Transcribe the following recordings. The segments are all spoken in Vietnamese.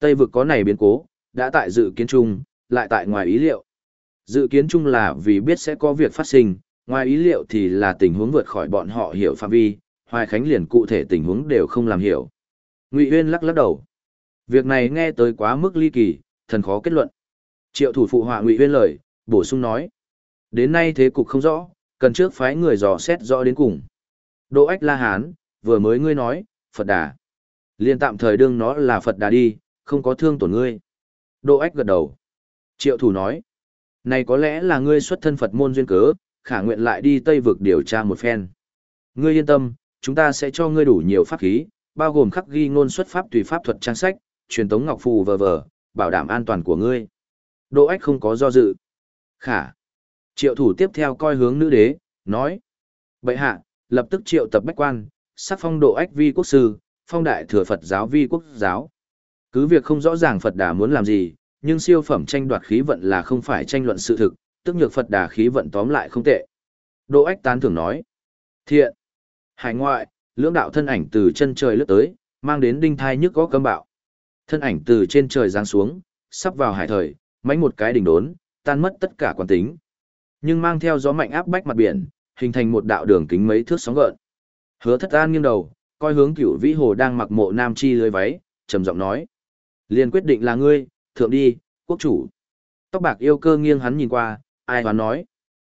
Tây vực có này biến cố, đã tại dự kiến chung, lại tại ngoài ý liệu. Dự kiến chung là vì biết sẽ có việc phát sinh, ngoài ý liệu thì là tình huống vượt khỏi bọn họ hiểu phạm vi, Hoài Khánh liền cụ thể tình huống đều không làm hiểu. Ngụy Uyên lắc lắc đầu. Việc này nghe tới quá mức ly kỳ, thần khó kết luận. Triệu thủ phụ họa Ngụy Uyên lời, bổ sung nói: "Đến nay thế cục không rõ, cần trước phái người dò xét rõ đến cùng." Đỗ Ách La Hán, vừa mới ngươi nói, Phật Đà. Liên tạm thời đương nó là Phật Đà đi, không có thương tổn ngươi. Đỗ Ách gật đầu. Triệu thủ nói, này có lẽ là ngươi xuất thân Phật môn duyên cớ, khả nguyện lại đi Tây vực điều tra một phen. Ngươi yên tâm, chúng ta sẽ cho ngươi đủ nhiều pháp khí, bao gồm khắc ghi ngôn xuất pháp tùy pháp thuật trang sách, truyền tống ngọc phù vờ vờ, bảo đảm an toàn của ngươi. Đỗ Ách không có do dự. Khả. Triệu thủ tiếp theo coi hướng nữ đế, nói. Bậy hạ, lập tức triệu tập bách quan, sắc phong độ ách vi quốc sư, phong đại thừa Phật giáo vi quốc giáo. Cứ việc không rõ ràng Phật đà muốn làm gì, nhưng siêu phẩm tranh đoạt khí vận là không phải tranh luận sự thực, tức nhược Phật đà khí vận tóm lại không tệ. Đỗ ách tán thưởng nói. Thiện. Hải ngoại, lưỡng đạo thân ảnh từ chân trời lướt tới, mang đến đinh thai nhức có cấm bạo. Thân ảnh từ trên trời giáng xuống, sắp vào hải thời, mánh một cái đỉnh đốn, tan mất tất cả quan tính. Nhưng mang theo gió mạnh áp bách mặt biển, hình thành một đạo đường kính mấy thước sóng gợn. Hứa thất an nghiêng đầu, coi hướng cửu vĩ hồ đang mặc mộ nam chi lưới váy, trầm giọng nói. Liền quyết định là ngươi, thượng đi, quốc chủ. Tóc bạc yêu cơ nghiêng hắn nhìn qua, ai hoán nói.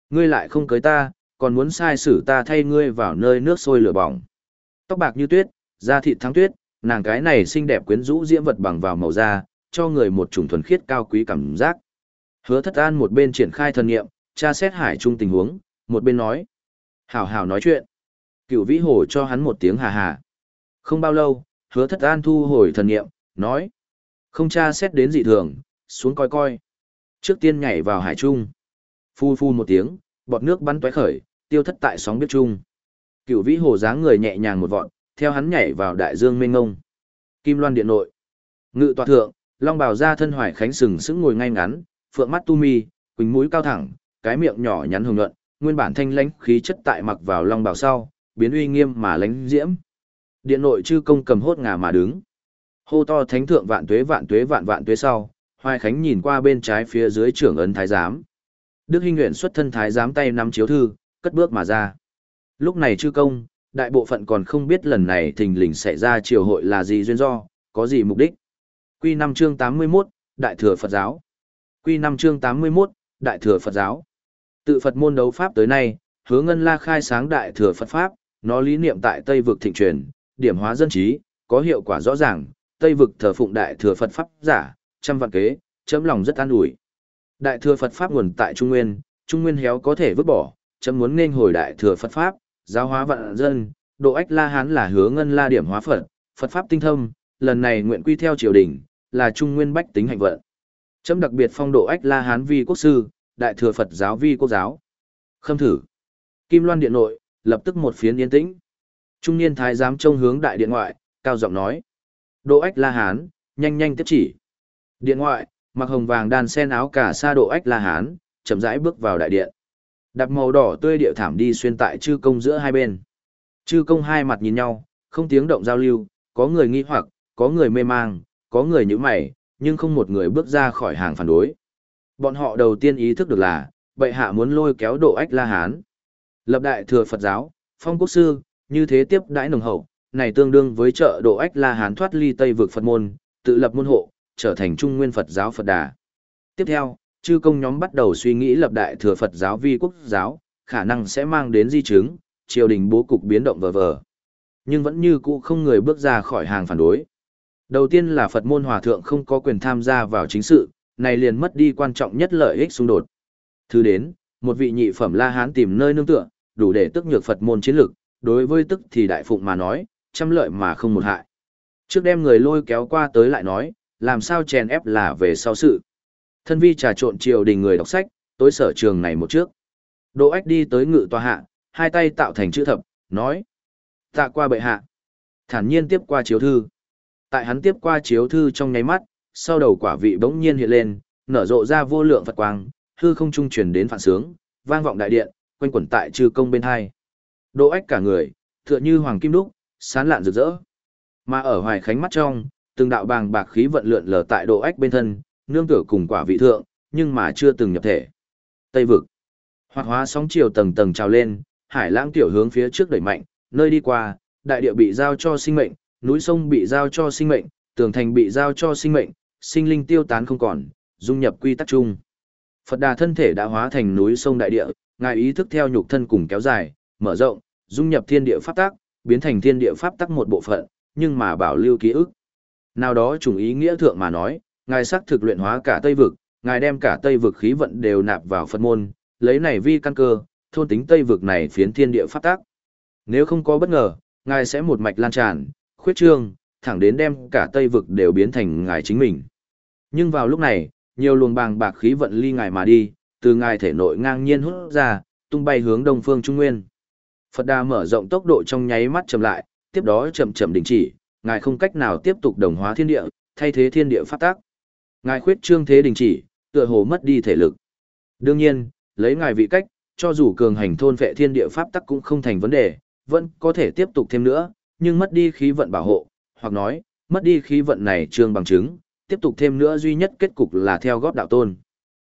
Ngươi lại không cưới ta, còn muốn sai xử ta thay ngươi vào nơi nước sôi lửa bỏng. Tóc bạc như tuyết, da thịt thắng tuyết, nàng cái này xinh đẹp quyến rũ diễm vật bằng vào màu da, cho người một chủng thuần khiết cao quý cảm giác. Hứa thất an một bên triển khai thần nghiệm, tra xét hải trung tình huống, một bên nói. Hảo hảo nói chuyện. Cựu vĩ hồ cho hắn một tiếng hà hà. Không bao lâu, hứa thất an thu hồi thần nghiệm, nói. Không tra xét đến dị thường, xuống coi coi. Trước tiên nhảy vào hải trung. Phu phu một tiếng, bọt nước bắn tóe khởi, tiêu thất tại sóng biết trung. Cựu vĩ hồ dáng người nhẹ nhàng một vọn, theo hắn nhảy vào đại dương mênh ngông. Kim loan điện nội. Ngự tọa thượng, long bào ra thân hoài khánh sừng sững ngồi ngay ngắn, phượng mắt tu mi, quỳnh mũi cao thẳng, cái miệng nhỏ nhắn hồng nhuận, nguyên bản thanh lãnh khí chất tại mặc vào long bào sau, biến uy nghiêm mà lãnh diễm. Điện nội chư công cầm hốt ngà mà đứng. Hô to thánh thượng vạn tuế vạn tuế vạn vạn tuế sau, Hoài Khánh nhìn qua bên trái phía dưới trưởng ấn thái giám. Đức Hinh Nguyện xuất thân thái giám tay nắm chiếu thư, cất bước mà ra. Lúc này chư công, đại bộ phận còn không biết lần này thình lình xảy ra triều hội là gì duyên do, có gì mục đích. Quy năm chương 81, Đại thừa Phật giáo. Quy năm chương 81, Đại thừa Phật giáo. Tự Phật môn đấu pháp tới nay, hứa ngân la khai sáng đại thừa Phật Pháp, nó lý niệm tại Tây vực thịnh truyền, điểm hóa dân trí, có hiệu quả rõ ràng, Tây vực thờ phụng đại thừa Phật Pháp giả, trăm vạn kế, chấm lòng rất an ủi. Đại thừa Phật Pháp nguồn tại Trung Nguyên, Trung Nguyên héo có thể vứt bỏ, chấm muốn nên hồi đại thừa Phật Pháp, giáo hóa vạn dân, độ ách la hán là hứa ngân la điểm hóa Phật, Phật Pháp tinh thông. lần này nguyện quy theo triều đình, là Trung Nguyên bách tính hạnh vận. Chấm đặc biệt phong độ ách la hán vi quốc sư, đại thừa Phật giáo vi quốc giáo. Khâm thử. Kim Loan điện nội, lập tức một phiến yên tĩnh. Trung niên thái giám trông hướng đại điện ngoại, cao giọng nói. Độ ách la hán, nhanh nhanh tiếp chỉ. Điện ngoại, mặc hồng vàng đan sen áo cả sa độ ách la hán, chậm rãi bước vào đại điện. Đạp màu đỏ tươi điệu thảm đi xuyên tại chư công giữa hai bên. Chư công hai mặt nhìn nhau, không tiếng động giao lưu, có người nghi hoặc, có người mê mang, có người nhíu mày, nhưng không một người bước ra khỏi hàng phản đối. Bọn họ đầu tiên ý thức được là, bệ hạ muốn lôi kéo độ ách la hán. Lập đại thừa Phật giáo, phong quốc sư, như thế tiếp đãi nồng hậu, này tương đương với trợ độ ách la hán thoát ly Tây vực Phật môn, tự lập môn hộ, trở thành trung nguyên Phật giáo Phật đà. Tiếp theo, chư công nhóm bắt đầu suy nghĩ lập đại thừa Phật giáo vi quốc giáo, khả năng sẽ mang đến di chứng, triều đình bố cục biến động vờ vờ. Nhưng vẫn như cũ không người bước ra khỏi hàng phản đối. Đầu tiên là Phật môn hòa thượng không có quyền tham gia vào chính sự, này liền mất đi quan trọng nhất lợi ích xung đột. Thứ đến, một vị nhị phẩm La Hán tìm nơi nương tựa, đủ để tức nhược Phật môn chiến lực, đối với tức thì đại phụng mà nói, trăm lợi mà không một hại. Trước đem người lôi kéo qua tới lại nói, làm sao chèn ép là về sau sự. Thân vi trà trộn triều đình người đọc sách, tối sở trường này một trước. Đỗ ách đi tới ngự tòa hạ, hai tay tạo thành chữ thập, nói. Tạ qua bệ hạ. Thản nhiên tiếp qua chiếu thư. Tại hắn tiếp qua chiếu thư trong nháy mắt, sau đầu quả vị bỗng nhiên hiện lên, nở rộ ra vô lượng Phật quang, hư không trung truyền đến phản sướng, vang vọng đại điện, quanh quẩn tại chư công bên hai. Đỗ ách cả người, tựa như hoàng kim đúc, sán lạn rực rỡ. Mà ở hoài khánh mắt trong, từng đạo bàng bạc khí vận lượn lờ tại độ ách bên thân, nương tựa cùng quả vị thượng, nhưng mà chưa từng nhập thể. Tây vực. Hoạt hóa sóng chiều tầng tầng trào lên, hải lãng tiểu hướng phía trước đẩy mạnh, nơi đi qua, đại địa bị giao cho sinh mệnh, núi sông bị giao cho sinh mệnh, tường thành bị giao cho sinh mệnh, sinh linh tiêu tán không còn, dung nhập quy tắc chung. Phật Đà thân thể đã hóa thành núi sông đại địa, ngài ý thức theo nhục thân cùng kéo dài, mở rộng, dung nhập thiên địa pháp tác biến thành thiên địa pháp tắc một bộ phận, nhưng mà bảo lưu ký ức. Nào đó trùng ý nghĩa thượng mà nói, ngài sắc thực luyện hóa cả Tây vực, ngài đem cả Tây vực khí vận đều nạp vào Phật môn, lấy này vi căn cơ, thôn tính Tây vực này phiến thiên địa pháp tắc. Nếu không có bất ngờ, ngài sẽ một mạch lan tràn, khuyết trương, thẳng đến đem cả Tây vực đều biến thành ngài chính mình. Nhưng vào lúc này, nhiều luồng bàng bạc khí vận ly ngài mà đi, từ ngài thể nội ngang nhiên hút ra, tung bay hướng đông phương trung nguyên. Phật Đà mở rộng tốc độ trong nháy mắt chậm lại, tiếp đó chậm chậm đình chỉ, ngài không cách nào tiếp tục đồng hóa thiên địa, thay thế thiên địa phát tác. Ngài khuyết trương thế đình chỉ, tựa hồ mất đi thể lực. Đương nhiên, lấy ngài vị cách, cho dù cường hành thôn vệ thiên địa pháp tắc cũng không thành vấn đề, vẫn có thể tiếp tục thêm nữa, nhưng mất đi khí vận bảo hộ, hoặc nói, mất đi khí vận này trương bằng chứng, tiếp tục thêm nữa duy nhất kết cục là theo góp đạo tôn.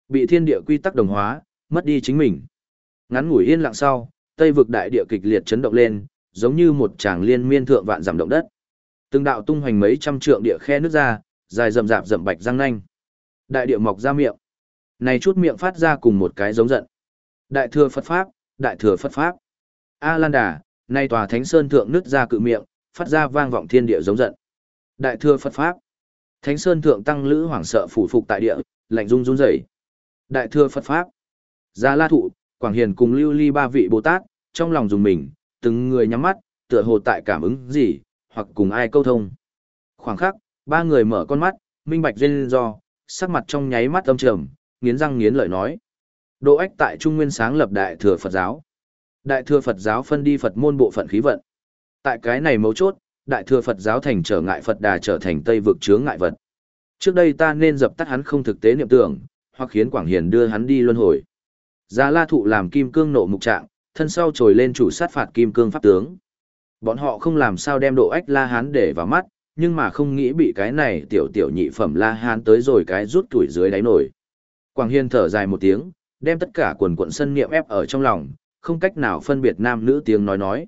Bị thiên địa quy tắc đồng hóa, mất đi chính mình. Ngắn ngủi yên lặng sau, Tây vực đại địa kịch liệt chấn động lên, giống như một tràng liên miên thượng vạn giảm động đất. Từng đạo tung hoành mấy trăm trượng địa khe nước ra, dài rậm rạp rậm bạch răng nanh. Đại địa mọc ra miệng. Này chút miệng phát ra cùng một cái giống giận. Đại thừa Phật Pháp, Đại thừa Phật Pháp. A Lan Đà, nay tòa Thánh Sơn thượng nứt ra cự miệng, phát ra vang vọng thiên địa giống giận. Đại thừa Phật Pháp. Thánh Sơn thượng tăng lữ hoảng sợ phủ phục tại địa, lạnh run run rẩy. Đại thừa Phật Pháp. Gia La Thụ, Quảng Hiền cùng Lưu Ly ba vị Bồ Tát, trong lòng dùng mình, từng người nhắm mắt, tựa hồ tại cảm ứng gì, hoặc cùng ai câu thông. Khoảng khắc, ba người mở con mắt, minh bạch duyên do, sắc mặt trong nháy mắt âm trầm, nghiến răng nghiến lợi nói. Độ ách tại Trung Nguyên sáng lập Đại Thừa Phật giáo. Đại Thừa Phật giáo phân đi Phật môn bộ phận khí vận. Tại cái này mấu chốt, Đại Thừa Phật giáo thành trở ngại Phật đà trở thành Tây vực chướng ngại vật. Trước đây ta nên dập tắt hắn không thực tế niệm tưởng, hoặc khiến Quảng Hiền đưa hắn đi luân hồi. Gia La Thụ làm kim cương nộ mục trạng, thân sau trồi lên chủ sát phạt kim cương pháp tướng. Bọn họ không làm sao đem độ ách La Hán để vào mắt, nhưng mà không nghĩ bị cái này tiểu tiểu nhị phẩm La Hán tới rồi cái rút tuổi dưới đáy nổi. Quảng Hiên thở dài một tiếng, đem tất cả quần quận sân niệm ép ở trong lòng, không cách nào phân biệt nam nữ tiếng nói nói.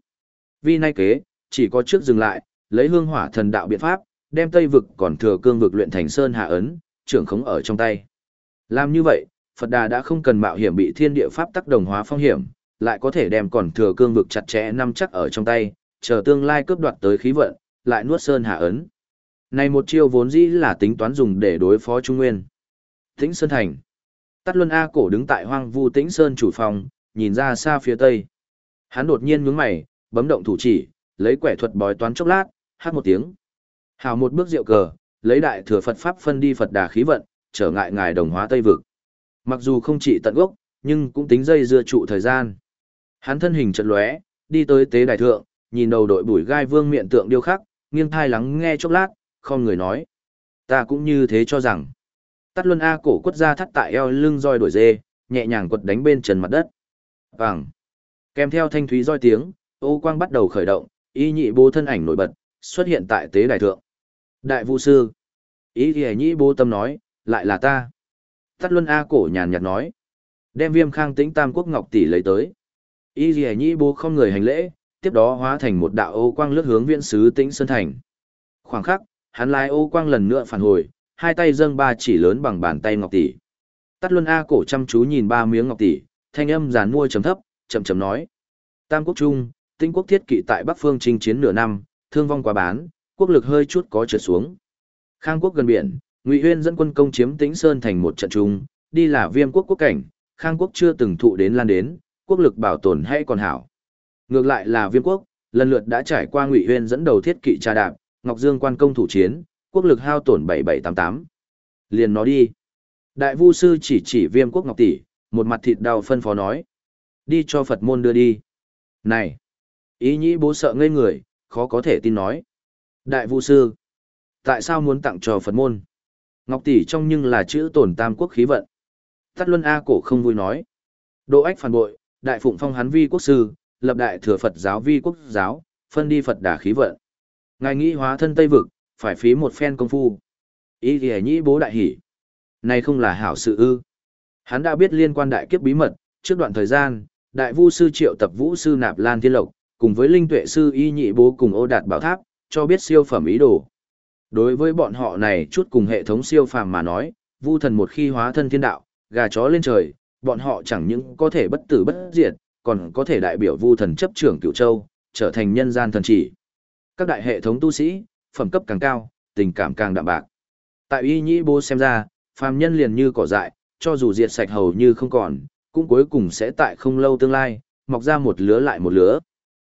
Vì nay kế, chỉ có trước dừng lại, lấy hương hỏa thần đạo biện pháp, đem Tây vực còn thừa cương vực luyện thành sơn hạ ấn, trưởng khống ở trong tay. Làm như vậy, Phật Đà đã không cần mạo hiểm bị thiên địa pháp tác đồng hóa phong hiểm, lại có thể đem còn thừa cương vực chặt chẽ nắm chắc ở trong tay, chờ tương lai cướp đoạt tới khí vận, lại nuốt sơn hạ ấn. Này một chiêu vốn dĩ là tính toán dùng để đối phó Trung Nguyên. Tĩnh Sơn Thành. Tát Luân A cổ đứng tại hoang vu Tĩnh Sơn chủ phòng, nhìn ra xa phía tây. Hắn đột nhiên nhướng mày, bấm động thủ chỉ, lấy quẻ thuật bói toán chốc lát, hát một tiếng. Hào một bước rượu cờ, lấy đại thừa Phật pháp phân đi Phật đà khí vận, trở ngại ngài đồng hóa Tây vực. Mặc dù không chỉ tận gốc, nhưng cũng tính dây dưa trụ thời gian. Hắn thân hình chợt lóe, đi tới tế đài thượng, nhìn đầu đội bùi gai vương miệng tượng điêu khắc, nghiêng thai lắng nghe chốc lát, không người nói. Ta cũng như thế cho rằng. Tắt luân A cổ quất ra thắt tại eo lưng roi đuổi dê, nhẹ nhàng quật đánh bên trần mặt đất. Vàng. Kèm theo thanh thúy roi tiếng, ô quang bắt đầu khởi động, y nhị bố thân ảnh nổi bật, xuất hiện tại tế đài thượng. Đại vũ sư. Ý thì nhị bố tâm nói, lại là ta. Tắt luân A cổ nhàn nhạt nói. Đem viêm khang tĩnh tam quốc ngọc tỷ lấy tới. Y thì nhị bố không người hành lễ, tiếp đó hóa thành một đạo ô quang lướt hướng viễn sứ tĩnh sơn thành. Khoảng khắc, hắn lái ô quang lần nữa phản hồi, hai tay dâng ba chỉ lớn bằng bàn tay ngọc tỷ. Tắt Luân A cổ chăm chú nhìn ba miếng ngọc tỷ, thanh âm giàn mua trầm thấp, chậm chậm nói: "Tam quốc trung, Tinh quốc thiết kỵ tại Bắc phương chinh chiến nửa năm, thương vong quá bán, quốc lực hơi chút có trượt xuống. Khang quốc gần biển, Ngụy Huyên dẫn quân công chiếm Tĩnh Sơn thành một trận trung, đi là Viêm quốc quốc cảnh, Khang quốc chưa từng thụ đến lan đến, quốc lực bảo tồn hay còn hảo. Ngược lại là Viêm quốc, lần lượt đã trải qua Ngụy Huyên dẫn đầu thiết kỵ trà đạp, Ngọc Dương quan công thủ chiến, quốc lực hao tổn 7788. Liền nó đi. Đại Vu sư chỉ chỉ Viêm quốc Ngọc tỷ, một mặt thịt đau phân phó nói: "Đi cho Phật môn đưa đi." Này, ý nhĩ bố sợ ngây người, khó có thể tin nói: "Đại Vu sư, tại sao muốn tặng cho Phật môn?" Ngọc tỷ trong nhưng là chữ tổn tam quốc khí vận. Tắt Luân A cổ không vui nói: Đỗ ách phản bội, đại phụng phong hắn vi quốc sư, lập đại thừa Phật giáo vi quốc giáo, phân đi Phật đà khí vận. Ngài nghĩ hóa thân Tây vực, phải phí một phen công phu. Ý thì nhĩ bố đại hỉ. Này không là hảo sự ư. Hắn đã biết liên quan đại kiếp bí mật, trước đoạn thời gian, đại vu sư triệu tập vũ sư nạp lan thiên lộc, cùng với linh tuệ sư y nhị bố cùng ô đạt bảo tháp, cho biết siêu phẩm ý đồ. Đối với bọn họ này chút cùng hệ thống siêu phàm mà nói, vu thần một khi hóa thân thiên đạo, gà chó lên trời, bọn họ chẳng những có thể bất tử bất diệt, còn có thể đại biểu vu thần chấp trưởng cửu châu, trở thành nhân gian thần chỉ. Các đại hệ thống tu sĩ, phẩm cấp càng cao, tình cảm càng đậm bạc. Tại y nhĩ bố xem ra, phàm nhân liền như cỏ dại, cho dù diệt sạch hầu như không còn, cũng cuối cùng sẽ tại không lâu tương lai, mọc ra một lứa lại một lứa.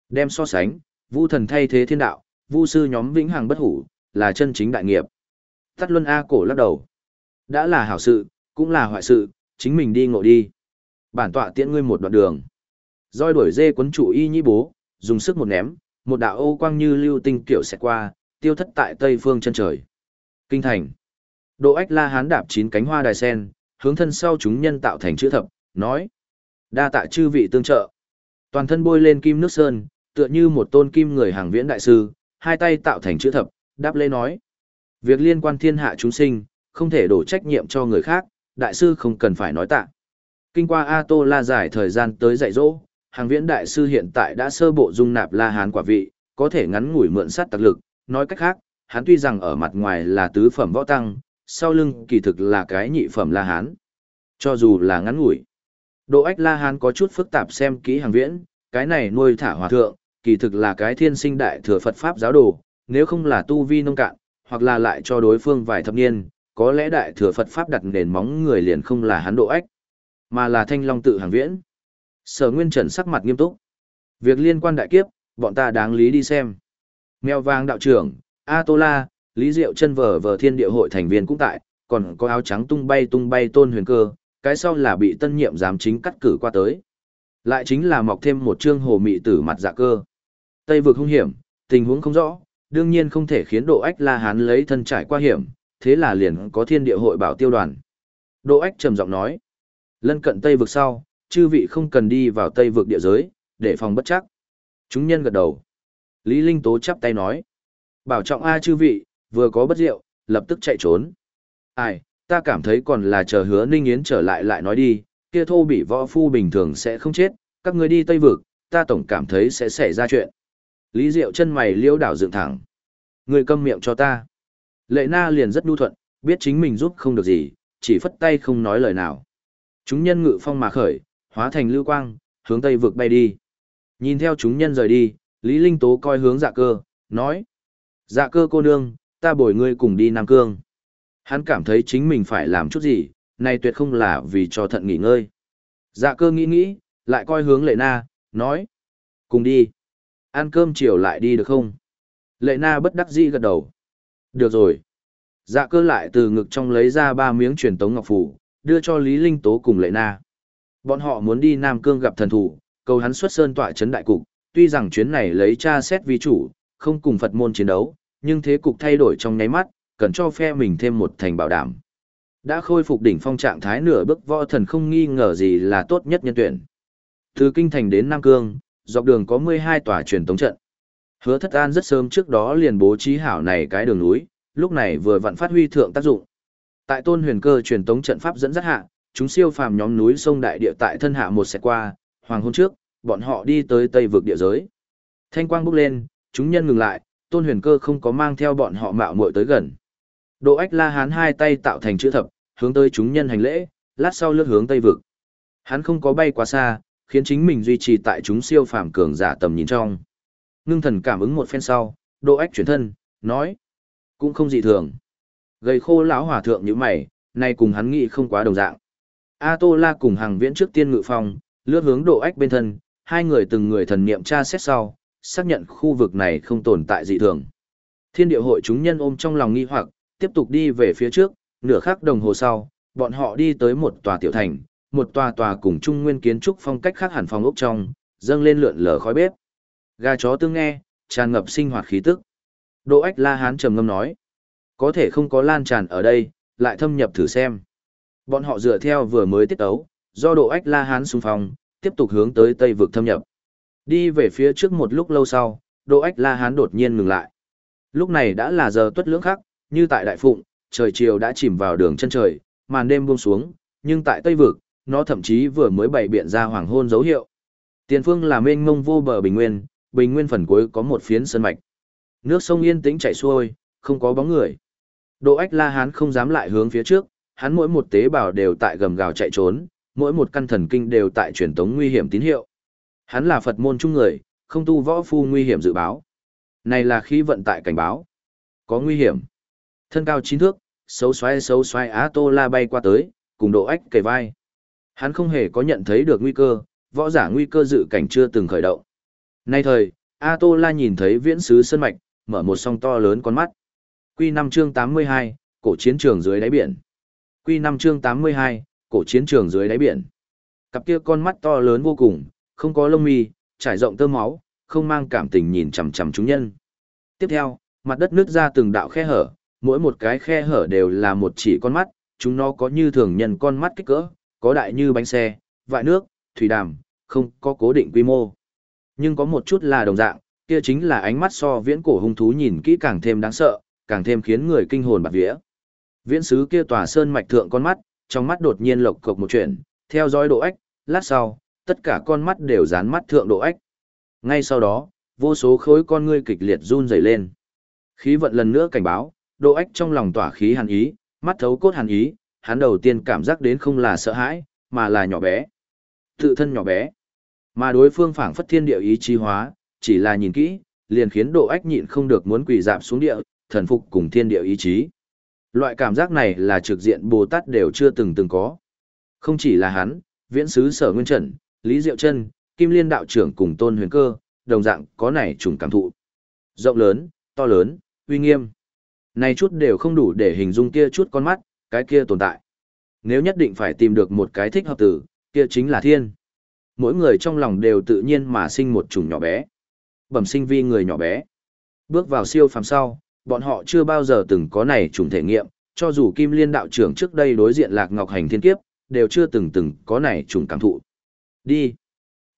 Đem so sánh, vu thần thay thế thiên đạo, vu sư nhóm vĩnh hằng bất hủ, là chân chính đại nghiệp. Tắt Luân A cổ lắc đầu. Đã là hảo sự, cũng là hoại sự, chính mình đi ngộ đi. Bản tọa tiễn ngươi một đoạn đường. Roi đuổi dê quấn chủ y nhĩ bố, dùng sức một ném, một đạo ô quang như lưu tinh kiểu xẹt qua, tiêu thất tại tây phương chân trời. Kinh thành. Độ ách la hán đạp chín cánh hoa đài sen, hướng thân sau chúng nhân tạo thành chữ thập, nói. Đa tạ chư vị tương trợ. Toàn thân bôi lên kim nước sơn, tựa như một tôn kim người hàng viễn đại sư, hai tay tạo thành chữ thập, đáp lễ nói. Việc liên quan thiên hạ chúng sinh, không thể đổ trách nhiệm cho người khác, đại sư không cần phải nói tạ. Kinh qua A Tô La giải thời gian tới dạy dỗ, hàng viễn đại sư hiện tại đã sơ bộ dung nạp La Hán quả vị, có thể ngắn ngủi mượn sát tạc lực, nói cách khác, hắn tuy rằng ở mặt ngoài là tứ phẩm võ tăng, sau lưng kỳ thực là cái nhị phẩm La Hán. Cho dù là ngắn ngủi, độ ách La Hán có chút phức tạp xem kỹ hàng viễn, cái này nuôi thả hòa thượng, kỳ thực là cái thiên sinh đại thừa Phật Pháp giáo đồ, nếu không là tu vi nông cạn, hoặc là lại cho đối phương vài thập niên, có lẽ đại thừa Phật Pháp đặt nền móng người liền không là hắn độ ách, mà là thanh long tự hàng viễn. Sở Nguyên Trần sắc mặt nghiêm túc. Việc liên quan đại kiếp, bọn ta đáng lý đi xem. Mèo vàng đạo trưởng, A Tô La, Lý Diệu chân vở vở thiên địa hội thành viên cũng tại, còn có áo trắng tung bay tung bay tôn huyền cơ, cái sau là bị tân nhiệm giám chính cắt cử qua tới. Lại chính là mọc thêm một trương hồ mị tử mặt dạ cơ. Tây vực hung hiểm, tình huống không rõ, đương nhiên không thể khiến độ ách la hán lấy thân trải qua hiểm, thế là liền có thiên địa hội bảo tiêu đoàn. Độ ách trầm giọng nói, lân cận Tây vực sau, chư vị không cần đi vào Tây vực địa giới, để phòng bất chắc. Chúng nhân gật đầu. Lý Linh Tố chắp tay nói, bảo trọng A chư vị, vừa có bất diệu, lập tức chạy trốn. Ai, ta cảm thấy còn là chờ hứa Ninh Yến trở lại lại nói đi, kia thô bị võ phu bình thường sẽ không chết, các người đi Tây vực, ta tổng cảm thấy sẽ xảy ra chuyện. Lý Diệu chân mày liêu đảo dựng thẳng. Người câm miệng cho ta. Lệ na liền rất nhu thuận, biết chính mình giúp không được gì, chỉ phất tay không nói lời nào. Chúng nhân ngự phong mà khởi, hóa thành lưu quang, hướng tây vực bay đi. Nhìn theo chúng nhân rời đi, Lý Linh Tố coi hướng dạ cơ, nói. Dạ cơ cô nương, ta bồi ngươi cùng đi Nam Cương. Hắn cảm thấy chính mình phải làm chút gì, này tuyệt không là vì cho thận nghỉ ngơi. Dạ cơ nghĩ nghĩ, lại coi hướng lệ na, nói. Cùng đi. Ăn cơm chiều lại đi được không? Lệ na bất đắc dĩ gật đầu. Được rồi. Dạ cơ lại từ ngực trong lấy ra ba miếng truyền tống ngọc phủ, đưa cho Lý Linh Tố cùng lệ na. Bọn họ muốn đi Nam Cương gặp thần thủ, cầu hắn xuất sơn tọa chấn đại cục, tuy rằng chuyến này lấy cha xét vi chủ, không cùng Phật môn chiến đấu, nhưng thế cục thay đổi trong nháy mắt, cần cho phe mình thêm một thành bảo đảm. Đã khôi phục đỉnh phong trạng thái nửa bước võ thần không nghi ngờ gì là tốt nhất nhân tuyển. Từ kinh thành đến Nam Cương, dọc đường có 12 tòa truyền tống trận. Hứa Thất An rất sớm trước đó liền bố trí hảo này cái đường núi, lúc này vừa vặn phát huy thượng tác dụng. Tại Tôn Huyền Cơ truyền tống trận pháp dẫn dắt hạ, chúng siêu phàm nhóm núi sông đại địa tại thân hạ một xẹt qua, hoàng hôn trước, bọn họ đi tới Tây vực địa giới. Thanh quang bốc lên, chúng nhân ngừng lại, Tôn Huyền Cơ không có mang theo bọn họ mạo muội tới gần. Độ Ách La Hán hai tay tạo thành chữ thập, hướng tới chúng nhân hành lễ, lát sau lướt hướng Tây vực. Hắn không có bay quá xa, khiến chính mình duy trì tại chúng siêu phàm cường giả tầm nhìn trong. Ngưng thần cảm ứng một phen sau, Độ Ách chuyển thân, nói: "Cũng không dị thường." Gầy khô lão hòa thượng như mày, nay cùng hắn nghĩ không quá đồng dạng. A Tô La cùng hàng viễn trước tiên ngự phong, lướt hướng Độ Ách bên thân, hai người từng người thần niệm tra xét sau, xác nhận khu vực này không tồn tại dị thường. Thiên địa hội chúng nhân ôm trong lòng nghi hoặc, tiếp tục đi về phía trước, nửa khắc đồng hồ sau, bọn họ đi tới một tòa tiểu thành, một tòa tòa cùng trung nguyên kiến trúc phong cách khác hẳn phòng ốc trong, dâng lên lượn lờ khói bếp. Gà chó tương nghe, tràn ngập sinh hoạt khí tức. Đỗ Ách La Hán trầm ngâm nói, có thể không có lan tràn ở đây, lại thâm nhập thử xem. Bọn họ dựa theo vừa mới tiết ấu, do Đỗ Ách La Hán xung phong, tiếp tục hướng tới Tây vực thâm nhập. Đi về phía trước một lúc lâu sau, Đỗ Ách La Hán đột nhiên ngừng lại. Lúc này đã là giờ tuất lưỡng khắc, như tại Đại Phụng, trời chiều đã chìm vào đường chân trời, màn đêm buông xuống, nhưng tại Tây Vực, nó thậm chí vừa mới bày biện ra hoàng hôn dấu hiệu. Tiền phương là mênh mông vô bờ bình nguyên, bình nguyên phần cuối có một phiến sơn mạch. Nước sông yên tĩnh chảy xuôi, không có bóng người. Độ ách la hán không dám lại hướng phía trước, hắn mỗi một tế bào đều tại gầm gào chạy trốn, mỗi một căn thần kinh đều tại truyền tống nguy hiểm tín hiệu. Hắn là Phật môn trung người, không tu võ phu nguy hiểm dự báo. Này là khí vận tại cảnh báo. Có nguy hiểm. Thân cao chín thước, xấu xoay xấu xoay Á Tô La bay qua tới, cùng độ ách kề vai. Hắn không hề có nhận thấy được nguy cơ, võ giả nguy cơ dự cảnh chưa từng khởi động. Nay thời, A Tô La nhìn thấy viễn sứ sơn mạch, mở một song to lớn con mắt. Quy 5 chương 82, cổ chiến trường dưới đáy biển. Quy 5 chương 82, cổ chiến trường dưới đáy biển. Cặp kia con mắt to lớn vô cùng, không có lông mi, trải rộng tơ máu, không mang cảm tình nhìn chằm chằm chúng nhân. Tiếp theo, mặt đất nứt ra từng đạo khe hở, mỗi một cái khe hở đều là một chỉ con mắt, chúng nó có như thường nhân con mắt kích cỡ, có đại như bánh xe, vại nước, thủy đàm, không có cố định quy mô. Nhưng có một chút là đồng dạng, kia chính là ánh mắt so viễn cổ hung thú nhìn kỹ càng thêm đáng sợ, càng thêm khiến người kinh hồn bạt vía. Viễn sứ kia tòa sơn mạch thượng con mắt, trong mắt đột nhiên lộc cộc một chuyện, theo dõi độ ếch. lát sau, tất cả con mắt đều dán mắt thượng độ ếch. Ngay sau đó, vô số khối con ngươi kịch liệt run rẩy lên. Khí vận lần nữa cảnh báo, độ ếch trong lòng tỏa khí hàn ý, mắt thấu cốt hàn ý, hắn đầu tiên cảm giác đến không là sợ hãi, mà là nhỏ bé. Tự thân nhỏ bé. Mà đối phương phảng phất thiên địa ý chí hóa, chỉ là nhìn kỹ, liền khiến độ ách nhịn không được muốn quỳ dạp xuống địa, thần phục cùng thiên địa ý chí. Loại cảm giác này là trực diện Bồ Tát đều chưa từng từng có. Không chỉ là hắn, viễn sứ sở nguyên trần, Lý Diệu Trân, Kim Liên đạo trưởng cùng Tôn Huyền Cơ, đồng dạng có này trùng cảm thụ. Rộng lớn, to lớn, uy nghiêm. Này chút đều không đủ để hình dung kia chút con mắt, cái kia tồn tại. Nếu nhất định phải tìm được một cái thích hợp từ, kia chính là thiên. Mỗi người trong lòng đều tự nhiên mà sinh một chủng nhỏ bé. Bẩm sinh vi người nhỏ bé. Bước vào siêu phàm sau, bọn họ chưa bao giờ từng có này trùng thể nghiệm, cho dù Kim Liên đạo trưởng trước đây đối diện Lạc Ngọc Hành Thiên Kiếp, đều chưa từng từng có này trùng cảm thụ. Đi.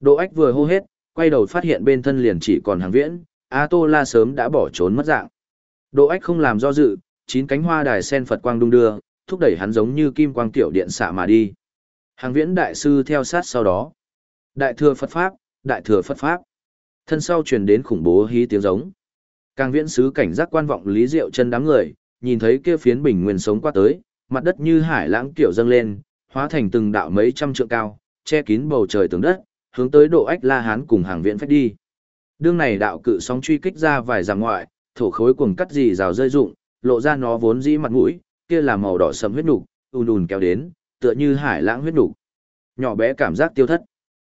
Đỗ Ách vừa hô hết, quay đầu phát hiện bên thân liền chỉ còn hàng viễn, A Tô La sớm đã bỏ trốn mất dạng. Đỗ Ách không làm do dự, chín cánh hoa đài sen Phật quang đung đưa, thúc đẩy hắn giống như kim quang tiểu điện xạ mà đi. Hàng viễn đại sư theo sát sau đó. Đại thừa Phật Pháp, đại thừa Phật Pháp. Thân sau truyền đến khủng bố hí tiếng giống. Càng viễn sứ cảnh giác quan vọng lý diệu chân đám người, nhìn thấy kia phiến bình nguyên sống qua tới, mặt đất như hải lãng tiểu dâng lên, hóa thành từng đạo mấy trăm trượng cao, che kín bầu trời tường đất, hướng tới độ ách la hán cùng hàng viễn phách đi. Đương này đạo cự sóng truy kích ra vài dặm ngoại, thổ khối cuồng cắt gì rào rơi rụng, lộ ra nó vốn dĩ mặt mũi, kia là màu đỏ sẫm huyết nục, ùn ùn kéo đến, tựa như hải lãng huyết nục. Nhỏ bé cảm giác tiêu thất.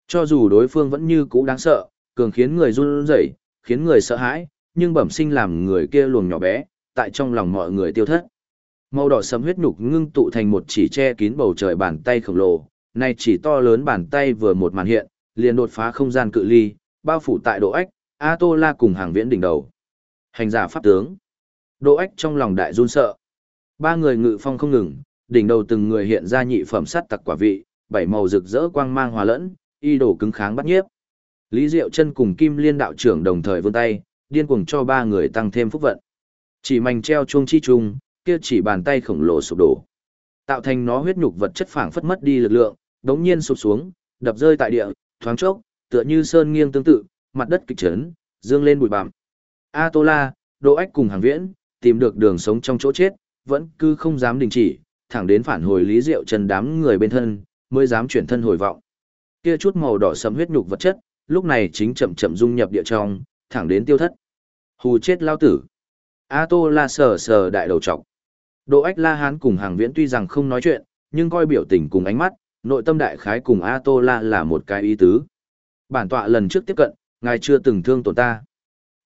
Cho dù đối phương vẫn như cũ đáng sợ, cường khiến người run rẩy, khiến người sợ hãi, nhưng bẩm sinh làm người kia luồng nhỏ bé, tại trong lòng mọi người tiêu thất. Màu đỏ sẫm huyết nục ngưng tụ thành một chỉ che kín bầu trời bàn tay khổng lồ, này chỉ to lớn bàn tay vừa một màn hiện, liền đột phá không gian cự ly, bao phủ tại độ ách, A Tô La cùng hàng viễn đỉnh đầu. Hành giả pháp tướng. Độ ách trong lòng đại run sợ. Ba người ngự phong không ngừng, đỉnh đầu từng người hiện ra nhị phẩm sắt tặc quả vị, bảy màu rực rỡ quang mang hòa lẫn, y đổ cứng kháng bắt nhiếp. Lý Diệu chân cùng Kim Liên đạo trưởng đồng thời vươn tay, điên cuồng cho ba người tăng thêm phúc vận. Chỉ mảnh treo chuông chi trùng, kia chỉ bàn tay khổng lồ sụp đổ. Tạo thành nó huyết nhục vật chất phảng phất mất đi lực lượng, đống nhiên sụp xuống, đập rơi tại địa, thoáng chốc, tựa như sơn nghiêng tương tự, mặt đất kịch chấn, dương lên bụi bặm. A Tô La, Đỗ Ách cùng Hàng Viễn, tìm được đường sống trong chỗ chết, vẫn cứ không dám đình chỉ, thẳng đến phản hồi Lý Diệu Trần đám người bên thân, mới dám chuyển thân hồi vọng. Kia chút màu đỏ sẫm huyết nhục vật chất, lúc này chính chậm chậm dung nhập địa trong, thẳng đến tiêu thất. Hù chết lao tử. A Tô La sờ sờ đại đầu trọc. Đỗ Ách La Hán cùng Hàng Viễn tuy rằng không nói chuyện, nhưng coi biểu tình cùng ánh mắt, nội tâm đại khái cùng A Tô La là một cái ý tứ. Bản tọa lần trước tiếp cận, ngài chưa từng thương tổn ta.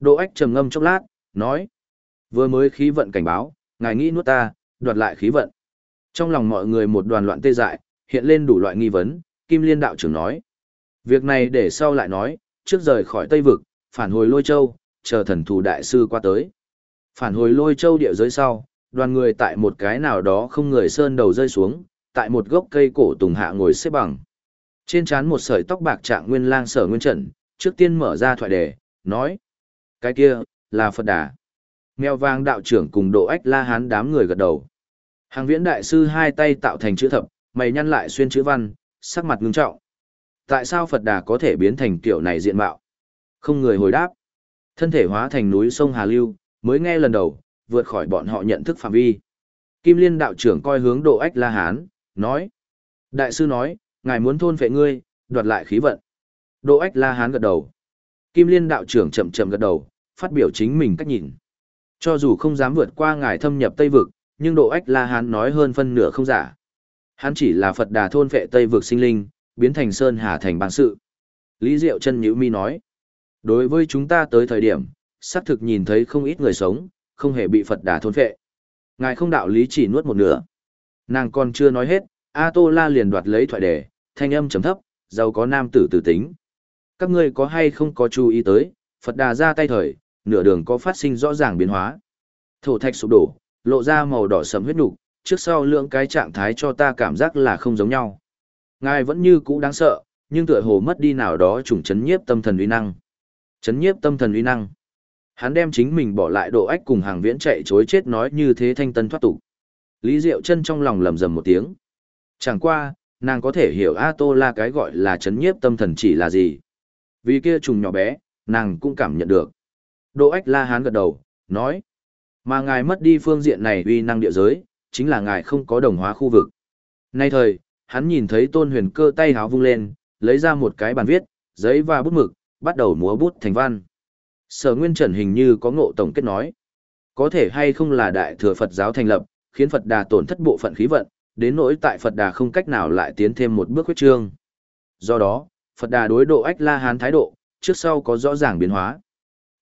Đỗ Ách trầm ngâm chốc lát, nói: "Vừa mới khí vận cảnh báo, ngài nghĩ nuốt ta, đoạt lại khí vận." Trong lòng mọi người một đoàn loạn tê dại, hiện lên đủ loại nghi vấn, Kim Liên đạo trưởng nói: "Việc này để sau lại nói, trước rời khỏi Tây vực, phản hồi Lôi Châu, chờ thần thủ đại sư qua tới." Phản hồi Lôi Châu địa giới sau, đoàn người tại một cái nào đó không người sơn đầu rơi xuống, tại một gốc cây cổ tùng hạ ngồi xếp bằng. Trên trán một sợi tóc bạc trạng nguyên lang sở nguyên trận, trước tiên mở ra thoại đề, nói. Cái kia, là Phật Đà. Mèo vàng đạo trưởng cùng độ ách la hán đám người gật đầu. Hàng viễn đại sư hai tay tạo thành chữ thập, mày nhăn lại xuyên chữ văn, sắc mặt ngưng trọng. Tại sao Phật Đà có thể biến thành kiểu này diện mạo? Không người hồi đáp. Thân thể hóa thành núi sông Hà Lưu, mới nghe lần đầu, vượt khỏi bọn họ nhận thức phạm vi. Kim Liên đạo trưởng coi hướng độ ách la hán, nói. Đại sư nói, ngài muốn thôn phệ ngươi, đoạt lại khí vận. Độ ách la hán gật đầu. Kim Liên đạo trưởng chậm chậm gật đầu, phát biểu chính mình cách nhìn. Cho dù không dám vượt qua ngài thâm nhập Tây Vực, nhưng độ ách la hán nói hơn phân nửa không giả. Hắn chỉ là Phật đà thôn vệ Tây Vực sinh linh, biến thành Sơn Hà thành bản sự. Lý Diệu chân Nhữ Mi nói. Đối với chúng ta tới thời điểm, xác thực nhìn thấy không ít người sống, không hề bị Phật đà thôn vệ. Ngài không đạo lý chỉ nuốt một nửa. Nàng còn chưa nói hết, A Tô La liền đoạt lấy thoại đề, thanh âm trầm thấp, giàu có nam tử tử tính. Các ngươi có hay không có chú ý tới, Phật đà ra tay thời, nửa đường có phát sinh rõ ràng biến hóa. Thổ thạch sụp đổ, lộ ra màu đỏ sẫm huyết nục, trước sau lượng cái trạng thái cho ta cảm giác là không giống nhau. Ngài vẫn như cũ đáng sợ, nhưng tựa hồ mất đi nào đó trùng chấn nhiếp tâm thần uy năng. Chấn nhiếp tâm thần uy năng. Hắn đem chính mình bỏ lại độ ách cùng hàng viễn chạy chối chết nói như thế thanh tân thoát tục. Lý Diệu chân trong lòng lầm rầm một tiếng. Chẳng qua, nàng có thể hiểu A Tô La cái gọi là chấn nhiếp tâm thần chỉ là gì. Vì kia trùng nhỏ bé, nàng cũng cảm nhận được. Đỗ ách la hán gật đầu, nói. Mà ngài mất đi phương diện này uy năng địa giới, chính là ngài không có đồng hóa khu vực. Nay thời, hắn nhìn thấy tôn huyền cơ tay háo vung lên, lấy ra một cái bàn viết, giấy và bút mực, bắt đầu múa bút thành văn. Sở Nguyên Trần hình như có ngộ tổng kết nói. Có thể hay không là đại thừa Phật giáo thành lập, khiến Phật đà tổn thất bộ phận khí vận, đến nỗi tại Phật đà không cách nào lại tiến thêm một bước huyết trương. Do đó, Phật đà đối độ ách la hán thái độ, trước sau có rõ ràng biến hóa.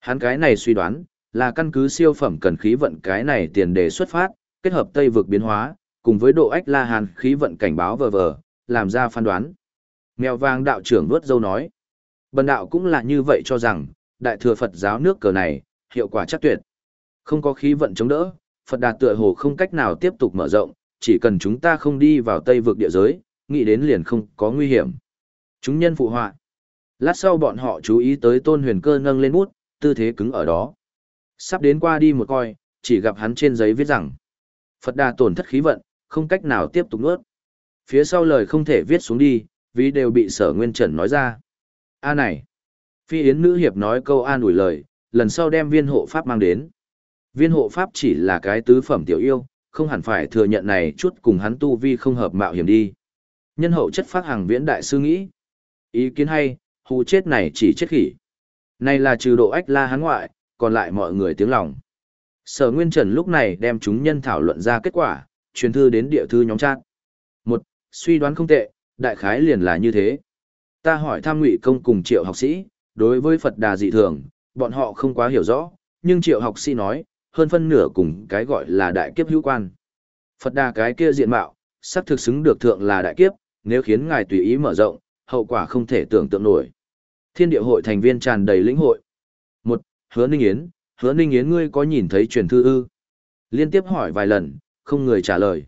Hắn cái này suy đoán, là căn cứ siêu phẩm cần khí vận cái này tiền đề xuất phát, kết hợp Tây vực biến hóa, cùng với độ ách la hàn khí vận cảnh báo vờ vờ, làm ra phán đoán. Mèo vàng đạo trưởng vớt dâu nói. Bần đạo cũng là như vậy cho rằng, đại thừa Phật giáo nước cờ này, hiệu quả chắc tuyệt. Không có khí vận chống đỡ, Phật đạt tựa hồ không cách nào tiếp tục mở rộng, chỉ cần chúng ta không đi vào Tây vực địa giới, nghĩ đến liền không có nguy hiểm. Chúng nhân phụ họa. Lát sau bọn họ chú ý tới tôn huyền cơ nâng lên bút, tư thế cứng ở đó. Sắp đến qua đi một coi, chỉ gặp hắn trên giấy viết rằng, Phật đà tổn thất khí vận, không cách nào tiếp tục nuốt. Phía sau lời không thể viết xuống đi, vì đều bị sở nguyên trần nói ra. A này! Phi Yến nữ hiệp nói câu an ủi lời, lần sau đem viên hộ pháp mang đến. Viên hộ pháp chỉ là cái tứ phẩm tiểu yêu, không hẳn phải thừa nhận này chút cùng hắn tu vi không hợp mạo hiểm đi. Nhân hậu chất phát hàng viễn đại sư nghĩ. Ý kiến hay, hù chết này chỉ chết khỉ. Này là trừ độ ách la hắn ngoại, còn lại mọi người tiếng lòng. Sở Nguyên Trần lúc này đem chúng nhân thảo luận ra kết quả, truyền thư đến địa thư nhóm chat. Một, suy đoán không tệ, đại khái liền là như thế. Ta hỏi tham ngụy công cùng triệu học sĩ, đối với Phật đà dị thường, bọn họ không quá hiểu rõ, nhưng triệu học sĩ nói, hơn phân nửa cùng cái gọi là đại kiếp hữu quan. Phật đà cái kia diện mạo, sắp thực xứng được thượng là đại kiếp, nếu khiến ngài tùy ý mở rộng, hậu quả không thể tưởng tượng nổi. Thiên địa hội thành viên tràn đầy lĩnh hội. Một, hứa ninh yến, hứa ninh yến ngươi có nhìn thấy truyền thư ư? Liên tiếp hỏi vài lần, không người trả lời.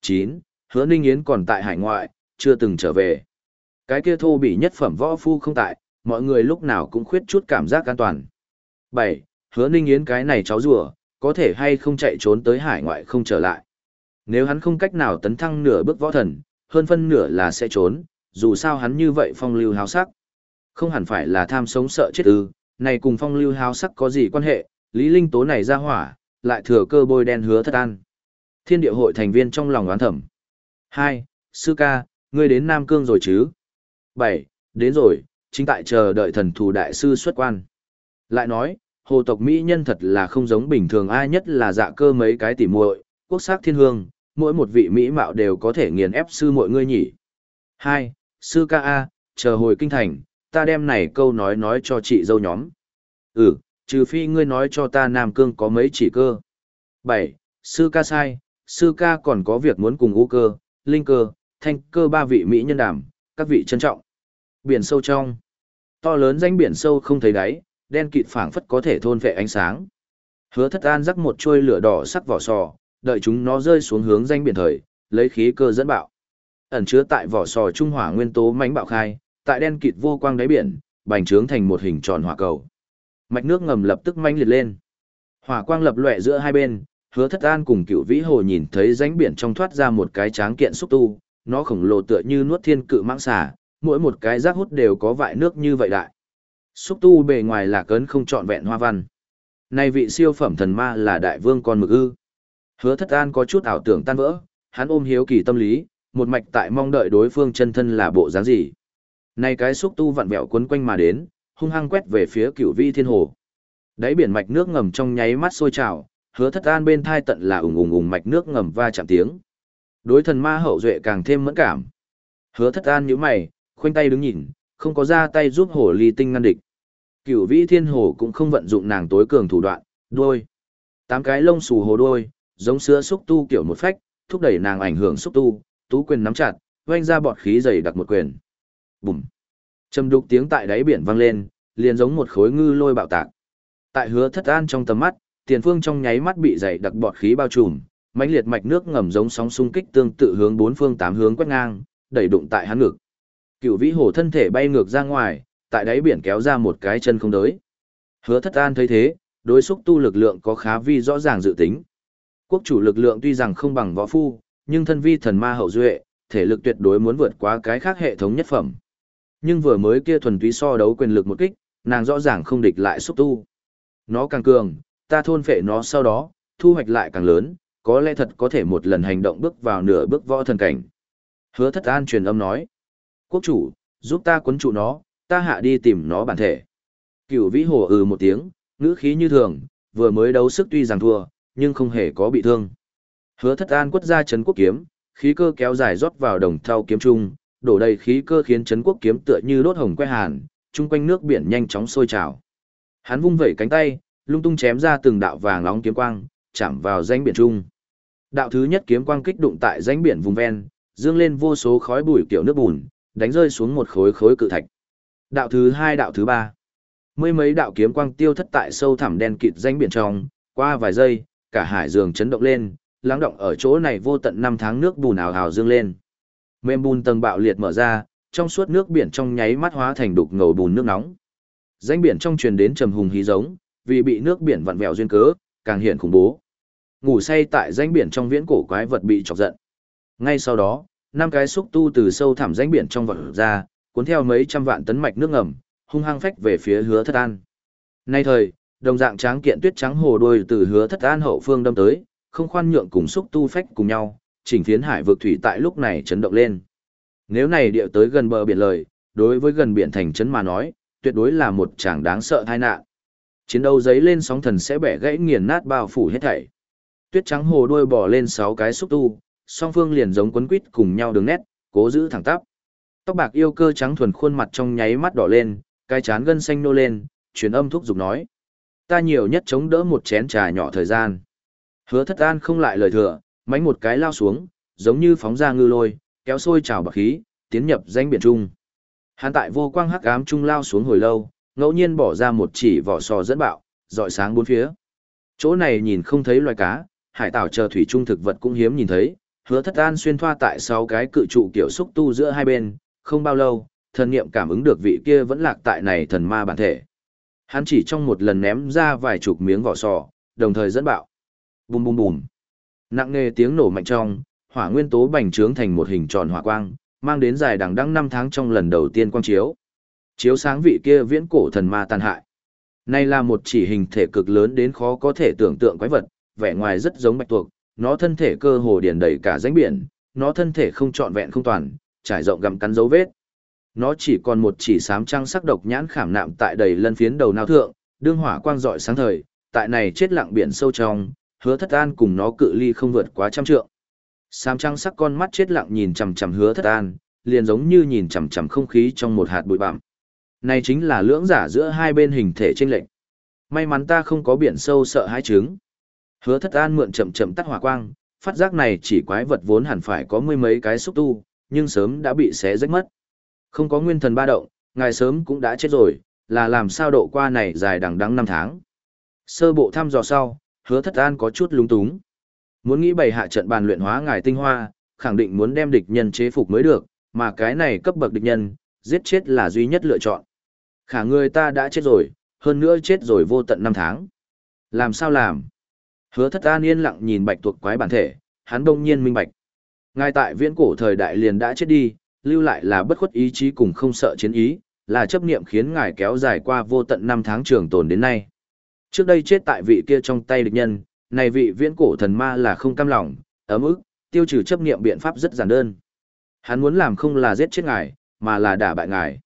9. Hứa ninh yến còn tại hải ngoại, chưa từng trở về. Cái kia thô bị nhất phẩm võ phu không tại, mọi người lúc nào cũng khuyết chút cảm giác an toàn. 7. Hứa ninh yến cái này cháu rùa, có thể hay không chạy trốn tới hải ngoại không trở lại. Nếu hắn không cách nào tấn thăng nửa bước võ thần, hơn phân nửa là sẽ trốn, dù sao hắn như vậy phong lưu háo sắc. Không hẳn phải là tham sống sợ chết ư, này cùng phong lưu háo sắc có gì quan hệ, lý linh tố này ra hỏa, lại thừa cơ bôi đen hứa thất an. Thiên địa hội thành viên trong lòng oán thẩm. hai Sư ca, ngươi đến Nam Cương rồi chứ? bảy Đến rồi, chính tại chờ đợi thần thù đại sư xuất quan. Lại nói, hồ tộc Mỹ nhân thật là không giống bình thường ai nhất là dạ cơ mấy cái tỉ muội, quốc sắc thiên hương, mỗi một vị Mỹ mạo đều có thể nghiền ép sư muội ngươi nhỉ. hai Sư ca A, chờ hồi kinh thành, ta đem này câu nói nói cho chị dâu nhóm. Ừ, trừ phi ngươi nói cho ta Nam Cương có mấy chỉ cơ. 7. Sư ca sai, sư ca còn có việc muốn cùng u cơ, linh cơ, thanh cơ ba vị Mỹ nhân đảm, các vị trân trọng. Biển sâu trong. To lớn danh biển sâu không thấy đáy, đen kịt phảng phất có thể thôn vệ ánh sáng. Hứa thất an rắc một chuôi lửa đỏ sắc vỏ sò, đợi chúng nó rơi xuống hướng danh biển thời, lấy khí cơ dẫn bạo. Ẩn chứa tại vỏ sò trung hỏa nguyên tố mãnh bạo khai, tại đen kịt vô quang đáy biển, bành trướng thành một hình tròn hỏa cầu. Mạch nước ngầm lập tức manh liệt lên. Hỏa quang lập lòe giữa hai bên, hứa thất an cùng cựu vĩ hồ nhìn thấy rãnh biển trong thoát ra một cái tráng kiện xúc tu, nó khổng lồ tựa như nuốt thiên cự mãng xà, mỗi một cái rác hút đều có vại nước như vậy đại. Xúc tu bề ngoài là cấn không trọn vẹn hoa văn. Này vị siêu phẩm thần ma là đại vương con mực ư. Hứa thất an có chút ảo tưởng tan vỡ, hắn ôm hiếu kỳ tâm lý, một mạch tại mong đợi đối phương chân thân là bộ dáng gì. Này cái xúc tu vặn vẹo quấn quanh mà đến, hung hăng quét về phía cửu vi thiên hồ. Đáy biển mạch nước ngầm trong nháy mắt sôi trào, hứa thất an bên thai tận là ùng ùng ùng mạch nước ngầm va chạm tiếng. Đối thần ma hậu duệ càng thêm mẫn cảm. Hứa thất an nhíu mày, khoanh tay đứng nhìn, không có ra tay giúp hồ ly tinh ngăn địch. Cửu vĩ thiên hồ cũng không vận dụng nàng tối cường thủ đoạn, đuôi. Tám cái lông xù hồ đuôi, giống sữa xúc tu kiểu một phách, thúc đẩy nàng ảnh hưởng xúc tu, tú quyền nắm chặt, vang ra bọt khí dày đặc một quyền. Bùm. Trầm đục tiếng tại đáy biển vang lên, liền giống một khối ngư lôi bạo tạc. Tại hứa thất an trong tầm mắt, tiền phương trong nháy mắt bị dày đặc bọt khí bao trùm, mãnh liệt mạch nước ngầm giống sóng xung kích tương tự hướng bốn phương tám hướng quét ngang, đẩy đụng tại hắn ngực. Cựu vĩ hồ thân thể bay ngược ra ngoài, tại đáy biển kéo ra một cái chân không đới. Hứa thất an thấy thế, đối xúc tu lực lượng có khá vi rõ ràng dự tính. Quốc chủ lực lượng tuy rằng không bằng võ phu, nhưng thân vi thần ma hậu duệ, thể lực tuyệt đối muốn vượt qua cái khác hệ thống nhất phẩm. Nhưng vừa mới kia thuần túy so đấu quyền lực một kích, nàng rõ ràng không địch lại xúc tu. Nó càng cường, ta thôn phệ nó sau đó, thu hoạch lại càng lớn, có lẽ thật có thể một lần hành động bước vào nửa bước võ thần cảnh. Hứa thất an truyền âm nói. Quốc chủ, giúp ta quấn trụ nó, ta hạ đi tìm nó bản thể. Cửu vĩ hồ ừ một tiếng, ngữ khí như thường, vừa mới đấu sức tuy rằng thua, nhưng không hề có bị thương. Hứa thất an quất ra chấn quốc kiếm, khí cơ kéo dài rót vào đồng thau kiếm trung, đổ đầy khí cơ khiến chấn quốc kiếm tựa như đốt hồng que hàn, chung quanh nước biển nhanh chóng sôi trào. Hắn vung vẩy cánh tay, lung tung chém ra từng đạo vàng nóng kiếm quang, chạm vào danh biển trung. Đạo thứ nhất kiếm quang kích đụng tại danh biển vùng ven, dương lên vô số khói bụi kiểu nước bùn, đánh rơi xuống một khối khối cự thạch. Đạo thứ hai đạo thứ ba. Mười mấy đạo kiếm quang tiêu thất tại sâu thẳm đen kịt danh biển trong, qua vài giây, cả hải dương chấn động lên, lắng động ở chỗ này vô tận năm tháng nước bùn ào ào dương lên. Mềm bùn tầng bạo liệt mở ra, trong suốt nước biển trong nháy mắt hóa thành đục ngầu bùn nước nóng. Danh biển trong truyền đến trầm hùng hí giống, vì bị nước biển vặn vẹo duyên cớ, càng hiện khủng bố. Ngủ say tại danh biển trong viễn cổ quái vật bị chọc giận. Ngay sau đó, năm cái xúc tu từ sâu thẳm danh biển trong vật ra, cuốn theo mấy trăm vạn tấn mạch nước ngầm, hung hăng phách về phía hứa thất an. Nay thời, đồng dạng tráng kiện tuyết trắng hồ đôi từ hứa thất an hậu phương đâm tới, không khoan nhượng cùng xúc tu phách cùng nhau, chỉnh phiến hải vực thủy tại lúc này chấn động lên. Nếu này địa tới gần bờ biển lời, đối với gần biển thành trấn mà nói, tuyệt đối là một chàng đáng sợ tai nạn. Chiến đấu giấy lên sóng thần sẽ bẻ gãy nghiền nát bao phủ hết thảy. Tuyết trắng hồ đuôi bò lên sáu cái xúc tu, song phương liền giống quấn quít cùng nhau đường nét, cố giữ thẳng tắp. Tóc bạc yêu cơ trắng thuần khuôn mặt trong nháy mắt đỏ lên, cái chán gân xanh nô lên, truyền âm thúc giục nói: "Ta nhiều nhất chống đỡ một chén trà nhỏ thời gian." Hứa Thất An không lại lời thừa, mánh một cái lao xuống, giống như phóng ra ngư lôi, kéo sôi trào bạc khí, tiến nhập danh biển trung. Hắn tại vô quang hắc ám trung lao xuống hồi lâu, ngẫu nhiên bỏ ra một chỉ vỏ sò dẫn bạo, dọi sáng bốn phía. Chỗ này nhìn không thấy loài cá, hải tảo chờ thủy trung thực vật cũng hiếm nhìn thấy, hứa thất an xuyên thoa tại sáu cái cự trụ kiểu xúc tu giữa hai bên, không bao lâu, thần niệm cảm ứng được vị kia vẫn lạc tại này thần ma bản thể. Hắn chỉ trong một lần ném ra vài chục miếng vỏ sò, đồng thời dẫn bạo. Bùm bùm bùm. Nặng nề tiếng nổ mạnh trong, hỏa nguyên tố bành trướng thành một hình tròn hỏa quang, mang đến dài đằng đẵng năm tháng trong lần đầu tiên quang chiếu. Chiếu sáng vị kia viễn cổ thần ma tàn hại. Này là một chỉ hình thể cực lớn đến khó có thể tưởng tượng quái vật, vẻ ngoài rất giống bạch tuộc, nó thân thể cơ hồ điền đầy cả rãnh biển, nó thân thể không trọn vẹn không toàn, trải rộng gặm cắn dấu vết. Nó chỉ còn một chỉ sám trăng sắc độc nhãn khảm nạm tại đầy lân phiến đầu nào thượng, đương hỏa quang rọi sáng thời, tại này chết lặng biển sâu trong, hứa thất an cùng nó cự ly không vượt quá trăm trượng. Sám trăng sắc con mắt chết lặng nhìn chằm chằm hứa thất an, liền giống như nhìn chằm chằm không khí trong một hạt bụi bặm. Này chính là lưỡng giả giữa hai bên hình thể chênh lệch. May mắn ta không có biển sâu sợ hãi trứng. Hứa thất an mượn chậm chậm tắt hỏa quang, phát giác này chỉ quái vật vốn hẳn phải có mười mấy cái xúc tu, nhưng sớm đã bị xé rách mất. Không có nguyên thần ba động, ngài sớm cũng đã chết rồi, là làm sao độ qua này dài đằng đẵng năm tháng. Sơ bộ thăm dò sau, hứa thất an có chút lúng túng. Muốn nghĩ bày hạ trận bàn luyện hóa ngài tinh hoa, khẳng định muốn đem địch nhân chế phục mới được, mà cái này cấp bậc địch nhân, giết chết là duy nhất lựa chọn. Khả người ta đã chết rồi, hơn nữa chết rồi vô tận năm tháng. Làm sao làm? Hứa thất an yên lặng nhìn bạch tuộc quái bản thể, hắn đông nhiên minh bạch. Ngay tại viễn cổ thời đại liền đã chết đi, lưu lại là bất khuất ý chí cùng không sợ chiến ý, là chấp niệm khiến ngài kéo dài qua vô tận năm tháng trường tồn đến nay. Trước đây chết tại vị kia trong tay địch nhân, này vị viễn cổ thần ma là không cam lòng, ấm ức, tiêu trừ chấp niệm biện pháp rất giản đơn. Hắn muốn làm không là giết chết ngài, mà là đả bại ngài.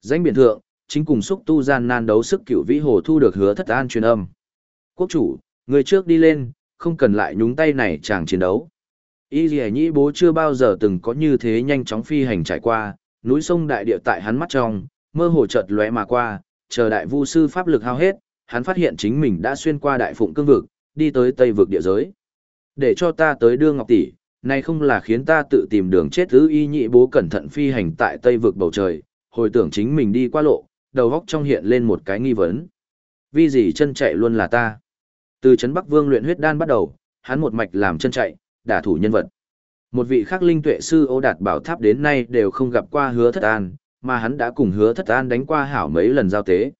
Danh biển thượng, chính cùng xúc tu gian nan đấu sức cửu vĩ hồ thu được hứa thất an truyền âm. Quốc chủ, người trước đi lên, không cần lại nhúng tay này chàng chiến đấu. Y dì nhĩ bố chưa bao giờ từng có như thế nhanh chóng phi hành trải qua, núi sông đại địa tại hắn mắt trong, mơ hồ chợt lóe mà qua, chờ đại vu sư pháp lực hao hết, hắn phát hiện chính mình đã xuyên qua đại phụng cương vực, đi tới tây vực địa giới. Để cho ta tới đưa ngọc tỷ, này không là khiến ta tự tìm đường chết thứ y nhị bố cẩn thận phi hành tại tây vực bầu trời, hồi tưởng chính mình đi qua lộ, đầu góc trong hiện lên một cái nghi vấn. Vì gì chân chạy luôn là ta? Từ Trấn Bắc Vương luyện huyết đan bắt đầu, hắn một mạch làm chân chạy, đả thủ nhân vật. Một vị khác linh tuệ sư ô đạt bảo tháp đến nay đều không gặp qua hứa thất an, mà hắn đã cùng hứa thất an đánh qua hảo mấy lần giao tế.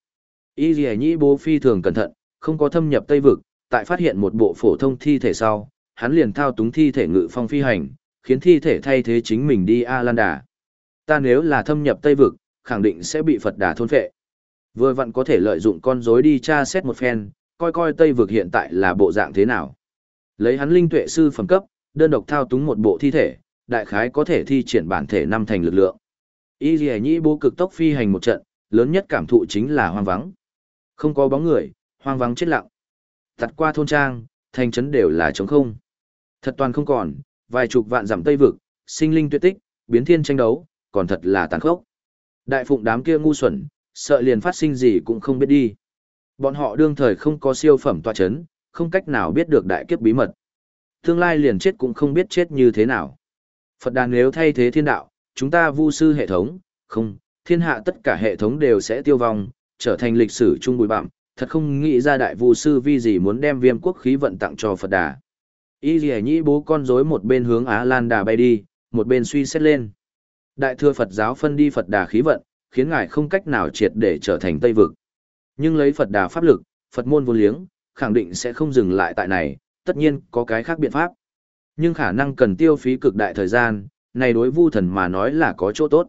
Y dì nhĩ bố phi thường cẩn thận, không có thâm nhập Tây Vực, tại phát hiện một bộ phổ thông thi thể sau, hắn liền thao túng thi thể ngự phong phi hành, khiến thi thể thay thế chính mình đi A Lan Đà. Ta nếu là thâm nhập Tây Vực, khẳng định sẽ bị Phật Đà thôn phệ. Vừa vặn có thể lợi dụng con rối đi tra xét một phen, coi coi Tây Vực hiện tại là bộ dạng thế nào. Lấy hắn linh tuệ sư phẩm cấp, đơn độc thao túng một bộ thi thể, đại khái có thể thi triển bản thể năm thành lực lượng. Y Lì Nhĩ bố cực tốc phi hành một trận, lớn nhất cảm thụ chính là hoang vắng. Không có bóng người, hoang vắng chết lặng. Tặt qua thôn trang, thành trấn đều là trống không. Thật toàn không còn, vài chục vạn dặm tây vực, sinh linh tuyệt tích, biến thiên tranh đấu, còn thật là tàn khốc. Đại phụng đám kia ngu xuẩn, sợ liền phát sinh gì cũng không biết đi. Bọn họ đương thời không có siêu phẩm tọa chấn, không cách nào biết được đại kiếp bí mật. Tương lai liền chết cũng không biết chết như thế nào. Phật đàn nếu thay thế thiên đạo, chúng ta vu sư hệ thống, không, thiên hạ tất cả hệ thống đều sẽ tiêu vong, trở thành lịch sử chung bụi bặm, thật không nghĩ ra đại vu sư vi gì muốn đem viêm quốc khí vận tặng cho Phật đà. Y dì nhĩ bố con rối một bên hướng Á Lan đà bay đi, một bên suy xét lên. Đại thừa Phật giáo phân đi Phật đà khí vận, khiến ngài không cách nào triệt để trở thành Tây Vực. Nhưng lấy Phật đà pháp lực, Phật môn vô liếng, khẳng định sẽ không dừng lại tại này, tất nhiên có cái khác biện pháp. Nhưng khả năng cần tiêu phí cực đại thời gian, này đối vu thần mà nói là có chỗ tốt.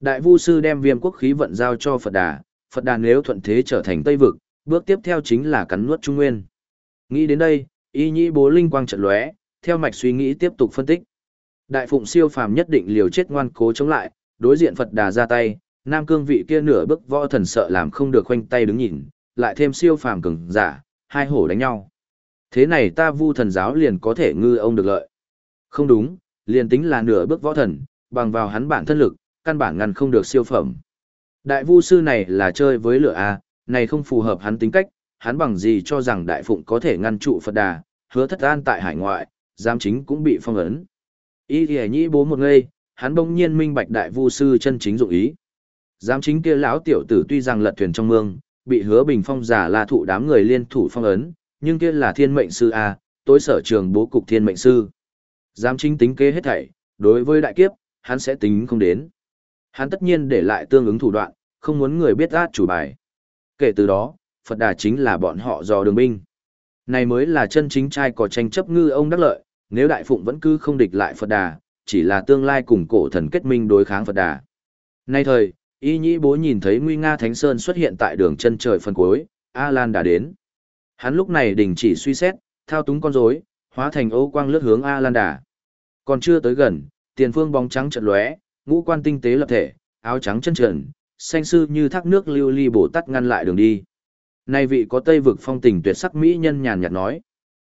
Đại vu sư đem viêm quốc khí vận giao cho Phật đà, Phật đà nếu thuận thế trở thành Tây Vực, bước tiếp theo chính là cắn nuốt Trung Nguyên. Nghĩ đến đây, y nhĩ bố linh quang trận lóe, theo mạch suy nghĩ tiếp tục phân tích. Đại phụng siêu phàm nhất định liều chết ngoan cố chống lại, đối diện Phật đà ra tay, nam cương vị kia nửa bước võ thần sợ làm không được khoanh tay đứng nhìn, lại thêm siêu phàm cường giả, hai hổ đánh nhau. Thế này ta vu thần giáo liền có thể ngư ông được lợi. Không đúng, liền tính là nửa bước võ thần, bằng vào hắn bản thân lực, căn bản ngăn không được siêu phẩm. Đại vu sư này là chơi với lửa A, này không phù hợp hắn tính cách, hắn bằng gì cho rằng đại phụng có thể ngăn trụ Phật đà, hứa thất an tại hải ngoại, giam chính cũng bị phong ấn. Ý thì nhĩ bố một ngây, hắn bỗng nhiên minh bạch đại vu sư chân chính dụng ý. Giám chính kia lão tiểu tử tuy rằng lật thuyền trong mương, bị hứa bình phong giả là thụ đám người liên thủ phong ấn, nhưng kia là thiên mệnh sư A, tối sở trường bố cục thiên mệnh sư. Giám chính tính kế hết thảy, đối với đại kiếp, hắn sẽ tính không đến. Hắn tất nhiên để lại tương ứng thủ đoạn, không muốn người biết át chủ bài. Kể từ đó, Phật Đà chính là bọn họ dò đường binh. Này mới là chân chính trai có tranh chấp ngư ông đắc lợi, nếu Đại Phụng vẫn cứ không địch lại Phật Đà, chỉ là tương lai cùng cổ thần kết minh đối kháng Phật Đà. Nay thời, Y Nhĩ Bố nhìn thấy Nguy Nga Thánh Sơn xuất hiện tại đường chân trời phần cuối, A Lan đã đến. Hắn lúc này đình chỉ suy xét, thao túng con rối, hóa thành ô quang lướt hướng A Lan Đà. Còn chưa tới gần, tiền phương bóng trắng chợt lóe, ngũ quan tinh tế lập thể, áo trắng chân trần, xanh sư như thác nước lưu ly bổ Tát ngăn lại đường đi. Nay vị có tây vực phong tình tuyệt sắc mỹ nhân nhàn nhạt nói.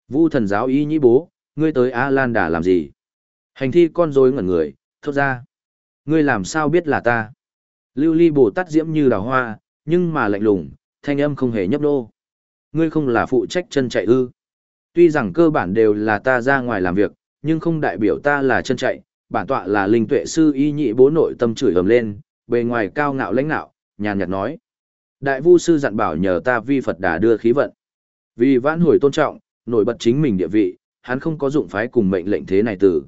Vu thần giáo y nhĩ bố, ngươi tới A Lan Đà làm gì? Hành thi con rối ngẩn người, thốt ra. Ngươi làm sao biết là ta? Lưu ly bồ tát diễm như đào hoa, nhưng mà lạnh lùng, thanh âm không hề nhấp nô. Ngươi không là phụ trách chân chạy ư. Tuy rằng cơ bản đều là ta ra ngoài làm việc, nhưng không đại biểu ta là chân chạy, bản tọa là linh tuệ sư y nhị bố nội tâm chửi ầm lên, bề ngoài cao ngạo lãnh nạo, nhàn nhạt nói. Đại vu sư dặn bảo nhờ ta vi Phật đà đưa khí vận. Vì vãn hồi tôn trọng, nổi bật chính mình địa vị, hắn không có dụng phái cùng mệnh lệnh thế này từ.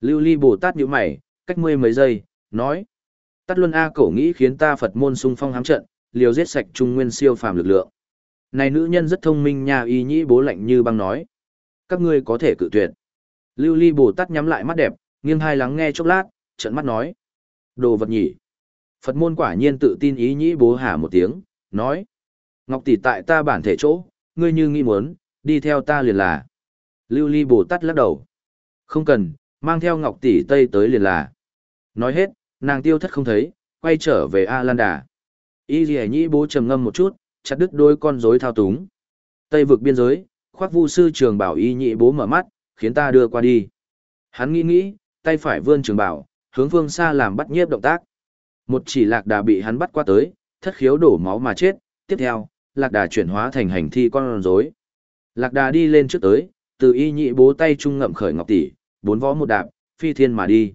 Lưu ly Bồ Tát nhíu mày, cách mươi mấy giây, nói. Tát Luân A cổ nghĩ khiến ta Phật môn sung phong hám trận, liều giết sạch trung nguyên siêu phàm lực lượng. Này nữ nhân rất thông minh nha y nhĩ bố lạnh như băng nói. Các ngươi có thể cự tuyệt. Lưu ly bồ tát nhắm lại mắt đẹp, nghiêng hai lắng nghe chốc lát, trận mắt nói. Đồ vật nhỉ. Phật môn quả nhiên tự tin ý nhĩ bố hà một tiếng, nói. Ngọc tỷ tại ta bản thể chỗ, ngươi như nghĩ muốn, đi theo ta liền là. Lưu ly bồ tát lắc đầu. Không cần, mang theo ngọc tỷ tây tới liền là. Nói hết, nàng tiêu thất không thấy, quay trở về A Lan Đà. Y dì nhĩ bố trầm ngâm một chút, chặt đứt đôi con rối thao túng. Tây vực biên giới, khoác vu sư trường bảo y Nhĩ bố mở mắt, khiến ta đưa qua đi. Hắn nghĩ nghĩ, tay phải vươn trường bảo, hướng phương xa làm bắt nhiếp động tác. Một chỉ lạc đà bị hắn bắt qua tới, thất khiếu đổ máu mà chết, tiếp theo, lạc đà chuyển hóa thành hành thi con rối. Lạc đà đi lên trước tới, từ y nhị bố tay trung ngậm khởi ngọc tỷ, bốn võ một đạp, phi thiên mà đi.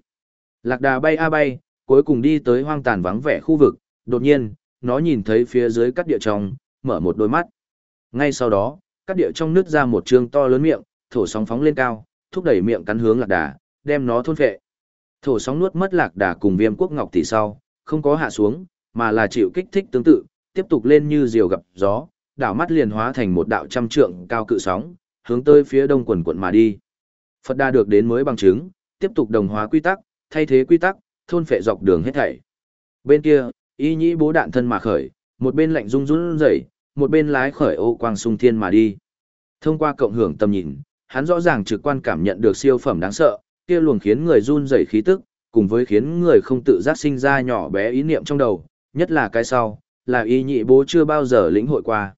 Lạc đà bay a bay, cuối cùng đi tới hoang tàn vắng vẻ khu vực, đột nhiên, nó nhìn thấy phía dưới cắt địa trong, mở một đôi mắt. Ngay sau đó, cắt địa trong nứt ra một trương to lớn miệng, thổ sóng phóng lên cao, thúc đẩy miệng cắn hướng lạc đà, đem nó thôn phệ. Thổ sóng nuốt mất lạc đà cùng viêm quốc ngọc tỷ sau, không có hạ xuống, mà là chịu kích thích tương tự, tiếp tục lên như diều gặp gió, đảo mắt liền hóa thành một đạo trăm trượng cao cự sóng, hướng tới phía đông quần quận mà đi. Phật đa được đến mới bằng chứng, tiếp tục đồng hóa quy tắc, thay thế quy tắc, thôn phệ dọc đường hết thảy. Bên kia, y nhĩ bố đạn thân mà khởi, một bên lạnh rung run rẩy, một bên lái khởi ô quang sung thiên mà đi. Thông qua cộng hưởng tầm nhìn, hắn rõ ràng trực quan cảm nhận được siêu phẩm đáng sợ, kia luồng khiến người run rẩy khí tức, cùng với khiến người không tự giác sinh ra nhỏ bé ý niệm trong đầu, nhất là cái sau, là y nhị bố chưa bao giờ lĩnh hội qua.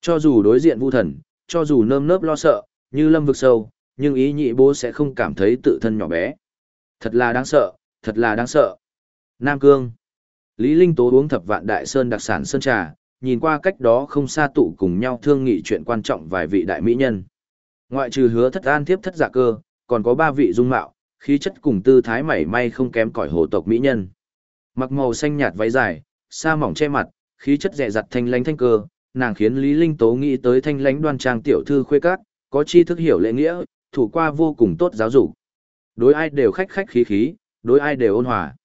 Cho dù đối diện vu thần, cho dù nơm nớp lo sợ, như lâm vực sâu, nhưng ý nhị bố sẽ không cảm thấy tự thân nhỏ bé. Thật là đáng sợ, thật là đáng sợ. Nam Cương Lý Linh Tố uống thập vạn đại sơn đặc sản sơn trà, nhìn qua cách đó không xa tụ cùng nhau thương nghị chuyện quan trọng vài vị đại mỹ nhân. Ngoại trừ hứa thất an tiếp thất giả cơ, còn có ba vị dung mạo, khí chất cùng tư thái mảy may không kém cỏi hồ tộc mỹ nhân. Mặc màu xanh nhạt váy dài, sa mỏng che mặt, khí chất rẻ dặt thanh lãnh thanh cơ, nàng khiến Lý Linh Tố nghĩ tới thanh lãnh đoan trang tiểu thư khuê cát, có chi thức hiểu lễ nghĩa, thủ qua vô cùng tốt giáo dục. Đối ai đều khách khách khí khí, đối ai đều ôn hòa.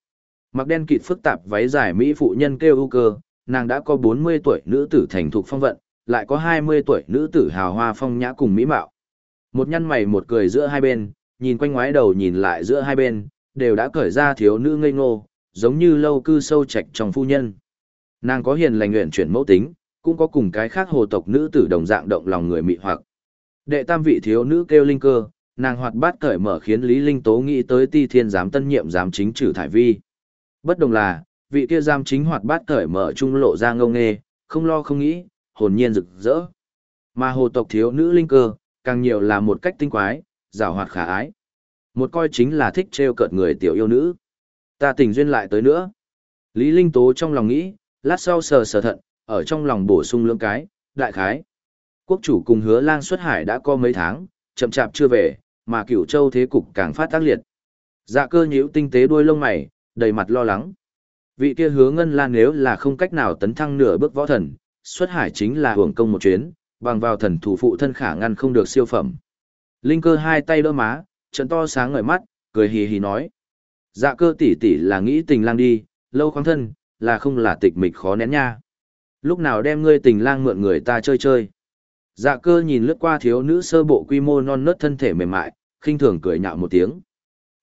Mặc đen kịt phức tạp váy dài mỹ phụ nhân kêu ưu cơ, nàng đã có 40 tuổi nữ tử thành thục phong vận, lại có 20 tuổi nữ tử hào hoa phong nhã cùng mỹ mạo. Một nhăn mày một cười giữa hai bên, nhìn quanh ngoái đầu nhìn lại giữa hai bên, đều đã cởi ra thiếu nữ ngây ngô, giống như lâu cư sâu trạch trong phu nhân. Nàng có hiền lành nguyện chuyển mẫu tính, cũng có cùng cái khác hồ tộc nữ tử đồng dạng động lòng người mị hoặc. Đệ tam vị thiếu nữ kêu linh cơ, nàng hoạt bát cởi mở khiến Lý Linh Tố nghĩ tới ti thiên giám tân nhiệm giám chính trừ thải vi. Bất đồng là, vị kia giám chính hoạt bát cởi mở trung lộ ra ngông nghê, không lo không nghĩ, hồn nhiên rực rỡ. Mà hồ tộc thiếu nữ linh cơ, càng nhiều là một cách tinh quái, rào hoạt khả ái. Một coi chính là thích trêu cợt người tiểu yêu nữ. Ta tình duyên lại tới nữa. Lý Linh Tố trong lòng nghĩ, lát sau sờ sờ thận, ở trong lòng bổ sung lưỡng cái, đại khái. Quốc chủ cùng hứa lang xuất hải đã có mấy tháng, chậm chạp chưa về, mà cửu châu thế cục càng phát tác liệt. Dạ cơ nhíu tinh tế đuôi lông mày, đầy mặt lo lắng. Vị kia hứa ngân lan nếu là không cách nào tấn thăng nửa bước võ thần, xuất hải chính là hưởng công một chuyến, bằng vào thần thủ phụ thân khả ngăn không được siêu phẩm. Linh cơ hai tay đỡ má, trận to sáng ngời mắt, cười hì hì nói. Dạ cơ tỷ tỷ là nghĩ tình lang đi, lâu khoáng thân, là không là tịch mịch khó nén nha. Lúc nào đem ngươi tình lang mượn người ta chơi chơi. Dạ cơ nhìn lướt qua thiếu nữ sơ bộ quy mô non nớt thân thể mềm mại, khinh thường cười nhạo một tiếng.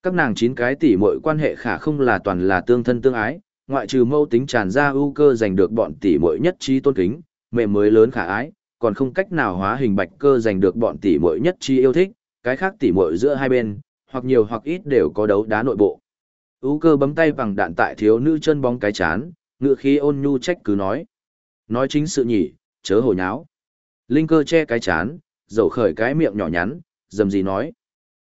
Các nàng chín cái tỷ muội quan hệ khả không là toàn là tương thân tương ái, ngoại trừ mâu tính tràn ra ưu cơ giành được bọn tỷ muội nhất trí tôn kính, mềm mới lớn khả ái, còn không cách nào hóa hình bạch cơ giành được bọn tỷ muội nhất chi yêu thích, cái khác tỷ muội giữa hai bên, hoặc nhiều hoặc ít đều có đấu đá nội bộ. Ú cơ bấm tay bằng đạn tại thiếu nữ chân bóng cái chán, ngựa khí ôn nhu trách cứ nói. Nói chính sự nhỉ, chớ hồ nháo. Linh cơ che cái chán, dầu khởi cái miệng nhỏ nhắn, dầm gì nói.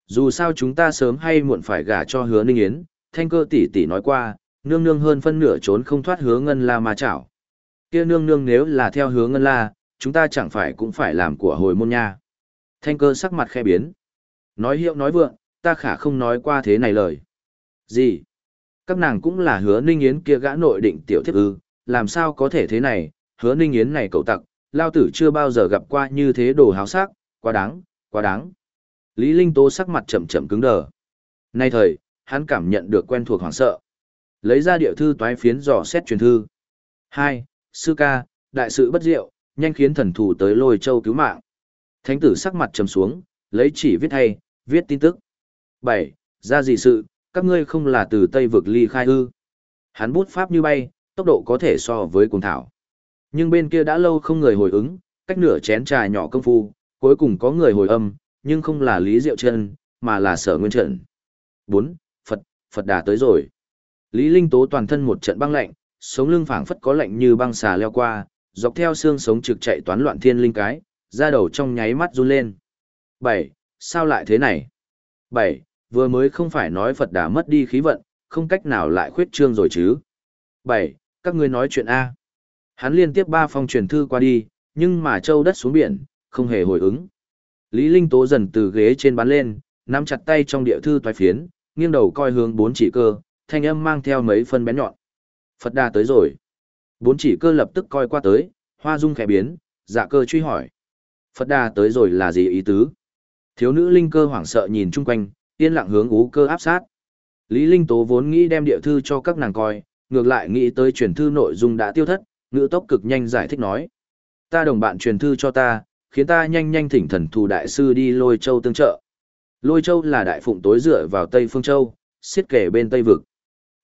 Dù sao chúng ta sớm hay muộn phải gả cho hứa ninh yến, thanh cơ tỷ tỷ nói qua, nương nương hơn phân nửa trốn không thoát hứa ngân la mà chảo. Kia nương nương nếu là theo hứa ngân la, chúng ta chẳng phải cũng phải làm của hồi môn nha. Thanh cơ sắc mặt khe biến. Nói hiệu nói vượng, ta khả không nói qua thế này lời. Gì? Các nàng cũng là hứa ninh yến kia gã nội định tiểu thiếp ư, làm sao có thể thế này, hứa ninh yến này cậu tặc, lao tử chưa bao giờ gặp qua như thế đồ háo sắc, quá đáng, quá đáng. Lý Linh Tố sắc mặt chậm chậm cứng đờ. Nay thời, hắn cảm nhận được quen thuộc hoảng sợ. Lấy ra địa thư toái phiến dò xét truyền thư. 2. Sư ca, đại sự bất diệu, nhanh khiến thần thủ tới lôi châu cứu mạng. Thánh tử sắc mặt trầm xuống, lấy chỉ viết hay, viết tin tức. 7. Ra gì sự, các ngươi không là từ Tây vực ly khai ư. Hắn bút pháp như bay, tốc độ có thể so với cuồng thảo. Nhưng bên kia đã lâu không người hồi ứng, cách nửa chén trà nhỏ công phu, cuối cùng có người hồi âm, nhưng không là Lý Diệu Trân, mà là Sở Nguyên Trận. 4. Phật, Phật đà tới rồi. Lý Linh Tố toàn thân một trận băng lạnh, sống lưng phảng phất có lạnh như băng xà leo qua, dọc theo xương sống trực chạy toán loạn thiên linh cái, ra đầu trong nháy mắt run lên. 7. Sao lại thế này? 7. Vừa mới không phải nói Phật đã mất đi khí vận, không cách nào lại khuyết trương rồi chứ? 7. Các ngươi nói chuyện A. Hắn liên tiếp ba phong truyền thư qua đi, nhưng mà châu đất xuống biển, không hề hồi ứng. Lý Linh Tố dần từ ghế trên bán lên, nắm chặt tay trong địa thư toái phiến, nghiêng đầu coi hướng bốn chỉ cơ, thanh âm mang theo mấy phân bén nhọn. Phật đà tới rồi. Bốn chỉ cơ lập tức coi qua tới, hoa dung khẽ biến, dạ cơ truy hỏi. Phật đà tới rồi là gì ý tứ? Thiếu nữ linh cơ hoảng sợ nhìn chung quanh, yên lặng hướng ú cơ áp sát. Lý Linh Tố vốn nghĩ đem địa thư cho các nàng coi, ngược lại nghĩ tới truyền thư nội dung đã tiêu thất, ngữ tốc cực nhanh giải thích nói. Ta đồng bạn truyền thư cho ta, khiến ta nhanh nhanh thỉnh thần thù đại sư đi lôi châu tương trợ. Lôi châu là đại phụng tối dựa vào Tây Phương Châu, xiết kể bên Tây Vực.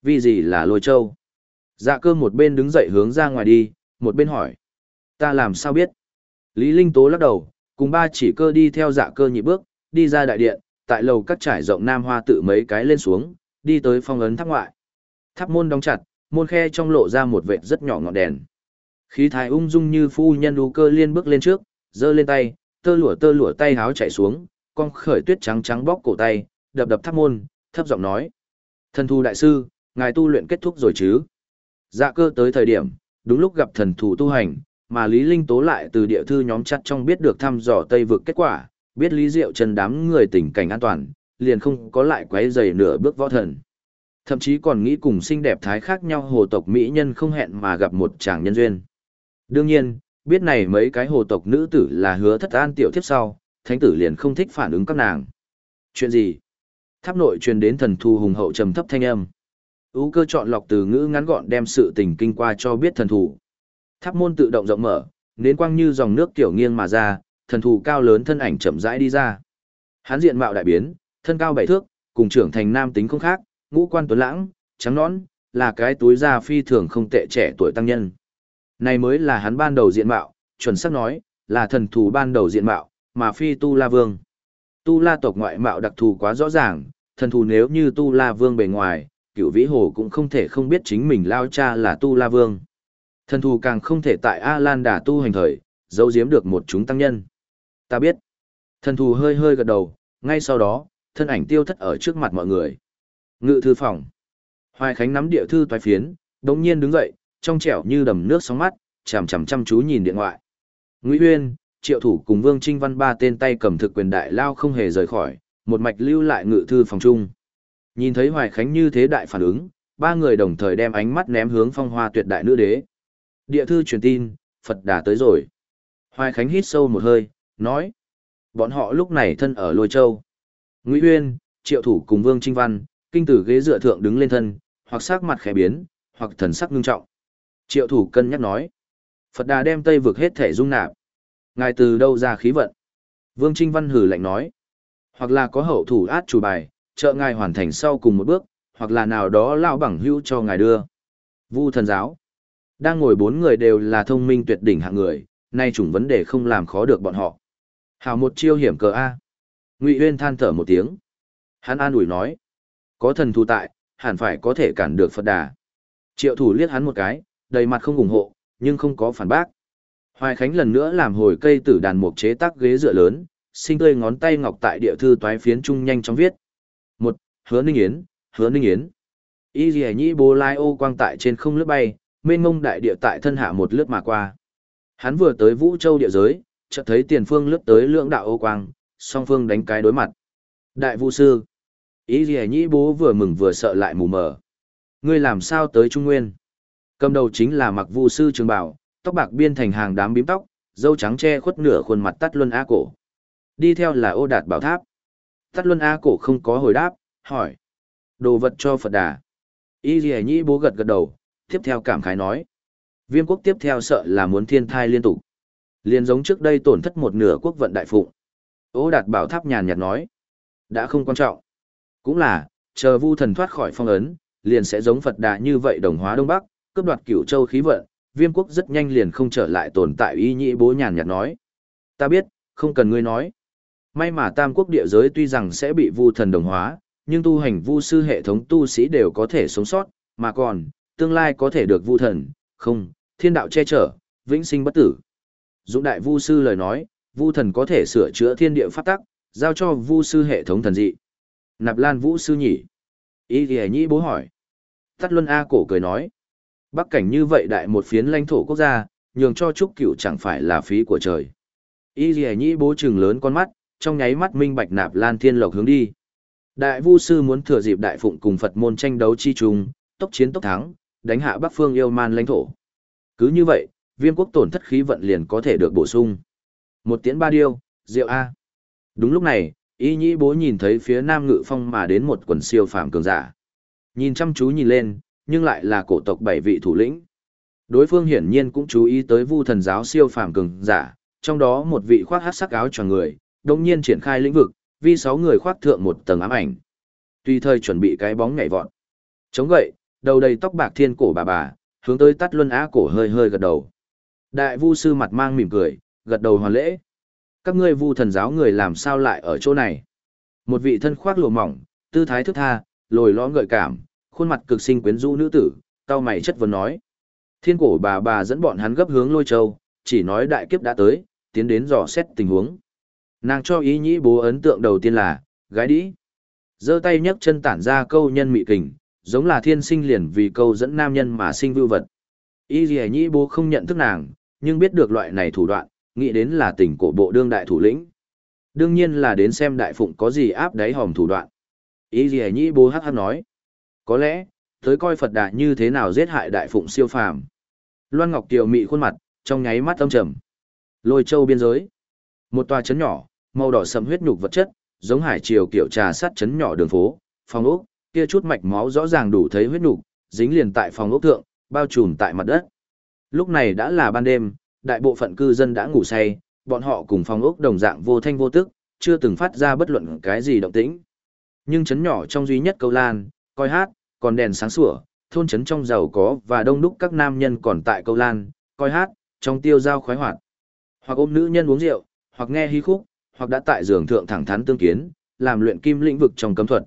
Vì gì là lôi châu? Dạ cơ một bên đứng dậy hướng ra ngoài đi, một bên hỏi. Ta làm sao biết? Lý Linh Tố lắc đầu, cùng ba chỉ cơ đi theo dạ cơ nhị bước, đi ra đại điện, tại lầu cắt trải rộng nam hoa tự mấy cái lên xuống, đi tới phong ấn tháp ngoại. Tháp môn đóng chặt, môn khe trong lộ ra một vệt rất nhỏ ngọn đèn. Khí thái ung dung như phu nhân đu cơ liên bước lên trước, giơ lên tay, tơ lụa tơ lụa tay háo chạy xuống, con khởi tuyết trắng trắng bóc cổ tay, đập đập tháp môn, thấp giọng nói. Thần thu đại sư, ngài tu luyện kết thúc rồi chứ? Dạ cơ tới thời điểm, đúng lúc gặp thần thủ tu hành, mà Lý Linh tố lại từ địa thư nhóm chặt trong biết được thăm dò Tây vực kết quả, biết Lý Diệu Trần đám người tình cảnh an toàn, liền không có lại quấy giày nửa bước võ thần. Thậm chí còn nghĩ cùng xinh đẹp thái khác nhau hồ tộc mỹ nhân không hẹn mà gặp một chàng nhân duyên. Đương nhiên, biết này mấy cái hồ tộc nữ tử là hứa thất an tiểu tiếp sau, thánh tử liền không thích phản ứng các nàng. Chuyện gì? Tháp nội truyền đến thần thu hùng hậu trầm thấp thanh âm. Ú cơ chọn lọc từ ngữ ngắn gọn đem sự tình kinh qua cho biết thần thủ. Tháp môn tự động rộng mở, nến quang như dòng nước kiểu nghiêng mà ra, thần thủ cao lớn thân ảnh chậm rãi đi ra. Hán diện mạo đại biến, thân cao bảy thước, cùng trưởng thành nam tính không khác, ngũ quan tuấn lãng, trắng nõn, là cái túi da phi thường không tệ trẻ tuổi tăng nhân. Này mới là hắn ban đầu diện mạo, chuẩn xác nói, là thần thù ban đầu diện mạo, mà phi tu la vương. Tu la tộc ngoại mạo đặc thù quá rõ ràng, thần thù nếu như tu la vương bề ngoài, cựu vĩ hồ cũng không thể không biết chính mình lao cha là tu la vương. Thần thù càng không thể tại A-lan đà tu hành thời, giấu giếm được một chúng tăng nhân. Ta biết. Thần thù hơi hơi gật đầu, ngay sau đó, thân ảnh tiêu thất ở trước mặt mọi người. Ngự thư phòng. Hoài Khánh nắm địa thư toái phiến, đống nhiên đứng dậy, trong trẻo như đầm nước sóng mắt, chằm chằm chăm chú nhìn điện ngoại. Ngụy Uyên, Triệu Thủ cùng Vương Trinh Văn ba tên tay cầm thực quyền đại lao không hề rời khỏi, một mạch lưu lại ngự thư phòng chung. Nhìn thấy Hoài Khánh như thế đại phản ứng, ba người đồng thời đem ánh mắt ném hướng phong hoa tuyệt đại nữ đế. Địa thư truyền tin, Phật đã tới rồi. Hoài Khánh hít sâu một hơi, nói. Bọn họ lúc này thân ở Lôi Châu. Ngụy Uyên, Triệu Thủ cùng Vương Trinh Văn, kinh tử ghế dựa thượng đứng lên thân, hoặc sắc mặt khẽ biến, hoặc thần sắc ngưng trọng. Triệu Thủ cân nhắc nói. Phật Đà đem Tây vực hết thể dung nạp. Ngài từ đâu ra khí vận? Vương Trinh Văn hử lạnh nói. Hoặc là có hậu thủ át chủ bài, trợ ngài hoàn thành sau cùng một bước, hoặc là nào đó lao bằng hữu cho ngài đưa. Vu thần giáo. Đang ngồi bốn người đều là thông minh tuyệt đỉnh hạng người, nay chủng vấn đề không làm khó được bọn họ. Hào một chiêu hiểm cờ A. Ngụy uyên than thở một tiếng. Hắn an ủi nói. Có thần thù tại, hẳn phải có thể cản được Phật đà. Triệu thủ liếc hắn một cái, đầy mặt không ủng hộ, nhưng không có phản bác. Hoài Khánh lần nữa làm hồi cây tử đàn mục chế tác ghế dựa lớn, sinh tươi ngón tay ngọc tại địa thư toái phiến trung nhanh chóng viết. Một, Hứa Ninh Yến, Hứa Ninh Yến. Y Lì Nhĩ Bố Lai ô quang tại trên không lướt bay, mênh mông đại địa tại thân hạ một lướt mà qua. Hắn vừa tới Vũ Châu địa giới, chợt thấy tiền phương lướt tới lượng đạo ô quang, song phương đánh cái đối mặt. Đại Vũ sư. Y Lì Nhĩ Bố vừa mừng vừa sợ lại mù mờ. Ngươi làm sao tới Trung Nguyên? Cầm đầu chính là mặc Vũ sư trường bảo, tóc bạc biên thành hàng đám bím tóc, dâu trắng che khuất nửa khuôn mặt tắt luân á cổ. Đi theo là ô đạt bảo tháp. Tắt luân A cổ không có hồi đáp, hỏi. Đồ vật cho Phật đà. Y dì nhĩ bố gật gật đầu, tiếp theo cảm khái nói. Viêm quốc tiếp theo sợ là muốn thiên thai liên tục. Liền giống trước đây tổn thất một nửa quốc vận đại phụng. Ô đạt bảo tháp nhàn nhạt nói. Đã không quan trọng. Cũng là, chờ vu thần thoát khỏi phong ấn, liền sẽ giống Phật đà như vậy đồng hóa Đông Bắc, cướp đoạt cửu châu khí vận, viêm quốc rất nhanh liền không trở lại tồn tại y nhĩ bố nhàn nhạt nói. Ta biết, không cần ngươi nói. May mà tam quốc địa giới tuy rằng sẽ bị vu thần đồng hóa, nhưng tu hành vu sư hệ thống tu sĩ đều có thể sống sót, mà còn, tương lai có thể được vu thần, không, thiên đạo che chở, vĩnh sinh bất tử. Dũng đại vu sư lời nói, vu thần có thể sửa chữa thiên địa pháp tắc, giao cho vu sư hệ thống thần dị. Nạp Lan Vũ sư nhỉ? Ý thì nhĩ bố hỏi. Tắt Luân A cổ cười nói. Bắc cảnh như vậy đại một phiến lãnh thổ quốc gia, nhường cho trúc cửu chẳng phải là phí của trời. Ý thì nhĩ bố trừng lớn con mắt, trong nháy mắt minh bạch Nạp Lan Thiên Lộc hướng đi. Đại Vu sư muốn thừa dịp đại phụng cùng Phật môn tranh đấu chi trùng, tốc chiến tốc thắng, đánh hạ Bắc phương yêu man lãnh thổ. Cứ như vậy, viêm quốc tổn thất khí vận liền có thể được bổ sung. Một tiễn ba điêu, diệu A. Đúng lúc này, y nhĩ bố nhìn thấy phía nam ngự phong mà đến một quần siêu phàm cường giả. Nhìn chăm chú nhìn lên, nhưng lại là cổ tộc bảy vị thủ lĩnh. Đối phương hiển nhiên cũng chú ý tới vu thần giáo siêu phàm cường giả, trong đó một vị khoác hát sắc áo cho người, đồng nhiên triển khai lĩnh vực, vi sáu người khoác thượng một tầng ám ảnh. Tùy thời chuẩn bị cái bóng nhảy vọt. Chống gậy, đầu đầy tóc bạc thiên cổ bà bà, hướng tới tắt luân á cổ hơi hơi gật đầu. Đại vu sư mặt mang mỉm cười, gật đầu hoàn lễ. Các ngươi vu thần giáo người làm sao lại ở chỗ này? Một vị thân khoác lụa mỏng, tư thái thức tha, lồi lõm gợi cảm, khuôn mặt cực sinh quyến rũ nữ tử, cao mày chất vấn nói. Thiên cổ bà bà dẫn bọn hắn gấp hướng lôi châu, chỉ nói đại kiếp đã tới, tiến đến dò xét tình huống. Nàng cho ý nhĩ bố ấn tượng đầu tiên là, gái đĩ. giơ tay nhấc chân tản ra câu nhân mị kình, giống là thiên sinh liền vì câu dẫn nam nhân mà sinh vưu vật. Ý gì nhĩ bố không nhận thức nàng, nhưng biết được loại này thủ đoạn, nghĩ đến là tỉnh cổ bộ đương đại thủ lĩnh. Đương nhiên là đến xem đại phụng có gì áp đáy hòm thủ đoạn. Ý gì nhĩ bố hắc hắc nói. Có lẽ, tới coi Phật đà như thế nào giết hại đại phụng siêu phàm. Loan Ngọc Kiều mị khuôn mặt, trong nháy mắt âm trầm. Lôi châu biên giới. Một tòa trấn nhỏ, màu đỏ sẫm huyết nhục vật chất, giống hải triều kiểu trà sắt chấn nhỏ đường phố, phòng ốc, kia chút mạch máu rõ ràng đủ thấy huyết nhục, dính liền tại phòng ốc thượng, bao trùm tại mặt đất. Lúc này đã là ban đêm, đại bộ phận cư dân đã ngủ say, bọn họ cùng phòng ốc đồng dạng vô thanh vô tức, chưa từng phát ra bất luận cái gì động tĩnh. Nhưng chấn nhỏ trong duy nhất câu lan, coi hát, còn đèn sáng sủa, thôn chấn trong giàu có và đông đúc các nam nhân còn tại câu lan, coi hát, trong tiêu giao khoái hoạt. Hoặc ôm nữ nhân uống rượu, hoặc nghe hí khúc, hoặc đã tại giường thượng thẳng thắn tương kiến, làm luyện kim lĩnh vực trong cấm thuật.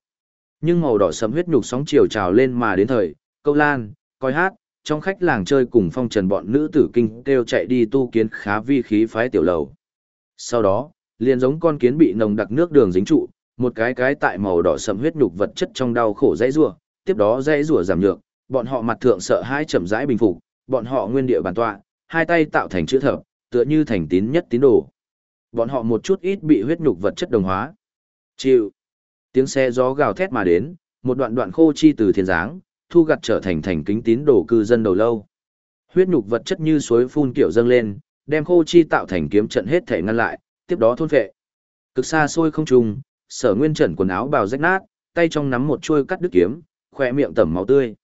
Nhưng màu đỏ sẫm huyết nhục sóng chiều trào lên mà đến thời, câu lan, coi hát, trong khách làng chơi cùng phong trần bọn nữ tử kinh kêu chạy đi tu kiến khá vi khí phái tiểu lầu. Sau đó, liền giống con kiến bị nồng đặc nước đường dính trụ, một cái cái tại màu đỏ sẫm huyết nhục vật chất trong đau khổ dãy rủa, tiếp đó dãy rủa giảm nhược, bọn họ mặt thượng sợ hãi chậm rãi bình phục, bọn họ nguyên địa bàn tọa, hai tay tạo thành chữ thập, tựa như thành tín nhất tín đồ. Bọn họ một chút ít bị huyết nhục vật chất đồng hóa. Chịu. Tiếng xe gió gào thét mà đến, một đoạn đoạn khô chi từ thiên giáng, thu gặt trở thành thành kính tín đồ cư dân đầu lâu. Huyết nhục vật chất như suối phun kiểu dâng lên, đem khô chi tạo thành kiếm trận hết thể ngăn lại, tiếp đó thôn phệ. Cực xa xôi không trùng, sở nguyên trận quần áo bào rách nát, tay trong nắm một chuôi cắt đứt kiếm, khỏe miệng tẩm máu tươi.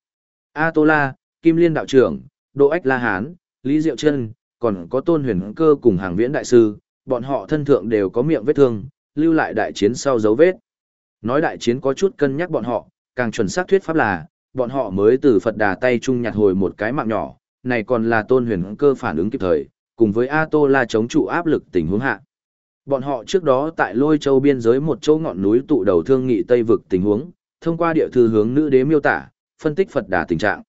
A Tô La, Kim Liên đạo trưởng, Đỗ Ách La Hán, Lý Diệu Trân, còn có Tôn Huyền Cơ cùng hàng viễn đại sư, bọn họ thân thượng đều có miệng vết thương, lưu lại đại chiến sau dấu vết. Nói đại chiến có chút cân nhắc bọn họ, càng chuẩn xác thuyết pháp là, bọn họ mới từ Phật đà tay chung nhặt hồi một cái mạng nhỏ, này còn là tôn huyền cơ phản ứng kịp thời, cùng với A Tô La chống trụ áp lực tình huống hạ. Bọn họ trước đó tại lôi châu biên giới một châu ngọn núi tụ đầu thương nghị Tây vực tình huống, thông qua địa thư hướng nữ đế miêu tả, phân tích Phật đà tình trạng.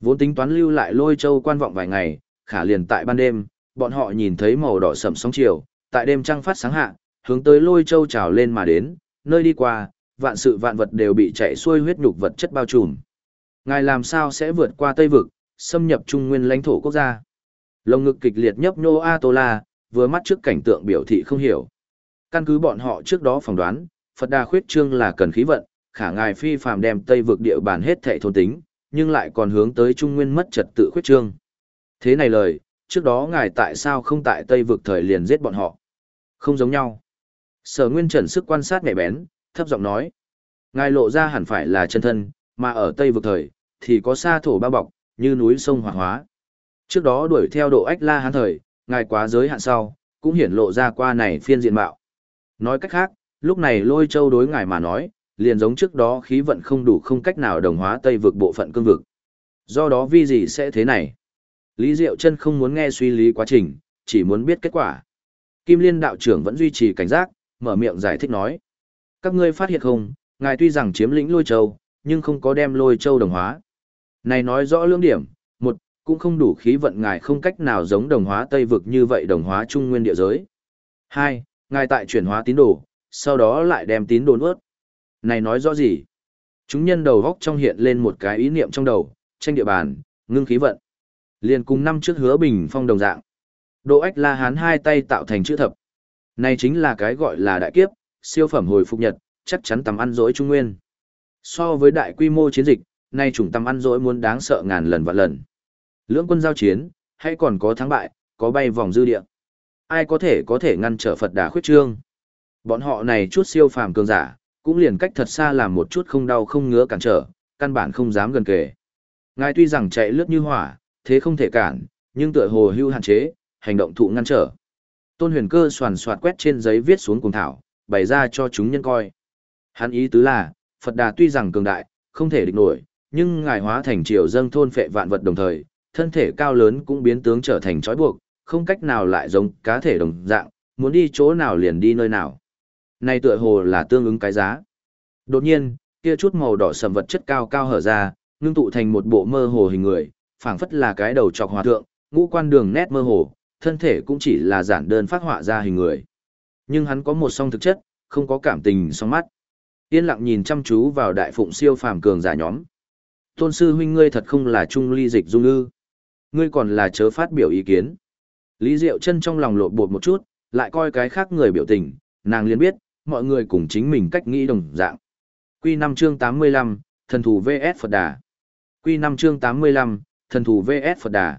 Vốn tính toán lưu lại lôi châu quan vọng vài ngày, khả liền tại ban đêm, bọn họ nhìn thấy màu đỏ sẫm sóng chiều, tại đêm trăng phát sáng hạ, hướng tới lôi châu trào lên mà đến, nơi đi qua, vạn sự vạn vật đều bị chạy xuôi huyết nhục vật chất bao trùm. Ngài làm sao sẽ vượt qua Tây Vực, xâm nhập trung nguyên lãnh thổ quốc gia? Lồng ngực kịch liệt nhấp nhô Atola, vừa mắt trước cảnh tượng biểu thị không hiểu. Căn cứ bọn họ trước đó phỏng đoán, Phật Đà khuyết trương là cần khí vận, khả ngài phi phàm đem Tây Vực địa bàn hết thảy thôn tính, nhưng lại còn hướng tới trung nguyên mất trật tự khuyết trương. Thế này lời, trước đó ngài tại sao không tại Tây Vực thời liền giết bọn họ? Không giống nhau. Sở Nguyên Trần sức quan sát nhạy bén, thấp giọng nói. Ngài lộ ra hẳn phải là chân thân, mà ở Tây Vực thời, thì có xa thổ bao bọc, như núi sông hoạt hóa. Trước đó đuổi theo độ ách la hán thời, Ngài quá giới hạn sau, cũng hiển lộ ra qua này phiên diện mạo. Nói cách khác, lúc này lôi châu đối ngài mà nói, liền giống trước đó khí vận không đủ không cách nào đồng hóa tây vực bộ phận cương vực. Do đó vì gì sẽ thế này? Lý Diệu Trân không muốn nghe suy lý quá trình, chỉ muốn biết kết quả. Kim Liên đạo trưởng vẫn duy trì cảnh giác, mở miệng giải thích nói. Các ngươi phát hiện không, ngài tuy rằng chiếm lĩnh lôi châu, nhưng không có đem lôi châu đồng hóa. Này nói rõ lương điểm, một, cũng không đủ khí vận ngài không cách nào giống đồng hóa Tây vực như vậy đồng hóa trung nguyên địa giới. Hai, ngài tại chuyển hóa tín đồ, sau đó lại đem tín đồ nuốt. Này nói rõ gì? Chúng nhân đầu góc trong hiện lên một cái ý niệm trong đầu, tranh địa bàn, ngưng khí vận. Liên cùng năm trước hứa bình phong đồng dạng. Độ ách la hán hai tay tạo thành chữ thập. Này chính là cái gọi là đại kiếp, siêu phẩm hồi phục nhật, chắc chắn tầm ăn dỗi trung nguyên. So với đại quy mô chiến dịch, nay chủng tầm ăn dỗi muốn đáng sợ ngàn lần vạn lần. Lưỡng quân giao chiến, hay còn có thắng bại, có bay vòng dư địa. Ai có thể có thể ngăn trở Phật đà khuyết trương. Bọn họ này chút siêu phàm cường giả, cũng liền cách thật xa làm một chút không đau không ngứa cản trở, căn bản không dám gần kề. Ngài tuy rằng chạy lướt như hỏa, thế không thể cản, nhưng tựa hồ hưu hạn chế, hành động thụ ngăn trở. Tôn huyền cơ soàn soạt quét trên giấy viết xuống cùng thảo, bày ra cho chúng nhân coi. Hắn ý tứ là, Phật Đà tuy rằng cường đại, không thể địch nổi, nhưng ngài hóa thành triều dâng thôn phệ vạn vật đồng thời, thân thể cao lớn cũng biến tướng trở thành trói buộc, không cách nào lại giống cá thể đồng dạng, muốn đi chỗ nào liền đi nơi nào. Này tựa hồ là tương ứng cái giá. Đột nhiên, kia chút màu đỏ sầm vật chất cao cao hở ra, ngưng tụ thành một bộ mơ hồ hình người, phảng phất là cái đầu trọc hòa thượng, ngũ quan đường nét mơ hồ, thân thể cũng chỉ là giản đơn phát họa ra hình người. Nhưng hắn có một song thực chất, không có cảm tình song mắt. Yên lặng nhìn chăm chú vào đại phụng siêu phàm cường giả nhóm. Tôn sư huynh ngươi thật không là trung ly dịch dung ư. Ngươi còn là chớ phát biểu ý kiến. Lý Diệu chân trong lòng lộn bột một chút, lại coi cái khác người biểu tình, nàng liền biết, mọi người cùng chính mình cách nghĩ đồng dạng. Quy 5 chương 85, thần thủ VS Phật Đà. Quy 5 chương 85, thần thủ VS Phật Đà.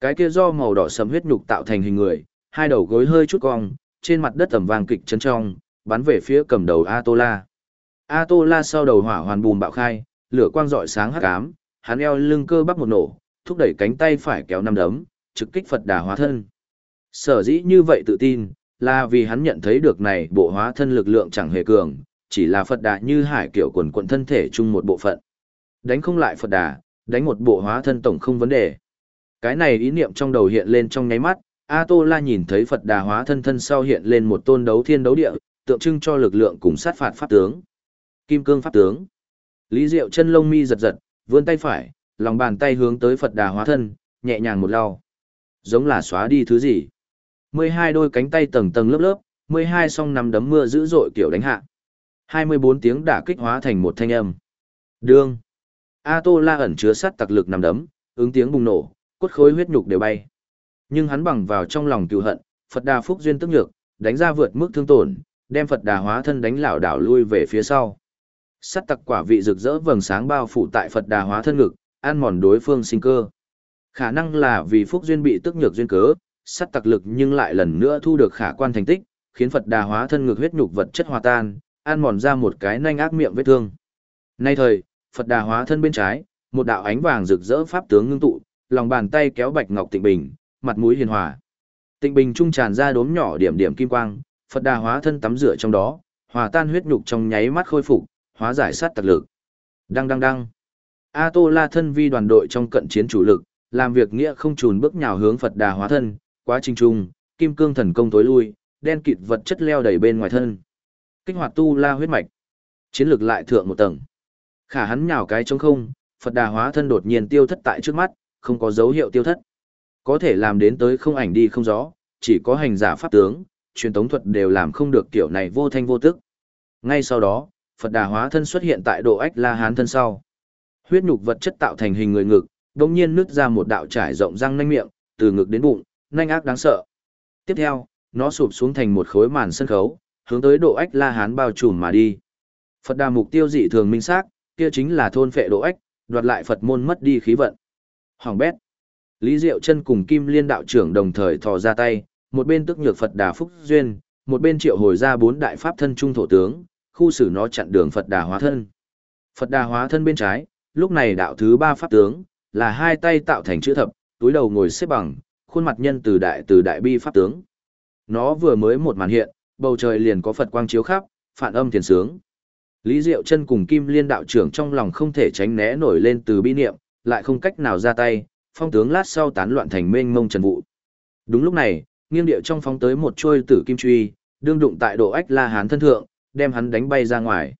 Cái kia do màu đỏ sẫm huyết nhục tạo thành hình người, hai đầu gối hơi chút cong, trên mặt đất tầm vàng kịch chấn trong, bắn về phía cầm đầu Atola. Atola sau đầu hỏa hoàn bùm bạo khai, lửa quang rọi sáng hắc ám, hắn eo lưng cơ bắp một nổ, thúc đẩy cánh tay phải kéo năm đấm, trực kích Phật Đà hóa thân. Sở dĩ như vậy tự tin, là vì hắn nhận thấy được này bộ hóa thân lực lượng chẳng hề cường, chỉ là Phật Đà như hải kiểu quần quận thân thể chung một bộ phận. Đánh không lại Phật Đà, đánh một bộ hóa thân tổng không vấn đề. Cái này ý niệm trong đầu hiện lên trong nháy mắt, A Tô La nhìn thấy Phật Đà hóa thân thân sau hiện lên một tôn đấu thiên đấu địa, tượng trưng cho lực lượng cùng sát phạt pháp tướng. Kim cương pháp tướng. Lý Diệu chân lông mi giật giật, vươn tay phải, lòng bàn tay hướng tới Phật Đà hóa thân, nhẹ nhàng một lau. Giống là xóa đi thứ gì. 12 đôi cánh tay tầng tầng lớp lớp, 12 song nắm đấm mưa dữ dội kiểu đánh hạ. 24 tiếng đả kích hóa thành một thanh âm. Đương. A Tô La ẩn chứa sát tặc lực nằm đấm, ứng tiếng bùng nổ, cốt khối huyết nhục đều bay. Nhưng hắn bằng vào trong lòng cựu hận, Phật Đà phúc duyên tức nhược, đánh ra vượt mức thương tổn, đem Phật Đà hóa thân đánh lảo đảo lui về phía sau. Sát tặc quả vị rực rỡ vầng sáng bao phủ tại Phật Đà hóa thân ngực, an mòn đối phương sinh cơ. Khả năng là vì phúc duyên bị tức nhược duyên cớ, sát tặc lực nhưng lại lần nữa thu được khả quan thành tích, khiến Phật Đà hóa thân ngực huyết nhục vật chất hòa tan, an mòn ra một cái nanh ác miệng vết thương. Nay thời, Phật Đà hóa thân bên trái, một đạo ánh vàng rực rỡ pháp tướng ngưng tụ, lòng bàn tay kéo bạch ngọc tịnh bình, mặt mũi hiền hòa. Tịnh bình trung tràn ra đốm nhỏ điểm điểm kim quang, Phật Đà hóa thân tắm rửa trong đó, hòa tan huyết nhục trong nháy mắt khôi phục, hóa giải sát tặc lực. Đăng đăng đăng. A Tô La thân vi đoàn đội trong cận chiến chủ lực, làm việc nghĩa không chùn bước nhào hướng Phật Đà hóa thân, quá trình trung, kim cương thần công tối lui, đen kịt vật chất leo đầy bên ngoài thân. Kích hoạt tu la huyết mạch. Chiến lược lại thượng một tầng. Khả hắn nhào cái trống không, Phật Đà hóa thân đột nhiên tiêu thất tại trước mắt, không có dấu hiệu tiêu thất. Có thể làm đến tới không ảnh đi không rõ, chỉ có hành giả pháp tướng, truyền tống thuật đều làm không được kiểu này vô thanh vô tức. Ngay sau đó, Phật Đà hóa thân xuất hiện tại độ ách La Hán thân sau. Huyết nhục vật chất tạo thành hình người ngực, đột nhiên nứt ra một đạo trải rộng răng nanh miệng, từ ngực đến bụng, nanh ác đáng sợ. Tiếp theo, nó sụp xuống thành một khối màn sân khấu, hướng tới độ ách La Hán bao trùm mà đi. Phật Đà mục tiêu dị thường minh xác, kia chính là thôn phệ độ ách, đoạt lại Phật môn mất đi khí vận. Hoàng bét. Lý Diệu chân cùng Kim Liên đạo trưởng đồng thời thò ra tay, một bên tức nhược Phật Đà Phúc Duyên, một bên triệu hồi ra bốn đại pháp thân trung thổ tướng, khu xử nó chặn đường Phật Đà hóa thân. Phật Đà hóa thân bên trái, lúc này đạo thứ ba pháp tướng, là hai tay tạo thành chữ thập, túi đầu ngồi xếp bằng, khuôn mặt nhân từ đại từ đại bi pháp tướng. Nó vừa mới một màn hiện, bầu trời liền có Phật quang chiếu khắp, phản âm thiền sướng. Lý Diệu chân cùng Kim Liên đạo trưởng trong lòng không thể tránh né nổi lên từ bi niệm, lại không cách nào ra tay, phong tướng lát sau tán loạn thành mênh mông trần vụ. Đúng lúc này, nghiêng điệu trong phóng tới một trôi tử kim truy, đương đụng tại độ ách la hán thân thượng, đem hắn đánh bay ra ngoài.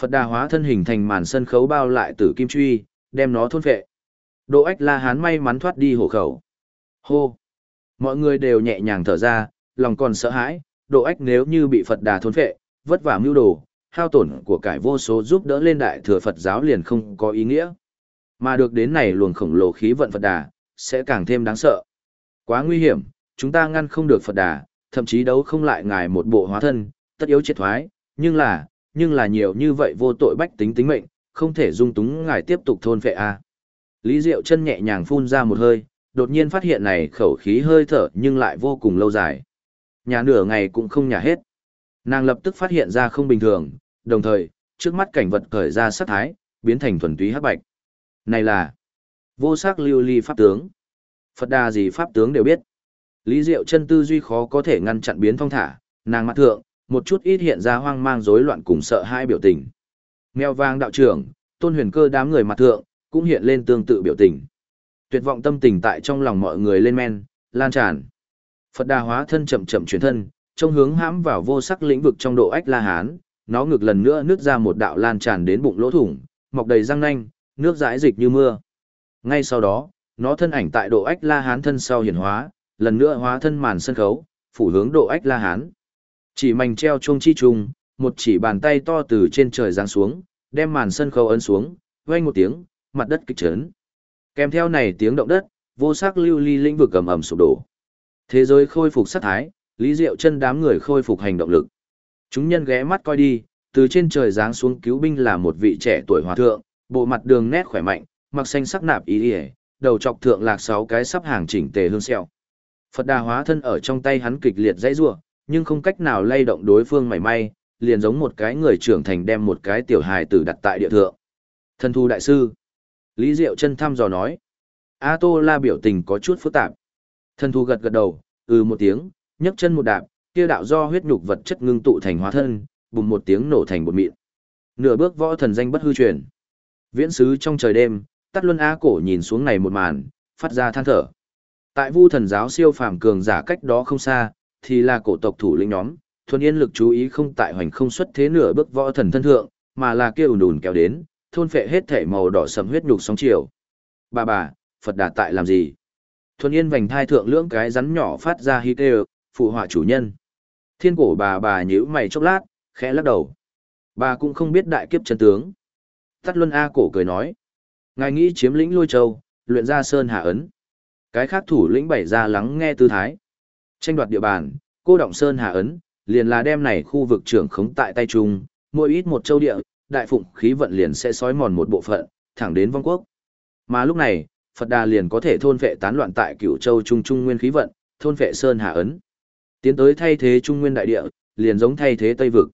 Phật đà hóa thân hình thành màn sân khấu bao lại tử kim truy, đem nó thôn phệ. Độ ách la hán may mắn thoát đi hổ khẩu. Hô! Mọi người đều nhẹ nhàng thở ra, lòng còn sợ hãi, độ ách nếu như bị Phật đà thôn phệ, vất vả mưu đồ, hao tổn của cải vô số giúp đỡ lên đại thừa Phật giáo liền không có ý nghĩa. Mà được đến này luồng khổng lồ khí vận Phật đà, sẽ càng thêm đáng sợ. Quá nguy hiểm, chúng ta ngăn không được Phật đà, thậm chí đấu không lại ngài một bộ hóa thân, tất yếu triệt thoái, nhưng là, nhưng là nhiều như vậy vô tội bách tính tính mệnh, không thể dung túng ngài tiếp tục thôn phệ a. Lý Diệu chân nhẹ nhàng phun ra một hơi, đột nhiên phát hiện này khẩu khí hơi thở nhưng lại vô cùng lâu dài. Nhà nửa ngày cũng không nhà hết. Nàng lập tức phát hiện ra không bình thường, đồng thời, trước mắt cảnh vật khởi ra sát thái, biến thành thuần túy hắc bạch. Này là vô sắc lưu ly pháp tướng. Phật đà gì pháp tướng đều biết. Lý Diệu chân tư duy khó có thể ngăn chặn biến phong thả, nàng mặt thượng, một chút ít hiện ra hoang mang rối loạn cùng sợ hai biểu tình. Mèo vàng đạo trưởng, tôn huyền cơ đám người mặt thượng, cũng hiện lên tương tự biểu tình. Tuyệt vọng tâm tình tại trong lòng mọi người lên men, lan tràn. Phật đà hóa thân chậm chậm chuyển thân, trong hướng hãm vào vô sắc lĩnh vực trong độ ách la hán, nó ngực lần nữa nước ra một đạo lan tràn đến bụng lỗ thủng, mọc đầy răng nanh, nước dãi dịch như mưa. Ngay sau đó, nó thân ảnh tại độ ách la hán thân sau hiển hóa, lần nữa hóa thân màn sân khấu, phủ hướng độ ách la hán. Chỉ mảnh treo chuông chi trùng, một chỉ bàn tay to từ trên trời giáng xuống, đem màn sân khấu ấn xuống, vang một tiếng, mặt đất kịch chấn. Kèm theo này tiếng động đất, vô sắc lưu ly lĩnh vực ầm ầm sụp đổ. Thế giới khôi phục sát thái, Lý Diệu chân đám người khôi phục hành động lực. Chúng nhân ghé mắt coi đi, từ trên trời giáng xuống cứu binh là một vị trẻ tuổi hòa thượng, bộ mặt đường nét khỏe mạnh, mặc xanh sắc nạp ý y, đầu chọc thượng lạc sáu cái sắp hàng chỉnh tề hương xeo. Phật đà hóa thân ở trong tay hắn kịch liệt dãy rủa, nhưng không cách nào lay động đối phương mảy may, liền giống một cái người trưởng thành đem một cái tiểu hài tử đặt tại địa thượng. Thân thu đại sư. Lý Diệu chân thăm dò nói. A Tô La biểu tình có chút phức tạp. Thân thu gật gật đầu, ừ một tiếng, nhấc chân một đạp, kia đạo do huyết nhục vật chất ngưng tụ thành hóa thân, bùng một tiếng nổ thành bột mịn. Nửa bước võ thần danh bất hư truyền. Viễn sứ trong trời đêm, Tát Luân A cổ nhìn xuống này một màn, phát ra than thở. Tại Vu thần giáo siêu phàm cường giả cách đó không xa, thì là cổ tộc thủ lĩnh nhóm, thuần yên lực chú ý không tại hoành không xuất thế nửa bước võ thần thân thượng, mà là kia ùn ùn kéo đến, thôn phệ hết thể màu đỏ sầm huyết nhục sóng chiều. Bà bà, Phật đà tại làm gì? Thuần yên vành thai thượng lưỡng cái rắn nhỏ phát ra hít kêu, phụ họa chủ nhân. Thiên cổ bà bà nhíu mày chốc lát, khẽ lắc đầu. Bà cũng không biết đại kiếp chân tướng. Tắt Luân A cổ cười nói. Ngài nghĩ chiếm lĩnh lôi châu, luyện ra sơn hạ ấn. Cái khác thủ lĩnh bảy ra lắng nghe tư thái. Tranh đoạt địa bàn, cô động sơn hạ ấn, liền là đem này khu vực trưởng khống tại tay trung, mỗi ít một châu địa, đại phụng khí vận liền sẽ sói mòn một bộ phận, thẳng đến vong quốc. Mà lúc này, Phật Đà liền có thể thôn vệ tán loạn tại cửu châu trung trung nguyên khí vận, thôn vệ sơn hạ ấn. Tiến tới thay thế trung nguyên đại địa, liền giống thay thế Tây vực.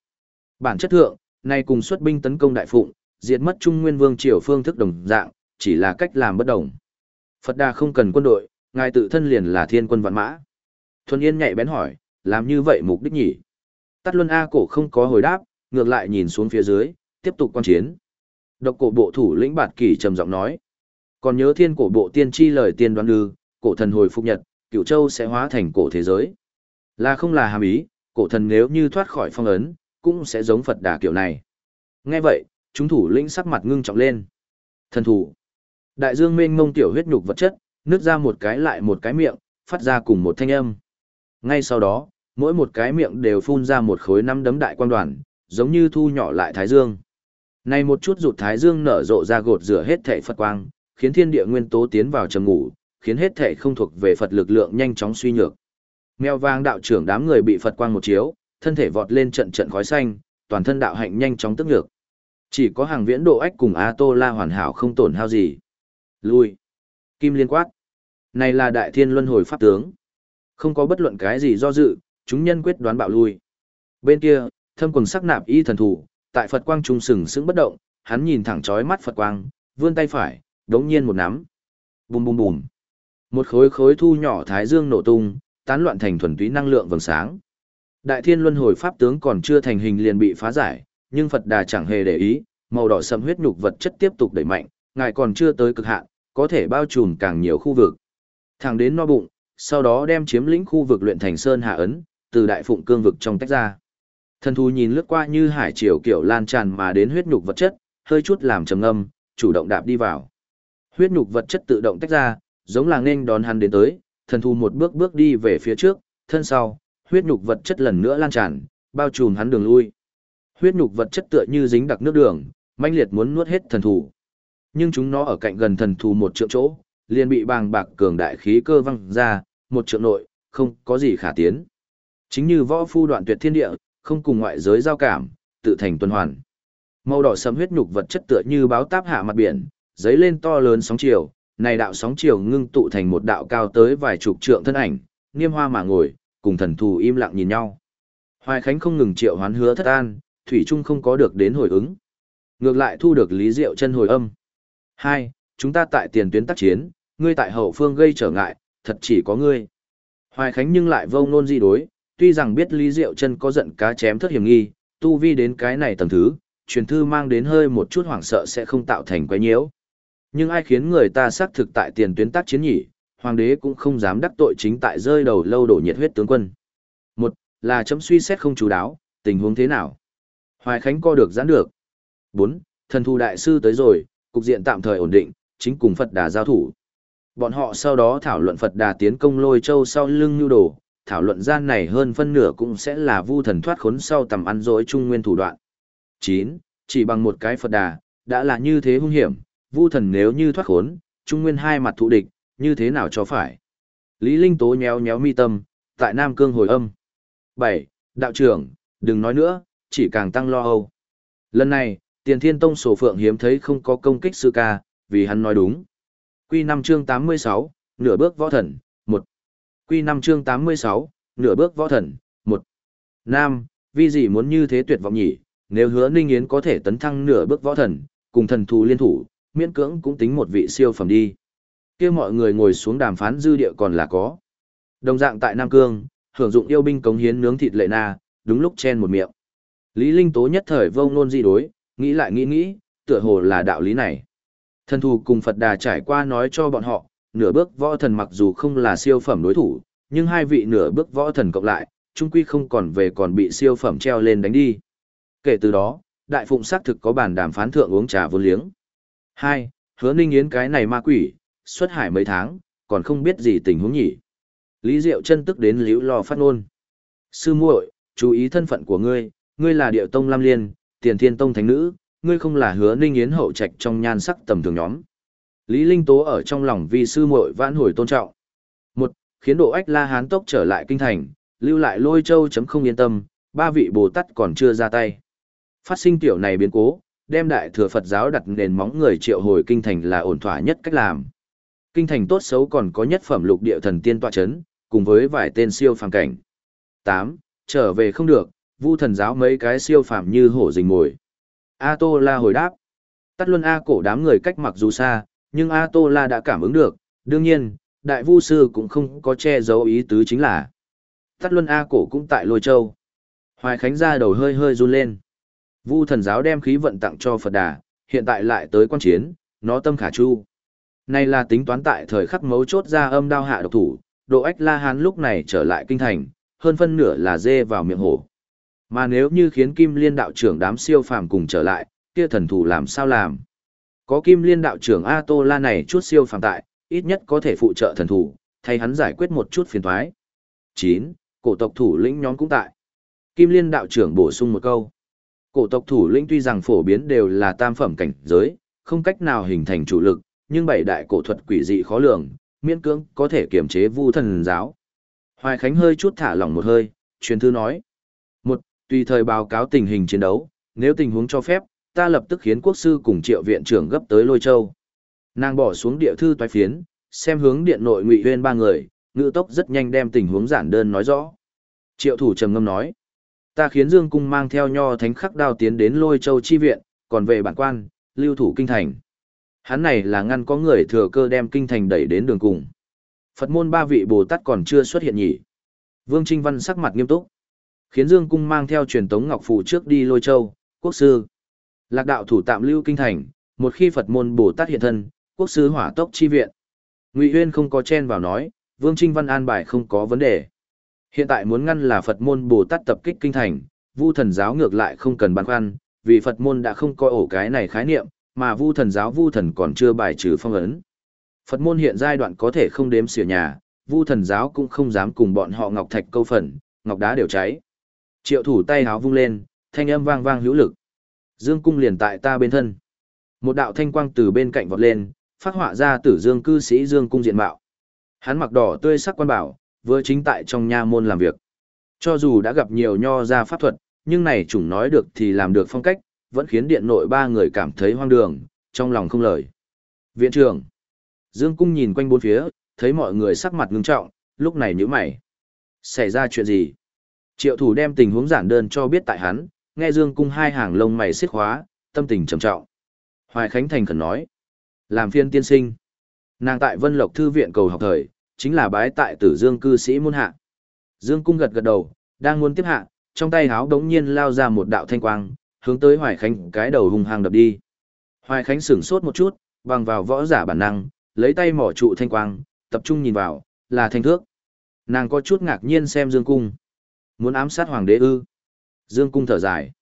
Bản chất thượng, nay cùng xuất binh tấn công đại phụng, diệt mất trung nguyên vương triều phương thức đồng dạng, chỉ là cách làm bất đồng. Phật Đà không cần quân đội, ngài tự thân liền là thiên quân vạn mã. Thuần Yên nhạy bén hỏi, làm như vậy mục đích nhỉ? Tát Luân A cổ không có hồi đáp, ngược lại nhìn xuống phía dưới, tiếp tục quan chiến. Độc cổ bộ thủ lĩnh Bạt Kỳ trầm giọng nói, còn nhớ thiên cổ bộ tiên tri lời tiên đoán ư, cổ thần hồi phục nhật, cựu châu sẽ hóa thành cổ thế giới. Là không là hàm ý, cổ thần nếu như thoát khỏi phong ấn, cũng sẽ giống Phật đà kiểu này. Nghe vậy, chúng thủ lĩnh sắc mặt ngưng trọng lên. Thần thủ. Đại dương mênh mông tiểu huyết nhục vật chất, nứt ra một cái lại một cái miệng, phát ra cùng một thanh âm. Ngay sau đó, mỗi một cái miệng đều phun ra một khối năm đấm đại quan đoàn, giống như thu nhỏ lại thái dương. Này một chút rụt thái dương nở rộ ra gột rửa hết thể Phật quang, khiến thiên địa nguyên tố tiến vào trầm ngủ, khiến hết thể không thuộc về Phật lực lượng nhanh chóng suy nhược. Mèo vàng đạo trưởng đám người bị Phật quang một chiếu, thân thể vọt lên trận trận khói xanh, toàn thân đạo hạnh nhanh chóng tức ngược, Chỉ có hàng viễn độ ách cùng A Tô La hoàn hảo không tổn hao gì. Lui. Kim liên quát. Này là đại thiên luân hồi pháp tướng. Không có bất luận cái gì do dự, chúng nhân quyết đoán bạo lui. Bên kia, thâm quần sắc nạp y thần thủ, tại Phật quang trung sừng sững bất động, hắn nhìn thẳng chói mắt Phật quang, vươn tay phải, đống nhiên một nắm. Bùm bùm bùm. Một khối khối thu nhỏ thái dương nổ tung, tán loạn thành thuần túy năng lượng vầng sáng. Đại thiên luân hồi pháp tướng còn chưa thành hình liền bị phá giải, nhưng Phật Đà chẳng hề để ý, màu đỏ sẫm huyết nhục vật chất tiếp tục đẩy mạnh, ngài còn chưa tới cực hạn, có thể bao trùm càng nhiều khu vực. Thẳng đến no bụng, sau đó đem chiếm lĩnh khu vực luyện thành sơn hạ ấn, từ đại phụng cương vực trong tách ra. Thần thú nhìn lướt qua như hải triều kiểu lan tràn mà đến huyết nhục vật chất, hơi chút làm trầm ngâm, chủ động đạp đi vào. Huyết nhục vật chất tự động tách ra, giống là nên đón hắn đến tới, thần thù một bước bước đi về phía trước, thân sau, huyết nhục vật chất lần nữa lan tràn, bao trùm hắn đường lui. Huyết nhục vật chất tựa như dính đặc nước đường, manh liệt muốn nuốt hết thần thù. Nhưng chúng nó ở cạnh gần thần thù một trượng chỗ, liền bị bàng bạc cường đại khí cơ văng ra, một trượng nội, không có gì khả tiến. Chính như võ phu đoạn tuyệt thiên địa, không cùng ngoại giới giao cảm, tự thành tuần hoàn. Màu đỏ sẫm huyết nhục vật chất tựa như báo táp hạ mặt biển, dấy lên to lớn sóng chiều, này đạo sóng chiều ngưng tụ thành một đạo cao tới vài chục trượng thân ảnh, niêm hoa mà ngồi, cùng thần thù im lặng nhìn nhau. Hoài Khánh không ngừng triệu hoán hứa thất an, thủy trung không có được đến hồi ứng. Ngược lại thu được lý diệu chân hồi âm. Hai, chúng ta tại tiền tuyến tác chiến, ngươi tại hậu phương gây trở ngại, thật chỉ có ngươi. Hoài Khánh nhưng lại vông nôn di đối, tuy rằng biết Lý Diệu chân có giận cá chém thất hiểm nghi, tu vi đến cái này tầng thứ, truyền thư mang đến hơi một chút hoảng sợ sẽ không tạo thành quái nhiễu. Nhưng ai khiến người ta xác thực tại tiền tuyến tác chiến nhỉ, hoàng đế cũng không dám đắc tội chính tại rơi đầu lâu đổ nhiệt huyết tướng quân. Một, là chấm suy xét không chú đáo, tình huống thế nào? Hoài Khánh co được giãn được. Bốn, thần thu đại sư tới rồi, cục diện tạm thời ổn định, chính cùng Phật đà giao thủ. Bọn họ sau đó thảo luận Phật đà tiến công lôi châu sau lưng nhu đồ, thảo luận gian này hơn phân nửa cũng sẽ là vu thần thoát khốn sau tầm ăn dối trung nguyên thủ đoạn. 9. Chỉ bằng một cái Phật đà, đã là như thế hung hiểm, vu thần nếu như thoát khốn, trung nguyên hai mặt thụ địch, như thế nào cho phải. Lý Linh tố nhéo nhéo mi tâm, tại Nam Cương hồi âm. 7. Đạo trưởng, đừng nói nữa, chỉ càng tăng lo âu. Lần này, tiền thiên tông sổ phượng hiếm thấy không có công kích sư ca, vì hắn nói đúng. Quy 5 chương 86, nửa bước võ thần, 1. Quy 5 chương 86, nửa bước võ thần, 1. Nam, vì gì muốn như thế tuyệt vọng nhỉ, nếu hứa Ninh Yến có thể tấn thăng nửa bước võ thần, cùng thần thù liên thủ, miễn cưỡng cũng tính một vị siêu phẩm đi. kia mọi người ngồi xuống đàm phán dư địa còn là có. Đồng dạng tại Nam Cương, hưởng dụng yêu binh cống hiến nướng thịt lệ na, đúng lúc chen một miệng. Lý Linh Tố nhất thời vông nôn di đối, nghĩ lại nghĩ nghĩ, tựa hồ là đạo lý này. Thần thù cùng Phật Đà trải qua nói cho bọn họ, nửa bước võ thần mặc dù không là siêu phẩm đối thủ, nhưng hai vị nửa bước võ thần cộng lại, trung quy không còn về còn bị siêu phẩm treo lên đánh đi. Kể từ đó, đại phụng xác thực có bản đàm phán thượng uống trà vô liếng. Hai, hứa ninh yến cái này ma quỷ, xuất hải mấy tháng, còn không biết gì tình huống nhỉ. Lý Diệu chân tức đến liễu lo phát ngôn. Sư muội, chú ý thân phận của ngươi, ngươi là điệu tông lam liên, tiền thiên tông thánh nữ, ngươi không là hứa ninh yến hậu trạch trong nhan sắc tầm thường nhóm. Lý Linh Tố ở trong lòng vì sư muội vãn hồi tôn trọng. Một, khiến độ ách la hán tốc trở lại kinh thành, lưu lại lôi châu chấm không yên tâm, ba vị Bồ Tát còn chưa ra tay. Phát sinh tiểu này biến cố, đem đại thừa Phật giáo đặt nền móng người triệu hồi kinh thành là ổn thỏa nhất cách làm. Kinh thành tốt xấu còn có nhất phẩm lục địa thần tiên tọa chấn, cùng với vài tên siêu phàm cảnh. 8. Trở về không được, vu thần giáo mấy cái siêu phàm như hổ rình mồi. A Tô La hồi đáp. Tắt luôn A cổ đám người cách mặc dù xa, nhưng A Tô La đã cảm ứng được, đương nhiên, đại vu sư cũng không có che giấu ý tứ chính là. Tắt luôn A cổ cũng tại lôi châu. Hoài Khánh ra đầu hơi hơi run lên. Vu thần giáo đem khí vận tặng cho Phật Đà, hiện tại lại tới quan chiến, nó tâm khả chu. Này là tính toán tại thời khắc mấu chốt ra âm đao hạ độc thủ, độ ách la hán lúc này trở lại kinh thành, hơn phân nửa là dê vào miệng hổ. Mà nếu như khiến Kim Liên đạo trưởng đám siêu phàm cùng trở lại, kia thần thủ làm sao làm? Có Kim Liên đạo trưởng A Tô La này chút siêu phàm tại, ít nhất có thể phụ trợ thần thủ, thay hắn giải quyết một chút phiền toái. 9. Cổ tộc thủ lĩnh nhóm cũng tại. Kim Liên đạo trưởng bổ sung một câu. Cổ tộc thủ lĩnh tuy rằng phổ biến đều là tam phẩm cảnh giới, không cách nào hình thành chủ lực, nhưng bảy đại cổ thuật quỷ dị khó lường, miễn cưỡng có thể kiểm chế vu thần giáo. Hoài Khánh hơi chút thả lỏng một hơi, truyền thư nói. Một, tùy thời báo cáo tình hình chiến đấu, nếu tình huống cho phép, ta lập tức khiến quốc sư cùng triệu viện trưởng gấp tới lôi châu. Nàng bỏ xuống địa thư toái phiến, xem hướng điện nội ngụy huyên ba người, ngữ tốc rất nhanh đem tình huống giản đơn nói rõ. Triệu thủ trầm ngâm nói, ta khiến Dương Cung mang theo nho thánh khắc đao tiến đến lôi châu chi viện, còn về bản quan, lưu thủ kinh thành. Hắn này là ngăn có người thừa cơ đem kinh thành đẩy đến đường cùng. Phật môn ba vị Bồ Tát còn chưa xuất hiện nhỉ. Vương Trinh Văn sắc mặt nghiêm túc. Khiến Dương Cung mang theo truyền tống ngọc Phủ trước đi lôi châu, quốc sư. Lạc đạo thủ tạm lưu kinh thành, một khi Phật môn Bồ Tát hiện thân, quốc sư hỏa tốc chi viện. Ngụy Huyên không có chen vào nói, Vương Trinh Văn an bài không có vấn đề. Hiện tại muốn ngăn là Phật môn Bồ Tát tập kích kinh thành, Vu thần giáo ngược lại không cần băn khoăn, vì Phật môn đã không coi ổ cái này khái niệm, mà Vu thần giáo Vu thần còn chưa bài trừ phong ấn. Phật môn hiện giai đoạn có thể không đếm xỉa nhà, Vu thần giáo cũng không dám cùng bọn họ ngọc thạch câu phần, ngọc đá đều cháy. Triệu thủ tay háo vung lên, thanh âm vang vang hữu lực. Dương cung liền tại ta bên thân. Một đạo thanh quang từ bên cạnh vọt lên, phát họa ra tử dương cư sĩ Dương cung diện mạo. Hắn mặc đỏ tươi sắc quan bảo, vừa chính tại trong nha môn làm việc. Cho dù đã gặp nhiều nho ra pháp thuật, nhưng này chủng nói được thì làm được phong cách, vẫn khiến điện nội ba người cảm thấy hoang đường, trong lòng không lời. Viện trưởng Dương Cung nhìn quanh bốn phía, thấy mọi người sắc mặt ngưng trọng, lúc này nhíu mày. Xảy ra chuyện gì? Triệu thủ đem tình huống giản đơn cho biết tại hắn, nghe Dương Cung hai hàng lông mày xiết khóa, tâm tình trầm trọng. Hoài Khánh Thành khẩn nói. Làm phiên tiên sinh. Nàng tại Vân Lộc Thư viện cầu học thời, chính là bái tại tử Dương cư sĩ môn hạ. Dương Cung gật gật đầu, đang muốn tiếp hạ, trong tay háo đống nhiên lao ra một đạo thanh quang, hướng tới Hoài Khánh cái đầu hung hăng đập đi. Hoài Khánh sửng sốt một chút, bằng vào võ giả bản năng, lấy tay mỏ trụ thanh quang, tập trung nhìn vào, là thanh thước. Nàng có chút ngạc nhiên xem Dương Cung. Muốn ám sát hoàng đế ư? Dương Cung thở dài.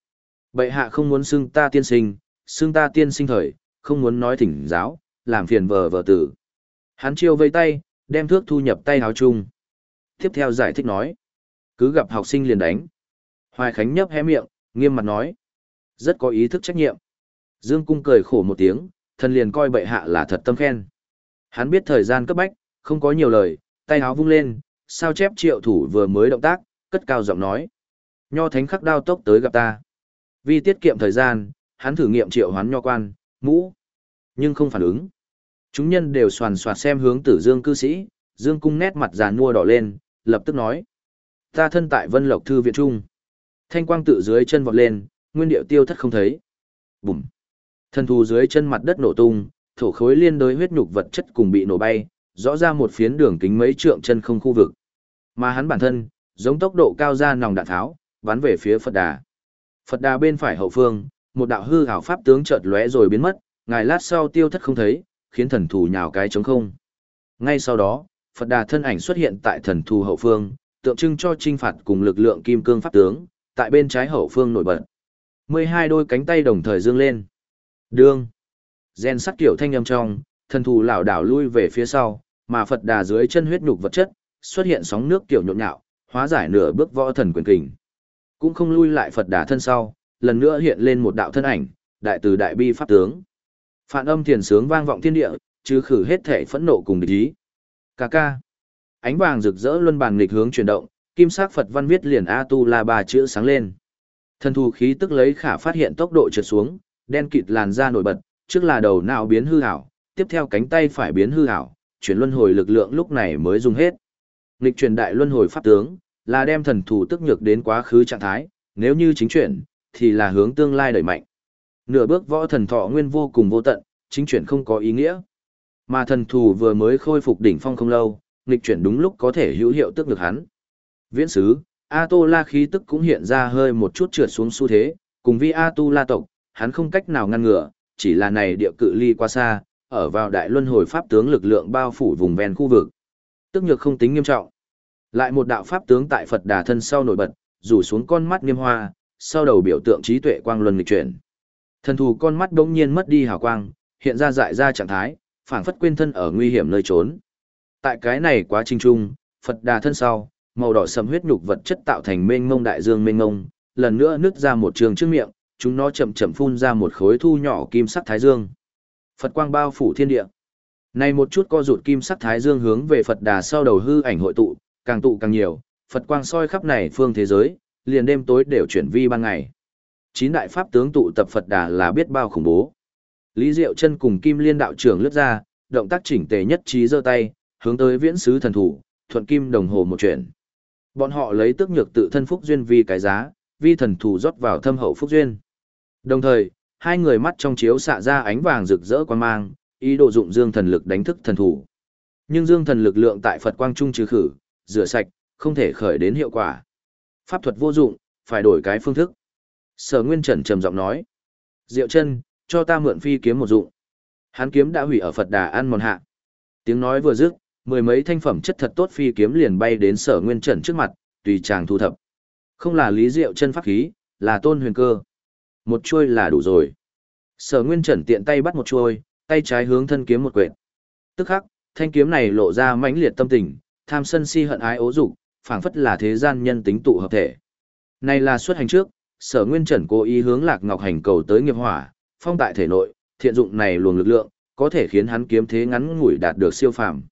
Bệ hạ không muốn xưng ta tiên sinh, xưng ta tiên sinh thời, không muốn nói thỉnh giáo, làm phiền vờ vờ tử. Hắn chiêu vây tay, đem thước thu nhập tay háo chung. Tiếp theo giải thích nói. Cứ gặp học sinh liền đánh. Hoài Khánh nhấp hé miệng, nghiêm mặt nói. Rất có ý thức trách nhiệm. Dương Cung cười khổ một tiếng, thân liền coi bệ hạ là thật tâm khen. Hắn biết thời gian cấp bách, không có nhiều lời, tay háo vung lên, sao chép triệu thủ vừa mới động tác, cất cao giọng nói. Nho thánh khắc đao tốc tới gặp ta. Vì tiết kiệm thời gian, hắn thử nghiệm triệu hoán nho quan, mũ, nhưng không phản ứng. Chúng nhân đều soàn soạt xem hướng tử dương cư sĩ, dương cung nét mặt giàn mua đỏ lên, lập tức nói. Ta thân tại vân lộc thư viện trung. Thanh quang tự dưới chân vọt lên, nguyên điệu tiêu thất không thấy. Bùm. Thân thù dưới chân mặt đất nổ tung, thổ khối liên đối huyết nhục vật chất cùng bị nổ bay, rõ ra một phiến đường kính mấy trượng chân không khu vực. Mà hắn bản thân, giống tốc độ cao ra nòng đạn tháo, bắn về phía Phật Đà. Phật Đà bên phải hậu phương, một đạo hư ảo pháp tướng chợt lóe rồi biến mất, ngài lát sau tiêu thất không thấy, khiến thần thù nhào cái trống không. Ngay sau đó, Phật Đà thân ảnh xuất hiện tại thần thù hậu phương, tượng trưng cho trinh phạt cùng lực lượng kim cương pháp tướng, tại bên trái hậu phương nổi bật. 12 đôi cánh tay đồng thời dương lên. Đương. Gen sắt kiểu thanh âm trong, thần thù lảo đảo lui về phía sau, mà Phật Đà dưới chân huyết nhục vật chất, xuất hiện sóng nước kiểu nhộn nhạo, hóa giải nửa bước võ thần quyền kình. Cũng không lui lại Phật Đà thân sau, lần nữa hiện lên một đạo thân ảnh, đại từ đại bi pháp tướng. Phản âm thiền sướng vang vọng thiên địa, chứ khử hết thể phẫn nộ cùng địch ý. Cà ca. Ánh vàng rực rỡ luân bàn nghịch hướng chuyển động, kim sắc Phật văn viết liền A Tu La ba chữ sáng lên. Thần thù khí tức lấy khả phát hiện tốc độ trượt xuống, đen kịt làn da nổi bật, trước là đầu não biến hư ảo, tiếp theo cánh tay phải biến hư ảo, chuyển luân hồi lực lượng lúc này mới dùng hết. Nghịch chuyển đại luân hồi pháp tướng, là đem thần thù tức nhược đến quá khứ trạng thái, nếu như chính chuyển, thì là hướng tương lai đẩy mạnh. Nửa bước võ thần thọ nguyên vô cùng vô tận, chính chuyển không có ý nghĩa. Mà thần thù vừa mới khôi phục đỉnh phong không lâu, nghịch chuyển đúng lúc có thể hữu hiệu tức được hắn. Viễn sứ, A Tô La khí tức cũng hiện ra hơi một chút trượt xuống xu thế, cùng vi A Tu La tộc, hắn không cách nào ngăn ngừa, chỉ là này địa cự ly quá xa, ở vào đại luân hồi pháp tướng lực lượng bao phủ vùng ven khu vực. Tức nhược không tính nghiêm trọng. Lại một đạo pháp tướng tại Phật Đà thân sau nổi bật, rủ xuống con mắt nghiêm hoa, sau đầu biểu tượng trí tuệ quang luân nghịch chuyển. Thần thù con mắt đống nhiên mất đi hào quang, hiện ra dại ra trạng thái, phảng phất quên thân ở nguy hiểm nơi trốn. Tại cái này quá trình chung, Phật Đà thân sau, màu đỏ sầm huyết nhục vật chất tạo thành mênh mông đại dương mênh mông, lần nữa nứt ra một trường trước miệng, chúng nó chậm chậm phun ra một khối thu nhỏ kim sắc thái dương. Phật quang bao phủ thiên địa. Này một chút co rụt kim sắc thái dương hướng về Phật Đà sau đầu hư ảnh hội tụ, càng tụ càng nhiều, Phật quang soi khắp này phương thế giới, liền đêm tối đều chuyển vi ban ngày. Chín đại pháp tướng tụ tập Phật Đà là biết bao khủng bố. Lý Diệu chân cùng Kim Liên đạo trưởng lướt ra, động tác chỉnh tề nhất trí giơ tay, hướng tới viễn sứ thần thủ, thuận kim đồng hồ một chuyện. Bọn họ lấy tức nhược tự thân phúc duyên vì cái giá, vi thần thủ rót vào thâm hậu phúc duyên. Đồng thời, hai người mắt trong chiếu xạ ra ánh vàng rực rỡ quan mang, ý đồ dụng dương thần lực đánh thức thần thủ. Nhưng dương thần lực lượng tại Phật quang trung trừ khử, rửa sạch, không thể khởi đến hiệu quả. Pháp thuật vô dụng, phải đổi cái phương thức. Sở Nguyên Trần trầm giọng nói. Diệu chân, cho ta mượn phi kiếm một dụng. Hắn kiếm đã hủy ở Phật đà ăn mòn hạ. Tiếng nói vừa dứt, mười mấy thanh phẩm chất thật tốt phi kiếm liền bay đến sở Nguyên Trần trước mặt, tùy chàng thu thập. Không là lý diệu chân pháp khí, là tôn huyền cơ. Một chuôi là đủ rồi. Sở Nguyên Trần tiện tay bắt một chuôi, tay trái hướng thân kiếm một quệt. Tức khắc, thanh kiếm này lộ ra mãnh liệt tâm tình, tham sân si hận ái ố dục, phảng phất là thế gian nhân tính tụ hợp thể. Này là xuất hành trước, Sở Nguyên Trần cố ý hướng Lạc Ngọc hành cầu tới nghiệp hỏa, phong tại thể nội, thiện dụng này luồng lực lượng, có thể khiến hắn kiếm thế ngắn ngủi đạt được siêu phàm.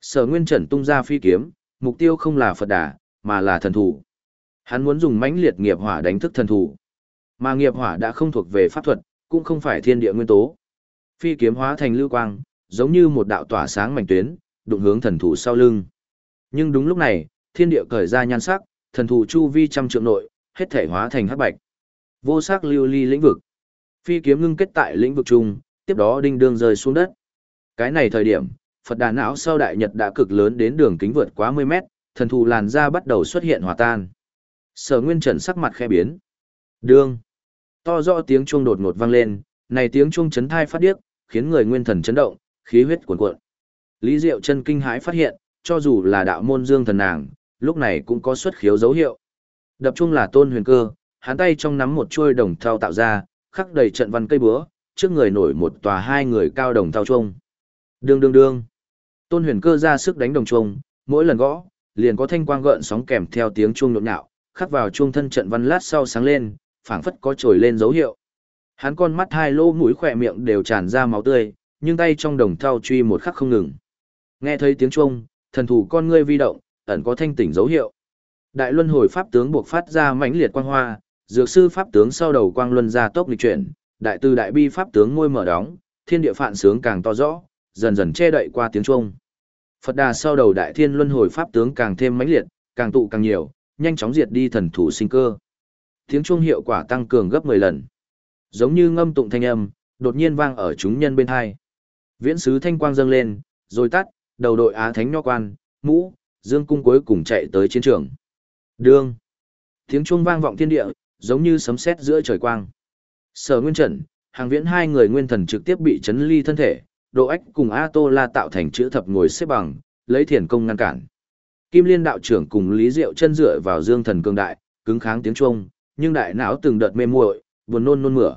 Sở Nguyên Trần tung ra phi kiếm, mục tiêu không là Phật Đà, mà là thần thủ. Hắn muốn dùng mãnh liệt nghiệp hỏa đánh thức thần thủ. Mà nghiệp hỏa đã không thuộc về pháp thuật, cũng không phải thiên địa nguyên tố. Phi kiếm hóa thành lưu quang, giống như một đạo tỏa sáng mảnh tuyến, đụng hướng thần thủ sau lưng. Nhưng đúng lúc này, thiên địa cởi ra nhan sắc, thần thủ chu vi trăm trượng nội, hết thể hóa thành hắc bạch. Vô sắc lưu ly lĩnh vực. Phi kiếm ngưng kết tại lĩnh vực chung, tiếp đó đinh đương rơi xuống đất. Cái này thời điểm, Phật đà não sau đại nhật đã cực lớn đến đường kính vượt quá 10 mét, thần thù làn da bắt đầu xuất hiện hòa tan. Sở Nguyên Trần sắc mặt khẽ biến. Đương. To rõ tiếng chuông đột ngột vang lên, này tiếng chuông chấn thai phát điếc, khiến người nguyên thần chấn động, khí huyết cuồn cuộn. Lý Diệu chân kinh hãi phát hiện, cho dù là đạo môn dương thần nàng, lúc này cũng có xuất khiếu dấu hiệu. Đập chuông là tôn huyền cơ, hắn tay trong nắm một chuôi đồng thau tạo ra, khắc đầy trận văn cây búa, trước người nổi một tòa hai người cao đồng thao chuông. Đương đương đương. Tôn huyền cơ ra sức đánh đồng chuông, mỗi lần gõ, liền có thanh quang gợn sóng kèm theo tiếng chuông nhộn nhạo, khắc vào chuông thân trận văn lát sau sáng lên, phảng phất có trồi lên dấu hiệu. Hắn con mắt hai lỗ mũi khỏe miệng đều tràn ra máu tươi, nhưng tay trong đồng thau truy một khắc không ngừng. Nghe thấy tiếng chuông, thần thủ con ngươi vi động, ẩn có thanh tỉnh dấu hiệu. Đại luân hồi pháp tướng buộc phát ra mãnh liệt quang hoa, dược sư pháp tướng sau đầu quang luân ra tốc lịch chuyển, đại tư đại bi pháp tướng ngôi mở đóng, thiên địa phạn sướng càng to rõ, dần dần che đậy qua tiếng chuông. Phật đà sau đầu đại thiên luân hồi pháp tướng càng thêm mãnh liệt, càng tụ càng nhiều, nhanh chóng diệt đi thần thủ sinh cơ. Tiếng chuông hiệu quả tăng cường gấp 10 lần. Giống như ngâm tụng thanh âm, đột nhiên vang ở chúng nhân bên hai. Viễn sứ thanh quang dâng lên, rồi tắt, đầu đội á thánh nho quan, mũ, dương cung cuối cùng chạy tới chiến trường. Đương. Tiếng chuông vang vọng thiên địa, giống như sấm sét giữa trời quang. Sở Nguyên Trần, hàng viễn hai người nguyên thần trực tiếp bị chấn ly thân thể, Độ Ách cùng A Tô La tạo thành chữ thập ngồi xếp bằng, lấy thiền công ngăn cản. Kim Liên đạo trưởng cùng Lý Diệu chân dựa vào Dương Thần cương đại, cứng kháng tiếng chuông, nhưng đại não từng đợt mê muội, buồn nôn nôn mửa.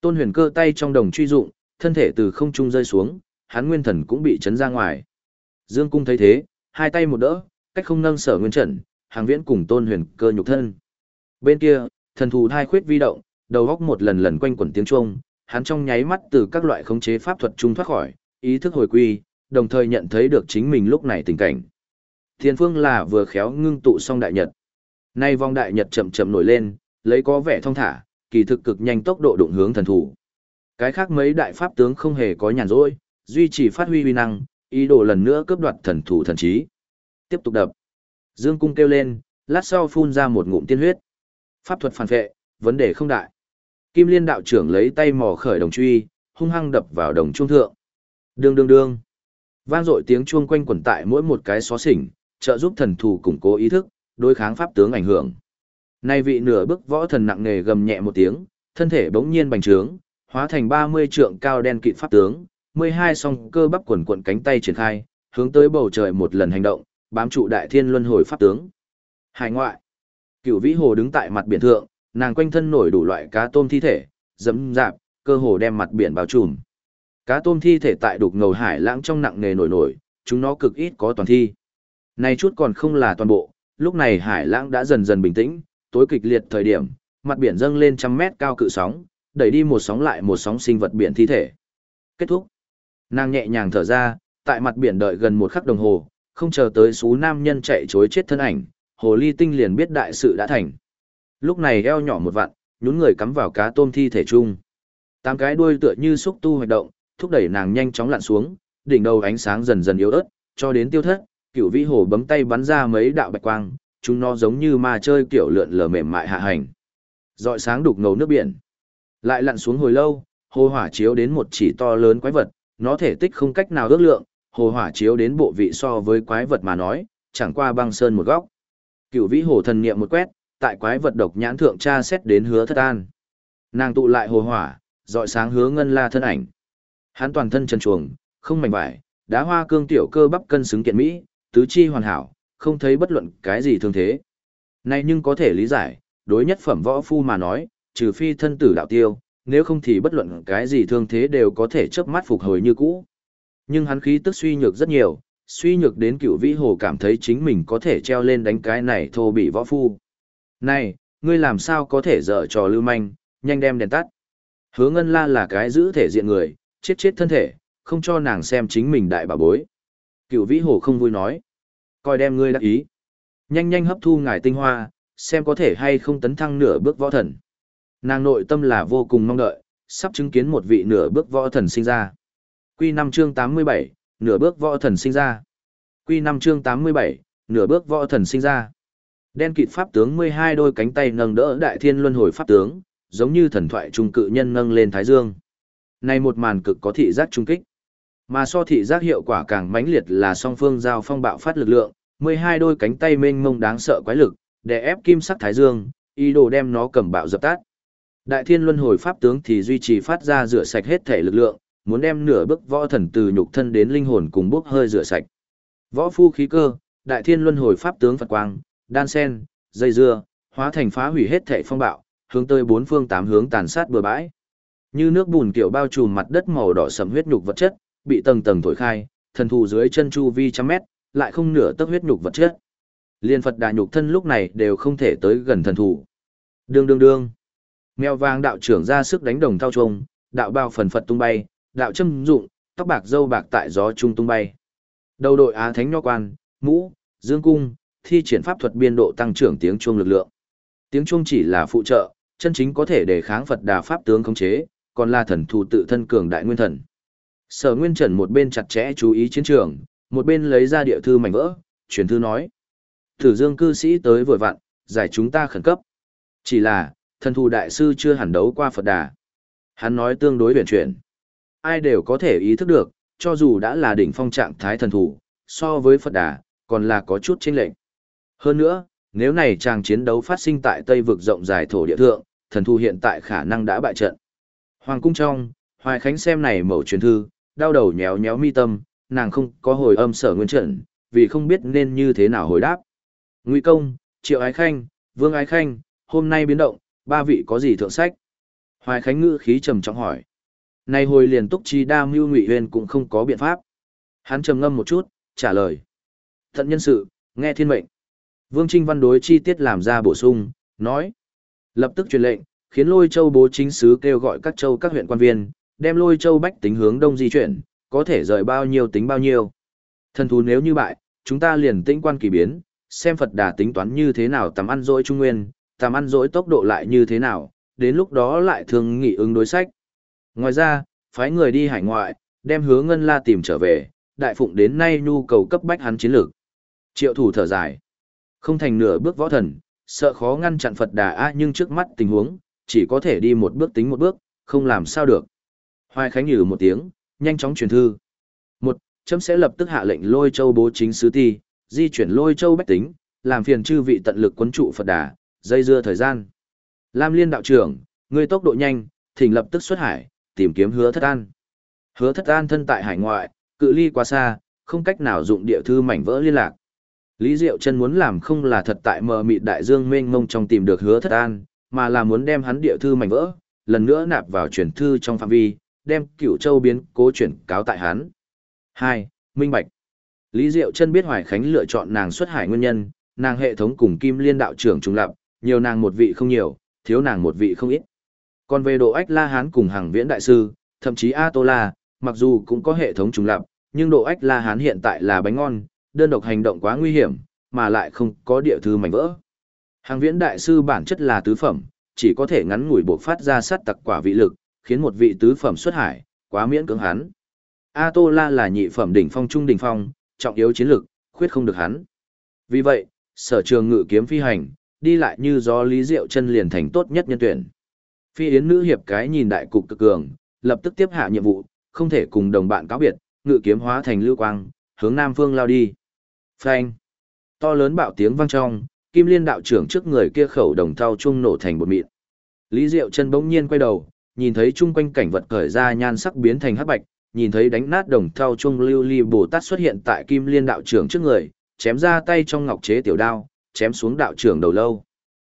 Tôn Huyền Cơ tay trong đồng truy dụng, thân thể từ không trung rơi xuống, hắn nguyên thần cũng bị chấn ra ngoài. Dương Cung thấy thế, hai tay một đỡ, cách không nâng Sở Nguyên Trần, hàng viễn cùng Tôn Huyền Cơ nhục thân. Bên kia, thần thù thai khuyết vi động, đầu góc một lần lần quanh quẩn tiếng chuông, hắn trong nháy mắt từ các loại khống chế pháp thuật trung thoát khỏi, ý thức hồi quy, đồng thời nhận thấy được chính mình lúc này tình cảnh. Thiên phương là vừa khéo ngưng tụ xong đại nhật. Nay vong đại nhật chậm chậm nổi lên, lấy có vẻ thông thả, kỳ thực cực nhanh tốc độ đụng hướng thần thủ. Cái khác mấy đại pháp tướng không hề có nhàn rỗi, duy trì phát huy uy năng, ý đồ lần nữa cướp đoạt thần thủ thần trí. Tiếp tục đập. Dương cung kêu lên, lát sau phun ra một ngụm tiên huyết. Pháp thuật phản vệ, vấn đề không đại. Kim Liên đạo trưởng lấy tay mò khởi đồng truy, hung hăng đập vào đồng trung thượng. Đương đương đương. Vang dội tiếng chuông quanh quẩn tại mỗi một cái xó xỉnh, trợ giúp thần thủ củng cố ý thức, đối kháng pháp tướng ảnh hưởng. Nay vị nửa bước võ thần nặng nề gầm nhẹ một tiếng, thân thể bỗng nhiên bành trướng, hóa thành 30 trượng cao đen kịt pháp tướng, 12 song cơ bắp quần quần cánh tay triển khai, hướng tới bầu trời một lần hành động, bám trụ đại thiên luân hồi pháp tướng. Hải ngoại. Cửu Vĩ Hồ đứng tại mặt biển thượng, nàng quanh thân nổi đủ loại cá tôm thi thể, dẫm dạp, cơ hồ đem mặt biển bao trùm. Cá tôm thi thể tại đục ngầu hải lãng trong nặng nề nổi nổi, chúng nó cực ít có toàn thi. Nay chút còn không là toàn bộ, lúc này hải lãng đã dần dần bình tĩnh, tối kịch liệt thời điểm, mặt biển dâng lên trăm mét cao cự sóng, đẩy đi một sóng lại một sóng sinh vật biển thi thể. Kết thúc. Nàng nhẹ nhàng thở ra, tại mặt biển đợi gần một khắc đồng hồ, không chờ tới số nam nhân chạy chối chết thân ảnh, hồ ly tinh liền biết đại sự đã thành. Lúc này eo nhỏ một vặn, nhún người cắm vào cá tôm thi thể chung. Tám cái đuôi tựa như xúc tu hoạt động, thúc đẩy nàng nhanh chóng lặn xuống, đỉnh đầu ánh sáng dần dần yếu ớt, cho đến tiêu thất, cửu vĩ hồ bấm tay bắn ra mấy đạo bạch quang, chúng nó giống như ma chơi kiểu lượn lờ mềm mại hạ hành. Dọi sáng đục ngầu nước biển. Lại lặn xuống hồi lâu, hồ hỏa chiếu đến một chỉ to lớn quái vật, nó thể tích không cách nào ước lượng, hồ hỏa chiếu đến bộ vị so với quái vật mà nói, chẳng qua băng sơn một góc. Cửu vĩ hồ thần niệm một quét, tại quái vật độc nhãn thượng tra xét đến hứa thất an. Nàng tụ lại hồ hỏa, dọi sáng hứa ngân la thân ảnh. Hắn toàn thân trần chuồng, không mảnh vải, đá hoa cương tiểu cơ bắp cân xứng kiện mỹ, tứ chi hoàn hảo, không thấy bất luận cái gì thương thế. nay nhưng có thể lý giải, đối nhất phẩm võ phu mà nói, trừ phi thân tử đạo tiêu, nếu không thì bất luận cái gì thương thế đều có thể chớp mắt phục hồi như cũ. Nhưng hắn khí tức suy nhược rất nhiều, suy nhược đến cựu vĩ hồ cảm thấy chính mình có thể treo lên đánh cái này thô bị võ phu. Này, ngươi làm sao có thể dở trò lưu manh, nhanh đem đèn tắt. Hứa ngân la là cái giữ thể diện người, chết chết thân thể, không cho nàng xem chính mình đại bà bối. Cựu vĩ hồ không vui nói. Coi đem ngươi đắc ý. Nhanh nhanh hấp thu ngài tinh hoa, xem có thể hay không tấn thăng nửa bước võ thần. Nàng nội tâm là vô cùng mong đợi, sắp chứng kiến một vị nửa bước võ thần sinh ra. Quy năm chương 87, nửa bước võ thần sinh ra. Quy 5 chương 87, nửa bước võ thần sinh ra. Đen kịt pháp tướng 12 đôi cánh tay nâng đỡ đại thiên luân hồi pháp tướng, giống như thần thoại trung cự nhân nâng lên thái dương. Này một màn cực có thị giác trung kích. Mà so thị giác hiệu quả càng mãnh liệt là song phương giao phong bạo phát lực lượng, 12 đôi cánh tay mênh mông đáng sợ quái lực, để ép kim sắc thái dương, ý đồ đem nó cầm bạo dập tắt. Đại thiên luân hồi pháp tướng thì duy trì phát ra rửa sạch hết thể lực lượng, muốn đem nửa bước võ thần từ nhục thân đến linh hồn cùng bốc hơi rửa sạch. Võ phu khí cơ, đại thiên luân hồi pháp tướng Phật quang, đan sen, dây dưa, hóa thành phá hủy hết thảy phong bạo, hướng tới bốn phương tám hướng tàn sát bừa bãi. Như nước bùn kiểu bao trùm mặt đất màu đỏ sẫm huyết nhục vật chất, bị tầng tầng thổi khai, thần thù dưới chân chu vi trăm mét, lại không nửa tấc huyết nhục vật chất. Liên Phật đà nhục thân lúc này đều không thể tới gần thần thù. Đương đương đương. Mèo vàng đạo trưởng ra sức đánh đồng thao trùng đạo bao phần Phật tung bay, đạo châm dụng, tóc bạc dâu bạc tại gió trung tung bay. Đầu đội Á Thánh Nho Quan, Mũ, Dương Cung, thi triển pháp thuật biên độ tăng trưởng tiếng chuông lực lượng. Tiếng chuông chỉ là phụ trợ, chân chính có thể để kháng Phật đà pháp tướng khống chế, còn là thần thù tự thân cường đại nguyên thần. Sở Nguyên Trần một bên chặt chẽ chú ý chiến trường, một bên lấy ra địa thư mảnh vỡ, truyền thư nói: "Tử Dương cư sĩ tới vừa vặn, giải chúng ta khẩn cấp." Chỉ là, thần thù đại sư chưa hẳn đấu qua Phật đà. Hắn nói tương đối huyền chuyển. Ai đều có thể ý thức được, cho dù đã là đỉnh phong trạng thái thần thủ so với Phật đà, còn là có chút chênh lệch. Hơn nữa, nếu này chàng chiến đấu phát sinh tại Tây vực rộng dài thổ địa thượng, thần thu hiện tại khả năng đã bại trận. Hoàng cung trong, Hoài Khánh xem này mẫu truyền thư, đau đầu nhéo nhéo mi tâm, nàng không có hồi âm sở nguyên trận, vì không biết nên như thế nào hồi đáp. Ngụy Công, Triệu Ái Khanh, Vương Ái Khanh, hôm nay biến động, ba vị có gì thượng sách? Hoài Khánh ngữ khí trầm trọng hỏi nay hồi liền túc chi đa mưu Ngụy Huyền cũng không có biện pháp. Hắn trầm ngâm một chút, trả lời. Thận nhân sự, nghe thiên mệnh. Vương Trinh Văn đối chi tiết làm ra bổ sung, nói. Lập tức truyền lệnh, khiến lôi châu bố chính sứ kêu gọi các châu các huyện quan viên, đem lôi châu bách tính hướng đông di chuyển, có thể rời bao nhiêu tính bao nhiêu. Thần thú nếu như bại, chúng ta liền tĩnh quan kỳ biến, xem Phật đà tính toán như thế nào tầm ăn dỗi trung nguyên, tầm ăn dỗi tốc độ lại như thế nào, đến lúc đó lại thường nghị ứng đối sách. Ngoài ra, phái người đi hải ngoại, đem hứa ngân la tìm trở về, đại phụng đến nay nhu cầu cấp bách hắn chiến lược. Triệu thủ thở dài. Không thành nửa bước võ thần, sợ khó ngăn chặn Phật đà a nhưng trước mắt tình huống, chỉ có thể đi một bước tính một bước, không làm sao được. Hoài Khánh nhử một tiếng, nhanh chóng truyền thư. Một, chấm sẽ lập tức hạ lệnh lôi châu bố chính sứ ti, di chuyển lôi châu bách tính, làm phiền chư vị tận lực quấn trụ Phật đà, dây dưa thời gian. Lam Liên đạo trưởng, người tốc độ nhanh, thỉnh lập tức xuất hải, tìm kiếm hứa thất an. Hứa thất an thân tại hải ngoại, cự ly quá xa, không cách nào dụng địa thư mảnh vỡ liên lạc. Lý Diệu chân muốn làm không là thật tại mờ mịt đại dương mênh mông trong tìm được hứa thất an, mà là muốn đem hắn địa thư mảnh vỡ, lần nữa nạp vào chuyển thư trong phạm vi, đem cửu châu biến cố chuyển cáo tại hắn. 2. Minh Bạch Lý Diệu chân biết Hoài Khánh lựa chọn nàng xuất hải nguyên nhân, nàng hệ thống cùng Kim Liên đạo trưởng trùng lập, nhiều nàng một vị không nhiều, thiếu nàng một vị không ít. Còn về độ ách La Hán cùng hàng viễn đại sư, thậm chí A Tô La, mặc dù cũng có hệ thống trùng lập, nhưng độ ách La Hán hiện tại là bánh ngon, đơn độc hành động quá nguy hiểm, mà lại không có địa thư mảnh vỡ. Hàng viễn đại sư bản chất là tứ phẩm, chỉ có thể ngắn ngủi buộc phát ra sát tặc quả vị lực, khiến một vị tứ phẩm xuất hải, quá miễn cưỡng hắn. A Tô La là nhị phẩm đỉnh phong trung đỉnh phong, trọng yếu chiến lực, khuyết không được hắn. Vì vậy, sở trường ngự kiếm phi hành, đi lại như gió lý diệu chân liền thành tốt nhất nhân tuyển. Phi yến nữ hiệp cái nhìn đại cục cực cường, lập tức tiếp hạ nhiệm vụ, không thể cùng đồng bạn cáo biệt, ngự kiếm hóa thành lưu quang, hướng nam phương lao đi. Phanh! To lớn bạo tiếng vang trong, kim liên đạo trưởng trước người kia khẩu đồng thau Chung nổ thành bột mịn. Lý Diệu chân bỗng nhiên quay đầu, nhìn thấy chung quanh cảnh vật khởi ra nhan sắc biến thành hắc bạch, nhìn thấy đánh nát đồng thau Chung lưu ly Bồ Tát xuất hiện tại kim liên đạo trưởng trước người, chém ra tay trong ngọc chế tiểu đao, chém xuống đạo trưởng đầu lâu.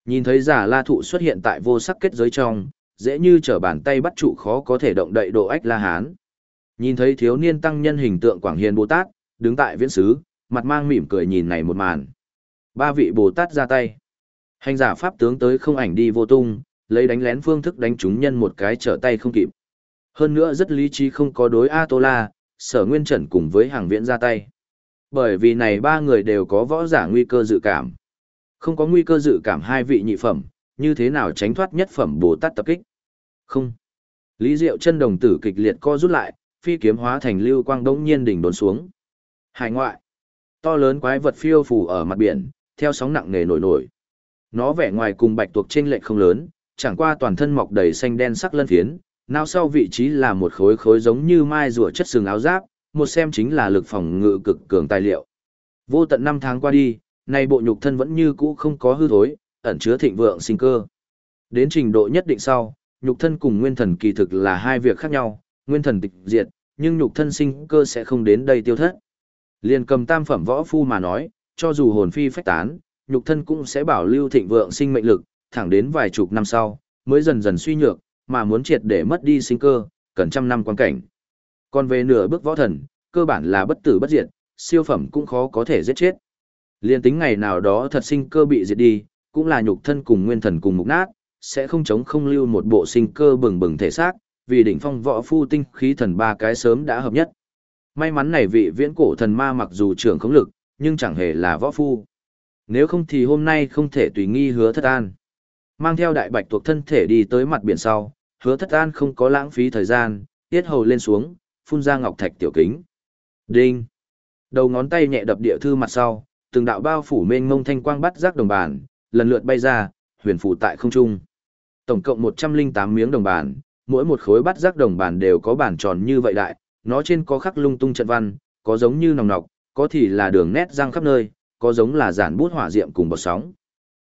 Nhìn thấy giả la thụ xuất hiện tại vô sắc kết giới trong, dễ như trở bàn tay bắt trụ khó có thể động đậy độ ách la hán. Nhìn thấy thiếu niên tăng nhân hình tượng Quảng Hiền Bồ Tát, đứng tại viễn xứ, mặt mang mỉm cười nhìn này một màn. Ba vị Bồ Tát ra tay. Hành giả pháp tướng tới không ảnh đi vô tung, lấy đánh lén phương thức đánh chúng nhân một cái trở tay không kịp. Hơn nữa rất lý trí không có đối A-tô-la, sở nguyên trần cùng với hàng viễn ra tay. Bởi vì này ba người đều có võ giả nguy cơ dự cảm. Không có nguy cơ dự cảm hai vị nhị phẩm, như thế nào tránh thoát nhất phẩm Bồ Tát tập kích? Không. Lý Diệu chân đồng tử kịch liệt co rút lại, phi kiếm hóa thành lưu quang đống nhiên đỉnh đốn xuống. Hải ngoại. To lớn quái vật phiêu phù ở mặt biển, theo sóng nặng nề nổi nổi. Nó vẻ ngoài cùng bạch tuộc trên lệch không lớn, chẳng qua toàn thân mọc đầy xanh đen sắc lân phiến, nào sau vị trí là một khối khối giống như mai rùa chất sừng áo giáp, một xem chính là lực phòng ngự cực cường tài liệu. Vô tận năm tháng qua đi, nay bộ nhục thân vẫn như cũ không có hư thối, ẩn chứa thịnh vượng sinh cơ. Đến trình độ nhất định sau, nhục thân cùng nguyên thần kỳ thực là hai việc khác nhau, nguyên thần tịch diệt, nhưng nhục thân sinh cơ sẽ không đến đây tiêu thất. Liên cầm tam phẩm võ phu mà nói, cho dù hồn phi phách tán, nhục thân cũng sẽ bảo lưu thịnh vượng sinh mệnh lực, thẳng đến vài chục năm sau, mới dần dần suy nhược, mà muốn triệt để mất đi sinh cơ, cần trăm năm quan cảnh. Còn về nửa bước võ thần, cơ bản là bất tử bất diệt, siêu phẩm cũng khó có thể giết chết. Liên tính ngày nào đó thật sinh cơ bị diệt đi, cũng là nhục thân cùng nguyên thần cùng mục nát, sẽ không chống không lưu một bộ sinh cơ bừng bừng thể xác, vì đỉnh phong võ phu tinh khí thần ba cái sớm đã hợp nhất. May mắn này vị viễn cổ thần ma mặc dù trưởng không lực, nhưng chẳng hề là võ phu. Nếu không thì hôm nay không thể tùy nghi hứa thất an. Mang theo đại bạch tuộc thân thể đi tới mặt biển sau, hứa thất an không có lãng phí thời gian, tiết hầu lên xuống, phun ra ngọc thạch tiểu kính. Đinh! Đầu ngón tay nhẹ đập địa thư mặt sau, từng đạo bao phủ mênh mông thanh quang bắt giác đồng bản lần lượt bay ra, huyền phủ tại không trung. Tổng cộng 108 miếng đồng bản mỗi một khối bắt giác đồng bản đều có bản tròn như vậy đại, nó trên có khắc lung tung trận văn, có giống như nòng nọc, có thì là đường nét răng khắp nơi, có giống là giản bút hỏa diệm cùng bọt sóng.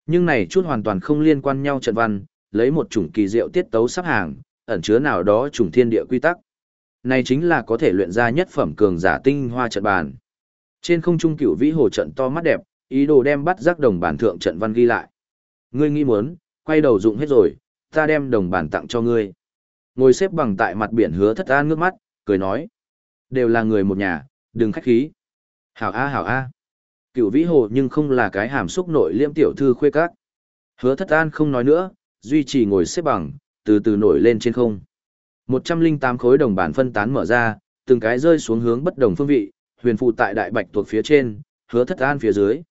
Nhưng này chút hoàn toàn không liên quan nhau trận văn, lấy một chủng kỳ diệu tiết tấu sắp hàng, ẩn chứa nào đó chủng thiên địa quy tắc. Này chính là có thể luyện ra nhất phẩm cường giả tinh hoa trận bàn. Trên không trung cửu vĩ hồ trận to mắt đẹp, ý đồ đem bắt giác đồng bản thượng trận văn ghi lại. Ngươi nghĩ muốn, quay đầu dụng hết rồi, ta đem đồng bản tặng cho ngươi. Ngồi xếp bằng tại mặt biển hứa thất an ngước mắt, cười nói. Đều là người một nhà, đừng khách khí. Hảo A hảo A. Cửu vĩ hồ nhưng không là cái hàm xúc nội liêm tiểu thư khuê các. Hứa thất an không nói nữa, duy trì ngồi xếp bằng, từ từ nổi lên trên không. 108 khối đồng bản phân tán mở ra, từng cái rơi xuống hướng bất đồng phương vị, huyền phụ tại đại bạch thuộc phía trên, hứa thất an phía dưới.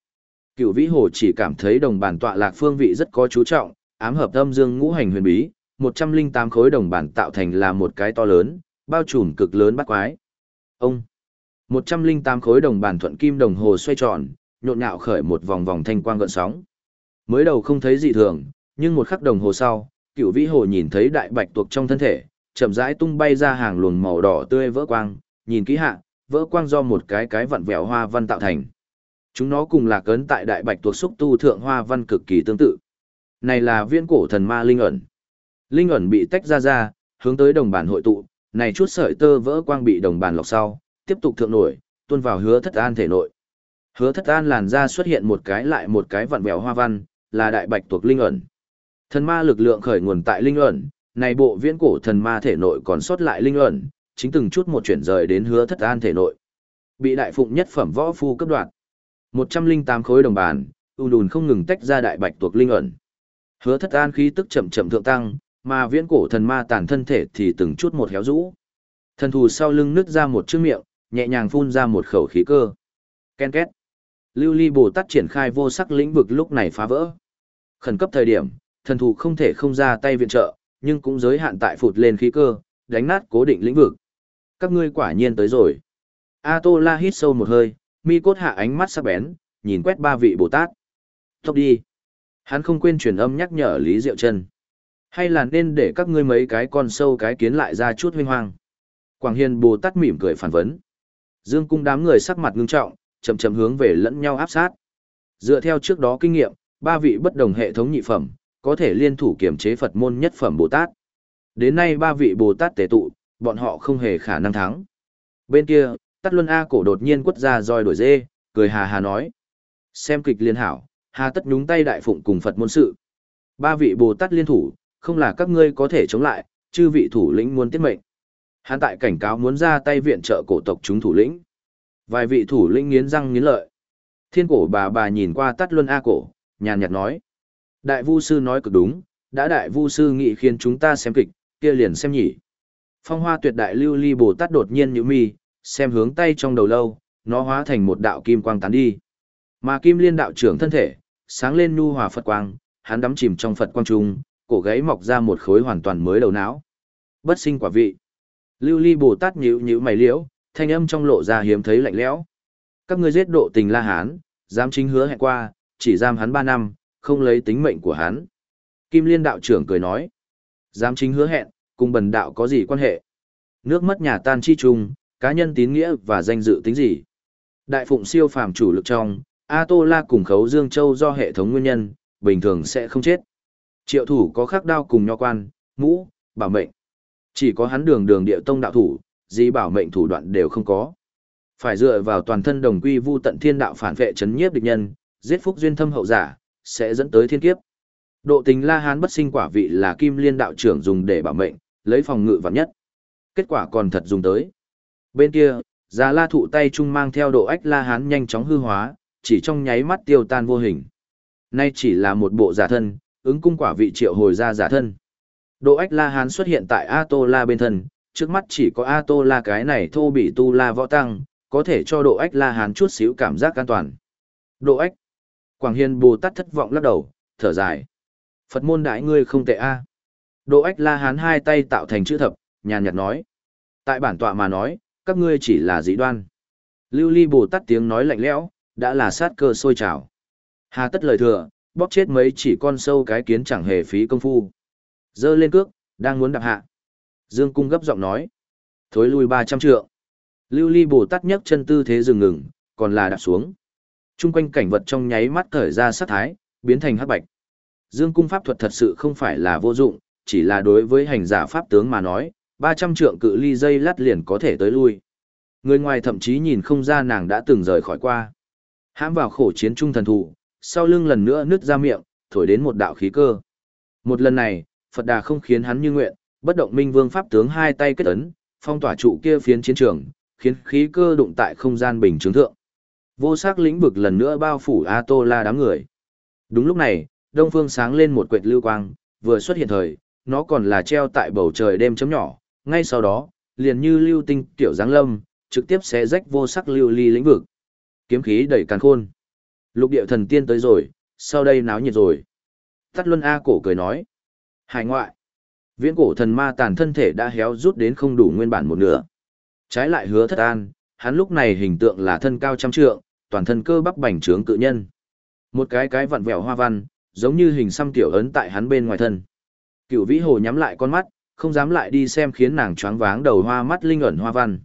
Cựu vĩ hồ chỉ cảm thấy đồng bản tọa lạc phương vị rất có chú trọng, ám hợp âm dương ngũ hành huyền bí, 108 khối đồng bản tạo thành là một cái to lớn, bao trùm cực lớn bắt quái. Ông 108 khối đồng bản thuận kim đồng hồ xoay tròn, nhộn nhạo khởi một vòng vòng thanh quang gợn sóng. Mới đầu không thấy gì thường, nhưng một khắc đồng hồ sau, cửu vĩ hồ nhìn thấy đại bạch tuộc trong thân thể, chậm rãi tung bay ra hàng luồng màu đỏ tươi vỡ quang, nhìn kỹ hạ, vỡ quang do một cái cái vặn vẹo hoa văn tạo thành. Chúng nó cùng là cấn tại đại bạch tuộc xúc tu thượng hoa văn cực kỳ tương tự. Này là viên cổ thần ma linh ẩn. Linh ẩn bị tách ra ra, hướng tới đồng bản hội tụ, này chút sợi tơ vỡ quang bị đồng bản lọc sau, tiếp tục thượng nổi, tuôn vào hứa thất an thể nội. Hứa thất an làn ra xuất hiện một cái lại một cái vặn vẹo hoa văn, là đại bạch tuộc linh ẩn. Thần ma lực lượng khởi nguồn tại linh ẩn, này bộ viễn cổ thần ma thể nội còn sót lại linh ẩn, chính từng chút một chuyển rời đến hứa thất an thể nội. Bị đại phụng nhất phẩm võ phu cấp đoạt. 108 khối đồng bàn, u đùn không ngừng tách ra đại bạch tuộc linh ẩn. Hứa thất an khí tức chậm chậm thượng tăng, mà viễn cổ thần ma tàn thân thể thì từng chút một héo rũ. Thần thù sau lưng nứt ra một chữ miệng, nhẹ nhàng phun ra một khẩu khí cơ. Ken két. Lưu ly Bồ Tát triển khai vô sắc lĩnh vực lúc này phá vỡ. Khẩn cấp thời điểm, thần thù không thể không ra tay viện trợ, nhưng cũng giới hạn tại phụt lên khí cơ, đánh nát cố định lĩnh vực. Các ngươi quả nhiên tới rồi. A Tô La hít sâu một hơi, mi cốt hạ ánh mắt sắc bén, nhìn quét ba vị Bồ Tát. Tốc đi. Hắn không quên truyền âm nhắc nhở Lý Diệu Trân. Hay là nên để các ngươi mấy cái con sâu cái kiến lại ra chút huynh hoang. Quảng Hiền Bồ Tát mỉm cười phản vấn. Dương cung đám người sắc mặt ngưng trọng, chậm chậm hướng về lẫn nhau áp sát. Dựa theo trước đó kinh nghiệm, ba vị bất đồng hệ thống nhị phẩm, có thể liên thủ kiểm chế Phật môn nhất phẩm Bồ Tát. Đến nay ba vị Bồ Tát tề tụ, bọn họ không hề khả năng thắng. Bên kia, Tát Luân A cổ đột nhiên quất ra roi đổi dê, cười hà hà nói. Xem kịch liên hảo, hà tất nhúng tay đại phụng cùng Phật môn sự. Ba vị Bồ Tát liên thủ, không là các ngươi có thể chống lại, chư vị thủ lĩnh muốn tiết mệnh. Hắn tại cảnh cáo muốn ra tay viện trợ cổ tộc chúng thủ lĩnh. Vài vị thủ lĩnh nghiến răng nghiến lợi. Thiên cổ bà bà nhìn qua tát luân A cổ, nhàn nhạt nói. Đại vu sư nói cực đúng, đã đại vu sư nghị khiến chúng ta xem kịch, kia liền xem nhỉ. Phong hoa tuyệt đại lưu ly bồ tát đột nhiên nhíu mi, xem hướng tay trong đầu lâu, nó hóa thành một đạo kim quang tán đi. Mà kim liên đạo trưởng thân thể, sáng lên nhu hòa Phật quang, hắn đắm chìm trong Phật quang trung, cổ gáy mọc ra một khối hoàn toàn mới đầu não. Bất sinh quả vị. Lưu ly bồ tát nhíu nhíu mày liễu, thanh âm trong lộ ra hiếm thấy lạnh lẽo. Các ngươi giết độ tình La Hán, dám chính hứa hẹn qua, chỉ giam hắn 3 năm, không lấy tính mệnh của hắn. Kim Liên đạo trưởng cười nói, dám chính hứa hẹn, cùng bần đạo có gì quan hệ? Nước mất nhà tan chi chung, cá nhân tín nghĩa và danh dự tính gì? Đại phụng siêu phàm chủ lực trong, A Tô La cùng Khấu Dương Châu do hệ thống nguyên nhân, bình thường sẽ không chết. Triệu thủ có khắc đao cùng nho quan, mũ, bảo mệnh. Chỉ có hắn đường đường địa tông đạo thủ, gì bảo mệnh thủ đoạn đều không có. Phải dựa vào toàn thân đồng quy vu tận thiên đạo phản vệ chấn nhiếp địch nhân, giết phúc duyên thâm hậu giả, sẽ dẫn tới thiên kiếp. Độ tình La Hán bất sinh quả vị là Kim Liên đạo trưởng dùng để bảo mệnh, lấy phòng ngự vạn nhất. Kết quả còn thật dùng tới. Bên kia, Già La thụ tay trung mang theo độ ách La Hán nhanh chóng hư hóa, chỉ trong nháy mắt tiêu tan vô hình. Nay chỉ là một bộ giả thân, ứng cung quả vị triệu hồi ra giả thân. Độ ách La Hán xuất hiện tại A Tô La bên thân, trước mắt chỉ có A Tô La cái này thô bị tu la võ tăng, có thể cho độ ách La Hán chút xíu cảm giác an toàn. Độ ách. Quảng Hiên Bồ Tát thất vọng lắc đầu, thở dài. Phật môn đại ngươi không tệ a. Độ ách La Hán hai tay tạo thành chữ thập, nhàn nhạt nói. Tại bản tọa mà nói, các ngươi chỉ là dị đoan. Lưu Ly Bồ Tát tiếng nói lạnh lẽo, đã là sát cơ sôi trào. Hà tất lời thừa, bóp chết mấy chỉ con sâu cái kiến chẳng hề phí công phu. Dơ lên cước, đang muốn đạp hạ. Dương Cung gấp giọng nói. Thối lui 300 trượng. Lưu Ly Bồ Tát nhấc chân tư thế dừng ngừng, còn là đạp xuống. Trung quanh cảnh vật trong nháy mắt thời ra sát thái, biến thành hắc bạch. Dương Cung pháp thuật thật sự không phải là vô dụng, chỉ là đối với hành giả pháp tướng mà nói, 300 trượng cự ly dây lát liền có thể tới lui. Người ngoài thậm chí nhìn không ra nàng đã từng rời khỏi qua. Hãm vào khổ chiến trung thần thủ, sau lưng lần nữa nứt ra miệng, thổi đến một đạo khí cơ. Một lần này, Phật Đà không khiến hắn như nguyện, bất động minh vương pháp tướng hai tay kết ấn, phong tỏa trụ kia phiến chiến trường, khiến khí cơ đụng tại không gian bình chứng thượng. Vô sắc lĩnh vực lần nữa bao phủ A Tô La đám người. Đúng lúc này, đông phương sáng lên một quệt lưu quang, vừa xuất hiện thời, nó còn là treo tại bầu trời đêm chấm nhỏ, ngay sau đó, liền như lưu tinh tiểu giáng lâm, trực tiếp xé rách vô sắc lưu ly lĩnh vực. Kiếm khí đẩy càn khôn. Lục địa thần tiên tới rồi, sau đây náo nhiệt rồi. Tắt Luân A cổ cười nói. Hải ngoại. Viễn cổ thần ma tàn thân thể đã héo rút đến không đủ nguyên bản một nửa. Trái lại hứa thất an, hắn lúc này hình tượng là thân cao trăm trượng, toàn thân cơ bắp bành trướng cự nhân. Một cái cái vặn vẹo hoa văn, giống như hình xăm tiểu ấn tại hắn bên ngoài thân cựu vĩ hồ nhắm lại con mắt, không dám lại đi xem khiến nàng choáng váng đầu hoa mắt linh ẩn hoa văn.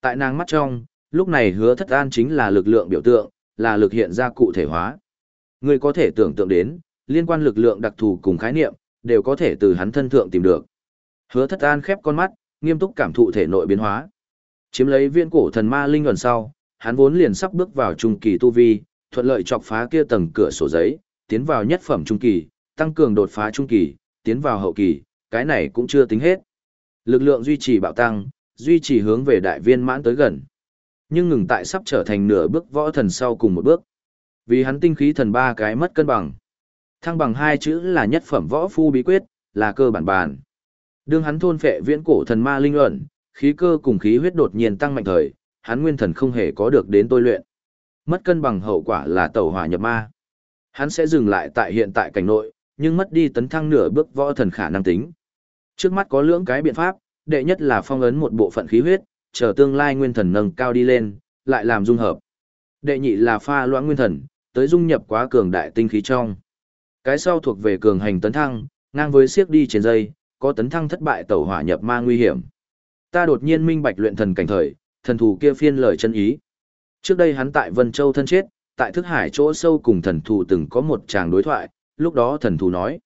Tại nàng mắt trong, lúc này hứa thất an chính là lực lượng biểu tượng, là lực hiện ra cụ thể hóa. Người có thể tưởng tượng đến, liên quan lực lượng đặc thù cùng khái niệm, đều có thể từ hắn thân thượng tìm được. Hứa thất an khép con mắt, nghiêm túc cảm thụ thể nội biến hóa. Chiếm lấy viên cổ thần ma linh ẩn sau, hắn vốn liền sắp bước vào trung kỳ tu vi, thuận lợi chọc phá kia tầng cửa sổ giấy, tiến vào nhất phẩm trung kỳ, tăng cường đột phá trung kỳ, tiến vào hậu kỳ, cái này cũng chưa tính hết. Lực lượng duy trì bạo tăng, duy trì hướng về đại viên mãn tới gần. Nhưng ngừng tại sắp trở thành nửa bước võ thần sau cùng một bước. Vì hắn tinh khí thần ba cái mất cân bằng. Thăng bằng hai chữ là nhất phẩm võ phu bí quyết, là cơ bản bàn. Đương hắn thôn phệ viễn cổ thần ma linh luận, khí cơ cùng khí huyết đột nhiên tăng mạnh thời, hắn nguyên thần không hề có được đến tôi luyện. Mất cân bằng hậu quả là tẩu hỏa nhập ma. Hắn sẽ dừng lại tại hiện tại cảnh nội, nhưng mất đi tấn thăng nửa bước võ thần khả năng tính. Trước mắt có lưỡng cái biện pháp, đệ nhất là phong ấn một bộ phận khí huyết, chờ tương lai nguyên thần nâng cao đi lên, lại làm dung hợp. Đệ nhị là pha loãng nguyên thần, tới dung nhập quá cường đại tinh khí trong. Cái sau thuộc về cường hành tấn thăng, ngang với siếc đi trên dây, có tấn thăng thất bại tẩu hỏa nhập ma nguy hiểm. Ta đột nhiên minh bạch luyện thần cảnh thời, thần thủ kia phiên lời chân ý. Trước đây hắn tại Vân Châu thân chết, tại thức hải chỗ sâu cùng thần thủ từng có một tràng đối thoại, lúc đó thần thù nói.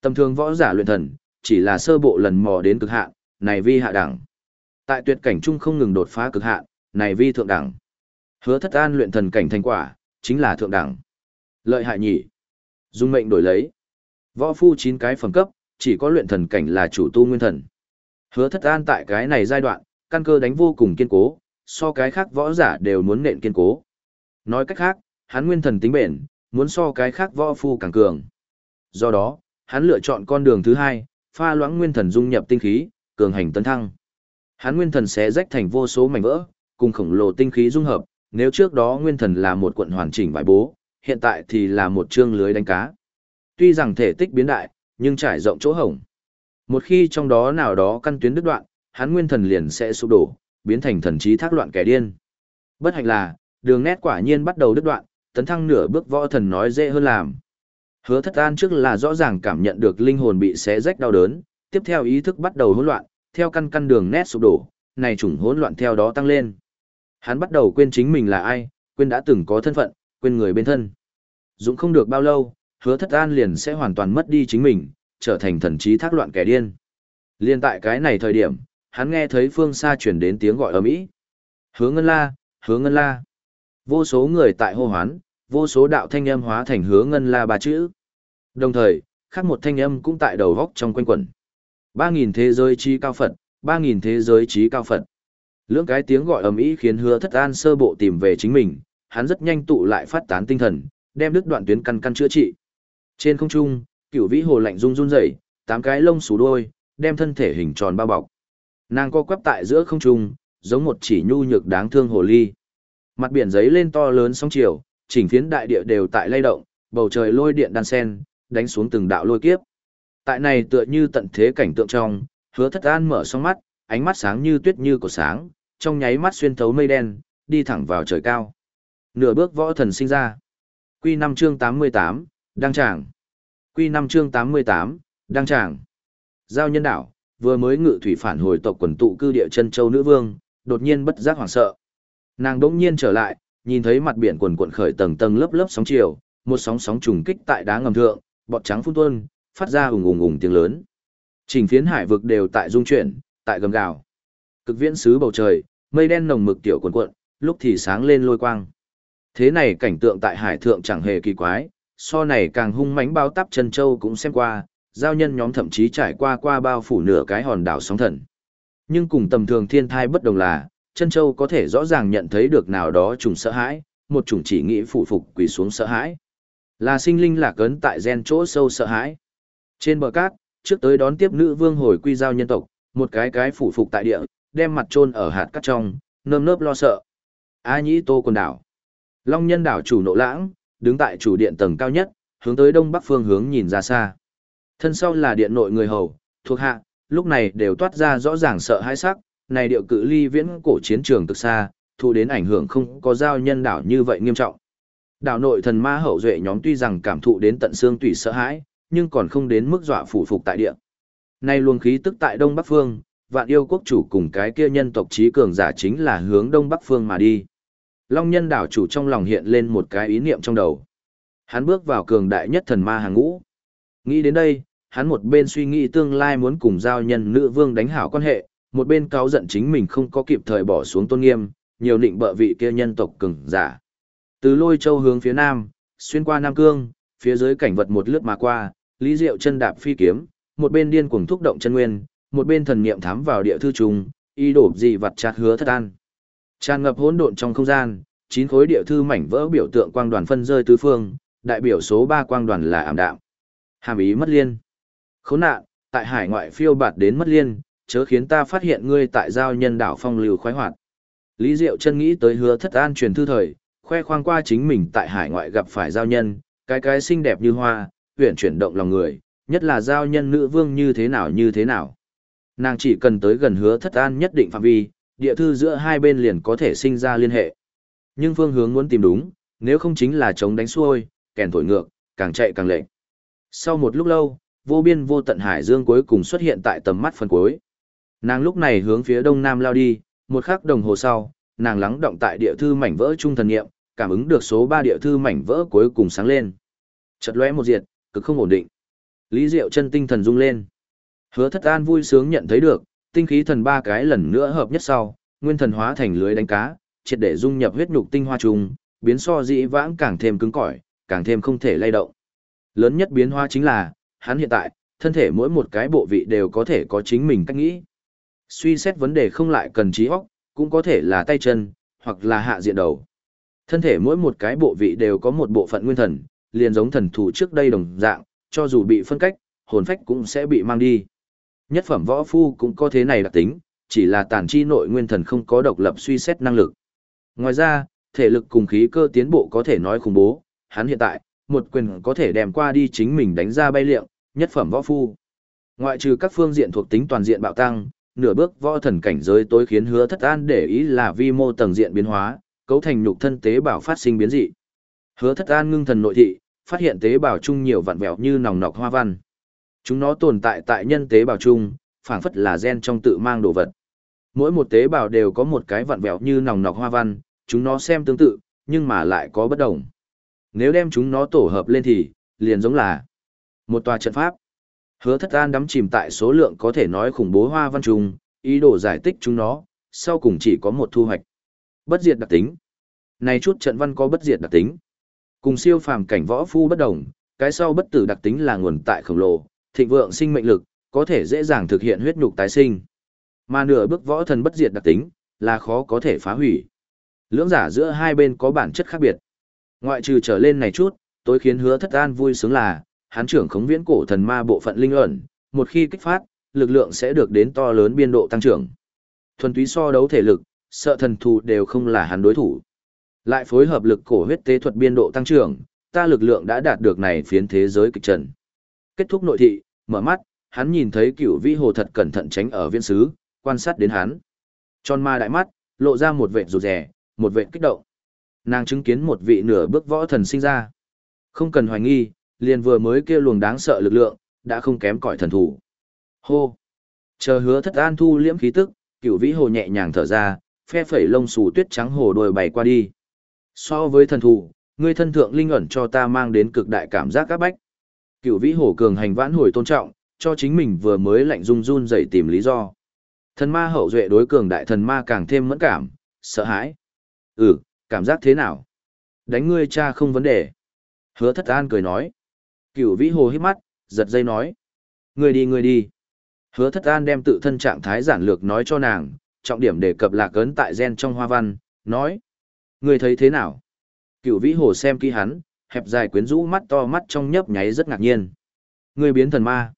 Tầm thường võ giả luyện thần, chỉ là sơ bộ lần mò đến cực hạn, này vi hạ đẳng. Tại tuyệt cảnh trung không ngừng đột phá cực hạn, này vi thượng đẳng. Hứa thất an luyện thần cảnh thành quả, chính là thượng đẳng. Lợi hại nhỉ. Dung mệnh đổi lấy. Võ phu chín cái phẩm cấp, chỉ có luyện thần cảnh là chủ tu nguyên thần. Hứa thất an tại cái này giai đoạn, căn cơ đánh vô cùng kiên cố, so cái khác võ giả đều muốn nện kiên cố. Nói cách khác, hắn nguyên thần tính bền, muốn so cái khác võ phu càng cường. Do đó, hắn lựa chọn con đường thứ hai, pha loãng nguyên thần dung nhập tinh khí, cường hành tấn thăng. Hắn nguyên thần sẽ rách thành vô số mảnh vỡ, cùng khổng lồ tinh khí dung hợp, nếu trước đó nguyên thần là một quận hoàn chỉnh vải bố, hiện tại thì là một chương lưới đánh cá. Tuy rằng thể tích biến đại, nhưng trải rộng chỗ hổng. Một khi trong đó nào đó căn tuyến đứt đoạn, hắn nguyên thần liền sẽ sụp đổ, biến thành thần trí thác loạn kẻ điên. Bất hạnh là, đường nét quả nhiên bắt đầu đứt đoạn, tấn thăng nửa bước võ thần nói dễ hơn làm. Hứa thất an trước là rõ ràng cảm nhận được linh hồn bị xé rách đau đớn, tiếp theo ý thức bắt đầu hỗn loạn, theo căn căn đường nét sụp đổ, này chủng hỗn loạn theo đó tăng lên. Hắn bắt đầu quên chính mình là ai, quên đã từng có thân phận, quên người bên thân. Dũng không được bao lâu, hứa thất an liền sẽ hoàn toàn mất đi chính mình, trở thành thần trí thác loạn kẻ điên. Liên tại cái này thời điểm, hắn nghe thấy phương xa chuyển đến tiếng gọi ở mỹ. Hứa ngân la, hứa ngân la. Vô số người tại hô hoán, vô số đạo thanh âm hóa thành hứa ngân la ba chữ. Đồng thời, khác một thanh âm cũng tại đầu góc trong quanh quẩn. Ba nghìn thế giới trí cao Phật, ba nghìn thế giới trí cao Phật. Lưỡng cái tiếng gọi ầm ĩ khiến hứa thất an sơ bộ tìm về chính mình, hắn rất nhanh tụ lại phát tán tinh thần, đem đứt đoạn tuyến căn căn chữa trị. Trên không trung, cửu vĩ hồ lạnh run run rẩy, tám cái lông xù đôi, đem thân thể hình tròn bao bọc. Nàng co quắp tại giữa không trung, giống một chỉ nhu nhược đáng thương hồ ly. Mặt biển giấy lên to lớn sóng chiều, chỉnh phiến đại địa đều tại lay động, bầu trời lôi điện đan sen, đánh xuống từng đạo lôi kiếp. Tại này tựa như tận thế cảnh tượng trong, hứa thất an mở song mắt, ánh mắt sáng như tuyết như cổ sáng, trong nháy mắt xuyên thấu mây đen, đi thẳng vào trời cao. Nửa bước võ thần sinh ra. Quy 5 chương 88, đăng tràng. Quy 5 chương 88, đăng tràng. Giao nhân đảo, vừa mới ngự thủy phản hồi tộc quần tụ cư địa chân châu nữ vương, đột nhiên bất giác hoảng sợ. Nàng đỗng nhiên trở lại, nhìn thấy mặt biển quần cuộn khởi tầng tầng lớp lớp sóng chiều, một sóng sóng trùng kích tại đá ngầm thượng, bọt trắng phun tuôn, phát ra ùng ùng ùng tiếng lớn. Trình phiến hải vực đều tại dung chuyển, tại gầm gào. Cực viễn xứ bầu trời, mây đen nồng mực tiểu cuộn cuộn, lúc thì sáng lên lôi quang. Thế này cảnh tượng tại hải thượng chẳng hề kỳ quái, so này càng hung mãnh bao tắp chân châu cũng xem qua, giao nhân nhóm thậm chí trải qua qua bao phủ nửa cái hòn đảo sóng thần. Nhưng cùng tầm thường thiên thai bất đồng là, chân châu có thể rõ ràng nhận thấy được nào đó trùng sợ hãi, một chủng chỉ nghĩ phụ phục quỳ xuống sợ hãi. Là sinh linh lạc ấn tại gen chỗ sâu sợ hãi. Trên bờ cát, trước tới đón tiếp nữ vương hồi quy giao nhân tộc, một cái cái phủ phục tại địa, đem mặt chôn ở hạt cát trong, nơm nớp lo sợ. A Nhĩ Tô quần đảo. Long nhân đảo chủ nộ lãng, đứng tại chủ điện tầng cao nhất, hướng tới đông bắc phương hướng nhìn ra xa. Thân sau là điện nội người hầu, thuộc hạ, lúc này đều toát ra rõ ràng sợ hãi sắc, này điệu cự ly viễn cổ chiến trường từ xa, thu đến ảnh hưởng không có giao nhân đảo như vậy nghiêm trọng. Đảo nội thần ma hậu duệ nhóm tuy rằng cảm thụ đến tận xương tủy sợ hãi, nhưng còn không đến mức dọa phủ phục tại địa. Nay luồng khí tức tại đông bắc phương, vạn yêu quốc chủ cùng cái kia nhân tộc trí cường giả chính là hướng đông bắc phương mà đi. Long nhân đảo chủ trong lòng hiện lên một cái ý niệm trong đầu. Hắn bước vào cường đại nhất thần ma hàng ngũ. Nghĩ đến đây, hắn một bên suy nghĩ tương lai muốn cùng giao nhân nữ vương đánh hảo quan hệ, một bên cáo giận chính mình không có kịp thời bỏ xuống tôn nghiêm, nhiều định bợ vị kia nhân tộc cường giả. Từ lôi châu hướng phía nam, xuyên qua Nam Cương, phía dưới cảnh vật một lướt mà qua, Lý Diệu chân đạp phi kiếm, một bên điên cuồng thúc động chân nguyên, một bên thần niệm thám vào địa thư trùng, y đổ gì vật chặt hứa thất an. Tràn ngập hỗn độn trong không gian, chín khối địa thư mảnh vỡ biểu tượng quang đoàn phân rơi tứ phương, đại biểu số 3 quang đoàn là ảm đạm. Hàm ý mất liên. Khốn nạn, tại hải ngoại phiêu bạt đến mất liên, chớ khiến ta phát hiện ngươi tại giao nhân đảo phong lưu khoái hoạt. Lý Diệu chân nghĩ tới hứa thất an truyền thư thời, khoe khoang qua chính mình tại hải ngoại gặp phải giao nhân, cái cái xinh đẹp như hoa, huyện chuyển động lòng người, nhất là giao nhân nữ vương như thế nào như thế nào. Nàng chỉ cần tới gần hứa thất an nhất định phạm vi, địa thư giữa hai bên liền có thể sinh ra liên hệ. Nhưng phương hướng muốn tìm đúng, nếu không chính là chống đánh xuôi, kèn thổi ngược, càng chạy càng lệnh. Sau một lúc lâu, vô biên vô tận hải dương cuối cùng xuất hiện tại tầm mắt phần cuối. Nàng lúc này hướng phía đông nam lao đi, một khắc đồng hồ sau, nàng lắng động tại địa thư mảnh vỡ trung thần nghiệm, cảm ứng được số 3 địa thư mảnh vỡ cuối cùng sáng lên. Chợt lóe một diệt, cực không ổn định. Lý Diệu chân tinh thần rung lên. Hứa Thất An vui sướng nhận thấy được, tinh khí thần ba cái lần nữa hợp nhất sau, nguyên thần hóa thành lưới đánh cá, triệt để dung nhập huyết nhục tinh hoa trùng, biến so dĩ vãng càng thêm cứng cỏi, càng thêm không thể lay động. Lớn nhất biến hóa chính là, hắn hiện tại, thân thể mỗi một cái bộ vị đều có thể có chính mình cách nghĩ. Suy xét vấn đề không lại cần trí óc, cũng có thể là tay chân, hoặc là hạ diện đầu. Thân thể mỗi một cái bộ vị đều có một bộ phận nguyên thần, liền giống thần thủ trước đây đồng dạng, cho dù bị phân cách, hồn phách cũng sẽ bị mang đi. Nhất phẩm võ phu cũng có thế này đặc tính, chỉ là tàn chi nội nguyên thần không có độc lập suy xét năng lực. Ngoài ra, thể lực cùng khí cơ tiến bộ có thể nói khủng bố, hắn hiện tại, một quyền có thể đem qua đi chính mình đánh ra bay liệng, nhất phẩm võ phu. Ngoại trừ các phương diện thuộc tính toàn diện bạo tăng, nửa bước võ thần cảnh giới tối khiến hứa thất an để ý là vi mô tầng diện biến hóa, cấu thành nhục thân tế bào phát sinh biến dị. Hứa thất an ngưng thần nội thị, phát hiện tế bào chung nhiều vặn vẹo như nòng nọc hoa văn. Chúng nó tồn tại tại nhân tế bào chung, phảng phất là gen trong tự mang đồ vật. Mỗi một tế bào đều có một cái vặn vẹo như nòng nọc hoa văn, chúng nó xem tương tự, nhưng mà lại có bất đồng. Nếu đem chúng nó tổ hợp lên thì, liền giống là một tòa trận pháp. Hứa thất an đắm chìm tại số lượng có thể nói khủng bố hoa văn trùng, ý đồ giải tích chúng nó, sau cùng chỉ có một thu hoạch. Bất diệt đặc tính. Này chút trận văn có bất diệt đặc tính. Cùng siêu phàm cảnh võ phu bất đồng, cái sau bất tử đặc tính là nguồn tại khổng lồ, thịnh vượng sinh mệnh lực, có thể dễ dàng thực hiện huyết nhục tái sinh. Mà nửa bước võ thần bất diệt đặc tính, là khó có thể phá hủy. Lưỡng giả giữa hai bên có bản chất khác biệt. Ngoại trừ trở lên này chút, tối khiến hứa thất an vui sướng là, hán trưởng khống viễn cổ thần ma bộ phận linh ẩn, một khi kích phát, lực lượng sẽ được đến to lớn biên độ tăng trưởng. Thuần túy so đấu thể lực, sợ thần thù đều không là hắn đối thủ. Lại phối hợp lực cổ huyết tế thuật biên độ tăng trưởng, ta lực lượng đã đạt được này phiến thế giới kịch trần. Kết thúc nội thị, mở mắt, hắn nhìn thấy cửu vĩ hồ thật cẩn thận tránh ở viên sứ, quan sát đến hắn. Tròn ma đại mắt, lộ ra một vệ rụt rè, một vệ kích động. Nàng chứng kiến một vị nửa bước võ thần sinh ra. Không cần hoài nghi, liền vừa mới kêu luồng đáng sợ lực lượng, đã không kém cỏi thần thủ. Hô! Chờ hứa thất an thu liễm khí tức, cựu vĩ hồ nhẹ nhàng thở ra, phe phẩy lông xù tuyết trắng hồ đồi bày qua đi. So với thần thủ, ngươi thân thượng linh ẩn cho ta mang đến cực đại cảm giác các bách. Cựu vĩ hồ cường hành vãn hồi tôn trọng, cho chính mình vừa mới lạnh run run dậy tìm lý do. Thần ma hậu duệ đối cường đại thần ma càng thêm mẫn cảm, sợ hãi. Ừ, cảm giác thế nào? Đánh ngươi cha không vấn đề. Hứa thất an cười nói. Cựu vĩ hồ hít mắt, giật dây nói. Ngươi đi ngươi đi. Hứa thất an đem tự thân trạng thái giản lược nói cho nàng, trọng điểm đề cập lạc ấn tại gen trong hoa văn, nói. Ngươi thấy thế nào? Cựu vĩ hồ xem kỹ hắn, hẹp dài quyến rũ mắt to mắt trong nhấp nháy rất ngạc nhiên. Ngươi biến thần ma.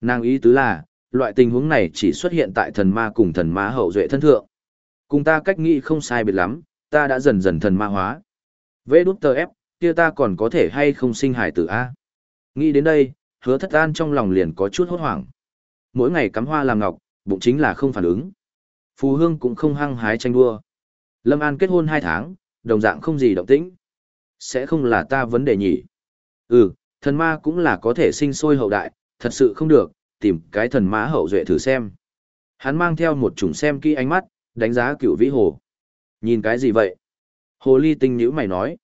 Nàng ý tứ là, loại tình huống này chỉ xuất hiện tại thần ma cùng thần ma hậu duệ thân thượng. Cùng ta cách nghĩ không sai biệt lắm, ta đã dần dần thần ma hóa. Vê đút tờ ép, kia ta còn có thể hay không sinh hải tử A. Nghĩ đến đây, hứa thất an trong lòng liền có chút hốt hoảng. Mỗi ngày cắm hoa làm ngọc, bụng chính là không phản ứng. Phù hương cũng không hăng hái tranh đua. Lâm An kết hôn hai tháng, đồng dạng không gì động tĩnh. Sẽ không là ta vấn đề nhỉ. Ừ, thần ma cũng là có thể sinh sôi hậu đại, thật sự không được, tìm cái thần ma hậu duệ thử xem. Hắn mang theo một chủng xem kỹ ánh mắt, đánh giá cựu vĩ hồ. Nhìn cái gì vậy? Hồ ly tinh nhữ mày nói.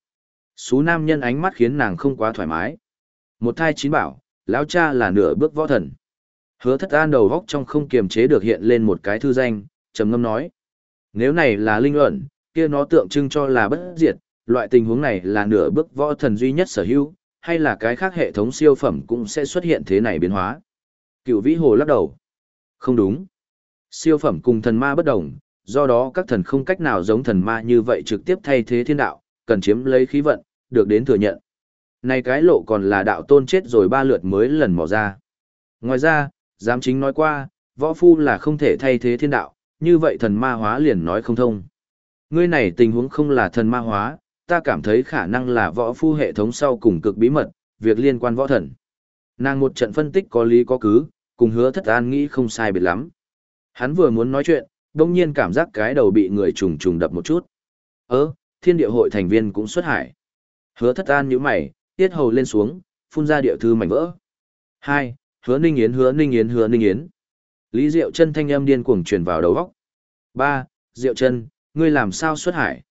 Xú nam nhân ánh mắt khiến nàng không quá thoải mái. Một thai chín bảo, lão cha là nửa bước võ thần. Hứa thất an đầu góc trong không kiềm chế được hiện lên một cái thư danh, trầm ngâm nói. Nếu này là linh ẩn, kia nó tượng trưng cho là bất diệt, loại tình huống này là nửa bước võ thần duy nhất sở hữu, hay là cái khác hệ thống siêu phẩm cũng sẽ xuất hiện thế này biến hóa. Cựu vĩ hồ lắc đầu. Không đúng. Siêu phẩm cùng thần ma bất đồng, do đó các thần không cách nào giống thần ma như vậy trực tiếp thay thế thiên đạo, cần chiếm lấy khí vận, được đến thừa nhận. Này cái lộ còn là đạo tôn chết rồi ba lượt mới lần mò ra. Ngoài ra, giám chính nói qua, võ phu là không thể thay thế thiên đạo, như vậy thần ma hóa liền nói không thông. Ngươi này tình huống không là thần ma hóa, ta cảm thấy khả năng là võ phu hệ thống sau cùng cực bí mật, việc liên quan võ thần. Nàng một trận phân tích có lý có cứ, cùng hứa thất an nghĩ không sai biệt lắm. Hắn vừa muốn nói chuyện, đông nhiên cảm giác cái đầu bị người trùng trùng đập một chút. Ơ, thiên địa hội thành viên cũng xuất hải. Hứa thất an như mày, tiết hầu lên xuống, phun ra địa thư mảnh vỡ. Hai, hứa ninh yến hứa ninh yến hứa ninh yến. Lý Diệu chân thanh âm điên cuồng truyền vào đầu óc. Ba, Diệu chân, ngươi làm sao xuất hải?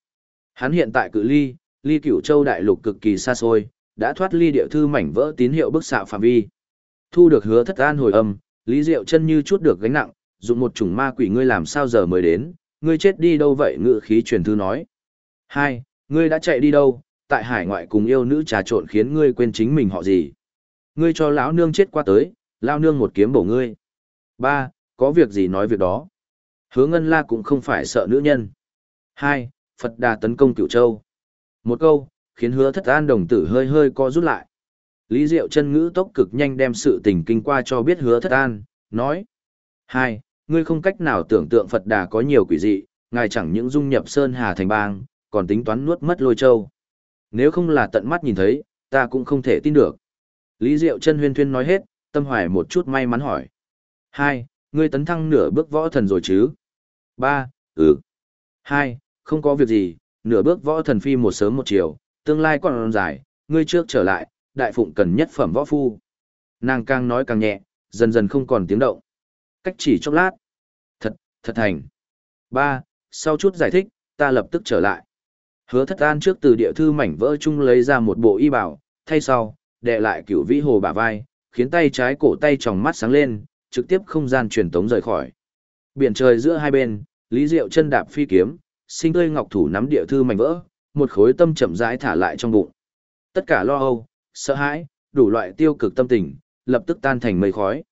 Hắn hiện tại cự ly, ly cửu châu đại lục cực kỳ xa xôi, đã thoát ly địa thư mảnh vỡ tín hiệu bức xạ phạm vi. Thu được hứa thất an hồi âm, Lý Diệu chân như chút được gánh nặng, dùng một chủng ma quỷ ngươi làm sao giờ mới đến, ngươi chết đi đâu vậy ngự khí truyền thư nói. Hai, ngươi đã chạy đi đâu, tại hải ngoại cùng yêu nữ trà trộn khiến ngươi quên chính mình họ gì. Ngươi cho lão nương chết qua tới, lão nương một kiếm bổ ngươi. Ba, có việc gì nói việc đó. Hứa Ngân La cũng không phải sợ nữ nhân. Hai, Phật Đà tấn công Cửu Châu. Một câu, khiến hứa thất an đồng tử hơi hơi co rút lại. Lý Diệu chân ngữ tốc cực nhanh đem sự tình kinh qua cho biết hứa thất an, nói. Hai, ngươi không cách nào tưởng tượng Phật Đà có nhiều quỷ dị, ngài chẳng những dung nhập Sơn Hà thành bang, còn tính toán nuốt mất lôi châu. Nếu không là tận mắt nhìn thấy, ta cũng không thể tin được. Lý Diệu chân huyên thuyên nói hết, tâm hoài một chút may mắn hỏi. Hai, ngươi tấn thăng nửa bước võ thần rồi chứ? Ba, ừ. Hai, không có việc gì, nửa bước võ thần phi một sớm một chiều, tương lai còn dài, ngươi trước trở lại, đại phụng cần nhất phẩm võ phu. Nàng càng nói càng nhẹ, dần dần không còn tiếng động. Cách chỉ chốc lát. Thật, thật thành. Ba, sau chút giải thích, ta lập tức trở lại. Hứa thất an trước từ địa thư mảnh vỡ chung lấy ra một bộ y bảo, thay sau, đệ lại cửu vĩ hồ bả vai, khiến tay trái cổ tay tròng mắt sáng lên, trực tiếp không gian truyền tống rời khỏi. Biển trời giữa hai bên, Lý Diệu chân đạp phi kiếm, sinh tươi ngọc thủ nắm địa thư mảnh vỡ, một khối tâm chậm rãi thả lại trong bụng. Tất cả lo âu, sợ hãi, đủ loại tiêu cực tâm tình, lập tức tan thành mây khói.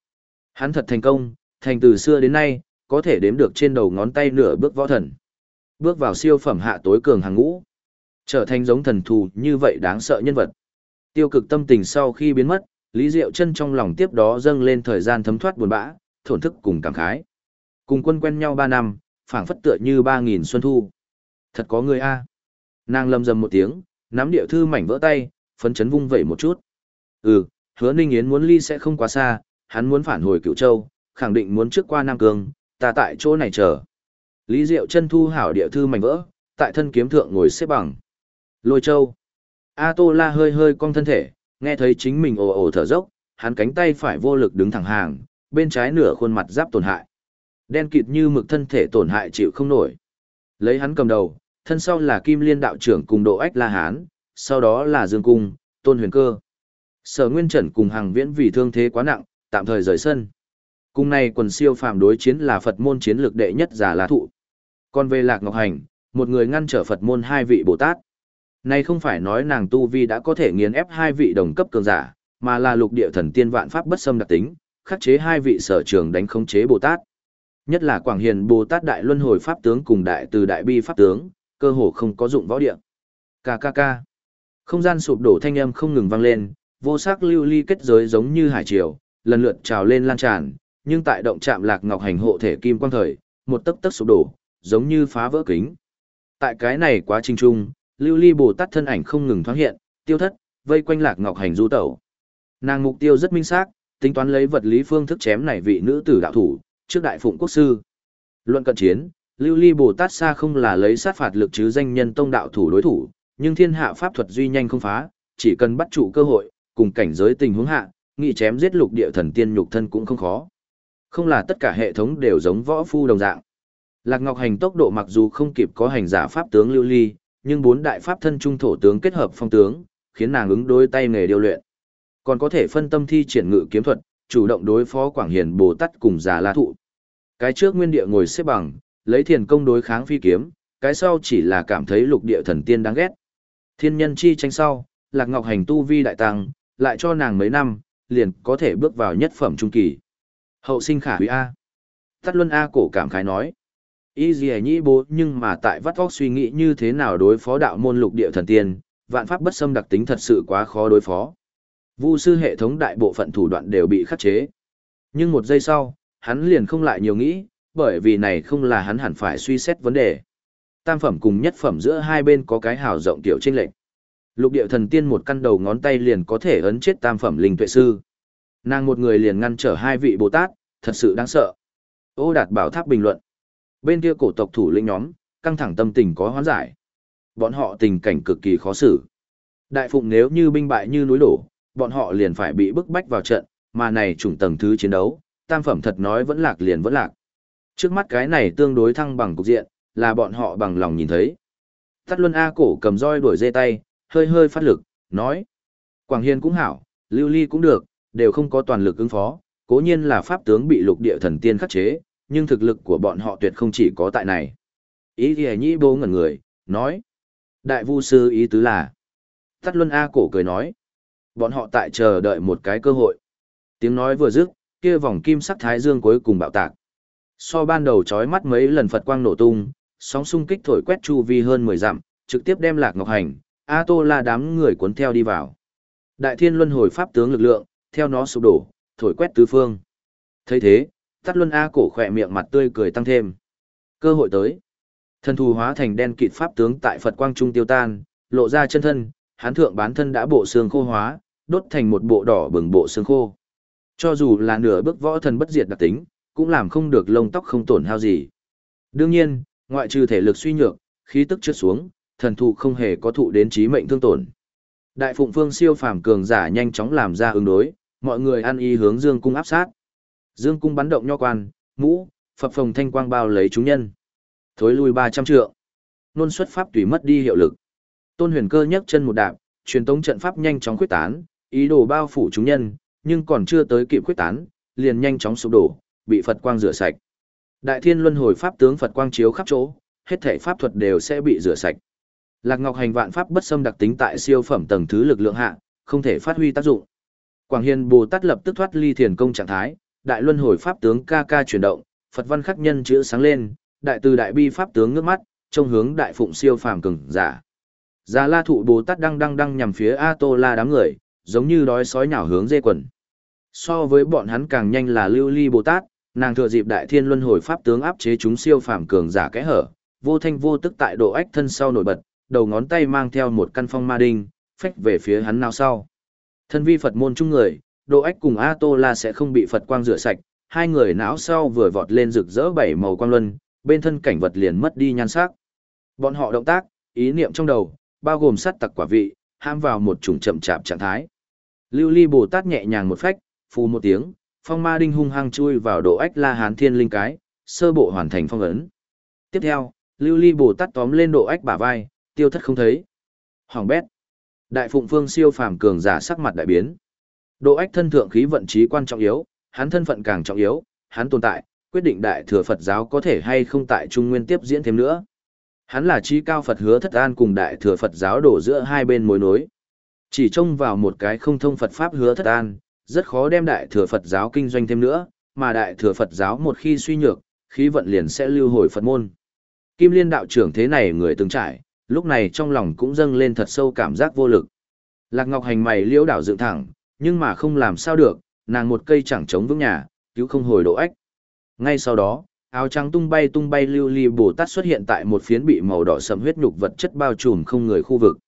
Hắn thật thành công, thành từ xưa đến nay, có thể đếm được trên đầu ngón tay nửa bước võ thần. Bước vào siêu phẩm hạ tối cường hàng ngũ. Trở thành giống thần thù như vậy đáng sợ nhân vật. Tiêu cực tâm tình sau khi biến mất, Lý Diệu chân trong lòng tiếp đó dâng lên thời gian thấm thoát buồn bã, thổn thức cùng cảm khái. Cùng quân quen nhau 3 năm, phảng phất tựa như 3.000 xuân thu. Thật có người a Nàng lâm dầm một tiếng, nắm địa thư mảnh vỡ tay, phấn chấn vung vẩy một chút. Ừ, hứa Ninh Yến muốn ly sẽ không quá xa, hắn muốn phản hồi cựu châu, khẳng định muốn trước qua Nam Cương, ta tại chỗ này chờ. Lý Diệu chân thu hảo địa thư mảnh vỡ, tại thân kiếm thượng ngồi xếp bằng. Lôi châu. A Tô La hơi hơi cong thân thể, nghe thấy chính mình ồ ồ thở dốc, hắn cánh tay phải vô lực đứng thẳng hàng, bên trái nửa khuôn mặt giáp tổn hại. Đen kịt như mực thân thể tổn hại chịu không nổi. Lấy hắn cầm đầu, thân sau là Kim Liên đạo trưởng cùng Độ Ách La Hán, sau đó là Dương Cung, Tôn Huyền Cơ. Sở Nguyên Trần cùng hàng viễn vì thương thế quá nặng, tạm thời rời sân. Cùng này quần siêu phàm đối chiến là Phật môn chiến lược đệ nhất giả lá thụ. Còn về Lạc Ngọc Hành, một người ngăn trở Phật môn hai vị Bồ Tát. Này không phải nói nàng tu vi đã có thể nghiền ép hai vị đồng cấp cường giả, mà là lục địa thần tiên vạn pháp bất xâm đặc tính, khắc chế hai vị sở trường đánh khống chế Bồ Tát. Nhất là Quảng Hiền Bồ Tát Đại Luân Hồi Pháp Tướng cùng Đại Từ Đại Bi Pháp Tướng, cơ hồ không có dụng võ địa. KKK. Không gian sụp đổ thanh âm không ngừng vang lên, vô sắc lưu ly kết giới giống như hải triều, lần lượt trào lên lan tràn, nhưng tại động chạm lạc ngọc hành hộ thể kim quang thời, một tấc tấc sụp đổ, giống như phá vỡ kính. Tại cái này quá trình chung, lưu ly bồ tát thân ảnh không ngừng thoáng hiện, tiêu thất, vây quanh lạc ngọc hành du tẩu. Nàng mục tiêu rất minh xác, tính toán lấy vật lý phương thức chém này vị nữ tử đạo thủ, trước đại phụng quốc sư. Luận cận chiến, lưu ly bồ tát xa không là lấy sát phạt lực chứ danh nhân tông đạo thủ đối thủ, nhưng thiên hạ pháp thuật duy nhanh không phá, chỉ cần bắt trụ cơ hội, cùng cảnh giới tình huống hạ, nghị chém giết lục địa thần tiên nhục thân cũng không khó. Không là tất cả hệ thống đều giống võ phu đồng dạng. Lạc Ngọc Hành tốc độ mặc dù không kịp có hành giả pháp tướng lưu ly, nhưng bốn đại pháp thân trung thổ tướng kết hợp phong tướng, khiến nàng ứng đối tay nghề điều luyện. Còn có thể phân tâm thi triển ngự kiếm thuật, chủ động đối phó Quảng Hiền Bồ Tát cùng Già La Thụ. Cái trước nguyên địa ngồi xếp bằng, lấy thiền công đối kháng phi kiếm, cái sau chỉ là cảm thấy lục địa thần tiên đáng ghét. Thiên nhân chi tranh sau, Lạc Ngọc Hành tu vi đại tăng, lại cho nàng mấy năm, liền có thể bước vào nhất phẩm trung kỳ. Hậu sinh khả quý A. Tắt luân A cổ cảm khái nói. Y dì nhĩ bố nhưng mà tại vắt óc suy nghĩ như thế nào đối phó đạo môn lục địa thần tiên, vạn pháp bất xâm đặc tính thật sự quá khó đối phó. Vu sư hệ thống đại bộ phận thủ đoạn đều bị khắc chế. Nhưng một giây sau, hắn liền không lại nhiều nghĩ, bởi vì này không là hắn hẳn phải suy xét vấn đề. Tam phẩm cùng nhất phẩm giữa hai bên có cái hào rộng tiểu chênh lệch. Lục địa thần tiên một căn đầu ngón tay liền có thể ấn chết tam phẩm linh tuệ sư. Nàng một người liền ngăn trở hai vị Bồ Tát, thật sự đáng sợ. Ô đạt bảo tháp bình luận. Bên kia cổ tộc thủ lĩnh nhóm, căng thẳng tâm tình có hoán giải. Bọn họ tình cảnh cực kỳ khó xử. Đại phụng nếu như binh bại như núi đổ, bọn họ liền phải bị bức bách vào trận, mà này chủng tầng thứ chiến đấu, tam phẩm thật nói vẫn lạc liền vẫn lạc. Trước mắt cái này tương đối thăng bằng cục diện, là bọn họ bằng lòng nhìn thấy. Tắt Luân A cổ cầm roi đuổi dê tay, hơi hơi phát lực, nói. Quảng Hiên cũng hảo, Lưu Ly cũng được, đều không có toàn lực ứng phó, cố nhiên là pháp tướng bị lục địa thần tiên khắc chế, nhưng thực lực của bọn họ tuyệt không chỉ có tại này. Ý thì nhĩ bố ngẩn người, nói. Đại vu sư ý tứ là. Tắt Luân A cổ cười nói. Bọn họ tại chờ đợi một cái cơ hội. Tiếng nói vừa dứt, kia vòng kim sắc thái dương cuối cùng bạo tạc. So ban đầu chói mắt mấy lần Phật quang nổ tung, sóng xung kích thổi quét chu vi hơn 10 dặm, trực tiếp đem Lạc Ngọc Hành, A Tô La đám người cuốn theo đi vào. Đại Thiên Luân hồi pháp tướng lực lượng, theo nó sụp đổ, thổi quét tứ phương. Thấy thế, Tắt Luân A cổ khỏe miệng mặt tươi cười tăng thêm. Cơ hội tới. Thần thù hóa thành đen kịt pháp tướng tại Phật quang trung tiêu tan, lộ ra chân thân, hán thượng bán thân đã bộ xương khô hóa, đốt thành một bộ đỏ bừng bộ xương khô. Cho dù là nửa bước võ thần bất diệt đặc tính, cũng làm không được lông tóc không tổn hao gì. Đương nhiên, ngoại trừ thể lực suy nhược, khí tức trượt xuống, thần thụ không hề có thụ đến chí mệnh thương tổn. Đại phụng phương siêu phàm cường giả nhanh chóng làm ra ứng đối, mọi người ăn y hướng Dương cung áp sát. Dương cung bắn động nho quan, mũ, phập phồng thanh quang bao lấy chúng nhân. Thối lui 300 trượng. Nôn xuất pháp tùy mất đi hiệu lực. Tôn Huyền Cơ nhấc chân một đạp, truyền tống trận pháp nhanh chóng quyết tán, ý đồ bao phủ chúng nhân, nhưng còn chưa tới kịp quyết tán, liền nhanh chóng sụp đổ, bị Phật quang rửa sạch. Đại Thiên Luân Hồi pháp tướng Phật quang chiếu khắp chỗ, hết thảy pháp thuật đều sẽ bị rửa sạch. Lạc Ngọc Hành vạn pháp bất xâm đặc tính tại siêu phẩm tầng thứ lực lượng hạ, không thể phát huy tác dụng. Quảng Hiền Bồ Tát lập tức thoát ly thiền công trạng thái, Đại Luân Hồi pháp tướng ca ca chuyển động, Phật văn khắc nhân chữ sáng lên, đại từ đại bi pháp tướng ngước mắt, trông hướng đại phụng siêu phàm cường giả. Già La thụ Bồ Tát đang đang đang nhằm phía A Tô La đám người, giống như đói sói nhào hướng dê quần. So với bọn hắn càng nhanh là Lưu Ly Bồ Tát, nàng thừa dịp Đại Thiên Luân Hồi pháp tướng áp chế chúng siêu phàm cường giả kẽ hở, vô thanh vô tức tại độ ách thân sau nổi bật, đầu ngón tay mang theo một căn phong ma đinh, phách về phía hắn nào sau. Thân vi Phật môn chung người, độ ách cùng A Tô La sẽ không bị Phật quang rửa sạch, hai người não sau vừa vọt lên rực rỡ bảy màu quang luân, bên thân cảnh vật liền mất đi nhan sắc. Bọn họ động tác, ý niệm trong đầu, bao gồm sát tặc quả vị, ham vào một chủng chậm chạp trạng thái. Lưu Ly Bồ Tát nhẹ nhàng một phách, phù một tiếng, phong ma đinh hung hăng chui vào độ ách la hán thiên linh cái, sơ bộ hoàn thành phong ấn. Tiếp theo, Lưu Ly Bồ Tát tóm lên độ ách bả vai, tiêu thất không thấy. Hoàng bét. Đại Phụng Phương siêu phàm cường giả sắc mặt đại biến. Độ ách thân thượng khí vận trí quan trọng yếu, hắn thân phận càng trọng yếu, hắn tồn tại, quyết định đại thừa Phật giáo có thể hay không tại Trung Nguyên tiếp diễn thêm nữa. Hắn là trí cao Phật hứa thất an cùng đại thừa Phật giáo đổ giữa hai bên mối nối. Chỉ trông vào một cái không thông Phật Pháp hứa thất an, rất khó đem đại thừa Phật giáo kinh doanh thêm nữa, mà đại thừa Phật giáo một khi suy nhược, khí vận liền sẽ lưu hồi Phật môn. Kim Liên đạo trưởng thế này người từng trải, lúc này trong lòng cũng dâng lên thật sâu cảm giác vô lực. Lạc Ngọc Hành mày liễu đảo dựng thẳng, nhưng mà không làm sao được, nàng một cây chẳng chống vững nhà, cứu không hồi độ ách. Ngay sau đó, áo trắng tung bay tung bay lưu ly Bồ Tát xuất hiện tại một phiến bị màu đỏ sẫm huyết nhục vật chất bao trùm không người khu vực.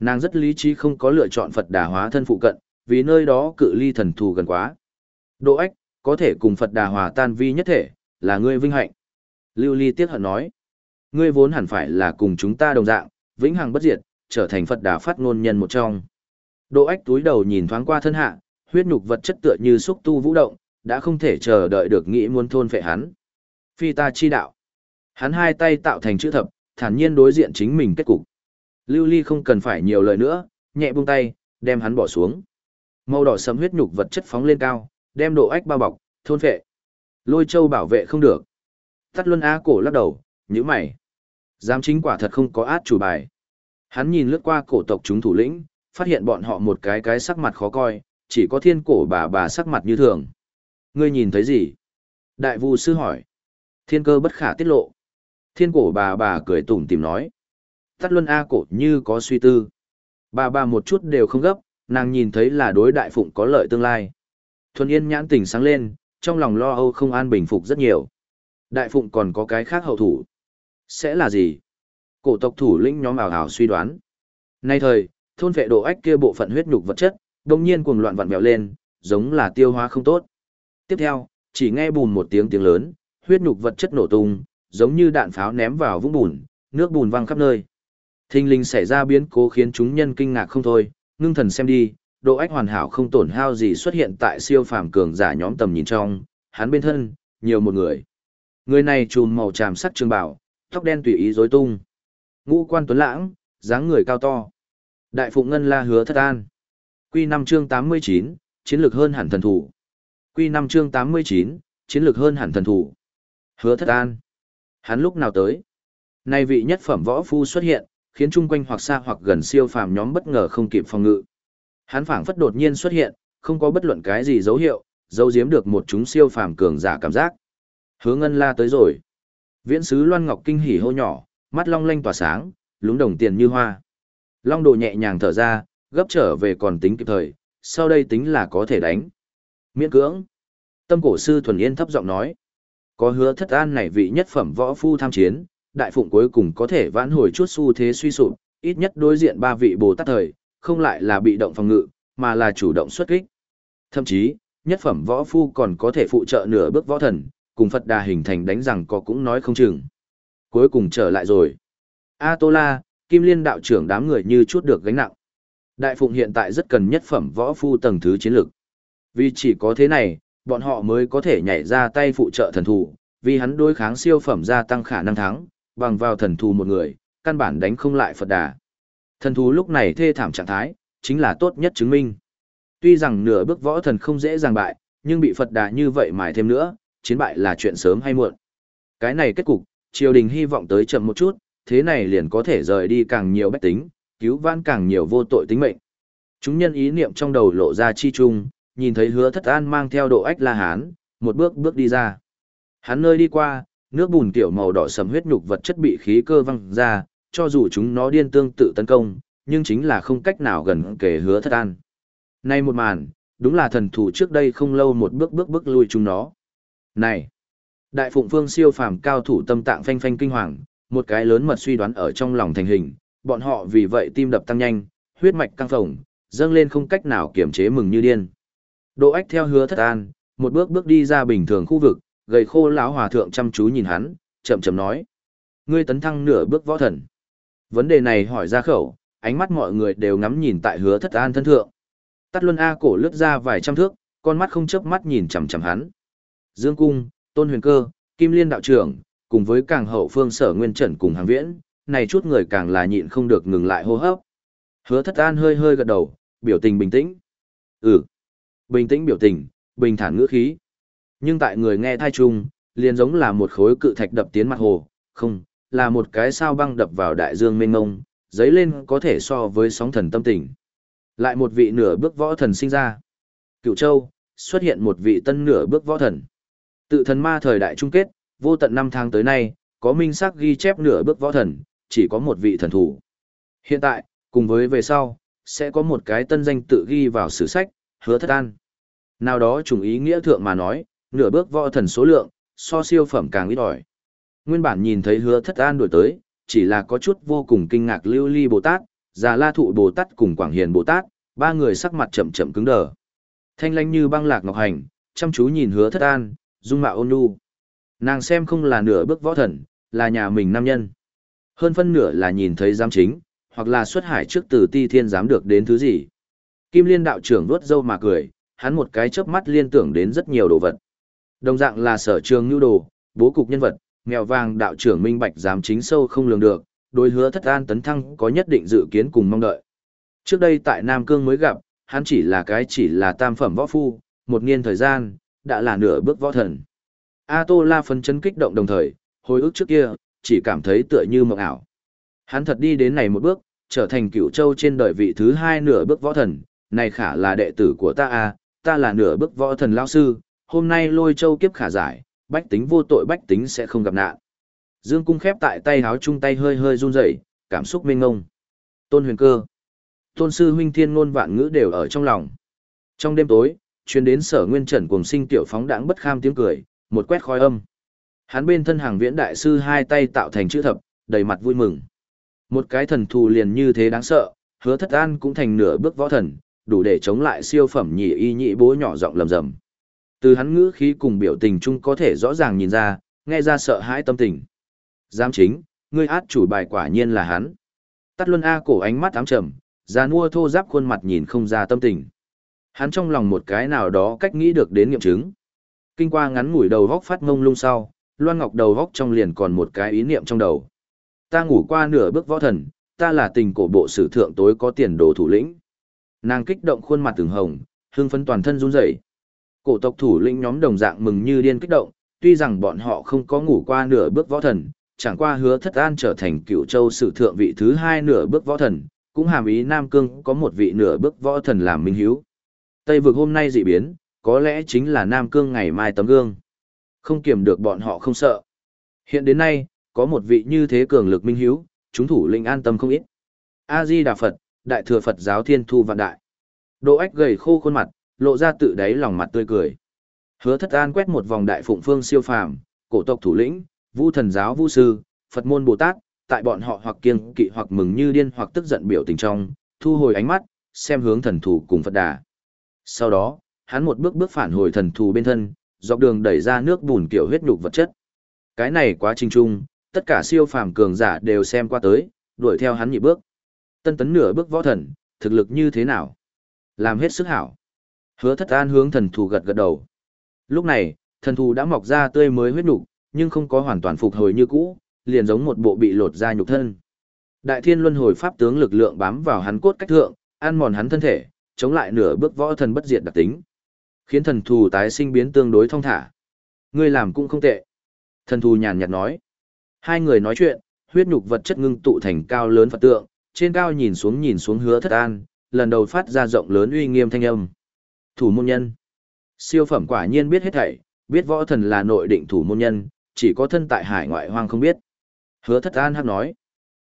Nàng rất lý trí không có lựa chọn Phật Đà hóa thân phụ cận, vì nơi đó cự ly thần thù gần quá. Độ ách, có thể cùng Phật Đà hòa tan vi nhất thể, là ngươi vinh hạnh. Lưu Ly tiếc hận nói, ngươi vốn hẳn phải là cùng chúng ta đồng dạng, vĩnh hằng bất diệt, trở thành Phật Đà phát ngôn nhân một trong. Độ ách túi đầu nhìn thoáng qua thân hạ, huyết nhục vật chất tựa như xúc tu vũ động, đã không thể chờ đợi được nghĩ muốn thôn phệ hắn. Phi ta chi đạo. Hắn hai tay tạo thành chữ thập, thản nhiên đối diện chính mình kết cục. Lưu Ly không cần phải nhiều lời nữa, nhẹ buông tay, đem hắn bỏ xuống. Màu đỏ sẫm huyết nhục vật chất phóng lên cao, đem độ ách bao bọc, thôn phệ. Lôi Châu bảo vệ không được. Tắt Luân Á cổ lắc đầu, nhíu mày. Giám chính quả thật không có át chủ bài. Hắn nhìn lướt qua cổ tộc chúng thủ lĩnh, phát hiện bọn họ một cái cái sắc mặt khó coi, chỉ có thiên cổ bà bà sắc mặt như thường. Ngươi nhìn thấy gì? Đại vu sư hỏi. Thiên cơ bất khả tiết lộ. Thiên cổ bà bà cười tủm tìm nói. Tắt luân A cổ như có suy tư. Bà bà một chút đều không gấp, nàng nhìn thấy là đối đại phụng có lợi tương lai. Thuần Yên nhãn tỉnh sáng lên, trong lòng lo âu không an bình phục rất nhiều. Đại phụng còn có cái khác hậu thủ. Sẽ là gì? Cổ tộc thủ lĩnh nhóm ảo ảo suy đoán. Nay thời, thôn vệ độ ách kia bộ phận huyết nhục vật chất, đồng nhiên cuồng loạn vặn vẹo lên, giống là tiêu hóa không tốt. Tiếp theo, chỉ nghe bùn một tiếng tiếng lớn, huyết nhục vật chất nổ tung, giống như đạn pháo ném vào vũng bùn, nước bùn văng khắp nơi. Thinh linh xảy ra biến cố khiến chúng nhân kinh ngạc không thôi, ngưng thần xem đi, độ ách hoàn hảo không tổn hao gì xuất hiện tại siêu phàm cường giả nhóm tầm nhìn trong, hắn bên thân, nhiều một người. Người này trùm màu tràm sắc trường bảo, tóc đen tùy ý rối tung. Ngũ quan tuấn lãng, dáng người cao to. Đại phụng ngân la hứa thất an. Quy 5 chương 89, chiến lược hơn hẳn thần thủ. Quy 5 chương 89, chiến lược hơn hẳn thần thủ. Hứa thất an. Hắn lúc nào tới? Nay vị nhất phẩm võ phu xuất hiện, khiến chung quanh hoặc xa hoặc gần siêu phàm nhóm bất ngờ không kịp phòng ngự. Hắn phảng phất đột nhiên xuất hiện, không có bất luận cái gì dấu hiệu, dấu giếm được một chúng siêu phàm cường giả cảm giác. Hứa Ngân La tới rồi. Viễn sứ Loan Ngọc kinh hỉ hô nhỏ, mắt long lanh tỏa sáng, lúng đồng tiền như hoa. Long đồ nhẹ nhàng thở ra, gấp trở về còn tính kịp thời, sau đây tính là có thể đánh. Miễn cưỡng. Tâm cổ sư thuần yên thấp giọng nói. Có hứa thất an này vị nhất phẩm võ phu tham chiến, đại phụng cuối cùng có thể vãn hồi chút xu thế suy sụp, ít nhất đối diện ba vị Bồ Tát thời, không lại là bị động phòng ngự, mà là chủ động xuất kích. Thậm chí, nhất phẩm võ phu còn có thể phụ trợ nửa bước võ thần, cùng Phật đà hình thành đánh rằng có cũng nói không chừng. Cuối cùng trở lại rồi. A Tô La, Kim Liên đạo trưởng đám người như chút được gánh nặng. Đại Phụng hiện tại rất cần nhất phẩm võ phu tầng thứ chiến lược. Vì chỉ có thế này, bọn họ mới có thể nhảy ra tay phụ trợ thần thù, vì hắn đối kháng siêu phẩm gia tăng khả năng thắng, bằng vào thần thù một người, căn bản đánh không lại Phật đà. Thần thú lúc này thê thảm trạng thái, chính là tốt nhất chứng minh. Tuy rằng nửa bước võ thần không dễ dàng bại, nhưng bị Phật đà như vậy mài thêm nữa, chiến bại là chuyện sớm hay muộn. Cái này kết cục, triều đình hy vọng tới chậm một chút, thế này liền có thể rời đi càng nhiều bách tính, cứu vãn càng nhiều vô tội tính mệnh. Chúng nhân ý niệm trong đầu lộ ra chi chung, nhìn thấy hứa thất an mang theo độ ách la hán, một bước bước đi ra. Hắn nơi đi qua, nước bùn tiểu màu đỏ sầm huyết nhục vật chất bị khí cơ văng ra, cho dù chúng nó điên tương tự tấn công, nhưng chính là không cách nào gần kề hứa thất an. Nay một màn, đúng là thần thủ trước đây không lâu một bước bước bước lui chúng nó. Này! Đại phụng phương siêu phàm cao thủ tâm tạng phanh phanh kinh hoàng, một cái lớn mật suy đoán ở trong lòng thành hình, bọn họ vì vậy tim đập tăng nhanh, huyết mạch căng phồng, dâng lên không cách nào kiểm chế mừng như điên. Đỗ ách theo hứa thất an, một bước bước đi ra bình thường khu vực, gầy khô lão hòa thượng chăm chú nhìn hắn, chậm chậm nói: "Ngươi tấn thăng nửa bước võ thần." Vấn đề này hỏi ra khẩu, ánh mắt mọi người đều ngắm nhìn tại Hứa Thất An thân thượng. tắt Luân A cổ lướt ra vài trăm thước, con mắt không chớp mắt nhìn chằm chằm hắn. Dương Cung, Tôn Huyền Cơ, Kim Liên đạo trưởng, cùng với càng hậu phương Sở Nguyên Trần cùng Hàng Viễn, này chút người càng là nhịn không được ngừng lại hô hấp. Hứa Thất An hơi hơi gật đầu, biểu tình bình tĩnh. Ừ, bình tĩnh biểu tình, bình thản ngữ khí. Nhưng tại người nghe thai chung, liền giống là một khối cự thạch đập tiến mặt hồ, không, là một cái sao băng đập vào đại dương mênh mông giấy lên có thể so với sóng thần tâm tình. Lại một vị nửa bước võ thần sinh ra. Cựu Châu, xuất hiện một vị tân nửa bước võ thần. Tự thần ma thời đại chung kết, vô tận năm tháng tới nay, có minh sắc ghi chép nửa bước võ thần, chỉ có một vị thần thủ. Hiện tại, cùng với về sau, sẽ có một cái tân danh tự ghi vào sử sách, hứa thất an. Nào đó trùng ý nghĩa thượng mà nói, nửa bước võ thần số lượng, so siêu phẩm càng ít ỏi. Nguyên bản nhìn thấy hứa thất an đổi tới, chỉ là có chút vô cùng kinh ngạc lưu ly Bồ Tát, già la thụ Bồ Tát cùng Quảng Hiền Bồ Tát, ba người sắc mặt chậm chậm cứng đờ. Thanh lanh như băng lạc ngọc hành, chăm chú nhìn hứa thất an, dung mạo ôn nhu. Nàng xem không là nửa bước võ thần, là nhà mình nam nhân. Hơn phân nửa là nhìn thấy giám chính, hoặc là xuất hải trước từ ti thiên giám được đến thứ gì. Kim liên đạo trưởng vuốt dâu mà cười, hắn một cái chớp mắt liên tưởng đến rất nhiều đồ vật. Đồng dạng là sở trường nhu đồ, bố cục nhân vật, mèo vàng đạo trưởng minh bạch giám chính sâu không lường được, đối hứa thất an tấn thăng có nhất định dự kiến cùng mong đợi. Trước đây tại Nam Cương mới gặp, hắn chỉ là cái chỉ là tam phẩm võ phu, một niên thời gian, đã là nửa bước võ thần. A Tô La phấn chấn kích động đồng thời, hồi ức trước kia, chỉ cảm thấy tựa như mộng ảo. Hắn thật đi đến này một bước, trở thành cửu châu trên đời vị thứ hai nửa bước võ thần, này khả là đệ tử của ta a, ta là nửa bước võ thần lao sư, hôm nay lôi châu kiếp khả giải, bách tính vô tội bách tính sẽ không gặp nạn. Dương cung khép tại tay háo chung tay hơi hơi run rẩy, cảm xúc mênh ngông. Tôn huyền cơ. Tôn sư huynh thiên ngôn vạn ngữ đều ở trong lòng. Trong đêm tối, chuyến đến sở nguyên trần cùng sinh tiểu phóng đãng bất kham tiếng cười, một quét khói âm. Hắn bên thân hàng viễn đại sư hai tay tạo thành chữ thập, đầy mặt vui mừng. Một cái thần thù liền như thế đáng sợ, hứa thất an cũng thành nửa bước võ thần, đủ để chống lại siêu phẩm nhị y nhị bố nhỏ giọng lầm rầm. Từ hắn ngữ khí cùng biểu tình chung có thể rõ ràng nhìn ra, nghe ra sợ hãi tâm tình. Giám chính, ngươi át chủ bài quả nhiên là hắn. Tắt luân A cổ ánh mắt ám trầm, ra mua thô giáp khuôn mặt nhìn không ra tâm tình. Hắn trong lòng một cái nào đó cách nghĩ được đến nghiệm chứng. Kinh qua ngắn ngủi đầu góc phát ngông lung sau, Loan Ngọc đầu góc trong liền còn một cái ý niệm trong đầu. Ta ngủ qua nửa bước võ thần, ta là tình cổ bộ sử thượng tối có tiền đồ thủ lĩnh. Nàng kích động khuôn mặt từng hồng, hương phấn toàn thân run rẩy. Cổ tộc thủ lĩnh nhóm đồng dạng mừng như điên kích động, tuy rằng bọn họ không có ngủ qua nửa bước võ thần, chẳng qua hứa thất an trở thành cựu châu sử thượng vị thứ hai nửa bước võ thần, cũng hàm ý Nam Cương có một vị nửa bước võ thần làm minh hiếu. Tây vực hôm nay dị biến, có lẽ chính là Nam Cương ngày mai tấm gương. Không kiểm được bọn họ không sợ. Hiện đến nay, có một vị như thế cường lực minh hiếu, chúng thủ linh an tâm không ít. A-di Đà Phật, Đại Thừa Phật giáo Thiên Thu Vạn Đại. Độ ách gầy khô khuôn mặt, lộ ra tự đáy lòng mặt tươi cười. Hứa thất an quét một vòng đại phụng phương siêu phàm, cổ tộc thủ lĩnh, vu thần giáo vu sư, Phật môn Bồ Tát, tại bọn họ hoặc kiêng kỵ hoặc mừng như điên hoặc tức giận biểu tình trong, thu hồi ánh mắt, xem hướng thần thủ cùng Phật đà. Sau đó, hắn một bước bước phản hồi thần thù bên thân, dọc đường đẩy ra nước bùn kiểu huyết nhục vật chất. Cái này quá trình chung, tất cả siêu phàm cường giả đều xem qua tới, đuổi theo hắn nhị bước. Tân tấn nửa bước võ thần, thực lực như thế nào? Làm hết sức hảo. Hứa thất an hướng thần thù gật gật đầu. Lúc này, thần thù đã mọc ra tươi mới huyết nhục, nhưng không có hoàn toàn phục hồi như cũ, liền giống một bộ bị lột ra nhục thân. Đại thiên luân hồi pháp tướng lực lượng bám vào hắn cốt cách thượng, ăn mòn hắn thân thể, chống lại nửa bước võ thần bất diệt đặc tính. Khiến thần thù tái sinh biến tương đối thông thả. Ngươi làm cũng không tệ. Thần thù nhàn nhạt nói. Hai người nói chuyện, huyết nhục vật chất ngưng tụ thành cao lớn Phật tượng, trên cao nhìn xuống nhìn xuống hứa thất an, lần đầu phát ra rộng lớn uy nghiêm thanh âm. Thủ môn nhân. Siêu phẩm quả nhiên biết hết thảy, biết võ thần là nội định thủ môn nhân, chỉ có thân tại hải ngoại hoang không biết. Hứa thất an hắc nói.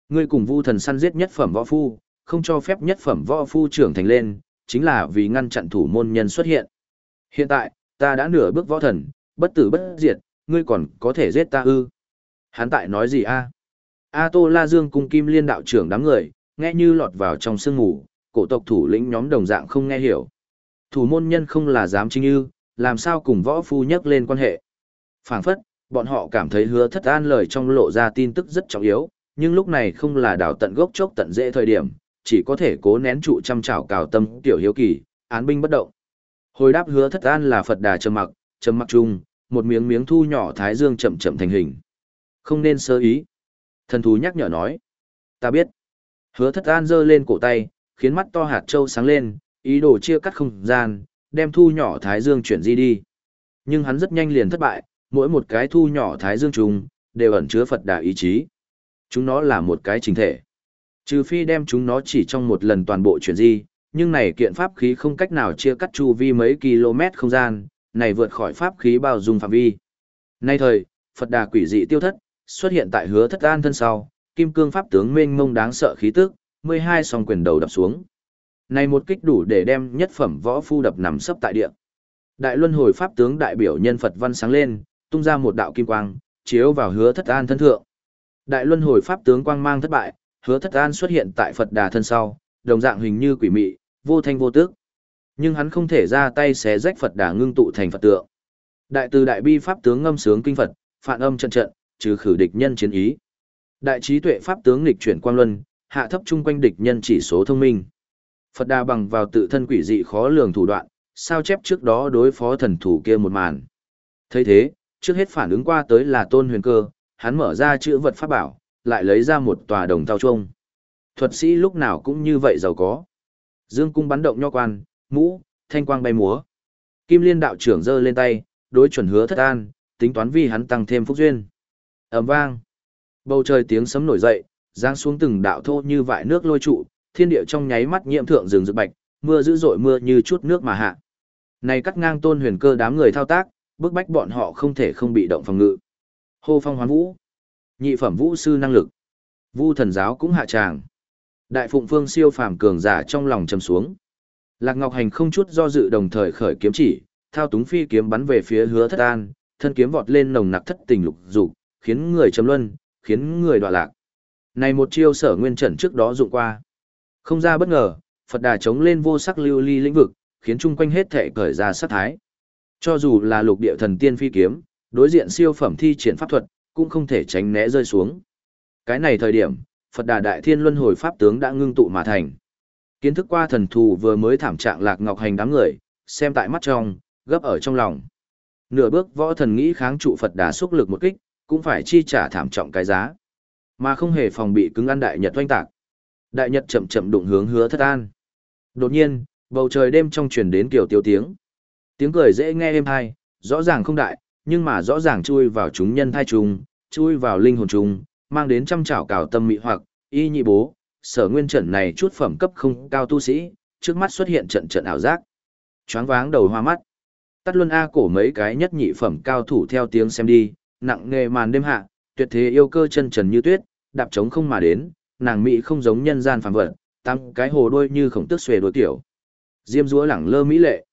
Ngươi cùng vu thần săn giết nhất phẩm võ phu, không cho phép nhất phẩm võ phu trưởng thành lên, chính là vì ngăn chặn thủ môn nhân xuất hiện. Hiện tại, ta đã nửa bước võ thần, bất tử bất diệt, ngươi còn có thể giết ta ư. Hắn tại nói gì a? A Tô La Dương cung kim liên đạo trưởng đám người, nghe như lọt vào trong sương ngủ, cổ tộc thủ lĩnh nhóm đồng dạng không nghe hiểu. Thủ môn nhân không là dám chính ư, làm sao cùng võ phu nhắc lên quan hệ. phảng phất, bọn họ cảm thấy hứa thất an lời trong lộ ra tin tức rất trọng yếu, nhưng lúc này không là đào tận gốc chốc tận dễ thời điểm, chỉ có thể cố nén trụ chăm chảo cào tâm tiểu hiếu kỳ, án binh bất động. Hồi đáp hứa thất an là Phật đà trầm mặc, trầm mặc chung, một miếng miếng thu nhỏ thái dương chậm chậm thành hình. Không nên sơ ý. Thần thú nhắc nhở nói. Ta biết. Hứa thất an giơ lên cổ tay, khiến mắt to hạt châu sáng lên, ý đồ chia cắt không gian, đem thu nhỏ thái dương chuyển di đi. Nhưng hắn rất nhanh liền thất bại, mỗi một cái thu nhỏ thái dương trùng, đều ẩn chứa Phật đà ý chí. Chúng nó là một cái chính thể. Trừ phi đem chúng nó chỉ trong một lần toàn bộ chuyển di, nhưng này kiện pháp khí không cách nào chia cắt chu vi mấy km không gian, này vượt khỏi pháp khí bao dung phạm vi. Nay thời, Phật đà quỷ dị tiêu thất, xuất hiện tại hứa thất an thân sau, kim cương pháp tướng mênh mông đáng sợ khí tức, 12 song quyền đầu đập xuống. Này một kích đủ để đem nhất phẩm võ phu đập nằm sấp tại địa. Đại luân hồi pháp tướng đại biểu nhân Phật văn sáng lên, tung ra một đạo kim quang, chiếu vào hứa thất an thân thượng. Đại luân hồi pháp tướng quang mang thất bại, hứa thất an xuất hiện tại Phật đà thân sau, đồng dạng hình như quỷ mị, vô thanh vô tước. Nhưng hắn không thể ra tay xé rách Phật đà ngưng tụ thành Phật tượng. Đại từ đại bi pháp tướng ngâm sướng kinh Phật, phản âm trận trận, trừ khử địch nhân chiến ý. Đại trí tuệ pháp tướng nghịch chuyển quang luân, hạ thấp chung quanh địch nhân chỉ số thông minh. Phật đà bằng vào tự thân quỷ dị khó lường thủ đoạn, sao chép trước đó đối phó thần thủ kia một màn. thấy thế, trước hết phản ứng qua tới là tôn huyền cơ, hắn mở ra chữ vật pháp bảo, lại lấy ra một tòa đồng thao trông. Thuật sĩ lúc nào cũng như vậy giàu có. Dương cung bắn động nho quan, mũ, thanh quang bay múa. Kim liên đạo trưởng giơ lên tay, đối chuẩn hứa thất an, tính toán vì hắn tăng thêm phúc duyên. ầm vang. Bầu trời tiếng sấm nổi dậy, giáng xuống từng đạo thô như vại nước lôi trụ, thiên địa trong nháy mắt nhiễm thượng rừng rực bạch, mưa dữ dội mưa như chút nước mà hạ. Này cắt ngang tôn huyền cơ đám người thao tác, bức bách bọn họ không thể không bị động phòng ngự. Hô phong hoán vũ. Nhị phẩm vũ sư năng lực. Vu thần giáo cũng hạ tràng. Đại phụng phương siêu phàm cường giả trong lòng trầm xuống. Lạc Ngọc Hành không chút do dự đồng thời khởi kiếm chỉ, thao túng phi kiếm bắn về phía hứa thất an, thân kiếm vọt lên nồng nặc thất tình lục dục, khiến người trầm luân, khiến người đọa lạc. Này một chiêu sở nguyên trần trước đó dụng qua. Không ra bất ngờ, Phật đà chống lên vô sắc lưu ly lĩnh vực, khiến chung quanh hết thể cởi ra sát thái. Cho dù là lục địa thần tiên phi kiếm, đối diện siêu phẩm thi triển pháp thuật, cũng không thể tránh né rơi xuống. Cái này thời điểm, Phật Đà Đại Thiên Luân Hồi Pháp tướng đã ngưng tụ mà thành. Kiến thức qua thần thù vừa mới thảm trạng lạc ngọc hành đám người, xem tại mắt trong, gấp ở trong lòng. Nửa bước võ thần nghĩ kháng trụ Phật đà xúc lực một kích, cũng phải chi trả thảm trọng cái giá. Mà không hề phòng bị cứng ăn đại nhật oanh tạc. Đại nhật chậm chậm đụng hướng hứa thất an. Đột nhiên, bầu trời đêm trong truyền đến kiểu tiêu tiếng. Tiếng cười dễ nghe êm hay, rõ ràng không đại, nhưng mà rõ ràng chui vào chúng nhân thai trùng, chui vào linh hồn trùng, mang đến trăm trảo cào tâm mị hoặc, y nhị bố, sở nguyên trận này chút phẩm cấp không cao tu sĩ, trước mắt xuất hiện trận trận ảo giác. Choáng váng đầu hoa mắt. Tắt luân A cổ mấy cái nhất nhị phẩm cao thủ theo tiếng xem đi, nặng nghề màn đêm hạ, tuyệt thế yêu cơ chân trần như tuyết, đạp trống không mà đến, nàng mỹ không giống nhân gian phàm vật, tăng cái hồ đôi như khổng tước xuề đuôi tiểu. Diêm rúa lẳng lơ mỹ lệ.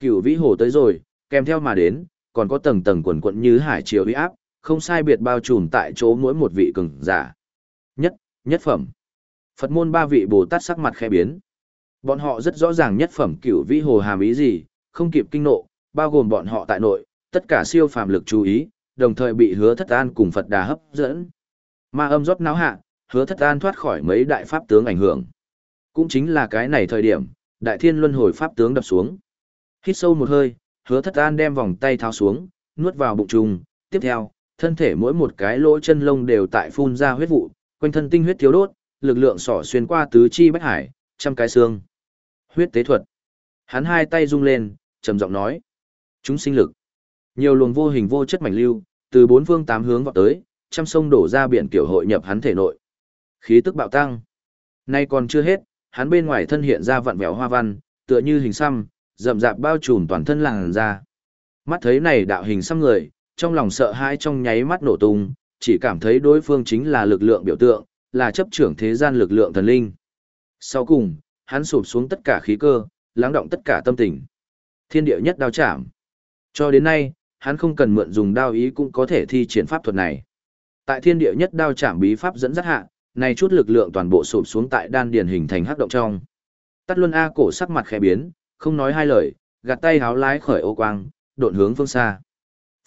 Cửu vĩ hồ tới rồi, kèm theo mà đến, còn có tầng tầng quần quận như hải triều uy áp, không sai biệt bao trùm tại chỗ mỗi một vị cường giả. Nhất, nhất phẩm. Phật môn ba vị Bồ Tát sắc mặt khẽ biến. Bọn họ rất rõ ràng nhất phẩm cửu vĩ hồ hàm ý gì, không kịp kinh nộ, bao gồm bọn họ tại nội, tất cả siêu phàm lực chú ý, đồng thời bị hứa thất an cùng Phật đà hấp dẫn. Ma âm rót náo hạ, hứa thất an thoát khỏi mấy đại pháp tướng ảnh hưởng. Cũng chính là cái này thời điểm, đại thiên luân hồi pháp tướng đập xuống. Hít sâu một hơi, hứa thất an đem vòng tay tháo xuống, nuốt vào bụng trùng, tiếp theo, thân thể mỗi một cái lỗ chân lông đều tại phun ra huyết vụ, quanh thân tinh huyết thiếu đốt, lực lượng sỏ xuyên qua tứ chi bách hải, trăm cái xương. Huyết tế thuật. Hắn hai tay rung lên, trầm giọng nói: "Chúng sinh lực." Nhiều luồng vô hình vô chất mảnh lưu, từ bốn phương tám hướng vọt tới, trăm sông đổ ra biển kiểu hội nhập hắn thể nội. Khí tức bạo tăng. Nay còn chưa hết, hắn bên ngoài thân hiện ra vặn vẹo hoa văn, tựa như hình xăm, rậm rạp bao trùm toàn thân làn da. Mắt thấy này đạo hình xăm người, trong lòng sợ hãi trong nháy mắt nổ tung, chỉ cảm thấy đối phương chính là lực lượng biểu tượng, là chấp trưởng thế gian lực lượng thần linh. Sau cùng, hắn sụp xuống tất cả khí cơ, lắng động tất cả tâm tình. Thiên địa nhất đao chạm. Cho đến nay, hắn không cần mượn dùng đao ý cũng có thể thi triển pháp thuật này. Tại thiên địa nhất đao chạm bí pháp dẫn dắt hạ, này chút lực lượng toàn bộ sụp xuống tại đan điền hình thành hắc động trong. Tắt Luân A cổ sắc mặt khẽ biến, không nói hai lời, gạt tay háo lái khởi ô quang, độn hướng phương xa.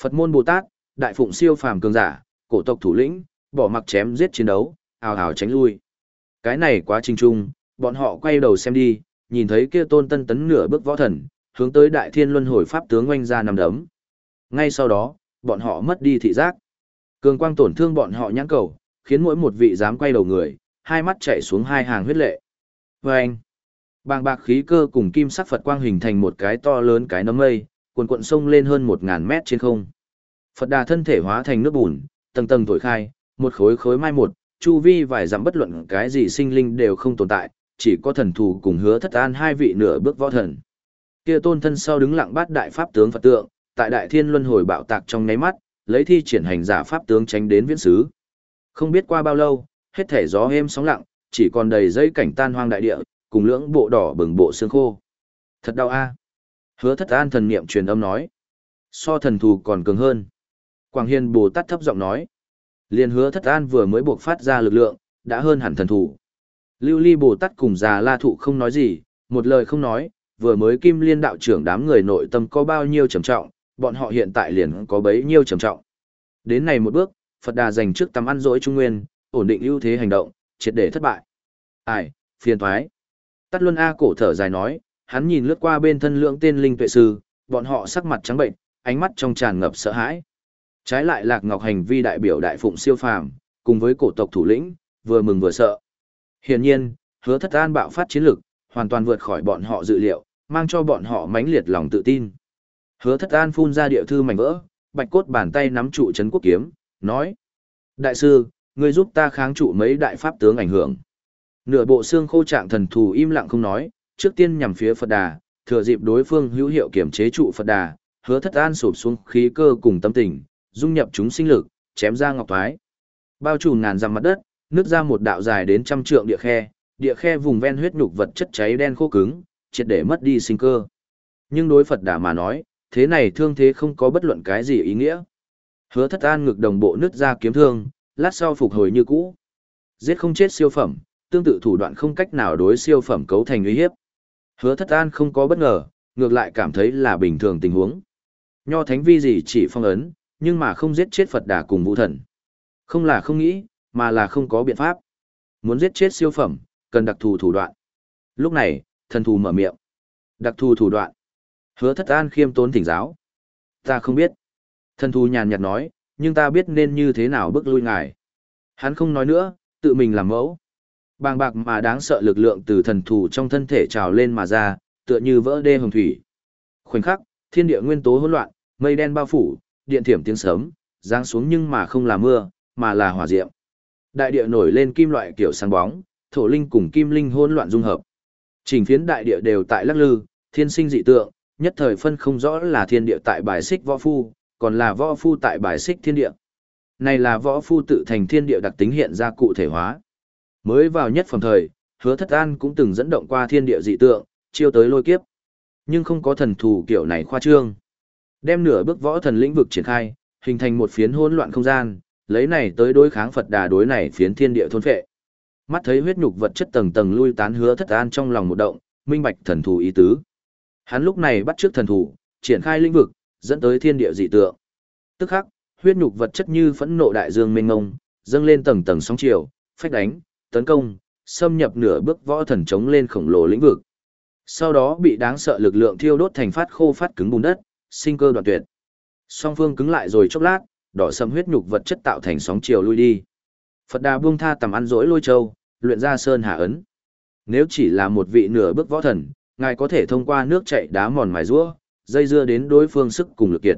Phật môn Bồ Tát, đại phụng siêu phàm cường giả, cổ tộc thủ lĩnh, bỏ mặc chém giết chiến đấu, ào ào tránh lui. Cái này quá trình chung, bọn họ quay đầu xem đi, nhìn thấy kia tôn tân tấn nửa bước võ thần, hướng tới đại thiên luân hồi pháp tướng oanh ra nằm đấm. Ngay sau đó, bọn họ mất đi thị giác. Cường quang tổn thương bọn họ nhãn cầu, khiến mỗi một vị dám quay đầu người, hai mắt chảy xuống hai hàng huyết lệ. Vâng! Bàng bạc khí cơ cùng kim sắc Phật quang hình thành một cái to lớn cái nấm mây, cuồn cuộn sông lên hơn một ngàn mét trên không. Phật đà thân thể hóa thành nước bùn, tầng tầng thổi khai, một khối khối mai một, chu vi vài dặm bất luận cái gì sinh linh đều không tồn tại, chỉ có thần thù cùng hứa thất an hai vị nửa bước võ thần. Kia tôn thân sau đứng lặng bát đại pháp tướng Phật tượng, tại đại thiên luân hồi bạo tạc trong nháy mắt, lấy thi triển hành giả pháp tướng tránh đến viễn xứ. Không biết qua bao lâu, hết thể gió êm sóng lặng, chỉ còn đầy dây cảnh tan hoang đại địa, cùng lưỡng bộ đỏ bừng bộ xương khô. Thật đau a. Hứa thất an thần niệm truyền âm nói. So thần thù còn cường hơn. Quảng Hiền Bồ Tát thấp giọng nói. Liên hứa thất an vừa mới buộc phát ra lực lượng, đã hơn hẳn thần thù. Lưu Ly Bồ Tát cùng già la thụ không nói gì, một lời không nói, vừa mới kim liên đạo trưởng đám người nội tâm có bao nhiêu trầm trọng, bọn họ hiện tại liền có bấy nhiêu trầm trọng. Đến này một bước, Phật Đà dành trước tắm ăn dỗi trung nguyên, ổn định ưu thế hành động, triệt để thất bại. Ai, phiền thoái. Tắt Luân A cổ thở dài nói, hắn nhìn lướt qua bên thân lượng tên linh tuệ sư, bọn họ sắc mặt trắng bệnh, ánh mắt trong tràn ngập sợ hãi. Trái lại Lạc Ngọc hành vi đại biểu đại phụng siêu phàm, cùng với cổ tộc thủ lĩnh, vừa mừng vừa sợ. Hiển nhiên, hứa thất an bạo phát chiến lực, hoàn toàn vượt khỏi bọn họ dự liệu, mang cho bọn họ mãnh liệt lòng tự tin. Hứa thất an phun ra địa thư mảnh vỡ, bạch cốt bàn tay nắm trụ chấn quốc kiếm, nói. Đại sư, người giúp ta kháng trụ mấy đại pháp tướng ảnh hưởng. Nửa bộ xương khô trạng thần thù im lặng không nói, trước tiên nhằm phía Phật Đà, thừa dịp đối phương hữu hiệu kiểm chế trụ Phật Đà, hứa thất an sụp xuống khí cơ cùng tâm tình, dung nhập chúng sinh lực, chém ra ngọc thoái. Bao trùm ngàn dặm mặt đất, nứt ra một đạo dài đến trăm trượng địa khe, địa khe vùng ven huyết nhục vật chất cháy đen khô cứng, triệt để mất đi sinh cơ. Nhưng đối Phật Đà mà nói, thế này thương thế không có bất luận cái gì ý nghĩa. Hứa thất an ngực đồng bộ nứt ra kiếm thương, lát sau phục hồi như cũ. Giết không chết siêu phẩm, tương tự thủ đoạn không cách nào đối siêu phẩm cấu thành uy hiếp. Hứa thất an không có bất ngờ, ngược lại cảm thấy là bình thường tình huống. Nho thánh vi gì chỉ phong ấn, nhưng mà không giết chết Phật đà cùng vũ thần. Không là không nghĩ, mà là không có biện pháp. Muốn giết chết siêu phẩm, cần đặc thù thủ đoạn. Lúc này, thần thù mở miệng. Đặc thù thủ đoạn. Hứa thất an khiêm tốn thỉnh giáo. Ta không biết. Thần thù nhàn nhạt nói, nhưng ta biết nên như thế nào bước lui ngài. Hắn không nói nữa, tự mình làm mẫu. Bàng bạc mà đáng sợ lực lượng từ thần thủ trong thân thể trào lên mà ra, tựa như vỡ đê hồng thủy. Khoảnh khắc, thiên địa nguyên tố hỗn loạn, mây đen bao phủ, điện thiểm tiếng sớm, giáng xuống nhưng mà không là mưa, mà là hỏa diệm. Đại địa nổi lên kim loại kiểu sáng bóng, thổ linh cùng kim linh hỗn loạn dung hợp. Trình phiến đại địa đều tại lắc lư, thiên sinh dị tượng, nhất thời phân không rõ là thiên địa tại bài xích võ phu, còn là võ phu tại bài xích thiên địa. Này là võ phu tự thành thiên địa đặc tính hiện ra cụ thể hóa. Mới vào nhất phẩm thời, hứa thất an cũng từng dẫn động qua thiên địa dị tượng, chiêu tới lôi kiếp. Nhưng không có thần thù kiểu này khoa trương. Đem nửa bước võ thần lĩnh vực triển khai, hình thành một phiến hỗn loạn không gian, lấy này tới đối kháng Phật đà đối này phiến thiên địa thôn phệ. Mắt thấy huyết nhục vật chất tầng tầng lui tán hứa thất an trong lòng một động, minh bạch thần thù ý tứ. Hắn lúc này bắt trước thần thù, triển khai lĩnh vực, dẫn tới thiên địa dị tượng. Tức khắc, huyết nhục vật chất như phẫn nộ đại dương mênh mông, dâng lên tầng tầng sóng chiều, phách đánh, tấn công, xâm nhập nửa bước võ thần chống lên khổng lồ lĩnh vực. Sau đó bị đáng sợ lực lượng thiêu đốt thành phát khô phát cứng bùn đất, sinh cơ đoạn tuyệt. Song phương cứng lại rồi chốc lát, đỏ sâm huyết nhục vật chất tạo thành sóng chiều lui đi. Phật Đà buông tha tầm ăn dỗi lôi châu, luyện ra sơn hạ ấn. Nếu chỉ là một vị nửa bước võ thần, ngài có thể thông qua nước chảy đá mòn mài rũa, dây dưa đến đối phương sức cùng lực kiệt.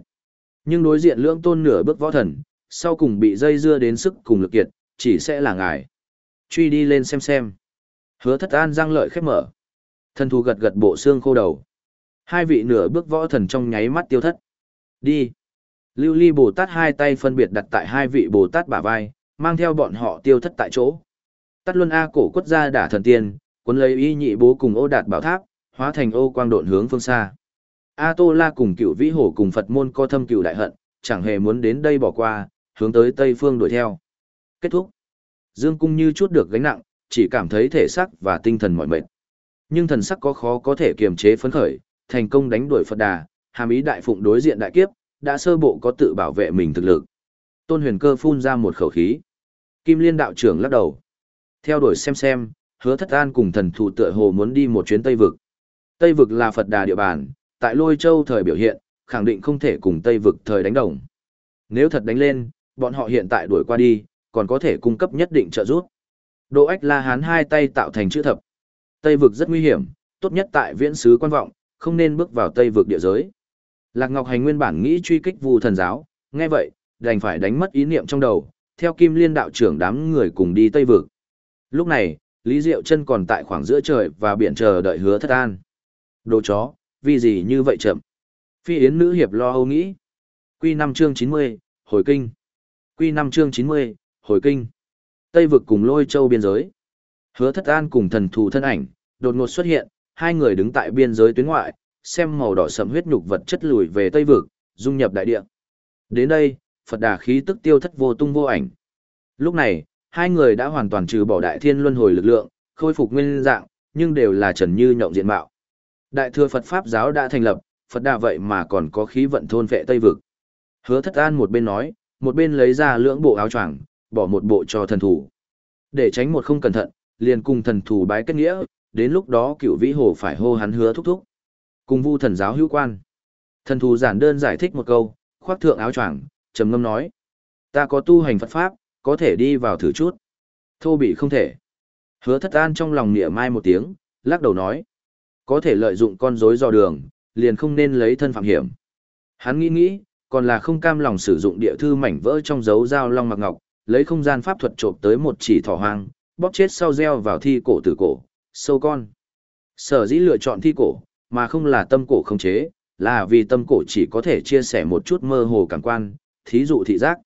Nhưng đối diện lưỡng tôn nửa bước võ thần, sau cùng bị dây dưa đến sức cùng lực kiệt, chỉ sẽ là ngài. Truy đi lên xem xem. Hứa thất an răng lợi khép mở. Thần thù gật gật bộ xương khô đầu. Hai vị nửa bước võ thần trong nháy mắt tiêu thất. Đi. Lưu ly Bồ Tát hai tay phân biệt đặt tại hai vị Bồ Tát bả vai, mang theo bọn họ tiêu thất tại chỗ. Tắt luân A cổ quất ra đả thần tiên, cuốn lấy y nhị bố cùng ô đạt bảo tháp, hóa thành ô quang độn hướng phương xa. A Tô La cùng cựu vĩ hổ cùng Phật môn co thâm cựu đại hận, chẳng hề muốn đến đây bỏ qua, hướng tới Tây Phương đuổi theo. Kết thúc. Dương Cung như chút được gánh nặng, chỉ cảm thấy thể xác và tinh thần mỏi mệt. Nhưng thần sắc có khó có thể kiềm chế phấn khởi, thành công đánh đuổi Phật Đà, hàm ý đại phụng đối diện đại kiếp, đã sơ bộ có tự bảo vệ mình thực lực. Tôn Huyền Cơ phun ra một khẩu khí. Kim Liên đạo trưởng lắc đầu. Theo đuổi xem xem, hứa thất an cùng thần thủ tựa hồ muốn đi một chuyến Tây Vực. Tây Vực là Phật Đà địa bàn, tại Lôi Châu thời biểu hiện, khẳng định không thể cùng Tây Vực thời đánh đồng. Nếu thật đánh lên, bọn họ hiện tại đuổi qua đi, còn có thể cung cấp nhất định trợ giúp. Đỗ ách la hán hai tay tạo thành chữ thập. Tây vực rất nguy hiểm, tốt nhất tại viễn sứ quan vọng, không nên bước vào Tây vực địa giới. Lạc Ngọc Hành nguyên bản nghĩ truy kích Vu thần giáo, nghe vậy, đành phải đánh mất ý niệm trong đầu, theo Kim Liên đạo trưởng đám người cùng đi Tây vực. Lúc này, Lý Diệu chân còn tại khoảng giữa trời và biển chờ đợi hứa thất an. Đồ chó, vì gì như vậy chậm? Phi Yến nữ hiệp lo âu nghĩ. Quy 5 chương 90, hồi kinh. Quy 5 chương 90, hồi kinh. Tây vực cùng lôi châu biên giới. Hứa thất an cùng thần thù thân ảnh, đột ngột xuất hiện, hai người đứng tại biên giới tuyến ngoại, xem màu đỏ sẫm huyết nhục vật chất lùi về Tây vực, dung nhập đại địa. Đến đây, Phật đà khí tức tiêu thất vô tung vô ảnh. Lúc này, hai người đã hoàn toàn trừ bỏ đại thiên luân hồi lực lượng, khôi phục nguyên dạng, nhưng đều là trần như nhộng diện mạo. Đại thừa Phật Pháp giáo đã thành lập, Phật đà vậy mà còn có khí vận thôn vệ Tây vực. Hứa thất an một bên nói, một bên lấy ra lưỡng bộ áo choàng, bỏ một bộ cho thần thủ. Để tránh một không cẩn thận, liền cùng thần thủ bái kết nghĩa, đến lúc đó cựu vĩ hồ phải hô hắn hứa thúc thúc. Cùng vu thần giáo hữu quan. Thần thủ giản đơn giải thích một câu, khoác thượng áo choàng, trầm ngâm nói. Ta có tu hành Phật Pháp, có thể đi vào thử chút. Thô bị không thể. Hứa thất an trong lòng nịa mai một tiếng, lắc đầu nói. Có thể lợi dụng con rối dò đường, liền không nên lấy thân phạm hiểm. Hắn nghĩ nghĩ, còn là không cam lòng sử dụng địa thư mảnh vỡ trong dấu dao long mặc ngọc, lấy không gian pháp thuật trộm tới một chỉ thỏ hoang, bóp chết sau gieo vào thi cổ tử cổ, sâu con. Sở dĩ lựa chọn thi cổ, mà không là tâm cổ không chế, là vì tâm cổ chỉ có thể chia sẻ một chút mơ hồ cảm quan, thí dụ thị giác.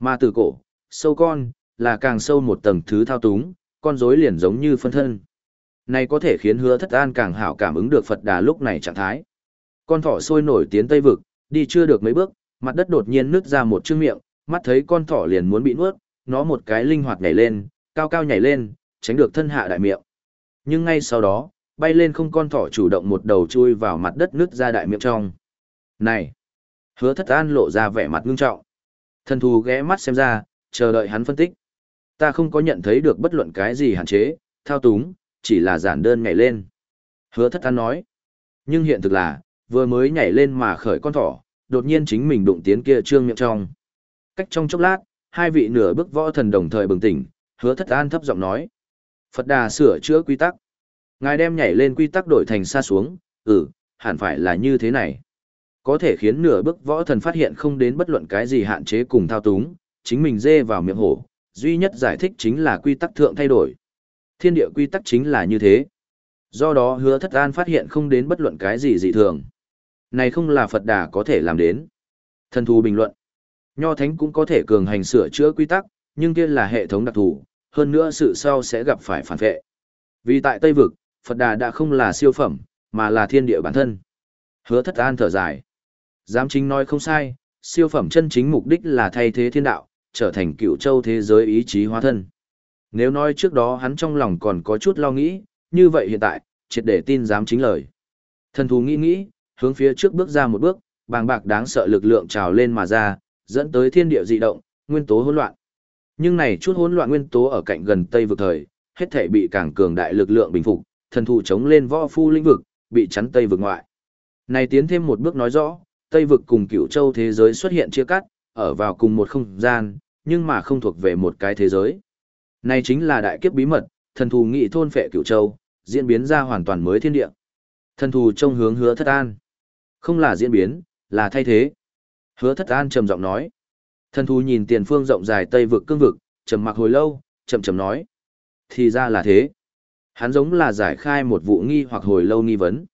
Mà tử cổ, sâu con, là càng sâu một tầng thứ thao túng, con rối liền giống như phân thân. Này có thể khiến hứa thất an càng hảo cảm ứng được Phật đà lúc này trạng thái. Con thỏ sôi nổi tiến tây vực, đi chưa được mấy bước, mặt đất đột nhiên nứt ra một chữ miệng, mắt thấy con thỏ liền muốn bị nuốt, nó một cái linh hoạt nhảy lên, cao cao nhảy lên, tránh được thân hạ đại miệng. Nhưng ngay sau đó, bay lên không con thỏ chủ động một đầu chui vào mặt đất nứt ra đại miệng trong. Này! Hứa thất an lộ ra vẻ mặt ngưng trọng. Thần thù ghé mắt xem ra, chờ đợi hắn phân tích. Ta không có nhận thấy được bất luận cái gì hạn chế, thao túng, chỉ là giản đơn nhảy lên. Hứa thất an nói. Nhưng hiện thực là, vừa mới nhảy lên mà khởi con thỏ, đột nhiên chính mình đụng tiến kia trương miệng trong. Cách trong chốc lát, hai vị nửa bước võ thần đồng thời bừng tỉnh, hứa thất an thấp giọng nói. Phật đà sửa chữa quy tắc. Ngài đem nhảy lên quy tắc đổi thành xa xuống, ừ, hẳn phải là như thế này. Có thể khiến nửa bước võ thần phát hiện không đến bất luận cái gì hạn chế cùng thao túng, chính mình dê vào miệng hổ, duy nhất giải thích chính là quy tắc thượng thay đổi. Thiên địa quy tắc chính là như thế. Do đó hứa thất an phát hiện không đến bất luận cái gì dị thường. Này không là Phật đà có thể làm đến. Thần thù bình luận. Nho thánh cũng có thể cường hành sửa chữa quy tắc, nhưng kia là hệ thống đặc thù, hơn nữa sự sau sẽ gặp phải phản vệ. Vì tại Tây Vực, Phật đà đã không là siêu phẩm, mà là thiên địa bản thân. Hứa thất an thở dài. Giám chính nói không sai, siêu phẩm chân chính mục đích là thay thế thiên đạo, trở thành cựu châu thế giới ý chí hóa thân. Nếu nói trước đó hắn trong lòng còn có chút lo nghĩ, như vậy hiện tại, triệt để tin dám chính lời. Thần thú nghĩ nghĩ, hướng phía trước bước ra một bước, bàng bạc đáng sợ lực lượng trào lên mà ra, dẫn tới thiên địa dị động, nguyên tố hỗn loạn. Nhưng này chút hỗn loạn nguyên tố ở cạnh gần Tây vực thời, hết thể bị càng cường đại lực lượng bình phục, thần thú chống lên võ phu lĩnh vực, bị chắn Tây vực ngoại. Này tiến thêm một bước nói rõ, Tây vực cùng cửu châu thế giới xuất hiện chia cắt, ở vào cùng một không gian, nhưng mà không thuộc về một cái thế giới. Này chính là đại kiếp bí mật, thần thù nghị thôn phệ cửu châu, diễn biến ra hoàn toàn mới thiên địa. Thần thù trông hướng hứa thất an. Không là diễn biến, là thay thế. Hứa thất an trầm giọng nói. Thần thù nhìn tiền phương rộng dài tây vực cương vực, trầm mặc hồi lâu, chậm chậm nói. Thì ra là thế. Hắn giống là giải khai một vụ nghi hoặc hồi lâu nghi vấn.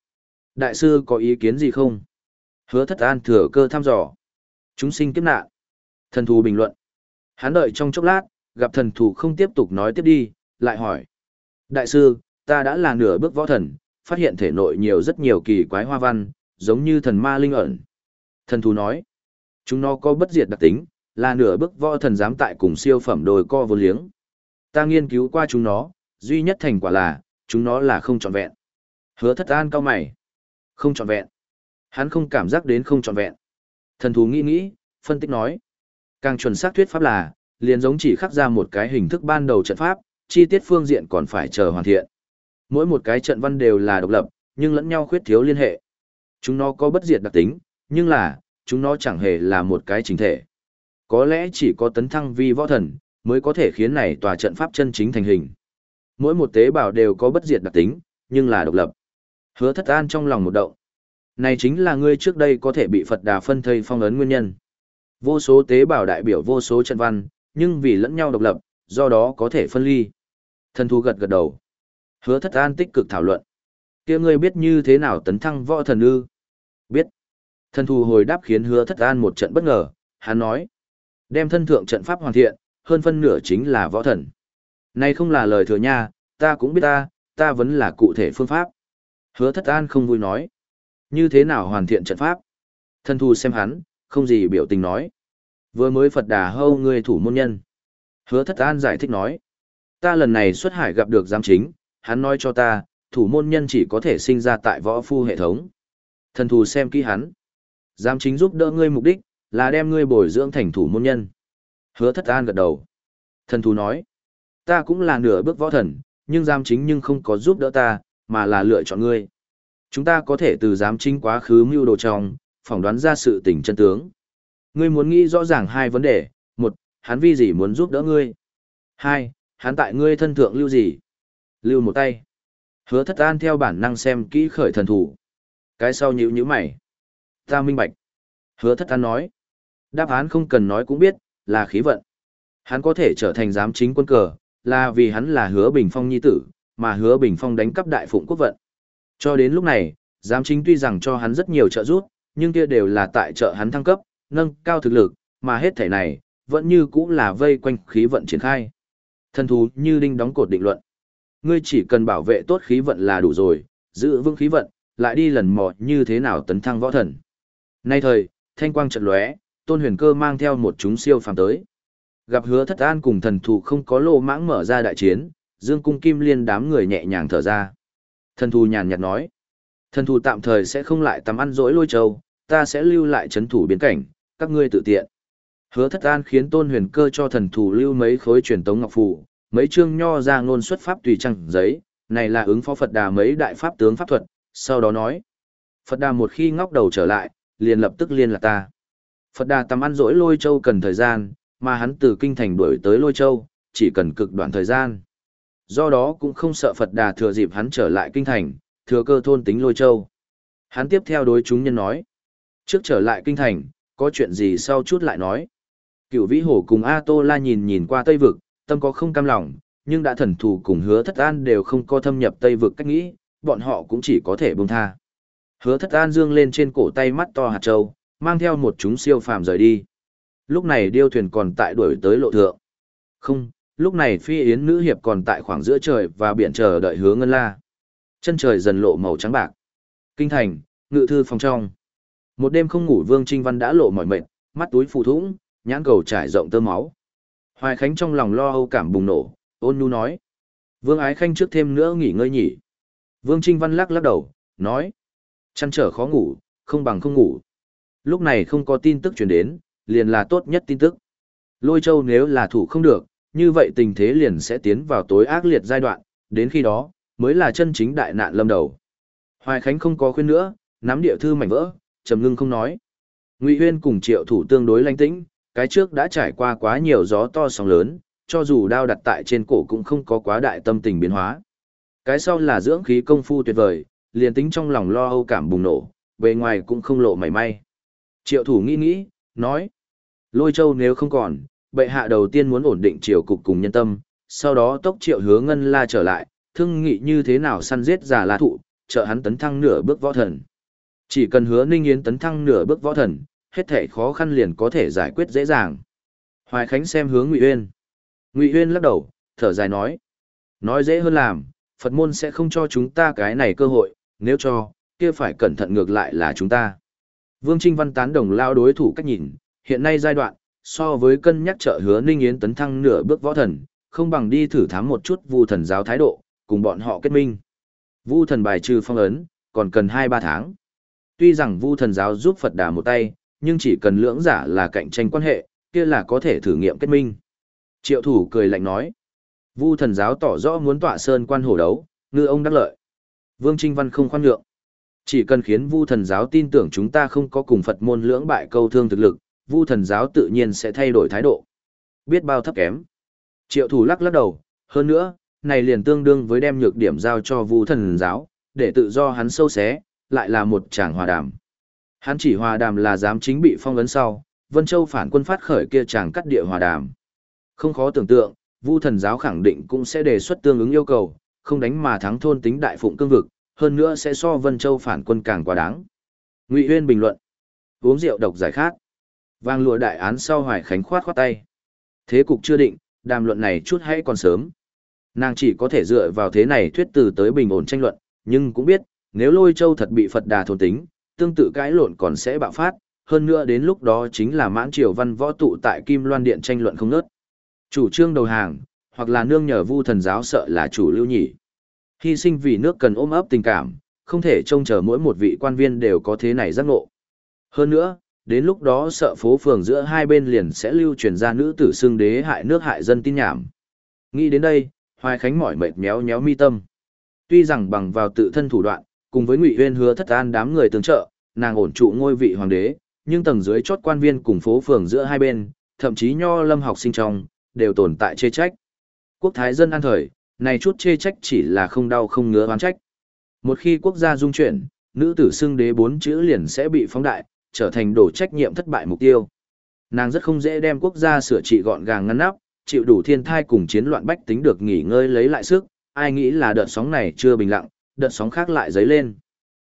Đại sư có ý kiến gì không? Hứa thất an thừa cơ thăm dò. Chúng sinh kiếp nạn. Thần thù bình luận. Hắn đợi trong chốc lát, gặp thần thù không tiếp tục nói tiếp đi, lại hỏi. Đại sư, ta đã là nửa bước võ thần, phát hiện thể nội nhiều rất nhiều kỳ quái hoa văn, giống như thần ma linh ẩn. Thần thù nói, chúng nó có bất diệt đặc tính, là nửa bức võ thần dám tại cùng siêu phẩm đồi co vô liếng. Ta nghiên cứu qua chúng nó, duy nhất thành quả là, chúng nó là không trọn vẹn. Hứa thất an cao mày. Không trọn vẹn. Hắn không cảm giác đến không trọn vẹn. Thần thú nghĩ nghĩ, phân tích nói. Càng chuẩn xác thuyết pháp là, liền giống chỉ khắc ra một cái hình thức ban đầu trận pháp, chi tiết phương diện còn phải chờ hoàn thiện. Mỗi một cái trận văn đều là độc lập, nhưng lẫn nhau khuyết thiếu liên hệ. Chúng nó có bất diệt đặc tính, nhưng là, chúng nó chẳng hề là một cái chính thể. Có lẽ chỉ có tấn thăng vi võ thần, mới có thể khiến này tòa trận pháp chân chính thành hình. Mỗi một tế bào đều có bất diệt đặc tính, nhưng là độc lập. Hứa thất an trong lòng một động. Này chính là ngươi trước đây có thể bị Phật đà phân thây phong ấn nguyên nhân. Vô số tế bào đại biểu vô số trận văn, nhưng vì lẫn nhau độc lập, do đó có thể phân ly. Thần thú gật gật đầu. Hứa thất an tích cực thảo luận. kia ngươi biết như thế nào tấn thăng võ thần ư? Thần thù hồi đáp khiến hứa thất an một trận bất ngờ, hắn nói. Đem thân thượng trận pháp hoàn thiện, hơn phân nửa chính là võ thần. Này không là lời thừa nha, ta cũng biết ta, ta vẫn là cụ thể phương pháp. Hứa thất an không vui nói. Như thế nào hoàn thiện trận pháp? Thần thù xem hắn, không gì biểu tình nói. Vừa mới Phật đà hâu người thủ môn nhân. Hứa thất an giải thích nói. Ta lần này xuất hải gặp được giám chính, hắn nói cho ta, thủ môn nhân chỉ có thể sinh ra tại võ phu hệ thống. Thần thù xem kỹ hắn. Dám chính giúp đỡ ngươi mục đích, là đem ngươi bồi dưỡng thành thủ môn nhân. Hứa thất an gật đầu. Thần thù nói. Ta cũng là nửa bước võ thần, nhưng giám chính nhưng không có giúp đỡ ta, mà là lựa chọn ngươi. Chúng ta có thể từ giám chính quá khứ mưu đồ trong, phỏng đoán ra sự tình chân tướng. Ngươi muốn nghĩ rõ ràng hai vấn đề, một, hắn vì gì muốn giúp đỡ ngươi? Hai, hắn tại ngươi thân thượng lưu gì? Lưu một tay. Hứa thất an theo bản năng xem kỹ khởi thần thủ. Cái sau nhíu nhíu mày. Ta minh bạch. Hứa thất an nói. Đáp án không cần nói cũng biết, là khí vận. Hắn có thể trở thành giám chính quân cờ, là vì hắn là hứa bình phong nhi tử, mà hứa bình phong đánh cắp đại phụng quốc vận. Cho đến lúc này, giám chính tuy rằng cho hắn rất nhiều trợ giúp, nhưng kia đều là tại trợ hắn thăng cấp, nâng cao thực lực, mà hết thể này, vẫn như cũng là vây quanh khí vận triển khai. Thần thú như đinh đóng cột định luận. Ngươi chỉ cần bảo vệ tốt khí vận là đủ rồi, giữ vững khí vận, lại đi lần mò như thế nào tấn thăng võ thần. Nay thời, thanh quang trận lóe, tôn huyền cơ mang theo một chúng siêu phàm tới. Gặp hứa thất an cùng thần thù không có lô mãng mở ra đại chiến, dương cung kim liên đám người nhẹ nhàng thở ra. Thần thù nhàn nhạt nói, thần thù tạm thời sẽ không lại tắm ăn dỗi lôi châu, ta sẽ lưu lại chấn thủ biến cảnh, các ngươi tự tiện. Hứa thất an khiến tôn huyền cơ cho thần thủ lưu mấy khối truyền tống ngọc phù, mấy chương nho ra ngôn xuất pháp tùy trăng giấy, này là ứng phó Phật đà mấy đại pháp tướng pháp thuật, sau đó nói. Phật đà một khi ngóc đầu trở lại, liền lập tức liên lạc ta. Phật Đà tầm ăn rỗi Lôi Châu cần thời gian, mà hắn từ kinh thành đuổi tới Lôi Châu, chỉ cần cực đoạn thời gian. Do đó cũng không sợ Phật Đà thừa dịp hắn trở lại kinh thành, thừa cơ thôn tính Lôi Châu. Hắn tiếp theo đối chúng nhân nói. Trước trở lại kinh thành, có chuyện gì sau chút lại nói. Cựu vĩ hổ cùng A Tô La nhìn nhìn qua Tây Vực, tâm có không cam lòng, nhưng đã thần thù cùng hứa thất an đều không có thâm nhập Tây Vực cách nghĩ, bọn họ cũng chỉ có thể buông tha. Hứa thất an dương lên trên cổ tay mắt to hạt châu, mang theo một chúng siêu phàm rời đi. Lúc này điêu thuyền còn tại đuổi tới lộ thượng. Không, lúc này phi yến nữ hiệp còn tại khoảng giữa trời và biển chờ đợi hứa ngân la. Chân trời dần lộ màu trắng bạc. Kinh thành, ngự thư phòng trong. Một đêm không ngủ Vương Trinh Văn đã lộ mỏi mệt, mắt túi phù thủng, nhãn cầu trải rộng tơ máu. Hoài Khánh trong lòng lo âu cảm bùng nổ, ôn nhu nói. Vương Ái Khanh trước thêm nữa nghỉ ngơi nhỉ. Vương Trinh Văn lắc lắc đầu, nói. Chăn trở khó ngủ, không bằng không ngủ. Lúc này không có tin tức truyền đến, liền là tốt nhất tin tức. Lôi châu nếu là thủ không được, như vậy tình thế liền sẽ tiến vào tối ác liệt giai đoạn, đến khi đó, mới là chân chính đại nạn lâm đầu. Hoài Khánh không có khuyên nữa, nắm địa thư mảnh vỡ, trầm ngưng không nói. Ngụy Huyên cùng Triệu Thủ tương đối lanh tĩnh, cái trước đã trải qua quá nhiều gió to sóng lớn, cho dù đao đặt tại trên cổ cũng không có quá đại tâm tình biến hóa. Cái sau là dưỡng khí công phu tuyệt vời, liền tính trong lòng lo âu cảm bùng nổ, bề ngoài cũng không lộ mảy may. Triệu thủ nghĩ nghĩ, nói, lôi châu nếu không còn, bệ hạ đầu tiên muốn ổn định triều cục cùng nhân tâm, sau đó tốc triệu hứa ngân la trở lại, thương nghị như thế nào săn giết giả la thụ, trợ hắn tấn thăng nửa bước võ thần. Chỉ cần hứa ninh yến tấn thăng nửa bước võ thần, hết thể khó khăn liền có thể giải quyết dễ dàng. Hoài Khánh xem hướng Ngụy Uyên. Ngụy Uyên lắc đầu, thở dài nói: "Nói dễ hơn làm, Phật môn sẽ không cho chúng ta cái này cơ hội, nếu cho, kia phải cẩn thận ngược lại là chúng ta." Vương Trinh Văn tán đồng lao đối thủ cách nhìn, hiện nay giai đoạn, so với cân nhắc trợ hứa Ninh Yến tấn thăng nửa bước võ thần, không bằng đi thử thám một chút Vu thần giáo thái độ, cùng bọn họ kết minh. Vu thần bài trừ phong ấn, còn cần 2-3 tháng. Tuy rằng Vu thần giáo giúp Phật Đà một tay, nhưng chỉ cần lưỡng giả là cạnh tranh quan hệ, kia là có thể thử nghiệm kết minh. Triệu thủ cười lạnh nói. Vu thần giáo tỏ rõ muốn tọa sơn quan hổ đấu, ngư ông đắc lợi. Vương Trinh Văn không khoan nhượng. Chỉ cần khiến Vu thần giáo tin tưởng chúng ta không có cùng Phật môn lưỡng bại câu thương thực lực, Vu thần giáo tự nhiên sẽ thay đổi thái độ. Biết bao thấp kém. Triệu thủ lắc lắc đầu, hơn nữa, này liền tương đương với đem nhược điểm giao cho Vu thần giáo, để tự do hắn sâu xé, lại là một chàng hòa đàm. Hắn chỉ hòa đàm là dám chính bị phong ấn sau, Vân Châu phản quân phát khởi kia chàng cắt địa hòa đàm. Không khó tưởng tượng, Vu thần giáo khẳng định cũng sẽ đề xuất tương ứng yêu cầu, không đánh mà thắng thôn tính đại phụng cương vực, hơn nữa sẽ so Vân Châu phản quân càng quá đáng. Ngụy Uyên bình luận: Uống rượu độc giải khát. Vang lụa đại án sau Hoài Khánh khoát khoát tay. Thế cục chưa định, đàm luận này chút hãy còn sớm. Nàng chỉ có thể dựa vào thế này thuyết từ tới bình ổn tranh luận, nhưng cũng biết, nếu Lôi Châu thật bị Phật Đà thôn tính, tương tự cãi lộn còn sẽ bạo phát, hơn nữa đến lúc đó chính là mãn triều văn võ tụ tại Kim Loan Điện tranh luận không nớt. Chủ trương đầu hàng, hoặc là nương nhờ vu thần giáo sợ là chủ lưu nhỉ. Hy sinh vì nước cần ôm ấp tình cảm, không thể trông chờ mỗi một vị quan viên đều có thế này giác ngộ. Hơn nữa, đến lúc đó sợ phố phường giữa hai bên liền sẽ lưu truyền ra nữ tử xưng đế hại nước hại dân tin nhảm. Nghĩ đến đây, Hoài Khánh mỏi mệt méo méo mi tâm. Tuy rằng bằng vào tự thân thủ đoạn, cùng với Ngụy Uyên hứa thất an đám người tương trợ, nàng ổn trụ ngôi vị hoàng đế, nhưng tầng dưới chót quan viên cùng phố phường giữa hai bên, thậm chí nho lâm học sinh trong, đều tồn tại chê trách. Quốc thái dân an thời, này chút chê trách chỉ là không đau không ngứa oán trách. Một khi quốc gia dung chuyển, nữ tử xưng đế bốn chữ liền sẽ bị phóng đại, trở thành đổ trách nhiệm thất bại mục tiêu. Nàng rất không dễ đem quốc gia sửa trị gọn gàng ngăn nắp, chịu đủ thiên thai cùng chiến loạn bách tính được nghỉ ngơi lấy lại sức, ai nghĩ là đợt sóng này chưa bình lặng, đợt sóng khác lại dấy lên.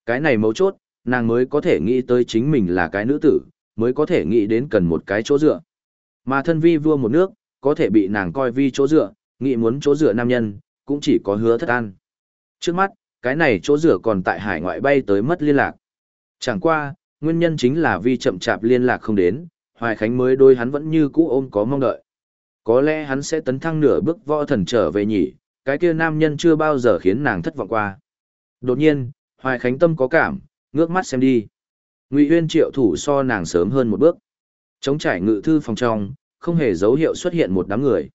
Cái này mấu chốt, nàng mới có thể nghĩ tới chính mình là cái nữ tử, mới có thể nghĩ đến cần một cái chỗ dựa. Mà thân vi vua một nước, có thể bị nàng coi vi chỗ dựa, nghĩ muốn chỗ dựa nam nhân, cũng chỉ có hứa thất an. Trước mắt, cái này chỗ dựa còn tại hải ngoại bay tới mất liên lạc. Chẳng qua, nguyên nhân chính là vì chậm chạp liên lạc không đến, Hoài Khánh mới đôi hắn vẫn như cũ ôm có mong đợi. Có lẽ hắn sẽ tấn thăng nửa bước võ thần trở về nhỉ, cái kia nam nhân chưa bao giờ khiến nàng thất vọng qua. Đột nhiên, Hoài Khánh tâm có cảm, ngước mắt xem đi. Ngụy Uyên triệu thủ so nàng sớm hơn một bước. Chống trải ngự thư phòng trong, không hề dấu hiệu xuất hiện một đám người.